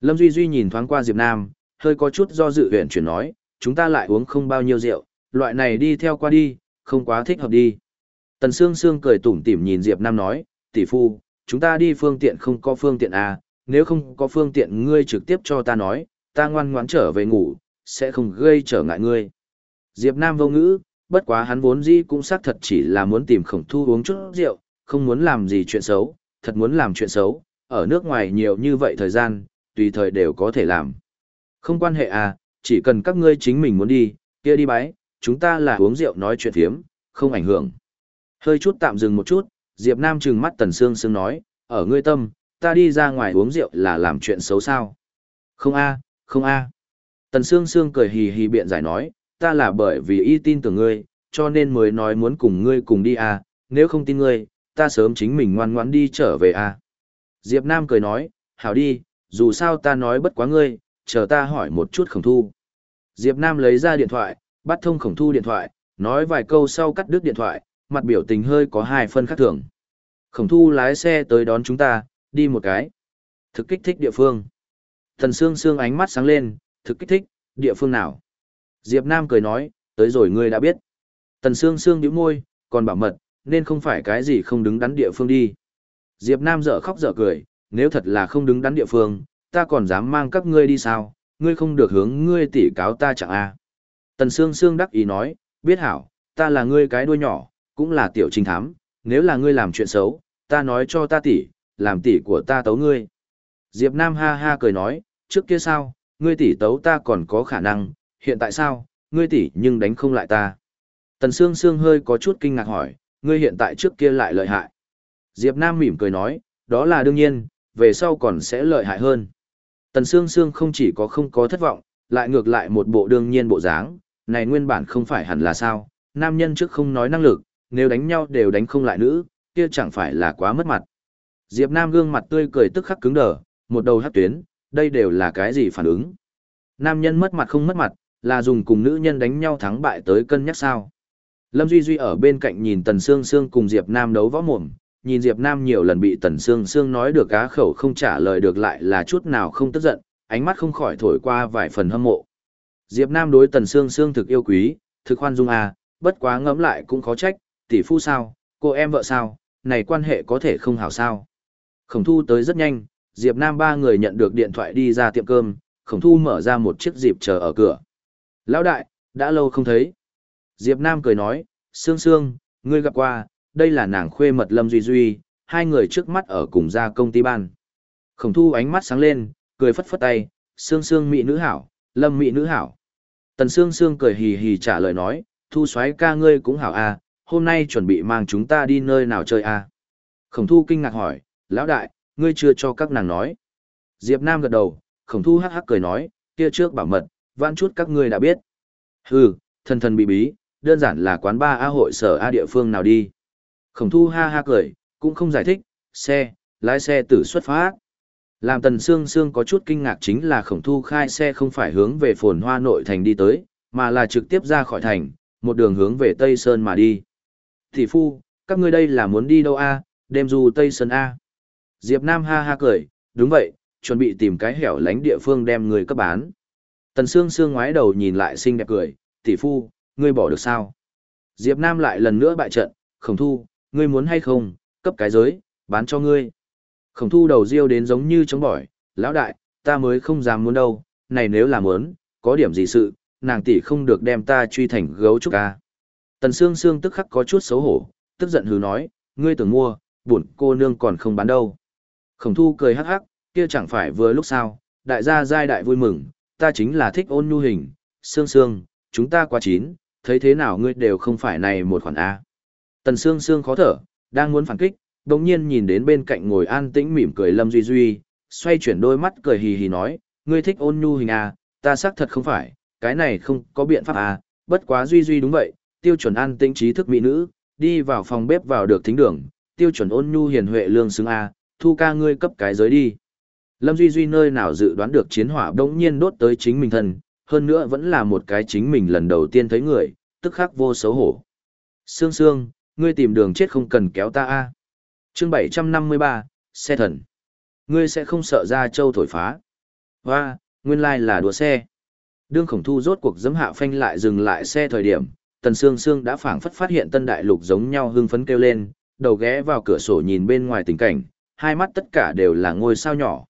Speaker 1: Lâm Duy Duy nhìn thoáng qua Diệp Nam, hơi có chút do dự huyện chuyển nói, chúng ta lại uống không bao nhiêu rượu, loại này đi theo qua đi, không quá thích hợp đi. Tần Sương Sương cười tủm tỉm nhìn Diệp Nam nói, tỷ phu, chúng ta đi phương tiện không có phương tiện à, nếu không có phương tiện ngươi trực tiếp cho ta nói, ta ngoan ngoãn trở về ngủ, sẽ không gây trở ngại ngươi. Diệp Nam vô ngữ, bất quá hắn vốn dĩ cũng xác thật chỉ là muốn tìm khổng thu uống chút rượu, không muốn làm gì chuyện xấu, thật muốn làm chuyện xấu, ở nước ngoài nhiều như vậy thời gian, tùy thời đều có thể làm. Không quan hệ à, chỉ cần các ngươi chính mình muốn đi, kia đi bái, chúng ta là uống rượu nói chuyện phiếm, không ảnh hưởng. Hơi chút tạm dừng một chút, Diệp Nam trừng mắt Tần Sương Sương nói, ở ngươi tâm, ta đi ra ngoài uống rượu là làm chuyện xấu sao? Không a, không a. Tần Sương Sương cười hì hì biện giải nói, ta là bởi vì y tin tưởng ngươi, cho nên mới nói muốn cùng ngươi cùng đi a, nếu không tin ngươi, ta sớm chính mình ngoan ngoãn đi trở về a. Diệp Nam cười nói, hảo đi, dù sao ta nói bất quá ngươi, chờ ta hỏi một chút khổng thu. Diệp Nam lấy ra điện thoại, bắt thông khổng thu điện thoại, nói vài câu sau cắt đứt điện thoại, mặt biểu tình hơi có hai phân khác thường. Khổng thu lái xe tới đón chúng ta, đi một cái. Thực kích thích địa phương. Thần Sương Sương ánh mắt sáng lên, thực kích thích, địa phương nào? Diệp Nam cười nói, tới rồi ngươi đã biết. Tần Sương Sương nhíu môi, còn bảo mật, nên không phải cái gì không đứng đắn địa phương đi. Diệp Nam dở khóc dở cười, nếu thật là không đứng đắn địa phương, ta còn dám mang các ngươi đi sao, ngươi không được hướng ngươi tỷ cáo ta chẳng à? a. Tần Sương Sương đắc ý nói, biết hảo, ta là ngươi cái đuôi nhỏ, cũng là tiểu trinh thám, nếu là ngươi làm chuyện xấu, ta nói cho ta tỷ, làm tỷ của ta tấu ngươi. Diệp Nam ha ha cười nói, trước kia sao, ngươi tỷ tấu ta còn có khả năng, hiện tại sao, ngươi tỷ nhưng đánh không lại ta. Tần Sương Sương hơi có chút kinh ngạc hỏi, ngươi hiện tại trước kia lại lợi hại. Diệp Nam mỉm cười nói, đó là đương nhiên, về sau còn sẽ lợi hại hơn. Tần Sương Sương không chỉ có không có thất vọng, lại ngược lại một bộ đương nhiên bộ dáng, này nguyên bản không phải hẳn là sao, nam nhân trước không nói năng lực, nếu đánh nhau đều đánh không lại nữ, kia chẳng phải là quá mất mặt. Diệp Nam gương mặt tươi cười tức khắc cứng đờ, một đầu hất tuyến, đây đều là cái gì phản ứng. Nam nhân mất mặt không mất mặt, là dùng cùng nữ nhân đánh nhau thắng bại tới cân nhắc sao. Lâm Duy Duy ở bên cạnh nhìn Tần Sương Sương cùng Diệp Nam đấu võ mồm, nhìn Diệp Nam nhiều lần bị Tần Sương Sương nói được cá khẩu không trả lời được lại là chút nào không tức giận, ánh mắt không khỏi thổi qua vài phần hâm mộ. Diệp Nam đối Tần Sương Sương thực yêu quý, thực khoan dung à, bất quá ngẫm lại cũng khó trách, tỷ phu sao, cô em vợ sao, này quan hệ có thể không hảo sao. Khổng thu tới rất nhanh, Diệp Nam ba người nhận được điện thoại đi ra tiệm cơm, khổng thu mở ra một chiếc dịp chờ ở cửa. Lão đại, đã lâu không thấy. Diệp Nam cười nói, Sương Sương, ngươi gặp qua, đây là nàng khuê mật Lâm Duy Duy, hai người trước mắt ở cùng ra công ty ban. Khổng thu ánh mắt sáng lên, cười phất phất tay, Sương Sương mỹ nữ hảo, Lâm mỹ nữ hảo. Tần Sương Sương cười hì hì trả lời nói, thu xoáy ca ngươi cũng hảo à, hôm nay chuẩn bị mang chúng ta đi nơi nào chơi à. Khổng thu kinh ngạc hỏi, lão đại, ngươi chưa cho các nàng nói. Diệp Nam gật đầu, khổng thu hắc hắc cười nói, kia trước bảo mật, vãn chút các ngươi đã biết. Hừ, thần thần bí bí, đơn giản là quán ba A hội sở A địa phương nào đi. Khổng thu ha ha cười, cũng không giải thích, xe, lái xe tử xuất phát. Làm tần xương xương có chút kinh ngạc chính là khổng thu khai xe không phải hướng về phồn hoa nội thành đi tới, mà là trực tiếp ra khỏi thành, một đường hướng về Tây Sơn mà đi. Thị phu, các ngươi đây là muốn đi đâu a? đêm du Tây Sơn a? Diệp Nam ha ha cười, đúng vậy, chuẩn bị tìm cái hẻo lánh địa phương đem người cấp bán. Tần Sương Sương ngoái đầu nhìn lại xinh đẹp cười, tỷ phu, ngươi bỏ được sao? Diệp Nam lại lần nữa bại trận, khổng thu, ngươi muốn hay không, cấp cái giới, bán cho ngươi. Khổng thu đầu riêu đến giống như chống bỏi, lão đại, ta mới không dám muốn đâu, này nếu là muốn, có điểm gì sự, nàng tỷ không được đem ta truy thành gấu trúc ca. Tần Sương Sương tức khắc có chút xấu hổ, tức giận hừ nói, ngươi tưởng mua, buồn, cô nương còn không bán đâu. Khổng thu cười hắc hắc, kia chẳng phải vừa lúc sao, đại gia giai đại vui mừng, ta chính là thích ôn nhu hình, Sương Sương, chúng ta quá chín, thấy thế nào ngươi đều không phải này một khoản A. Tần Sương Sương khó thở, đang muốn phản kích, đồng nhiên nhìn đến bên cạnh ngồi an tĩnh mỉm cười Lâm Duy Duy, xoay chuyển đôi mắt cười hì hì nói, ngươi thích ôn nhu hình A, ta xác thật không phải, cái này không có biện pháp A, bất quá Duy Duy đúng vậy, tiêu chuẩn an tĩnh trí thức mỹ nữ, đi vào phòng bếp vào được thính đường, tiêu chuẩn ôn nhu hiền huệ lương xứng A, thu ca ngươi cấp cái giới đi. Lâm Duy Duy nơi nào dự đoán được chiến hỏa đống nhiên đốt tới chính mình thân, hơn nữa vẫn là một cái chính mình lần đầu tiên thấy người, tức khắc vô xấu hổ. Sương Sương, ngươi tìm đường chết không cần kéo ta a. Chương 753, xe thần. Ngươi sẽ không sợ ra châu thổi phá. Hoa, nguyên lai là đua xe. Đương khổng thu rốt cuộc dấm hạ phanh lại dừng lại xe thời điểm, Tần Sương Sương đã phảng phất phát hiện tân đại lục giống nhau hưng phấn kêu lên, đầu ghé vào cửa sổ nhìn bên ngoài tình cảnh, hai mắt tất cả đều là ngôi sao nhỏ.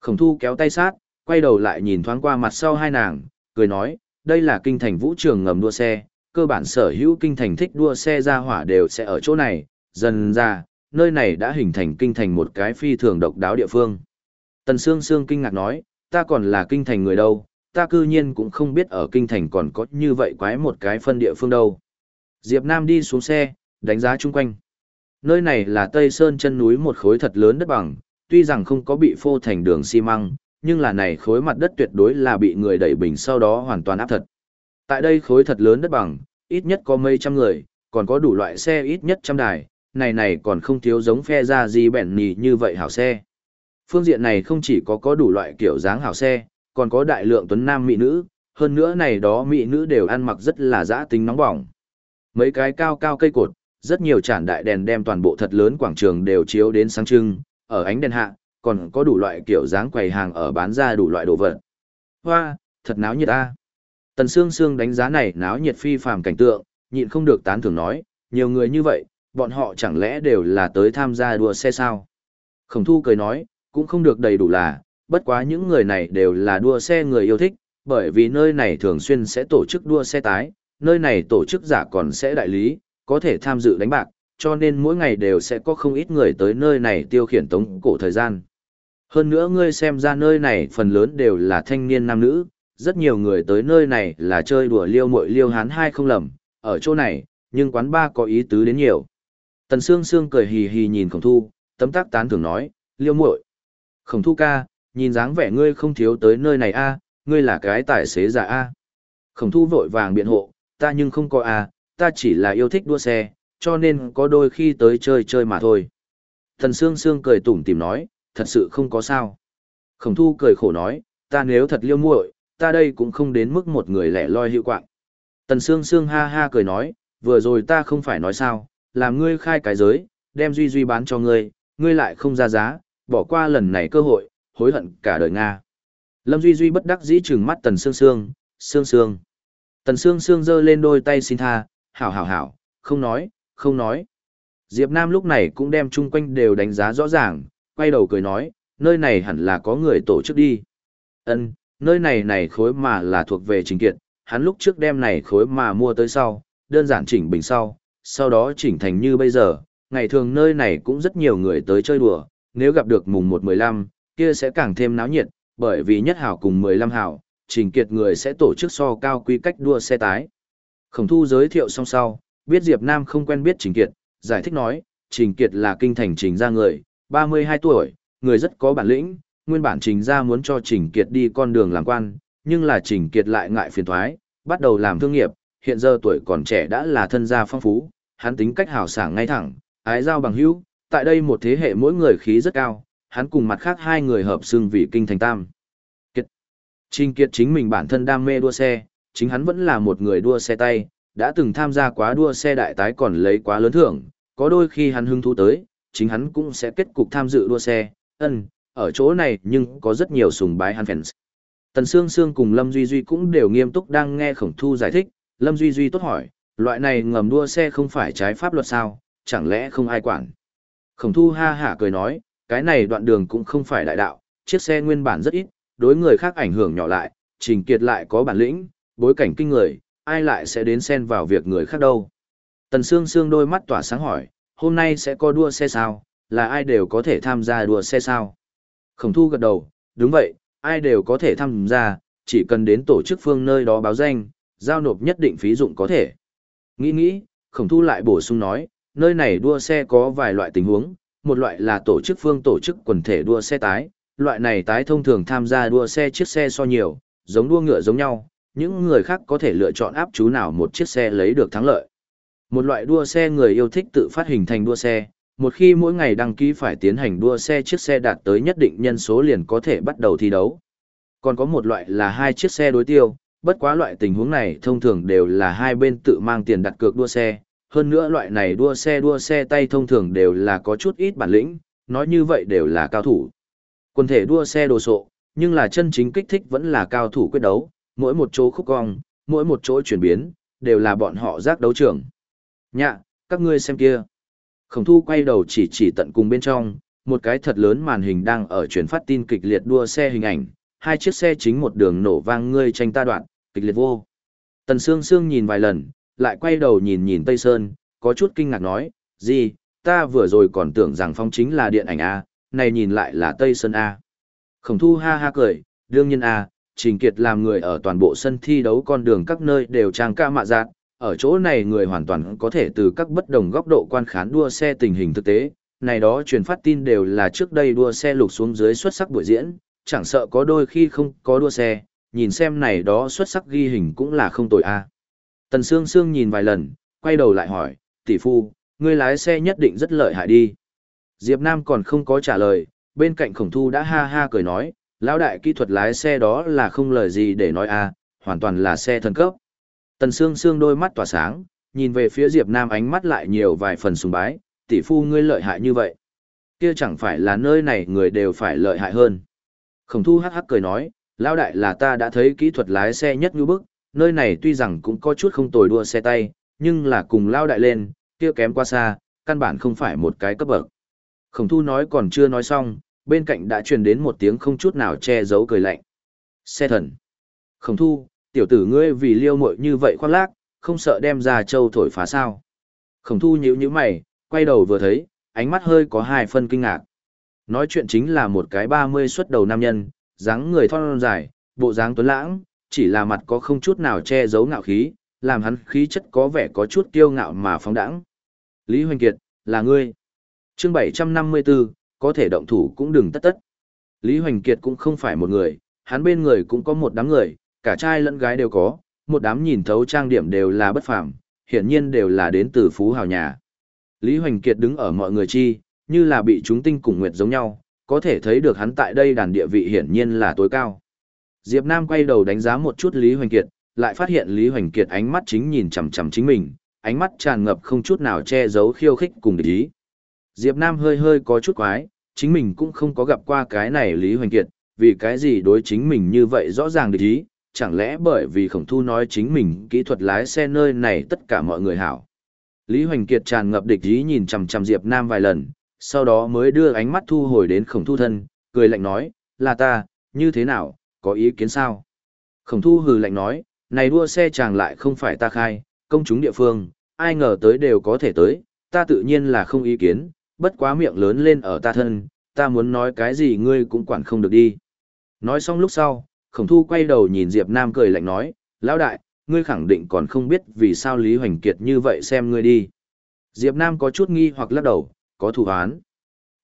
Speaker 1: Khổng thu kéo tay sát, quay đầu lại nhìn thoáng qua mặt sau hai nàng, cười nói, đây là kinh thành vũ trường ngầm đua xe, cơ bản sở hữu kinh thành thích đua xe ra hỏa đều sẽ ở chỗ này, dần ra, nơi này đã hình thành kinh thành một cái phi thường độc đáo địa phương. Tần Sương Sương kinh ngạc nói, ta còn là kinh thành người đâu, ta cư nhiên cũng không biết ở kinh thành còn có như vậy quái một cái phân địa phương đâu. Diệp Nam đi xuống xe, đánh giá chung quanh. Nơi này là Tây Sơn chân núi một khối thật lớn đất bằng, tuy rằng không có bị phô thành đường xi măng, nhưng là này khối mặt đất tuyệt đối là bị người đẩy bình sau đó hoàn toàn áp thật. Tại đây khối thật lớn đất bằng, ít nhất có mấy trăm người, còn có đủ loại xe ít nhất trăm đài, này này còn không thiếu giống phe ra gì bẻn nì như vậy hảo xe. Phương diện này không chỉ có có đủ loại kiểu dáng hảo xe, còn có đại lượng tuấn nam mỹ nữ, hơn nữa này đó mỹ nữ đều ăn mặc rất là dã tính nóng bỏng. Mấy cái cao cao cây cột, rất nhiều tràn đại đèn đem toàn bộ thật lớn quảng trường đều chiếu đến sáng trưng, ở ánh đèn hạ, còn có đủ loại kiểu dáng quầy hàng ở bán ra đủ loại đồ vật. Hoa, thật náo nhiệt a. Tần Sương Sương đánh giá này náo nhiệt phi phàm cảnh tượng, nhịn không được tán thưởng nói, nhiều người như vậy, bọn họ chẳng lẽ đều là tới tham gia đua xe sao? Khổng thu cười nói, cũng không được đầy đủ là, bất quá những người này đều là đua xe người yêu thích, bởi vì nơi này thường xuyên sẽ tổ chức đua xe tái, nơi này tổ chức giả còn sẽ đại lý, có thể tham dự đánh bạc, cho nên mỗi ngày đều sẽ có không ít người tới nơi này tiêu khiển tống cổ thời gian. Hơn nữa ngươi xem ra nơi này phần lớn đều là thanh niên nam nữ, rất nhiều người tới nơi này là chơi đùa liêu muội liêu hán hai không lầm, ở chỗ này, nhưng quán ba có ý tứ đến nhiều. Tần Sương Sương cười hì hì nhìn khổng thu, tấm tác tán thường nói, liêu muội Khổng thu ca, nhìn dáng vẻ ngươi không thiếu tới nơi này a ngươi là cái tài xế giả a Khổng thu vội vàng biện hộ, ta nhưng không có a ta chỉ là yêu thích đua xe, cho nên có đôi khi tới chơi chơi mà thôi. Thần Sương Sương cười tủm tìm nói, thật sự không có sao. Khổng thu cười khổ nói, ta nếu thật liêu muội, ta đây cũng không đến mức một người lẻ loi hiệu quạng. Tần Sương Sương ha ha cười nói, vừa rồi ta không phải nói sao, làm ngươi khai cái giới, đem Duy Duy bán cho ngươi, ngươi lại không ra giá, bỏ qua lần này cơ hội, hối hận cả đời Nga. Lâm Duy Duy bất đắc dĩ trừng mắt Tần Sương Sương, Sương Sương. Tần Sương Sương giơ lên đôi tay xin tha, hảo hảo hảo, không nói, không nói. Diệp Nam lúc này cũng đem chung quanh đều đánh giá rõ ràng, quay đầu cười nói, nơi này hẳn là có người tổ chức đi. Ân, nơi này này khối mà là thuộc về trình kiệt, hắn lúc trước đem này khối mà mua tới sau, đơn giản chỉnh bình sau, sau đó chỉnh thành như bây giờ, ngày thường nơi này cũng rất nhiều người tới chơi đùa, nếu gặp được mùng 1-15, kia sẽ càng thêm náo nhiệt, bởi vì nhất hảo cùng 15 hảo, trình kiệt người sẽ tổ chức so cao quy cách đua xe tái. Khổng thu giới thiệu xong sau, biết Diệp Nam không quen biết trình kiệt, giải thích nói, trình kiệt là kinh thành trình Gia người, 32 tuổi, người rất có bản lĩnh, nguyên bản trình Gia muốn cho trình kiệt đi con đường làm quan, nhưng là trình kiệt lại ngại phiền thoái, bắt đầu làm thương nghiệp, hiện giờ tuổi còn trẻ đã là thân gia phong phú, hắn tính cách hào sảng ngay thẳng, ái giao bằng hữu, tại đây một thế hệ mỗi người khí rất cao, hắn cùng mặt khác hai người hợp xưng vì kinh thành tam. Kiệt. Trình Kiệt chính mình bản thân đam mê đua xe, chính hắn vẫn là một người đua xe tay, đã từng tham gia quá đua xe đại tái còn lấy quá lớn thưởng, có đôi khi hắn hứng thú tới, chính hắn cũng sẽ kết cục tham dự đua xe, ân, ở chỗ này nhưng có rất nhiều sùng bái hắn fans. Tần Sương Sương cùng Lâm Duy Duy cũng đều nghiêm túc đang nghe khổng thu giải thích, Lâm Duy Duy tốt hỏi, loại này ngầm đua xe không phải trái pháp luật sao, chẳng lẽ không ai quản. Khổng thu ha hả cười nói, cái này đoạn đường cũng không phải đại đạo, chiếc xe nguyên bản rất ít, đối người khác ảnh hưởng nhỏ lại, trình kiệt lại có bản lĩnh, bối cảnh kinh người, ai lại sẽ đến xen vào việc người khác đâu. Tần Sương Sương đôi mắt tỏa sáng hỏi, hôm nay sẽ có đua xe sao, là ai đều có thể tham gia đua xe sao? Khổng thu gật đầu, đúng vậy, ai đều có thể tham gia, chỉ cần đến tổ chức phương nơi đó báo danh, giao nộp nhất định phí dụng có thể. Nghĩ nghĩ, khổng thu lại bổ sung nói, nơi này đua xe có vài loại tình huống, một loại là tổ chức phương tổ chức quần thể đua xe tái, loại này tái thông thường tham gia đua xe chiếc xe so nhiều, giống đua ngựa giống nhau, những người khác có thể lựa chọn áp chú nào một chiếc xe lấy được thắng lợi. Một loại đua xe người yêu thích tự phát hình thành đua xe, một khi mỗi ngày đăng ký phải tiến hành đua xe chiếc xe đạt tới nhất định nhân số liền có thể bắt đầu thi đấu. Còn có một loại là hai chiếc xe đối tiêu, bất quá loại tình huống này thông thường đều là hai bên tự mang tiền đặt cược đua xe, hơn nữa loại này đua xe đua xe tay thông thường đều là có chút ít bản lĩnh, nói như vậy đều là cao thủ. Quần thể đua xe đồ sộ, nhưng là chân chính kích thích vẫn là cao thủ quyết đấu, mỗi một chỗ khúc cong, mỗi một chỗ chuyển biến, đều là bọn họ giác đấu trưởng. Nhạ, các ngươi xem kia. Khổng thu quay đầu chỉ chỉ tận cùng bên trong, một cái thật lớn màn hình đang ở truyền phát tin kịch liệt đua xe hình ảnh, hai chiếc xe chính một đường nổ vang ngươi tranh ta đoạn, kịch liệt vô. Tần Sương Sương nhìn vài lần, lại quay đầu nhìn nhìn Tây Sơn, có chút kinh ngạc nói, gì, ta vừa rồi còn tưởng rằng phong chính là điện ảnh A, này nhìn lại là Tây Sơn A. Khổng thu ha ha cười, đương nhiên A, Trình Kiệt làm người ở toàn bộ sân thi đấu con đường các nơi đều trang ca mạ giác, ở chỗ này người hoàn toàn có thể từ các bất đồng góc độ quan khán đua xe tình hình thực tế, này đó truyền phát tin đều là trước đây đua xe lục xuống dưới xuất sắc buổi diễn, chẳng sợ có đôi khi không có đua xe, nhìn xem này đó xuất sắc ghi hình cũng là không tồi a. Tần Sương Sương nhìn vài lần, quay đầu lại hỏi, tỷ phu, ngươi lái xe nhất định rất lợi hại đi. Diệp Nam còn không có trả lời, bên cạnh khổng thu đã ha ha cười nói, lão đại kỹ thuật lái xe đó là không lời gì để nói a, hoàn toàn là xe thần cấp. Tần Sương Sương đôi mắt tỏa sáng, nhìn về phía Diệp Nam ánh mắt lại nhiều vài phần sùng bái, tỷ phu ngươi lợi hại như vậy. Kia chẳng phải là nơi này người đều phải lợi hại hơn. Khổng thu hắc hắc cười nói, lão đại là ta đã thấy kỹ thuật lái xe nhất như bức, nơi này tuy rằng cũng có chút không tồi đua xe tay, nhưng là cùng lao đại lên, kia kém quá xa, căn bản không phải một cái cấp bậc. Khổng thu nói còn chưa nói xong, bên cạnh đã truyền đến một tiếng không chút nào che giấu cười lạnh. Xe thần. Khổng thu, tiểu tử ngươi vì liêu muội như vậy khoác lác, không sợ đem ra châu thổi phá sao. Khổng thu nhíu nhíu mày, quay đầu vừa thấy, ánh mắt hơi có hai phân kinh ngạc. Nói chuyện chính là một cái ba mươi xuất đầu nam nhân, dáng người thon dài, bộ dáng tuấn lãng, chỉ là mặt có không chút nào che giấu ngạo khí, làm hắn khí chất có vẻ có chút kiêu ngạo mà phóng đãng. Lý Hoành Kiệt, là ngươi. Chương bảy trăm năm mươi 754, có thể động thủ cũng đừng tất tất. Lý Hoành Kiệt cũng không phải một người, hắn bên người cũng có một đám người, cả trai lẫn gái đều có, một đám nhìn thấu trang điểm đều là bất phàm, hiển nhiên đều là đến từ phú hào nhà. Lý Hoành Kiệt đứng ở mọi người chi, như là bị chúng tinh cùng nguyệt giống nhau, có thể thấy được hắn tại đây đàn địa vị hiển nhiên là tối cao. Diệp Nam quay đầu đánh giá một chút Lý Hoành Kiệt, lại phát hiện Lý Hoành Kiệt ánh mắt chính nhìn chằm chằm chính mình, ánh mắt tràn ngập không chút nào che giấu khiêu khích cùng địch ý. Diệp Nam hơi hơi có chút quái, chính mình cũng không có gặp qua cái này Lý Hoành Kiệt, vì cái gì đối chính mình như vậy rõ ràng địch ý, chẳng lẽ bởi vì khổng thu nói chính mình kỹ thuật lái xe nơi này tất cả mọi người hảo. Lý Hoành Kiệt tràn ngập địch ý nhìn chằm chằm Diệp Nam vài lần, sau đó mới đưa ánh mắt thu hồi đến khổng thu thân, cười lạnh nói, là ta, như thế nào, có ý kiến sao? Khổng thu hừ lạnh nói, này đua xe chàng lại không phải ta khai, công chúng địa phương, ai ngờ tới đều có thể tới, ta tự nhiên là không ý kiến, bất quá miệng lớn lên ở ta thân, ta muốn nói cái gì ngươi cũng quản không được đi. Nói xong lúc sau, khổng thu quay đầu nhìn Diệp Nam cười lạnh nói, lão đại, ngươi khẳng định còn không biết vì sao Lý Hoành Kiệt như vậy xem ngươi đi. Diệp Nam có chút nghi hoặc lắc đầu, có thủ án.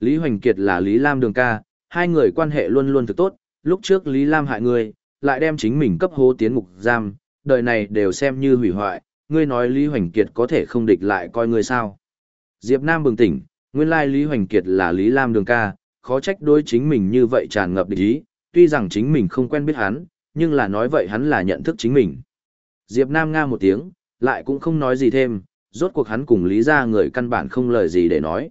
Speaker 1: Lý Hoành Kiệt là Lý Lam đường ca, hai người quan hệ luôn luôn thực tốt, lúc trước Lý Lam hại ngươi, lại đem chính mình cấp hố tiến ngục giam, đời này đều xem như hủy hoại, ngươi nói Lý Hoành Kiệt có thể không địch lại coi ngươi sao. Diệp Nam bừng tỉnh, nguyên lai Lý Hoành Kiệt là Lý Lam đường ca, khó trách đối chính mình như vậy tràn ngập địch ý, tuy rằng chính mình không quen biết hắn, nhưng là nói vậy hắn là nhận thức chính mình. Diệp Nam nga một tiếng, lại cũng không nói gì thêm, rốt cuộc hắn cùng Lý gia người căn bản không lời gì để nói.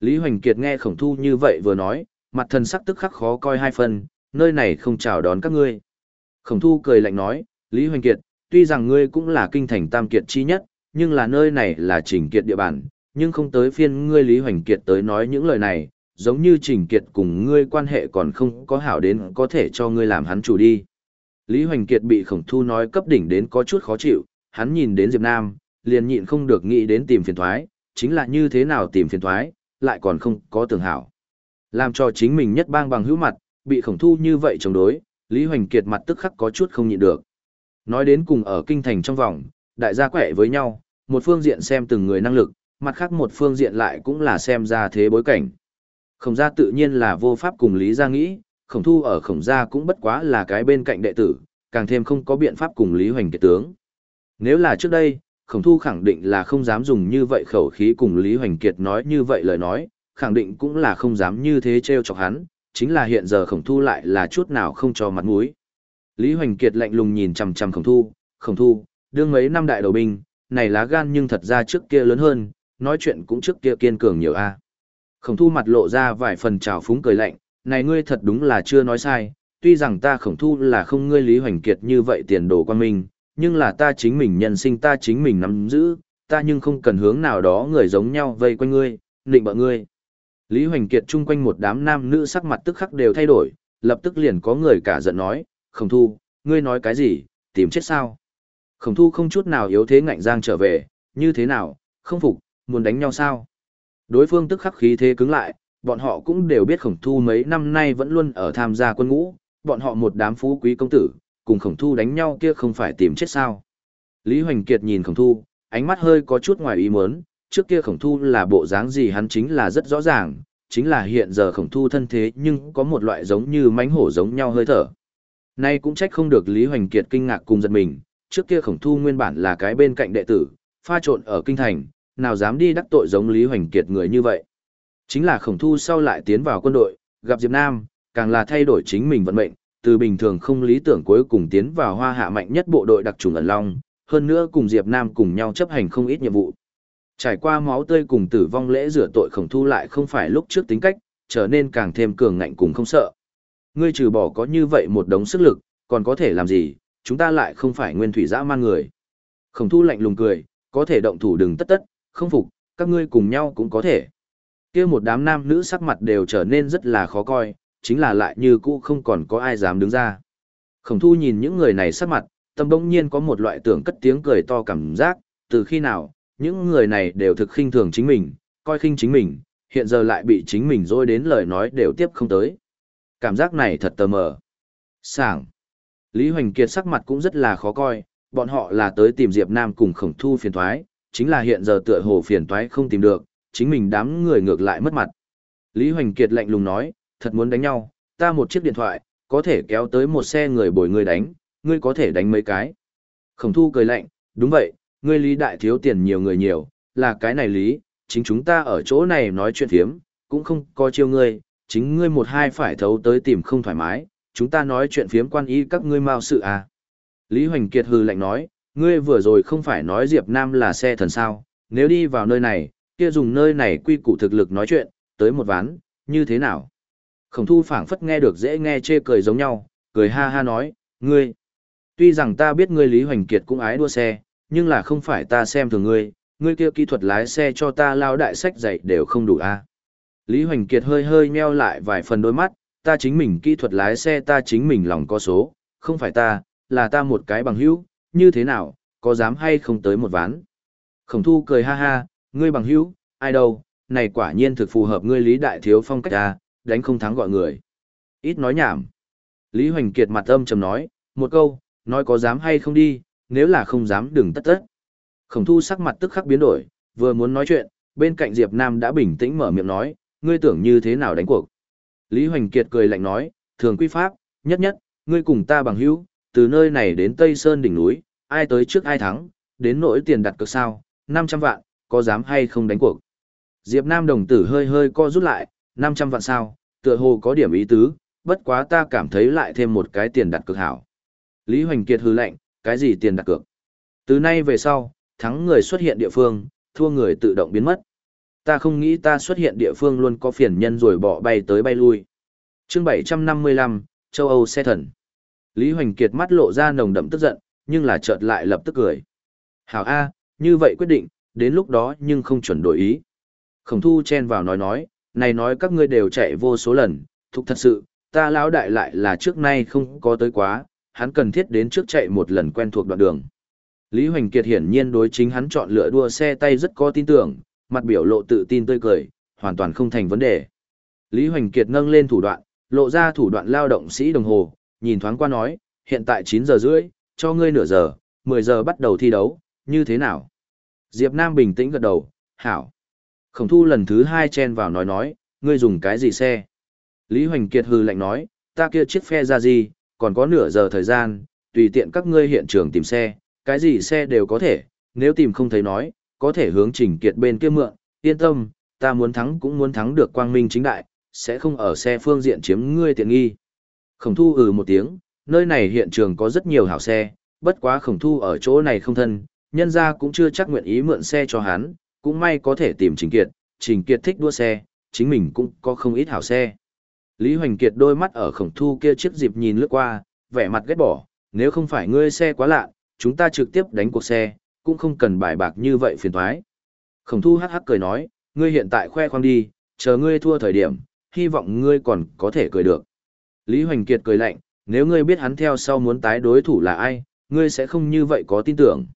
Speaker 1: Lý Hoành Kiệt nghe khổng thu như vậy vừa nói, mặt thần sắc tức khắc khó coi hai phần, nơi này không chào đón các ngươi. Khổng thu cười lạnh nói, Lý Hoành Kiệt, tuy rằng ngươi cũng là kinh thành tam kiệt chi nhất, nhưng là nơi này là trình kiệt địa bàn, nhưng không tới phiên ngươi Lý Hoành Kiệt tới nói những lời này, giống như trình kiệt cùng ngươi quan hệ còn không có hảo đến có thể cho ngươi làm hắn chủ đi. Lý Hoành Kiệt bị khổng thu nói cấp đỉnh đến có chút khó chịu, hắn nhìn đến Diệp Nam, liền nhịn không được nghĩ đến tìm phiền thoái, chính là như thế nào tìm phiền thoái, lại còn không có tưởng hảo. Làm cho chính mình nhất bang bằng hữu mặt, bị khổng thu như vậy chống đối, Lý Hoành Kiệt mặt tức khắc có chút không nhịn được. Nói đến cùng ở kinh thành trong vòng, đại gia quẻ với nhau, một phương diện xem từng người năng lực, mặt khác một phương diện lại cũng là xem ra thế bối cảnh. Khổng gia tự nhiên là vô pháp cùng Lý gia nghĩ, khổng thu ở khổng gia cũng bất quá là cái bên cạnh đệ tử, càng thêm không có biện pháp cùng Lý Hoành kiệt tướng. Nếu là trước đây, khổng thu khẳng định là không dám dùng như vậy khẩu khí cùng Lý Hoành Kiệt nói như vậy lời nói, khẳng định cũng là không dám như thế treo chọc hắn, chính là hiện giờ khổng thu lại là chút nào không cho mặt mũi. Lý Hoành Kiệt lạnh lùng nhìn chằm chằm khổng thu, khổng thu, đương mấy năm đại đầu binh, này lá gan nhưng thật ra trước kia lớn hơn, nói chuyện cũng trước kia kiên cường nhiều a. Khổng thu mặt lộ ra vài phần trào phúng cười lạnh, này ngươi thật đúng là chưa nói sai, tuy rằng ta khổng thu là không ngươi Lý Hoành Kiệt như vậy tiền đồ quan minh, nhưng là ta chính mình nhân sinh ta chính mình nắm giữ, ta nhưng không cần hướng nào đó người giống nhau vây quanh ngươi, định bợ ngươi. Lý Hoành Kiệt chung quanh một đám nam nữ sắc mặt tức khắc đều thay đổi, lập tức liền có người cả giận nói, khổng thu, ngươi nói cái gì, tìm chết sao? Khổng thu không chút nào yếu thế ngạnh giang trở về, như thế nào, không phục, muốn đánh nhau sao? Đối phương tức khắc khí thế cứng lại, bọn họ cũng đều biết khổng thu mấy năm nay vẫn luôn ở tham gia quân ngũ, bọn họ một đám phú quý công tử, cùng khổng thu đánh nhau kia không phải tìm chết sao. Lý Hoành Kiệt nhìn khổng thu, ánh mắt hơi có chút ngoài ý muốn, trước kia khổng thu là bộ dáng gì hắn chính là rất rõ ràng, chính là hiện giờ khổng thu thân thế nhưng có một loại giống như mánh hổ giống nhau hơi thở. Nay cũng trách không được Lý Hoành Kiệt kinh ngạc cùng giật mình, trước kia khổng thu nguyên bản là cái bên cạnh đệ tử, pha trộn ở kinh thành, nào dám đi đắc tội giống Lý Hoành Kiệt người như vậy. Chính là khổng thu sau lại tiến vào quân đội, gặp Diệp Nam, càng là thay đổi chính mình vận mệnh, từ bình thường không lý tưởng cuối cùng tiến vào hoa hạ mạnh nhất bộ đội đặc trùng ẩn long, hơn nữa cùng Diệp Nam cùng nhau chấp hành không ít nhiệm vụ. Trải qua máu tươi cùng tử vong lễ rửa tội khổng thu lại không phải lúc trước tính cách, trở nên càng thêm cường ngạnh cùng không sợ. Ngươi trừ bỏ có như vậy một đống sức lực, còn có thể làm gì, chúng ta lại không phải nguyên thủy dã man người. Khổng thu lạnh lùng cười, có thể động thủ đừng tất tất, không phục, các ngươi cùng nhau cũng có thể. kia một đám nam nữ sắc mặt đều trở nên rất là khó coi, chính là lại như cũ không còn có ai dám đứng ra. Khổng thu nhìn những người này sắc mặt, tâm bỗng nhiên có một loại tưởng cất tiếng cười to cảm giác, từ khi nào, những người này đều thực khinh thường chính mình, coi khinh chính mình, hiện giờ lại bị chính mình dối đến lời nói đều tiếp không tới. Cảm giác này thật tờ mờ. Sảng. Lý Hoành Kiệt sắc mặt cũng rất là khó coi, bọn họ là tới tìm Diệp Nam cùng khổng thu phiền toái, chính là hiện giờ tựa hồ phiền toái không tìm được, chính mình đám người ngược lại mất mặt. Lý Hoành Kiệt lạnh lùng nói, thật muốn đánh nhau, ta một chiếc điện thoại, có thể kéo tới một xe người bồi người đánh, ngươi có thể đánh mấy cái. Khổng thu cười lạnh, đúng vậy, ngươi Lý Đại thiếu tiền nhiều người nhiều, là cái này Lý, chính chúng ta ở chỗ này nói chuyện thiếm, cũng không có chiêu ngươi, chính ngươi một hai phải thấu tới tìm không thoải mái, chúng ta nói chuyện phiếm quan y các ngươi mau sự à. Lý Hoành Kiệt hừ lạnh nói, ngươi vừa rồi không phải nói Diệp Nam là xe thần sao, nếu đi vào nơi này, kia dùng nơi này quy củ thực lực nói chuyện, tới một ván, như thế nào? Khổng thu phảng phất nghe được dễ nghe chê cười giống nhau, cười ha ha nói, ngươi. Tuy rằng ta biết ngươi Lý Hoành Kiệt cũng ái đua xe, nhưng là không phải ta xem thường ngươi, ngươi kia kỹ thuật lái xe cho ta lao đại sách dạy đều không đủ a. À? Lý Hoành Kiệt hơi hơi meo lại vài phần đôi mắt, ta chính mình kỹ thuật lái xe ta chính mình lòng có số, không phải ta, là ta một cái bằng hữu, như thế nào, có dám hay không tới một ván. Khổng thu cười ha ha, ngươi bằng hữu, ai đâu, này quả nhiên thực phù hợp ngươi Lý Đại Thiếu phong cách ta, đánh không thắng gọi người. Ít nói nhảm. Lý Hoành Kiệt mặt âm trầm nói, một câu, nói có dám hay không đi, nếu là không dám đừng tất tất. Khổng thu sắc mặt tức khắc biến đổi, vừa muốn nói chuyện, bên cạnh Diệp Nam đã bình tĩnh mở miệng nói, ngươi tưởng như thế nào đánh cuộc. Lý Hoành Kiệt cười lạnh nói, thường quy pháp, nhất nhất, ngươi cùng ta bằng hữu, từ nơi này đến Tây Sơn đỉnh núi, ai tới trước ai thắng, đến nỗi tiền đặt cược sao, 500 vạn, có dám hay không đánh cuộc. Diệp Nam đồng tử hơi hơi co rút lại, 500 vạn sao, tựa hồ có điểm ý tứ, bất quá ta cảm thấy lại thêm một cái tiền đặt cược hảo. Lý Hoành Kiệt hừ lạnh, cái gì tiền đặt cược? Từ nay về sau, thắng người xuất hiện địa phương, thua người tự động biến mất. Ta không nghĩ ta xuất hiện địa phương luôn có phiền nhân rồi bỏ bay tới bay lui. Chương 755, châu Âu xe thần. Lý Hoành Kiệt mắt lộ ra nồng đậm tức giận, nhưng là chợt lại lập tức cười. Hảo A, như vậy quyết định, đến lúc đó nhưng không chuẩn đổi ý. Khổng thu chen vào nói nói, này nói các ngươi đều chạy vô số lần, thục thật sự, ta lão đại lại là trước nay không có tới quá, hắn cần thiết đến trước chạy một lần quen thuộc đoạn đường. Lý Hoành Kiệt hiển nhiên đối chính hắn chọn lựa đua xe tay rất có tin tưởng, mặt biểu lộ tự tin tươi cười, hoàn toàn không thành vấn đề. Lý Hoành Kiệt nâng lên thủ đoạn, lộ ra thủ đoạn lao động sĩ đồng hồ, nhìn thoáng qua nói, hiện tại 9 giờ rưỡi, cho ngươi nửa giờ, 10 giờ bắt đầu thi đấu, như thế nào? Diệp Nam bình tĩnh gật đầu, hảo. Khổng thu lần thứ hai chen vào nói nói, ngươi dùng cái gì xe? Lý Hoành Kiệt hừ lạnh nói, ta kia chiếc phe ra gì, còn có nửa giờ thời gian, tùy tiện các ngươi hiện trường tìm xe, cái gì xe đều có thể, nếu tìm không thấy nói, có thể hướng trình kiệt bên kia mượn, yên tâm, ta muốn thắng cũng muốn thắng được quang minh chính đại, sẽ không ở xe phương diện chiếm ngươi tiện nghi. Khổng thu ừ một tiếng, nơi này hiện trường có rất nhiều hảo xe, bất quá khổng thu ở chỗ này không thân, nhân ra cũng chưa chắc nguyện ý mượn xe cho hắn, cũng may có thể tìm Trình Kiệt, Trình Kiệt thích đua xe, chính mình cũng có không ít hảo xe. Lý Hoành Kiệt đôi mắt ở khổng thu kia chiếc dịp nhìn lướt qua, vẻ mặt ghét bỏ, nếu không phải ngươi xe quá lạ, chúng ta trực tiếp đánh cuộc xe, cũng không cần bài bạc như vậy phiền thoái. Khổng thu hắc hắc cười nói, ngươi hiện tại khoe khoang đi, chờ ngươi thua thời điểm, hy vọng ngươi còn có thể cười được. Lý Hoành Kiệt cười lạnh, nếu ngươi biết hắn theo sau muốn tái đối thủ là ai, ngươi sẽ không như vậy có tin tưởng.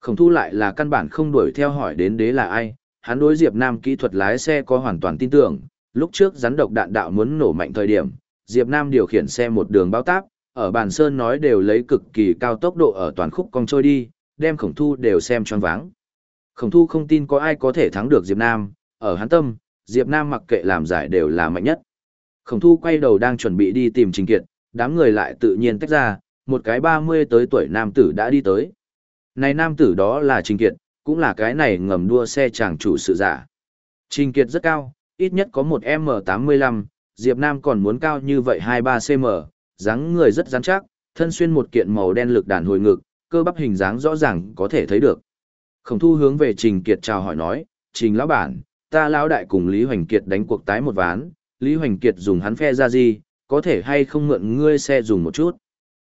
Speaker 1: Khổng thu lại là căn bản không đuổi theo hỏi đến đế là ai, hắn đối Diệp Nam kỹ thuật lái xe có hoàn toàn tin tưởng, lúc trước rắn độc đạn đạo muốn nổ mạnh thời điểm, Diệp Nam điều khiển xe một đường bao táp, ở bàn sơn nói đều lấy cực kỳ cao tốc độ ở toàn khúc cong trôi đi, đem khổng thu đều xem choáng váng. Khổng thu không tin có ai có thể thắng được Diệp Nam, ở hắn tâm, Diệp Nam mặc kệ làm giải đều là mạnh nhất. Khổng thu quay đầu đang chuẩn bị đi tìm Trình Kiệt, đám người lại tự nhiên tách ra, một cái 30 tới tuổi nam tử đã đi tới. Này nam tử đó là Trình Kiệt, cũng là cái này ngầm đua xe chàng chủ sự giả. Trình Kiệt rất cao, ít nhất có một M85, Diệp Nam còn muốn cao như vậy 23cm, dáng người rất rắn chắc, thân xuyên một kiện màu đen lực đàn hồi ngực, cơ bắp hình dáng rõ ràng có thể thấy được. Khổng thu hướng về Trình Kiệt chào hỏi nói, Trình lão bản, ta lão đại cùng Lý Hoành Kiệt đánh cuộc tái một ván, Lý Hoành Kiệt dùng hắn phe ra gì, có thể hay không mượn ngươi xe dùng một chút.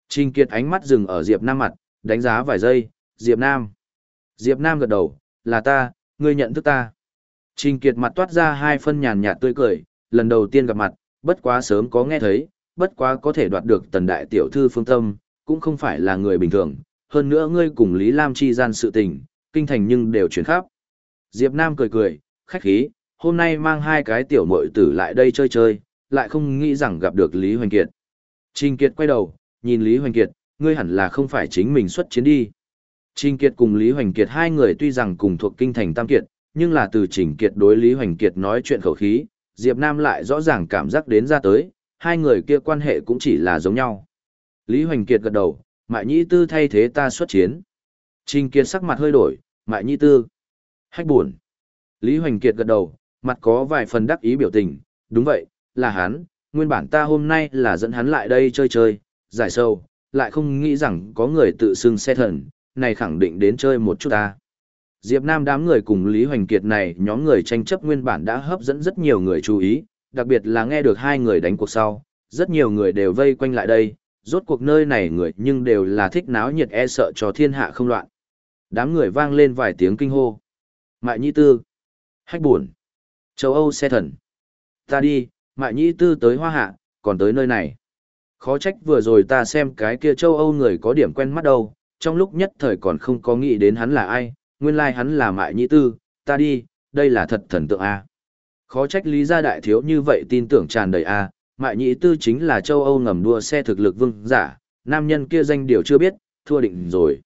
Speaker 1: Trình Kiệt ánh mắt dừng ở Diệp Nam mặt, đánh giá vài giây, Diệp Nam. Diệp Nam gật đầu, là ta, ngươi nhận thức ta. Trình Kiệt mặt toát ra hai phân nhàn nhạt tươi cười, lần đầu tiên gặp mặt, bất quá sớm có nghe thấy, bất quá có thể đoạt được tần đại tiểu thư phương tâm, cũng không phải là người bình thường, hơn nữa ngươi cùng Lý Lam chi gian sự tình, kinh thành nhưng đều chuyển khắp. Diệp Nam cười cười, khách khí, hôm nay mang hai cái tiểu muội tử lại đây chơi chơi, lại không nghĩ rằng gặp được Lý Hoành Kiệt. Trình Kiệt quay đầu, nhìn Lý Hoành Kiệt, ngươi hẳn là không phải chính mình xuất chiến đi. Trình Kiệt cùng Lý Hoành Kiệt hai người tuy rằng cùng thuộc kinh thành Tam Kiệt, nhưng là từ Trình Kiệt đối Lý Hoành Kiệt nói chuyện khẩu khí, Diệp Nam lại rõ ràng cảm giác đến ra tới, hai người kia quan hệ cũng chỉ là giống nhau. Lý Hoành Kiệt gật đầu, Mại Nhĩ Tư thay thế ta xuất chiến. Trình Kiệt sắc mặt hơi đổi, Mại Nhĩ Tư. Hách buồn. Lý Hoành Kiệt gật đầu, mặt có vài phần đắc ý biểu tình, đúng vậy, là hắn, nguyên bản ta hôm nay là dẫn hắn lại đây chơi chơi, giải sâu, lại không nghĩ rằng có người tự xưng xe thần, này khẳng định đến chơi một chút ta. Diệp Nam đám người cùng Lý Hoành Kiệt này nhóm người tranh chấp nguyên bản đã hấp dẫn rất nhiều người chú ý, đặc biệt là nghe được hai người đánh cuộc sau, rất nhiều người đều vây quanh lại đây, rốt cuộc nơi này người nhưng đều là thích náo nhiệt e sợ cho thiên hạ không loạn. Đám người vang lên vài tiếng kinh hô. Mại Nhĩ Tư, Hách Buồn, Châu Âu xe thần. Ta đi, Mại Nhĩ Tư tới Hoa Hạ, còn tới nơi này. Khó trách vừa rồi ta xem cái kia châu Âu người có điểm quen mắt đâu, trong lúc nhất thời còn không có nghĩ đến hắn là ai, nguyên lai like hắn là Mại Nhĩ Tư, ta đi, đây là thật thần tượng A. Khó trách lý gia đại thiếu như vậy tin tưởng tràn đầy A, Mại Nhĩ Tư chính là châu Âu ngầm đua xe thực lực vương giả, nam nhân kia danh điều chưa biết, thua định rồi.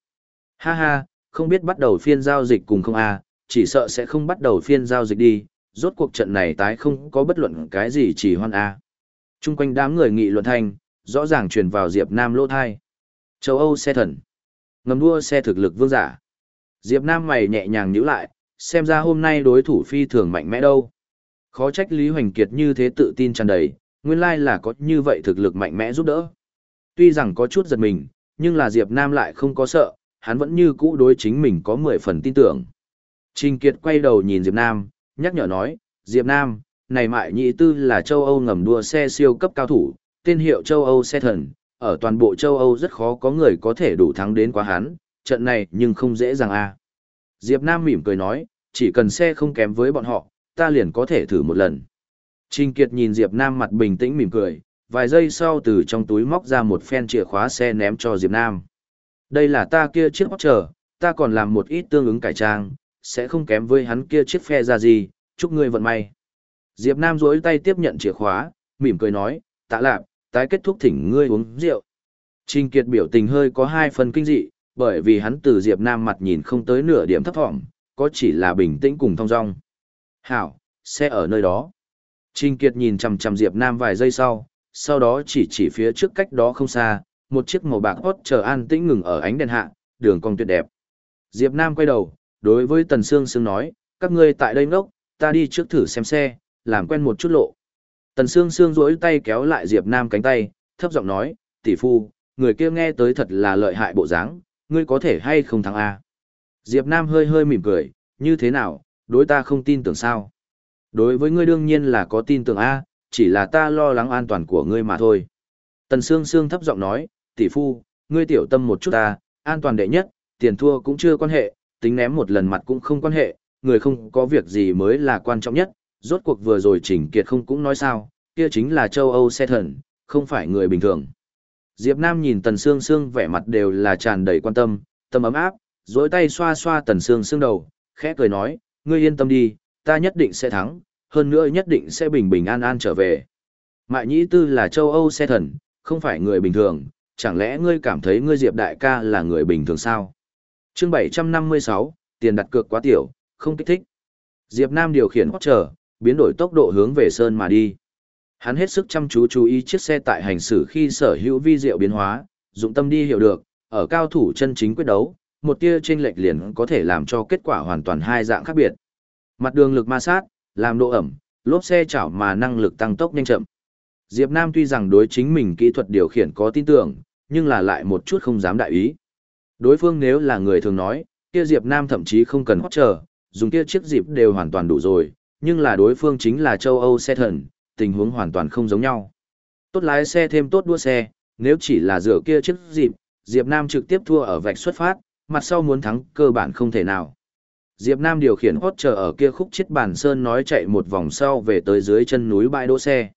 Speaker 1: Ha ha, không biết bắt đầu phiên giao dịch cùng không A, chỉ sợ sẽ không bắt đầu phiên giao dịch đi, rốt cuộc trận này tái không có bất luận cái gì chỉ hoan A. Trung quanh đám người nghị luận thành, rõ ràng truyền vào Diệp Nam lỗ thai. Châu Âu xe thần. Ngầm đua xe thực lực vương giả. Diệp Nam mày nhẹ nhàng nhíu lại, xem ra hôm nay đối thủ phi thường mạnh mẽ đâu. Khó trách Lý Hoành Kiệt như thế tự tin tràn đầy, nguyên lai là có như vậy thực lực mạnh mẽ giúp đỡ. Tuy rằng có chút giật mình, nhưng là Diệp Nam lại không có sợ, hắn vẫn như cũ đối chính mình có 10 phần tin tưởng. Trình Kiệt quay đầu nhìn Diệp Nam, nhắc nhở nói, Diệp Nam, này mại nhị tư là châu Âu ngầm đua xe siêu cấp cao thủ, tên hiệu châu Âu xe thần, ở toàn bộ châu Âu rất khó có người có thể đủ thắng đến quá hắn, trận này nhưng không dễ dàng a. Diệp Nam mỉm cười nói, chỉ cần xe không kém với bọn họ, ta liền có thể thử một lần. Trình Kiệt nhìn Diệp Nam mặt bình tĩnh mỉm cười, vài giây sau từ trong túi móc ra một phen chìa khóa xe ném cho Diệp Nam. Đây là ta kia chiếc chờ, ta còn làm một ít tương ứng cải trang, sẽ không kém với hắn kia chiếc phe ra gì, chúc ngươi vận may. Diệp Nam duỗi tay tiếp nhận chìa khóa, mỉm cười nói, tạ lạp, tái kết thúc thỉnh ngươi uống rượu. Trình Kiệt biểu tình hơi có hai phần kinh dị, bởi vì hắn từ Diệp Nam mặt nhìn không tới nửa điểm thấp thỏm, có chỉ là bình tĩnh cùng thong dong. Hảo, xe ở nơi đó. Trình Kiệt nhìn chằm chằm Diệp Nam vài giây sau, sau đó chỉ chỉ phía trước cách đó không xa, một chiếc màu bạc hot chờ an tĩnh ngừng ở ánh đèn hạ, đường cong tuyệt đẹp. Diệp Nam quay đầu, đối với Tần Sương Sương nói, các ngươi tại đây ngốc, ta đi trước thử xem xe, làm quen một chút lộ. Tần Sương Sương duỗi tay kéo lại Diệp Nam cánh tay, thấp giọng nói, tỷ phu, người kia nghe tới thật là lợi hại bộ dáng, ngươi có thể hay không thắng A. Diệp Nam hơi hơi mỉm cười, như thế nào, đối ta không tin tưởng sao. Đối với ngươi đương nhiên là có tin tưởng A, chỉ là ta lo lắng an toàn của ngươi mà thôi. Tần Sương Sương thấp giọng nói, tỷ phu, ngươi tiểu tâm một chút ta, an toàn đệ nhất, tiền thua cũng chưa quan hệ, tính ném một lần mặt cũng không quan hệ, người không có việc gì mới là quan trọng nhất, rốt cuộc vừa rồi Trình Kiệt không cũng nói sao, kia chính là châu Âu xe thần, không phải người bình thường. Diệp Nam nhìn Tần Sương Sương vẻ mặt đều là tràn đầy quan tâm, tâm ấm áp, duỗi tay xoa xoa Tần Sương Sương đầu, khẽ cười nói, ngươi yên tâm đi, ta nhất định sẽ thắng, hơn nữa nhất định sẽ bình bình an an trở về. Mại Nhĩ Tư là châu Âu xe thần, không phải người bình thường, chẳng lẽ ngươi cảm thấy ngươi Diệp đại ca là người bình thường sao? Chương 756, tiền đặt cược quá tiểu, không kích thích. Diệp Nam điều khiển hót trở, biến đổi tốc độ hướng về sơn mà đi. Hắn hết sức chăm chú chú ý chiếc xe tại hành xử khi sở hữu vi diệu biến hóa, dụng tâm đi hiểu được, ở cao thủ chân chính quyết đấu, một tia chênh lệch liền có thể làm cho kết quả hoàn toàn hai dạng khác biệt. Mặt đường lực ma sát, làm độ ẩm, lốp xe chảo mà năng lực tăng tốc nhanh chậm. Diệp Nam tuy rằng đối chính mình kỹ thuật điều khiển có tin tưởng, nhưng là lại một chút không dám đại ý. Đối phương nếu là người thường nói, kia Diệp Nam thậm chí không cần hót chờ, dùng kia chiếc dịp đều hoàn toàn đủ rồi, nhưng là đối phương chính là châu Âu xe thần, tình huống hoàn toàn không giống nhau. Tốt lái xe thêm tốt đua xe, nếu chỉ là rửa kia chiếc dịp, Diệp Nam trực tiếp thua ở vạch xuất phát, mặt sau muốn thắng cơ bản không thể nào. Diệp Nam điều khiển hốt chờ ở kia khúc chết bản sơn nói chạy một vòng sau về tới dưới chân núi bãi đỗ xe.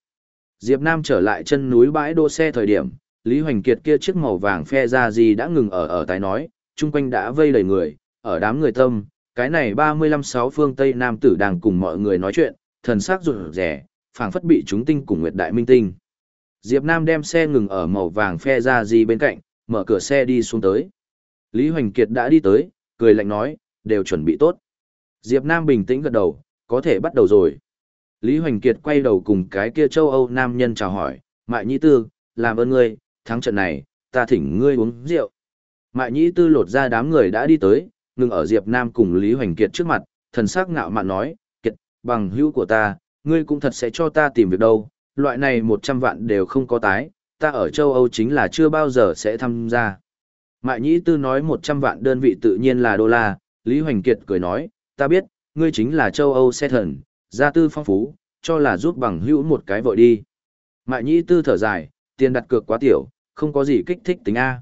Speaker 1: Diệp Nam trở lại chân núi bãi đỗ xe thời điểm, Lý Hoành Kiệt kia chiếc màu vàng phe ra gì đã ngừng ở ở tái nói, chung quanh đã vây đầy người, ở đám người tâm, cái này 35-6 phương Tây Nam tử đang cùng mọi người nói chuyện, thần sắc rụt rẻ, phảng phất bị chúng tinh cùng nguyệt đại minh tinh. Diệp Nam đem xe ngừng ở màu vàng phe ra gì bên cạnh, mở cửa xe đi xuống tới. Lý Hoành Kiệt đã đi tới, cười lạnh nói, đều chuẩn bị tốt. Diệp Nam bình tĩnh gật đầu, có thể bắt đầu rồi. Lý Hoành Kiệt quay đầu cùng cái kia châu Âu nam nhân chào hỏi, Mại Nhĩ Tư, làm ơn ngươi, thắng trận này, ta thỉnh ngươi uống rượu. Mại Nhĩ Tư lột ra đám người đã đi tới, ngừng ở Diệp Nam cùng Lý Hoành Kiệt trước mặt, thần sắc ngạo mạn nói, Kiệt, bằng hữu của ta, ngươi cũng thật sẽ cho ta tìm việc đâu, loại này 100 vạn đều không có tái, ta ở châu Âu chính là chưa bao giờ sẽ tham gia. Mại Nhĩ Tư nói 100 vạn đơn vị tự nhiên là đô la, Lý Hoành Kiệt cười nói, ta biết, ngươi chính là châu Âu xe thần, gia tư phong phú, cho là giúp bằng hữu một cái vội đi. Mại Nhĩ Tư thở dài, tiền đặt cược quá tiểu, không có gì kích thích tính A.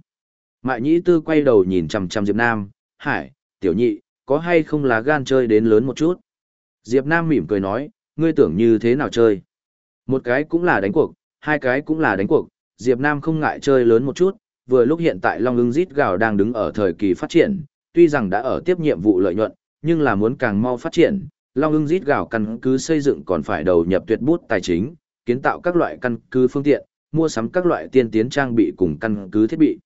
Speaker 1: Mại Nhĩ Tư quay đầu nhìn chằm chằm Diệp Nam, hải, tiểu nhị, có hay không là gan chơi đến lớn một chút. Diệp Nam mỉm cười nói, ngươi tưởng như thế nào chơi. Một cái cũng là đánh cuộc, hai cái cũng là đánh cuộc, Diệp Nam không ngại chơi lớn một chút, vừa lúc hiện tại Long ưng rít gào đang đứng ở thời kỳ phát triển, tuy rằng đã ở tiếp nhiệm vụ lợi nhuận, nhưng là muốn càng mau phát triển, Long ưng rít gào căn cứ xây dựng còn phải đầu nhập tuyệt bút tài chính, kiến tạo các loại căn cứ phương tiện, mua sắm các loại tiên tiến trang bị cùng căn cứ thiết bị.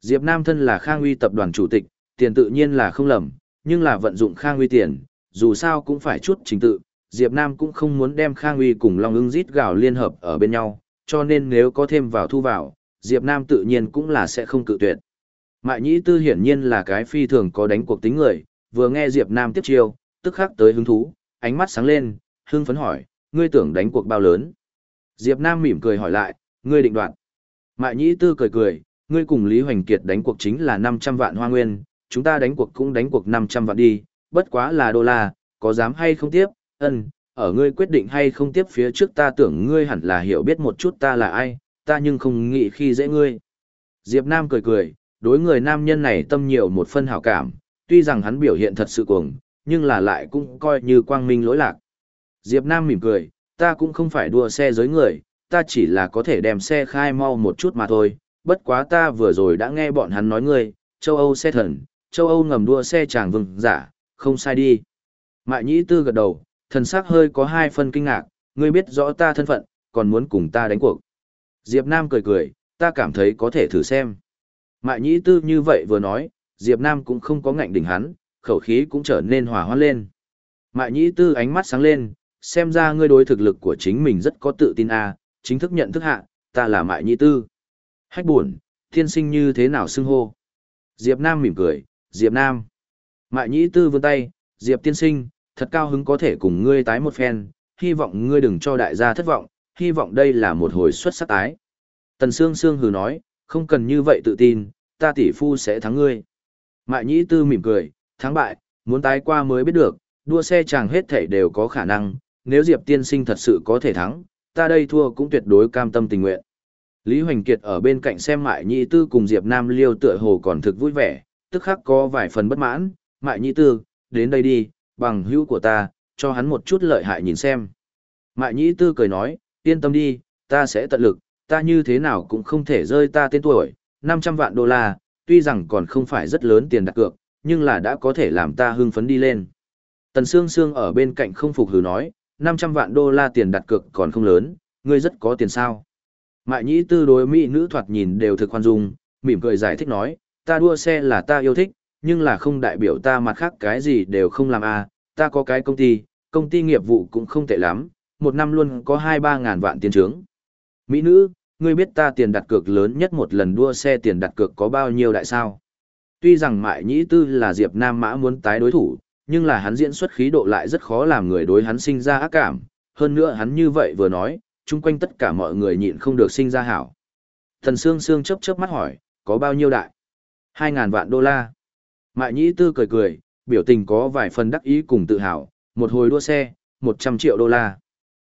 Speaker 1: Diệp Nam thân là Khang Uy tập đoàn chủ tịch, tiền tự nhiên là không lầm, nhưng là vận dụng Khang Uy tiền, dù sao cũng phải chút trình tự, Diệp Nam cũng không muốn đem Khang Uy cùng Long ưng rít gào liên hợp ở bên nhau, cho nên nếu có thêm vào thu vào, Diệp Nam tự nhiên cũng là sẽ không cự tuyệt. Mại Nhĩ Tư hiển nhiên là cái phi thường có đánh cuộc tính người, vừa nghe Diệp Nam tiếp chiêu, tức khắc tới hứng thú, ánh mắt sáng lên, hưng phấn hỏi, ngươi tưởng đánh cuộc bao lớn? Diệp Nam mỉm cười hỏi lại, ngươi định đoạt. Mại Nhĩ Tư cười cười, ngươi cùng Lý Hoành Kiệt đánh cuộc chính là 500 vạn hoa nguyên, chúng ta đánh cuộc cũng đánh cuộc 500 vạn đi, bất quá là đô la, có dám hay không tiếp, ân, ở ngươi quyết định hay không tiếp phía trước ta tưởng ngươi hẳn là hiểu biết một chút ta là ai, ta nhưng không nghĩ khi dễ ngươi. Diệp Nam cười cười, đối người nam nhân này tâm nhiều một phân hảo cảm, tuy rằng hắn biểu hiện thật sự cuồng, nhưng là lại cũng coi như quang minh lỗi lạc. Diệp Nam mỉm cười, ta cũng không phải đua xe giới người, ta chỉ là có thể đem xe khai mau một chút mà thôi, bất quá ta vừa rồi đã nghe bọn hắn nói ngươi, châu Âu xe thần, châu Âu ngầm đua xe chàng vừng giả, không sai đi. Mại nhĩ tư gật đầu, thần sắc hơi có hai phân kinh ngạc, ngươi biết rõ ta thân phận, còn muốn cùng ta đánh cuộc. Diệp Nam cười cười, ta cảm thấy có thể thử xem. Mại nhĩ tư như vậy vừa nói, Diệp Nam cũng không có ngạnh đỉnh hắn, khẩu khí cũng trở nên hòa hoãn lên. Mại nhĩ tư ánh mắt sáng lên, xem ra ngươi đối thực lực của chính mình rất có tự tin a, à, chính thức nhận thức hạ, ta là mại nhĩ tư. Hách buồn, thiên sinh như thế nào xưng hô. Diệp Nam mỉm cười, Diệp Nam. Mại nhĩ tư vươn tay, Diệp tiên sinh, thật cao hứng có thể cùng ngươi tái một phen, hy vọng ngươi đừng cho đại gia thất vọng, hy vọng đây là một hồi xuất sắc tái. Tần Sương Sương hừ nói, không cần như vậy tự tin, ta tỷ phu sẽ thắng ngươi. Mại nhĩ tư mỉm cười, thắng bại, muốn tái qua mới biết được, đua xe chàng hết thể đều có khả năng, nếu Diệp tiên sinh thật sự có thể thắng, ta đây thua cũng tuyệt đối cam tâm tình nguyện. Lý Hoành Kiệt ở bên cạnh xem Mại Nhĩ Tư cùng Diệp Nam Liêu tựa hồ còn thực vui vẻ, tức khắc có vài phần bất mãn, Mại Nhĩ Tư, đến đây đi, bằng hữu của ta, cho hắn một chút lợi hại nhìn xem. Mại Nhĩ Tư cười nói, yên tâm đi, ta sẽ tận lực, ta như thế nào cũng không thể rơi ta tên tuổi, 500 vạn đô la, tuy rằng còn không phải rất lớn tiền đặt cược, nhưng là đã có thể làm ta hưng phấn đi lên. Tần Sương Sương ở bên cạnh không phục hừ nói, 500 vạn đô la tiền đặt cược còn không lớn, ngươi rất có tiền sao. Mại nhĩ tư đối mỹ nữ thoạt nhìn đều thực khoan dung, mỉm cười giải thích nói, ta đua xe là ta yêu thích, nhưng là không đại biểu ta mặt khác cái gì đều không làm à, ta có cái công ty, công ty nghiệp vụ cũng không tệ lắm, một năm luôn có 2-3 ngàn vạn tiền trướng. Mỹ nữ, ngươi biết ta tiền đặt cược lớn nhất một lần đua xe tiền đặt cược có bao nhiêu đại sao? Tuy rằng Mại Nhĩ Tư là Diệp Nam Mã muốn tái đối thủ, nhưng là hắn diễn xuất khí độ lại rất khó làm người đối hắn sinh ra ác cảm, hơn nữa hắn như vậy vừa nói, chung quanh tất cả mọi người nhịn không được sinh ra hảo. Thần Sương Sương chớp chớp mắt hỏi, có bao nhiêu đại? Hai ngàn vạn đô la. Mại Nhĩ Tư cười cười, biểu tình có vài phần đắc ý cùng tự hào, một hồi đua xe, một trăm triệu đô la.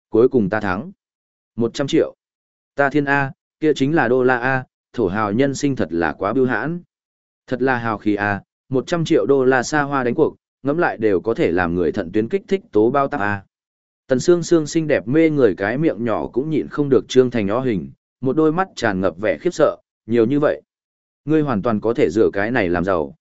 Speaker 1: Cuối cùng ta thắng. Một trăm triệu. Ta thiên A, kia chính là đô la A, thổ hào nhân sinh thật là quá biêu hãn. Thật là hào khí A, một trăm triệu đô la xa hoa đánh cuộc, ngẫm lại đều có thể làm người thận tuyến kích thích tố bao tắc A. Tần xương xương xinh đẹp mê người cái miệng nhỏ cũng nhịn không được trương thành o hình, một đôi mắt tràn ngập vẻ khiếp sợ, nhiều như vậy. Ngươi hoàn toàn có thể dựa cái này làm giàu.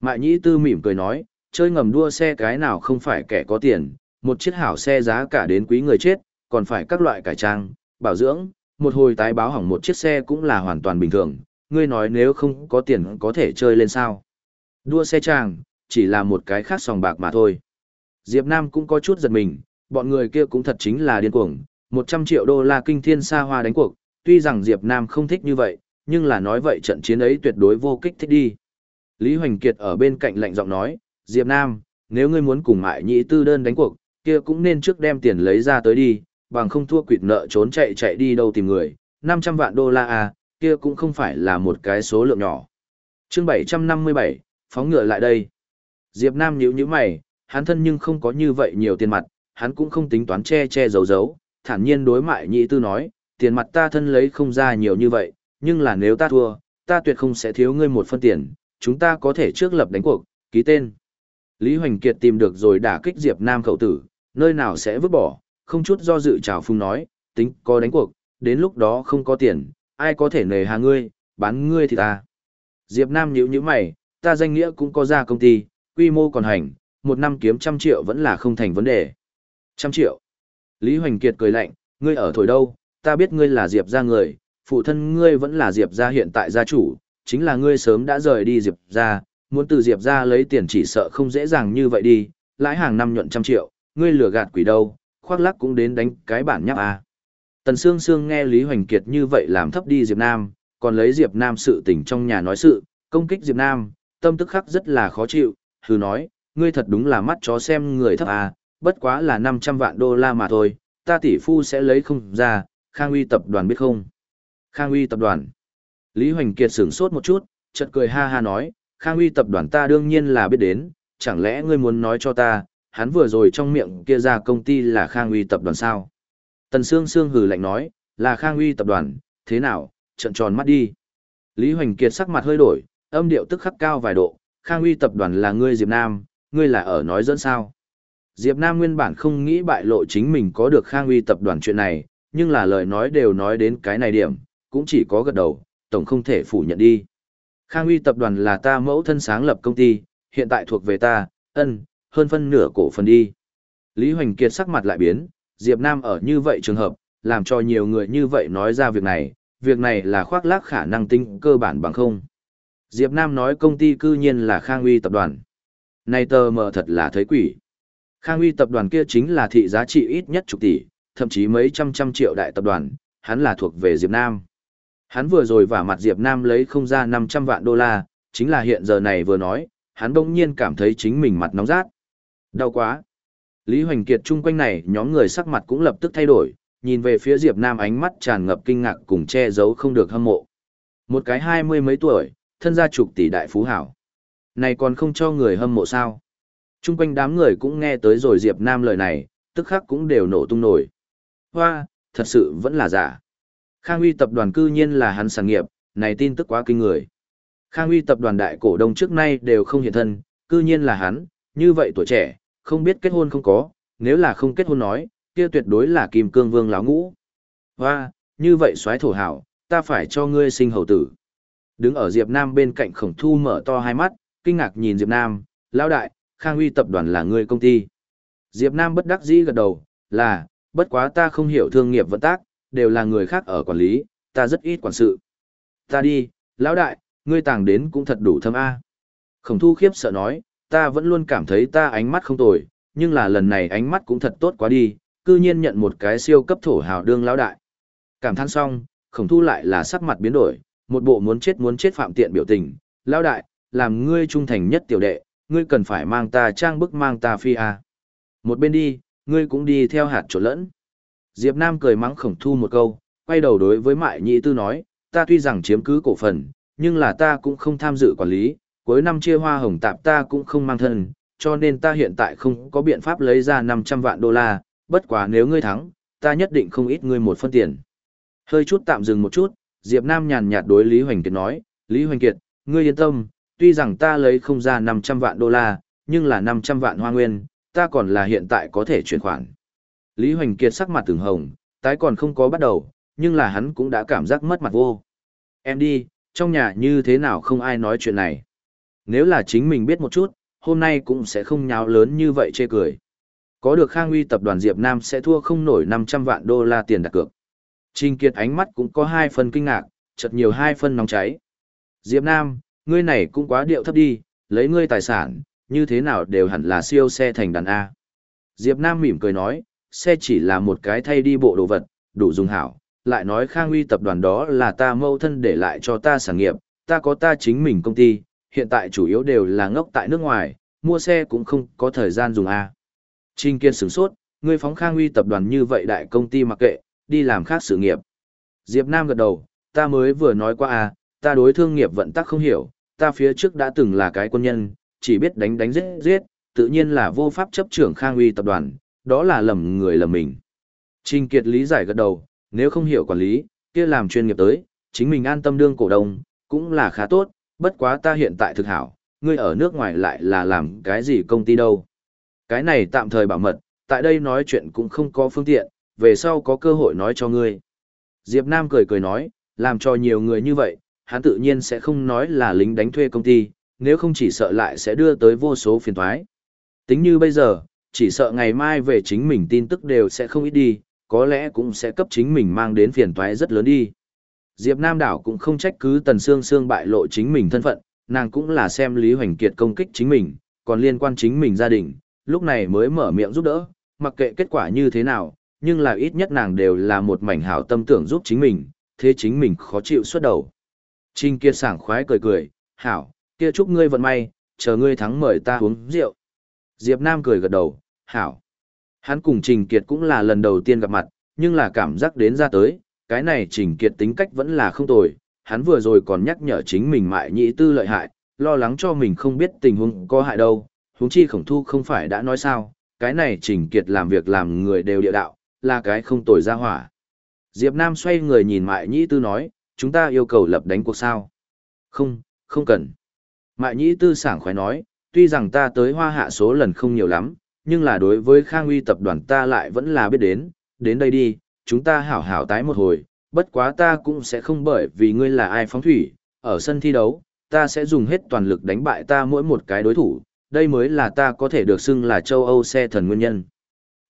Speaker 1: Mại Nhĩ Tư mỉm cười nói, chơi ngầm đua xe cái nào không phải kẻ có tiền, một chiếc hảo xe giá cả đến quý người chết, còn phải các loại cải trang, bảo dưỡng, một hồi tái báo hỏng một chiếc xe cũng là hoàn toàn bình thường, ngươi nói nếu không có tiền có thể chơi lên sao. Đua xe chàng, chỉ là một cái khác sòng bạc mà thôi. Diệp Nam cũng có chút giật mình, bọn người kia cũng thật chính là điên cuồng, 100 triệu đô la kinh thiên xa hoa đánh cuộc, tuy rằng Diệp Nam không thích như vậy, nhưng là nói vậy trận chiến ấy tuyệt đối vô kích thích đi. Lý Hoành Kiệt ở bên cạnh lạnh giọng nói, Diệp Nam, nếu ngươi muốn cùng mại nhị tư đơn đánh cuộc, kia cũng nên trước đem tiền lấy ra tới đi, bằng không thua quỵt nợ trốn chạy chạy đi đâu tìm người, 500 vạn đô la à, kia cũng không phải là một cái số lượng nhỏ. chương 757, phóng ngựa lại đây. Diệp Nam nhíu nhíu mày, hắn thân nhưng không có như vậy nhiều tiền mặt, hắn cũng không tính toán che che giấu giấu, thản nhiên đối mại nhị tư nói, tiền mặt ta thân lấy không ra nhiều như vậy, nhưng là nếu ta thua, ta tuyệt không sẽ thiếu ngươi một phân tiền, chúng ta có thể trước lập đánh cuộc, ký tên. Lý Hoành Kiệt tìm được rồi đả kích Diệp Nam khẩu tử, nơi nào sẽ vứt bỏ, không chút do dự chào phung nói, tính có đánh cuộc, đến lúc đó không có tiền, ai có thể nề hà ngươi, bán ngươi thì ta. Diệp Nam nhíu nhíu mày, ta danh nghĩa cũng có ra công ty, quy mô còn hành, một năm kiếm trăm triệu vẫn là không thành vấn đề. Trăm triệu. Lý Hoành Kiệt cười lạnh, ngươi ở thổi đâu, ta biết ngươi là Diệp gia người, phụ thân ngươi vẫn là Diệp gia hiện tại gia chủ, chính là ngươi sớm đã rời đi Diệp gia, muốn từ Diệp gia lấy tiền chỉ sợ không dễ dàng như vậy đi, lãi hàng năm nhuận trăm triệu, ngươi lừa gạt quỷ đâu, khoác lắc cũng đến đánh cái bản nháp à. Tần Sương Sương nghe Lý Hoành Kiệt như vậy làm thấp đi Diệp Nam, còn lấy Diệp Nam sự tình trong nhà nói sự, công kích Diệp Nam, tâm tức khắc rất là khó chịu, hừ nói, ngươi thật đúng là mắt chó xem người thấp à, bất quá là 500 vạn đô la mà thôi, ta tỷ phu sẽ lấy không ra, Khang Uy tập đoàn biết không? Khang Uy tập đoàn. Lý Hoành Kiệt sửng sốt một chút, chợt cười ha ha nói, Khang Uy tập đoàn ta đương nhiên là biết đến, chẳng lẽ ngươi muốn nói cho ta, hắn vừa rồi trong miệng kia ra công ty là Khang Uy tập đoàn sao? Tần Sương Sương hừ lạnh nói, là Khang Uy tập đoàn, thế nào, trận tròn mắt đi. Lý Hoành Kiệt sắc mặt hơi đổi, âm điệu tức khắc cao vài độ, Khang Uy tập đoàn là ngươi Diệp Nam, ngươi là ở nói dẫn sao? Diệp Nam nguyên bản không nghĩ bại lộ chính mình có được Khang Uy tập đoàn chuyện này, nhưng là lời nói đều nói đến cái này điểm, cũng chỉ có gật đầu, tổng không thể phủ nhận đi. Khang Uy tập đoàn là ta mẫu thân sáng lập công ty, hiện tại thuộc về ta, ân, hơn phân nửa cổ phần đi. Lý Hoành Kiệt sắc mặt lại biến, Diệp Nam ở như vậy trường hợp, làm cho nhiều người như vậy nói ra việc này, việc này là khoác lác khả năng tinh cơ bản bằng không. Diệp Nam nói công ty cư nhiên là Khang Uy tập đoàn. Này tờ mờ thật là thấy quỷ. Khang Uy tập đoàn kia chính là thị giá trị ít nhất chục tỷ, thậm chí mấy trăm trăm triệu đại tập đoàn, hắn là thuộc về Diệp Nam. Hắn vừa rồi vả mặt Diệp Nam lấy không ra 500 vạn đô la, chính là hiện giờ này vừa nói, hắn đông nhiên cảm thấy chính mình mặt nóng rát. Đau quá. Lý Hoành Kiệt chung quanh này nhóm người sắc mặt cũng lập tức thay đổi, nhìn về phía Diệp Nam ánh mắt tràn ngập kinh ngạc cùng che giấu không được hâm mộ. Một cái hai mươi mấy tuổi, thân gia trục tỷ đại phú hảo. Này còn không cho người hâm mộ sao? Chung quanh đám người cũng nghe tới rồi Diệp Nam lời này, tức khắc cũng đều nổ tung nổi. Hoa, thật sự vẫn là giả. Khang Uy tập đoàn cư nhiên là hắn sản nghiệp, này tin tức quá kinh người. Khang Uy tập đoàn đại cổ đông trước nay đều không hiện thân, cư nhiên là hắn, như vậy tuổi trẻ, không biết kết hôn không có, nếu là không kết hôn nói, kia tuyệt đối là kim cương vương lão ngũ. Hoa, như vậy xoáy thổ hảo, ta phải cho ngươi sinh hầu tử. Đứng ở Diệp Nam bên cạnh khổng thu mở to hai mắt, kinh ngạc nhìn Diệp Nam, lão đại, Khang Uy tập đoàn là ngươi công ty. Diệp Nam bất đắc dĩ gật đầu, là, bất quá ta không hiểu thương nghiệp vận tác, đều là người khác ở quản lý, ta rất ít quản sự. Ta đi, lão đại, ngươi tàng đến cũng thật đủ thâm A. Khổng thu khiếp sợ nói, ta vẫn luôn cảm thấy ta ánh mắt không tồi, nhưng là lần này ánh mắt cũng thật tốt quá đi, cư nhiên nhận một cái siêu cấp thổ hào đương lão đại. Cảm thán xong, khổng thu lại là sắc mặt biến đổi, một bộ muốn chết muốn chết phạm tiện biểu tình, lão đại, làm ngươi trung thành nhất tiểu đệ, ngươi cần phải mang ta trang bức mang ta phi a. Một bên đi, ngươi cũng đi theo hạt trộn lẫn. Diệp Nam cười mắng khổng thu một câu, quay đầu đối với Mại Nhĩ Tư nói, ta tuy rằng chiếm cứ cổ phần, nhưng là ta cũng không tham dự quản lý, cuối năm chia hoa hồng tạp ta cũng không mang thân, cho nên ta hiện tại không có biện pháp lấy ra 500 vạn đô la, bất quá nếu ngươi thắng, ta nhất định không ít ngươi một phân tiền. Hơi chút tạm dừng một chút, Diệp Nam nhàn nhạt đối Lý Hoành Kiệt nói, Lý Hoành Kiệt, ngươi yên tâm, tuy rằng ta lấy không ra 500 vạn đô la, nhưng là 500 vạn hoa nguyên, ta còn là hiện tại có thể chuyển khoản. Lý Hoành Kiệt sắc mặt từng hồng, tái còn không có bắt đầu, nhưng là hắn cũng đã cảm giác mất mặt vô. Em đi, trong nhà như thế nào không ai nói chuyện này. Nếu là chính mình biết một chút, hôm nay cũng sẽ không nháo lớn như vậy chê cười. Có được Khang Uy tập đoàn Diệp Nam sẽ thua không nổi 500 vạn đô la tiền đặt cược. Trình Kiệt ánh mắt cũng có hai phần kinh ngạc, chợt nhiều hai phần nóng cháy. Diệp Nam, ngươi này cũng quá điệu thấp đi, lấy ngươi tài sản, như thế nào đều hẳn là siêu xe thành đàn A. Diệp Nam mỉm cười nói, xe chỉ là một cái thay đi bộ đồ vật, đủ dùng hảo, lại nói Khang Uy tập đoàn đó là ta mâu thân để lại cho ta sản nghiệp, ta có ta chính mình công ty, hiện tại chủ yếu đều là ngốc tại nước ngoài, mua xe cũng không có thời gian dùng A. Trình Kiên sửng sốt, ngươi phóng khang uy tập đoàn như vậy đại công ty mặc kệ, đi làm khác sự nghiệp. Diệp Nam gật đầu, ta mới vừa nói qua à, ta đối thương nghiệp vận tắc không hiểu, ta phía trước đã từng là cái quân nhân, chỉ biết đánh đánh giết giết, tự nhiên là vô pháp chấp trưởng khang uy tập đoàn, đó là lầm người lầm mình. Trình Kiệt lý giải gật đầu, nếu không hiểu quản lý, kia làm chuyên nghiệp tới, chính mình an tâm đương cổ đông, cũng là khá tốt, bất quá ta hiện tại thực hảo, ngươi ở nước ngoài lại là làm cái gì công ty đâu. Cái này tạm thời bảo mật, tại đây nói chuyện cũng không có phương tiện, về sau có cơ hội nói cho ngươi. Diệp Nam cười cười nói, làm cho nhiều người như vậy, hắn tự nhiên sẽ không nói là lính đánh thuê công ty, nếu không chỉ sợ lại sẽ đưa tới vô số phiền toái. Tính như bây giờ, chỉ sợ ngày mai về chính mình tin tức đều sẽ không ít đi, có lẽ cũng sẽ cấp chính mình mang đến phiền toái rất lớn đi. Diệp Nam Đảo cũng không trách cứ Tần Sương Sương bại lộ chính mình thân phận, nàng cũng là xem Lý Hoành Kiệt công kích chính mình, còn liên quan chính mình gia đình, lúc này mới mở miệng giúp đỡ, mặc kệ kết quả như thế nào, nhưng là ít nhất nàng đều là một mảnh hảo tâm tưởng giúp chính mình, thế chính mình khó chịu suốt đầu. Trình Kiệt sảng khoái cười cười, hảo, kia chúc ngươi vận may, chờ ngươi thắng mời ta uống rượu. Diệp Nam cười gật đầu, hảo. Hắn cùng Trình Kiệt cũng là lần đầu tiên gặp mặt, nhưng là cảm giác đến ra tới, cái này Trình Kiệt tính cách vẫn là không tồi, hắn vừa rồi còn nhắc nhở chính mình mại nhị tư lợi hại, lo lắng cho mình không biết tình huống có hại đâu, huống chi khổng thu không phải đã nói sao, cái này Trình Kiệt làm việc làm người đều địa đạo, là cái không tồi ra hỏa. Diệp Nam xoay người nhìn mại nhị tư nói, chúng ta yêu cầu lập đánh cuộc sao. Không, không cần. Mại nhị tư sảng khoái nói, tuy rằng ta tới hoa hạ số lần không nhiều lắm, nhưng là đối với Khang Uy tập đoàn ta lại vẫn là biết đến, đến đây đi, chúng ta hảo hảo tái một hồi, bất quá ta cũng sẽ không bởi vì ngươi là ai phóng thủy, ở sân thi đấu, ta sẽ dùng hết toàn lực đánh bại ta mỗi một cái đối thủ, đây mới là ta có thể được xưng là châu Âu xe thần nguyên nhân.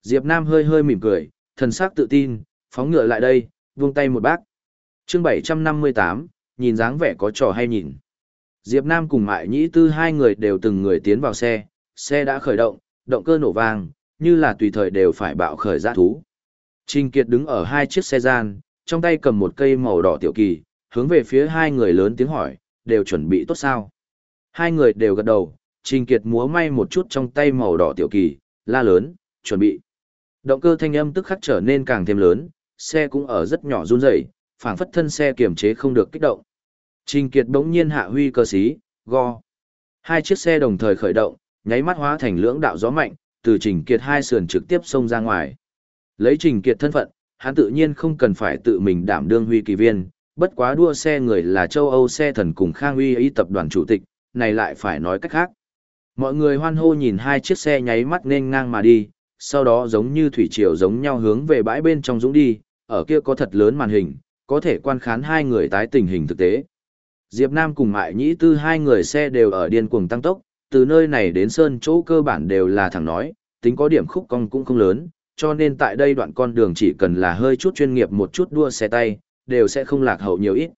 Speaker 1: Diệp Nam hơi hơi mỉm cười, thần sắc tự tin, phóng ngựa lại đây, vung tay một bác. Chương 758, nhìn dáng vẻ có trò hay nhìn. Diệp Nam cùng Mại Nhĩ Tư hai người đều từng người tiến vào xe, xe đã khởi động, động cơ nổ vang, như là tùy thời đều phải bạo khởi ra thú. Trình Kiệt đứng ở hai chiếc xe gian, trong tay cầm một cây màu đỏ tiểu kỳ, hướng về phía hai người lớn tiếng hỏi, đều chuẩn bị tốt sao? Hai người đều gật đầu, Trình Kiệt múa may một chút trong tay màu đỏ tiểu kỳ, la lớn, chuẩn bị. Động cơ thanh âm tức khắc trở nên càng thêm lớn, xe cũng ở rất nhỏ run rẩy, phảng phất thân xe kiềm chế không được kích động. Trình Kiệt bỗng nhiên hạ huy cơ xí, go. Hai chiếc xe đồng thời khởi động, nháy mắt hóa thành lưỡng đạo gió mạnh, từ Trình Kiệt hai sườn trực tiếp xông ra ngoài. Lấy Trình Kiệt thân phận, hắn tự nhiên không cần phải tự mình đảm đương huy kỳ viên, bất quá đua xe người là châu Âu xe thần cùng Khang Uy ý tập đoàn chủ tịch, này lại phải nói cách khác. Mọi người hoan hô nhìn hai chiếc xe nháy mắt nên ngang mà đi, sau đó giống như thủy triều giống nhau hướng về bãi bên trong dũng đi, ở kia có thật lớn màn hình, có thể quan khán hai người tái tình hình thực tế. Diệp Nam cùng Mại Nhĩ Tư hai người xe đều ở điên cuồng tăng tốc, từ nơi này đến sơn chỗ cơ bản đều là thẳng nói, tính có điểm khúc cong cũng không lớn, cho nên tại đây đoạn con đường chỉ cần là hơi chút chuyên nghiệp một chút đua xe tay, đều sẽ không lạc hậu nhiều ít.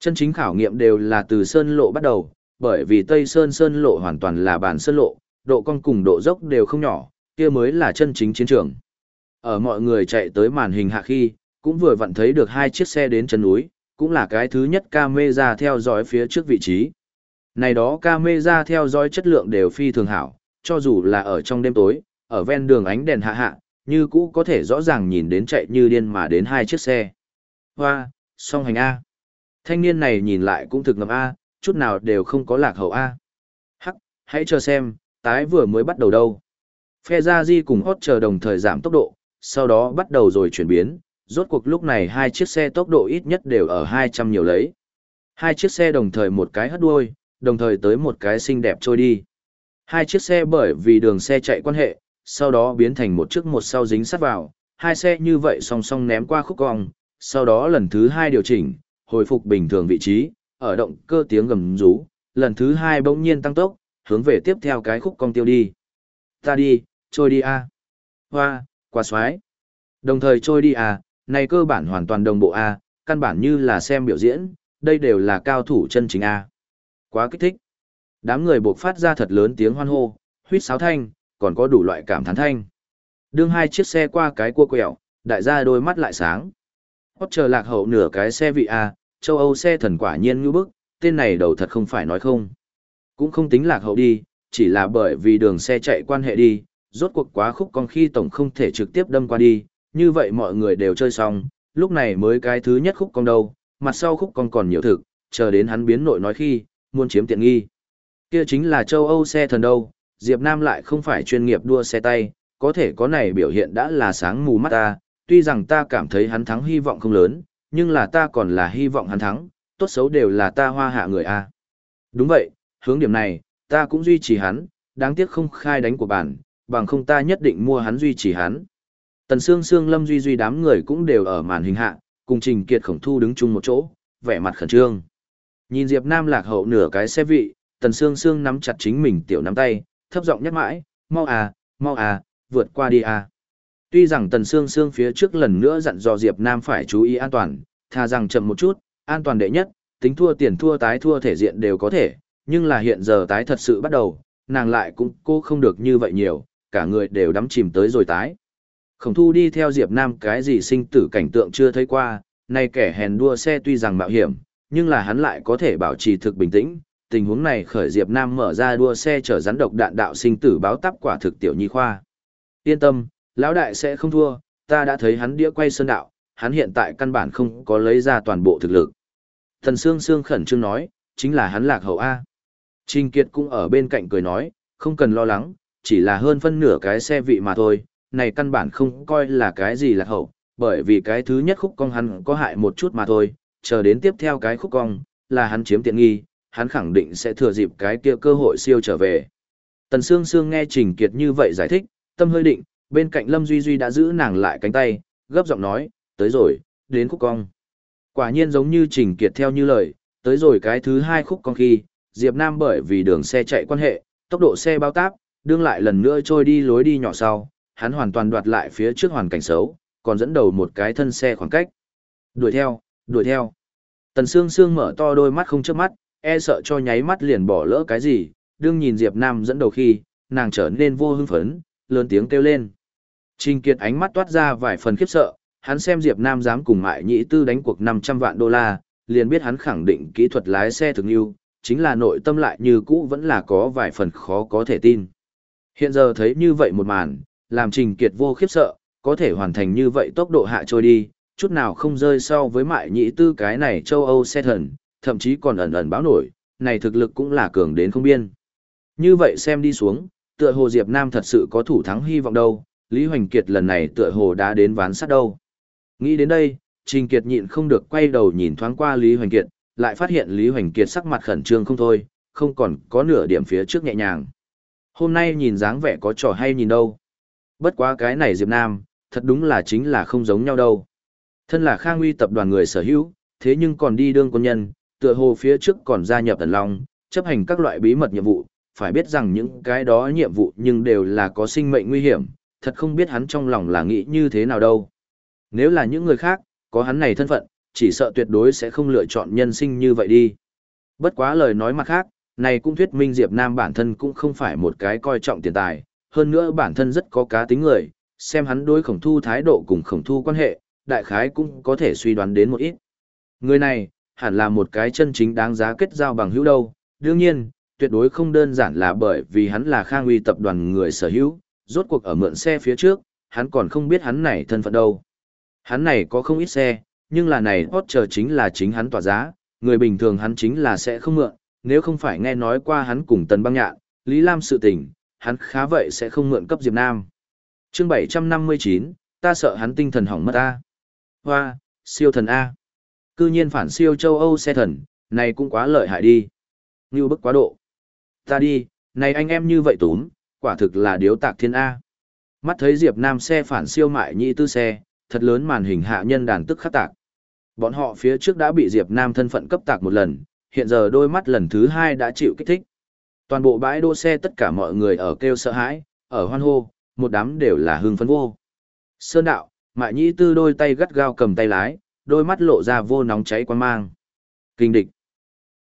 Speaker 1: Chân chính khảo nghiệm đều là từ sơn lộ bắt đầu, bởi vì Tây Sơn sơn lộ hoàn toàn là bản sơn lộ, độ cong cùng độ dốc đều không nhỏ, kia mới là chân chính chiến trường. Ở mọi người chạy tới màn hình hạ khi, cũng vừa vặn thấy được hai chiếc xe đến chân núi, cũng là cái thứ nhất camera theo dõi phía trước vị trí. Này đó camera theo dõi chất lượng đều phi thường hảo, cho dù là ở trong đêm tối, ở ven đường ánh đèn hạ hạ, như cũ có thể rõ ràng nhìn đến chạy như điên mà đến hai chiếc xe. Hoa, song hành A. Thanh niên này nhìn lại cũng thực ngầm A, chút nào đều không có lạc hậu A. Hắc, hãy chờ xem, tái vừa mới bắt đầu đâu. Phe Gia Di cùng hót chờ đồng thời giảm tốc độ, sau đó bắt đầu rồi chuyển biến, rốt cuộc lúc này hai chiếc xe tốc độ ít nhất đều ở 200 nhiều lấy. Hai chiếc xe đồng thời một cái hất đuôi, đồng thời tới một cái xinh đẹp trôi đi. Hai chiếc xe bởi vì đường xe chạy quan hệ, sau đó biến thành một chiếc một sau dính sát vào, hai xe như vậy song song ném qua khúc cong, sau đó lần thứ hai điều chỉnh, hồi phục bình thường vị trí, ở động cơ tiếng gầm rú, lần thứ hai bỗng nhiên tăng tốc, hướng về tiếp theo cái khúc cong tiêu đi. Ta đi, trôi đi a. Hoa, quá xoái. Đồng thời trôi đi à, này cơ bản hoàn toàn đồng bộ A, căn bản như là xem biểu diễn, đây đều là cao thủ chân chính A. Quá kích thích. Đám người buộc phát ra thật lớn tiếng hoan hô, huýt sáo thanh, còn có đủ loại cảm thán thanh. Đương hai chiếc xe qua cái cua quẹo, đại gia đôi mắt lại sáng. Hót chờ lạc hậu nửa cái xe vị A, châu Âu xe thần quả nhiên như bức, tên này đầu thật không phải nói không. Cũng không tính lạc hậu đi, chỉ là bởi vì đường xe chạy quan hệ đi, rốt cuộc quá khúc con khi tổng không thể trực tiếp đâm qua đi, như vậy mọi người đều chơi xong, lúc này mới cái thứ nhất khúc con đâu, mặt sau khúc con còn nhiều thực, chờ đến hắn biến nội nói khi, muốn chiếm tiện nghi. Kia chính là châu Âu xe thần đâu, Diệp Nam lại không phải chuyên nghiệp đua xe tay, có thể có này biểu hiện đã là sáng mù mắt ta, tuy rằng ta cảm thấy hắn thắng hy vọng không lớn, nhưng là ta còn là hy vọng hắn thắng, tốt xấu đều là ta hoa hạ người A. Đúng vậy, hướng điểm này, ta cũng duy trì hắn, đáng tiếc không khai đánh của bản, bằng không ta nhất định mua hắn duy trì hắn. Tần Sương Sương Lâm Duy Duy đám người cũng đều ở màn hình hạ, cùng Trình Kiệt Khổng Thu đứng chung một chỗ, vẻ mặt khẩn trương. Nhìn Diệp Nam lạc hậu nửa cái xe vị, Tần Sương Sương nắm chặt chính mình tiểu nắm tay, thấp giọng nhắc mãi, mau à, mau à, vượt qua đi à. Tuy rằng Tần Sương Sương phía trước lần nữa dặn dò Diệp Nam phải chú ý an toàn, thà rằng chậm một chút, an toàn đệ nhất, tính thua tiền thua tái thua thể diện đều có thể, nhưng là hiện giờ tái thật sự bắt đầu, nàng lại cũng cô không được như vậy nhiều, cả người đều đắm chìm tới rồi tái. Khổng thu đi theo Diệp Nam cái gì sinh tử cảnh tượng chưa thấy qua, nay kẻ hèn đua xe tuy rằng mạo hiểm, nhưng là hắn lại có thể bảo trì thực bình tĩnh. Tình huống này khởi Diệp Nam mở ra đua xe chở rắn độc đạn đạo sinh tử báo tắp quả thực tiểu nhi khoa. Yên tâm, lão đại sẽ không thua, ta đã thấy hắn đĩa quay sơn đạo, hắn hiện tại căn bản không có lấy ra toàn bộ thực lực. Thần Sương Sương khẩn trương nói, chính là hắn lạc hậu A. Trình Kiệt cũng ở bên cạnh cười nói, không cần lo lắng, chỉ là hơn phân nửa cái xe vị mà thôi, này căn bản không coi là cái gì lạc hậu, bởi vì cái thứ nhất khúc con hắn có hại một chút mà thôi, chờ đến tiếp theo cái khúc cong, là hắn chiếm tiện nghi, hắn khẳng định sẽ thừa dịp cái kia cơ hội siêu trở về. Tần Sương Sương nghe Trình Kiệt như vậy giải thích, tâm hơi định, bên cạnh Lâm Duy Duy đã giữ nàng lại cánh tay, gấp giọng nói, tới rồi, đến khúc cong. Quả nhiên giống như Trình Kiệt theo như lời, tới rồi cái thứ hai khúc cong khi, Diệp Nam bởi vì đường xe chạy quan hệ, tốc độ xe bao táp, đương lại lần nữa trôi đi lối đi nhỏ sau, hắn hoàn toàn đoạt lại phía trước hoàn cảnh xấu, còn dẫn đầu một cái thân xe khoảng cách. Đuổi theo, đuổi theo. Tần Sương Sương mở to đôi mắt không chớp mắt, e sợ cho nháy mắt liền bỏ lỡ cái gì, đương nhìn Diệp Nam dẫn đầu khi, nàng trở nên vô hưng phấn, lớn tiếng kêu lên. Trình Kiệt ánh mắt toát ra vài phần khiếp sợ, hắn xem Diệp Nam dám cùng mại nhĩ tư đánh cuộc 500 vạn đô la, liền biết hắn khẳng định kỹ thuật lái xe thực yêu, chính là nội tâm lại như cũ vẫn là có vài phần khó có thể tin. Hiện giờ thấy như vậy một màn, làm Trình Kiệt vô khiếp sợ, có thể hoàn thành như vậy tốc độ hạ trôi đi, chút nào không rơi so với mại nhĩ tư cái này châu Âu xe thần, thậm chí còn ẩn ẩn báo nổi, này thực lực cũng là cường đến không biên. Như vậy xem đi xuống, tựa hồ Diệp Nam thật sự có thủ thắng hy vọng đâu, Lý Hoành Kiệt lần này tựa hồ đã đến ván sát đâu. Nghĩ đến đây, Trình Kiệt nhịn không được quay đầu nhìn thoáng qua Lý Hoành Kiệt, lại phát hiện Lý Hoành Kiệt sắc mặt khẩn trương không thôi, không còn có nửa điểm phía trước nhẹ nhàng. Hôm nay nhìn dáng vẻ có trò hay nhìn đâu. Bất quá cái này Diệp Nam, thật đúng là chính là không giống nhau đâu. Thân là Khang Uy tập đoàn người sở hữu, thế nhưng còn đi đương quân nhân, tựa hồ phía trước còn gia nhập Tần Long, chấp hành các loại bí mật nhiệm vụ, phải biết rằng những cái đó nhiệm vụ nhưng đều là có sinh mệnh nguy hiểm, thật không biết hắn trong lòng là nghĩ như thế nào đâu. Nếu là những người khác, có hắn này thân phận, chỉ sợ tuyệt đối sẽ không lựa chọn nhân sinh như vậy đi. Bất quá lời nói mặt khác, này cũng thuyết minh Diệp Nam bản thân cũng không phải một cái coi trọng tiền tài, hơn nữa bản thân rất có cá tính người, xem hắn đối khổng thu thái độ cùng khổng thu quan hệ, đại khái cũng có thể suy đoán đến một ít. Người này, hẳn là một cái chân chính đáng giá kết giao bằng hữu đâu, đương nhiên, tuyệt đối không đơn giản là bởi vì hắn là khang uy tập đoàn người sở hữu, rốt cuộc ở mượn xe phía trước, hắn còn không biết hắn này thân phận đâu. Hắn này có không ít xe, nhưng là này Porsche chính là chính hắn tỏa giá, người bình thường hắn chính là sẽ không mượn, nếu không phải nghe nói qua hắn cùng Tần Băng Nhạn, Lý Lam sự tình, hắn khá vậy sẽ không mượn cấp Diệp Nam. Chương 759, ta sợ hắn tinh thần hỏng mất ta. Hoa, siêu thần a. Cư nhiên phản siêu châu Âu xe thần, này cũng quá lợi hại đi. Như bức quá độ. Ta đi, này anh em như vậy túm, quả thực là điếu tạc thiên A. Mắt thấy Diệp Nam xe phản siêu mại nhị tư xe, thật lớn màn hình hạ nhân đàn tức khắc tạc. Bọn họ phía trước đã bị Diệp Nam thân phận cấp tạc một lần, hiện giờ đôi mắt lần thứ hai đã chịu kích thích. Toàn bộ bãi đỗ xe tất cả mọi người ở kêu sợ hãi, ở hoan hô, một đám đều là hưng phấn vô. Sơn đạo, mại nhĩ tư đôi tay gắt gao cầm tay lái, đôi mắt lộ ra vô nóng cháy quan mang. Kinh địch.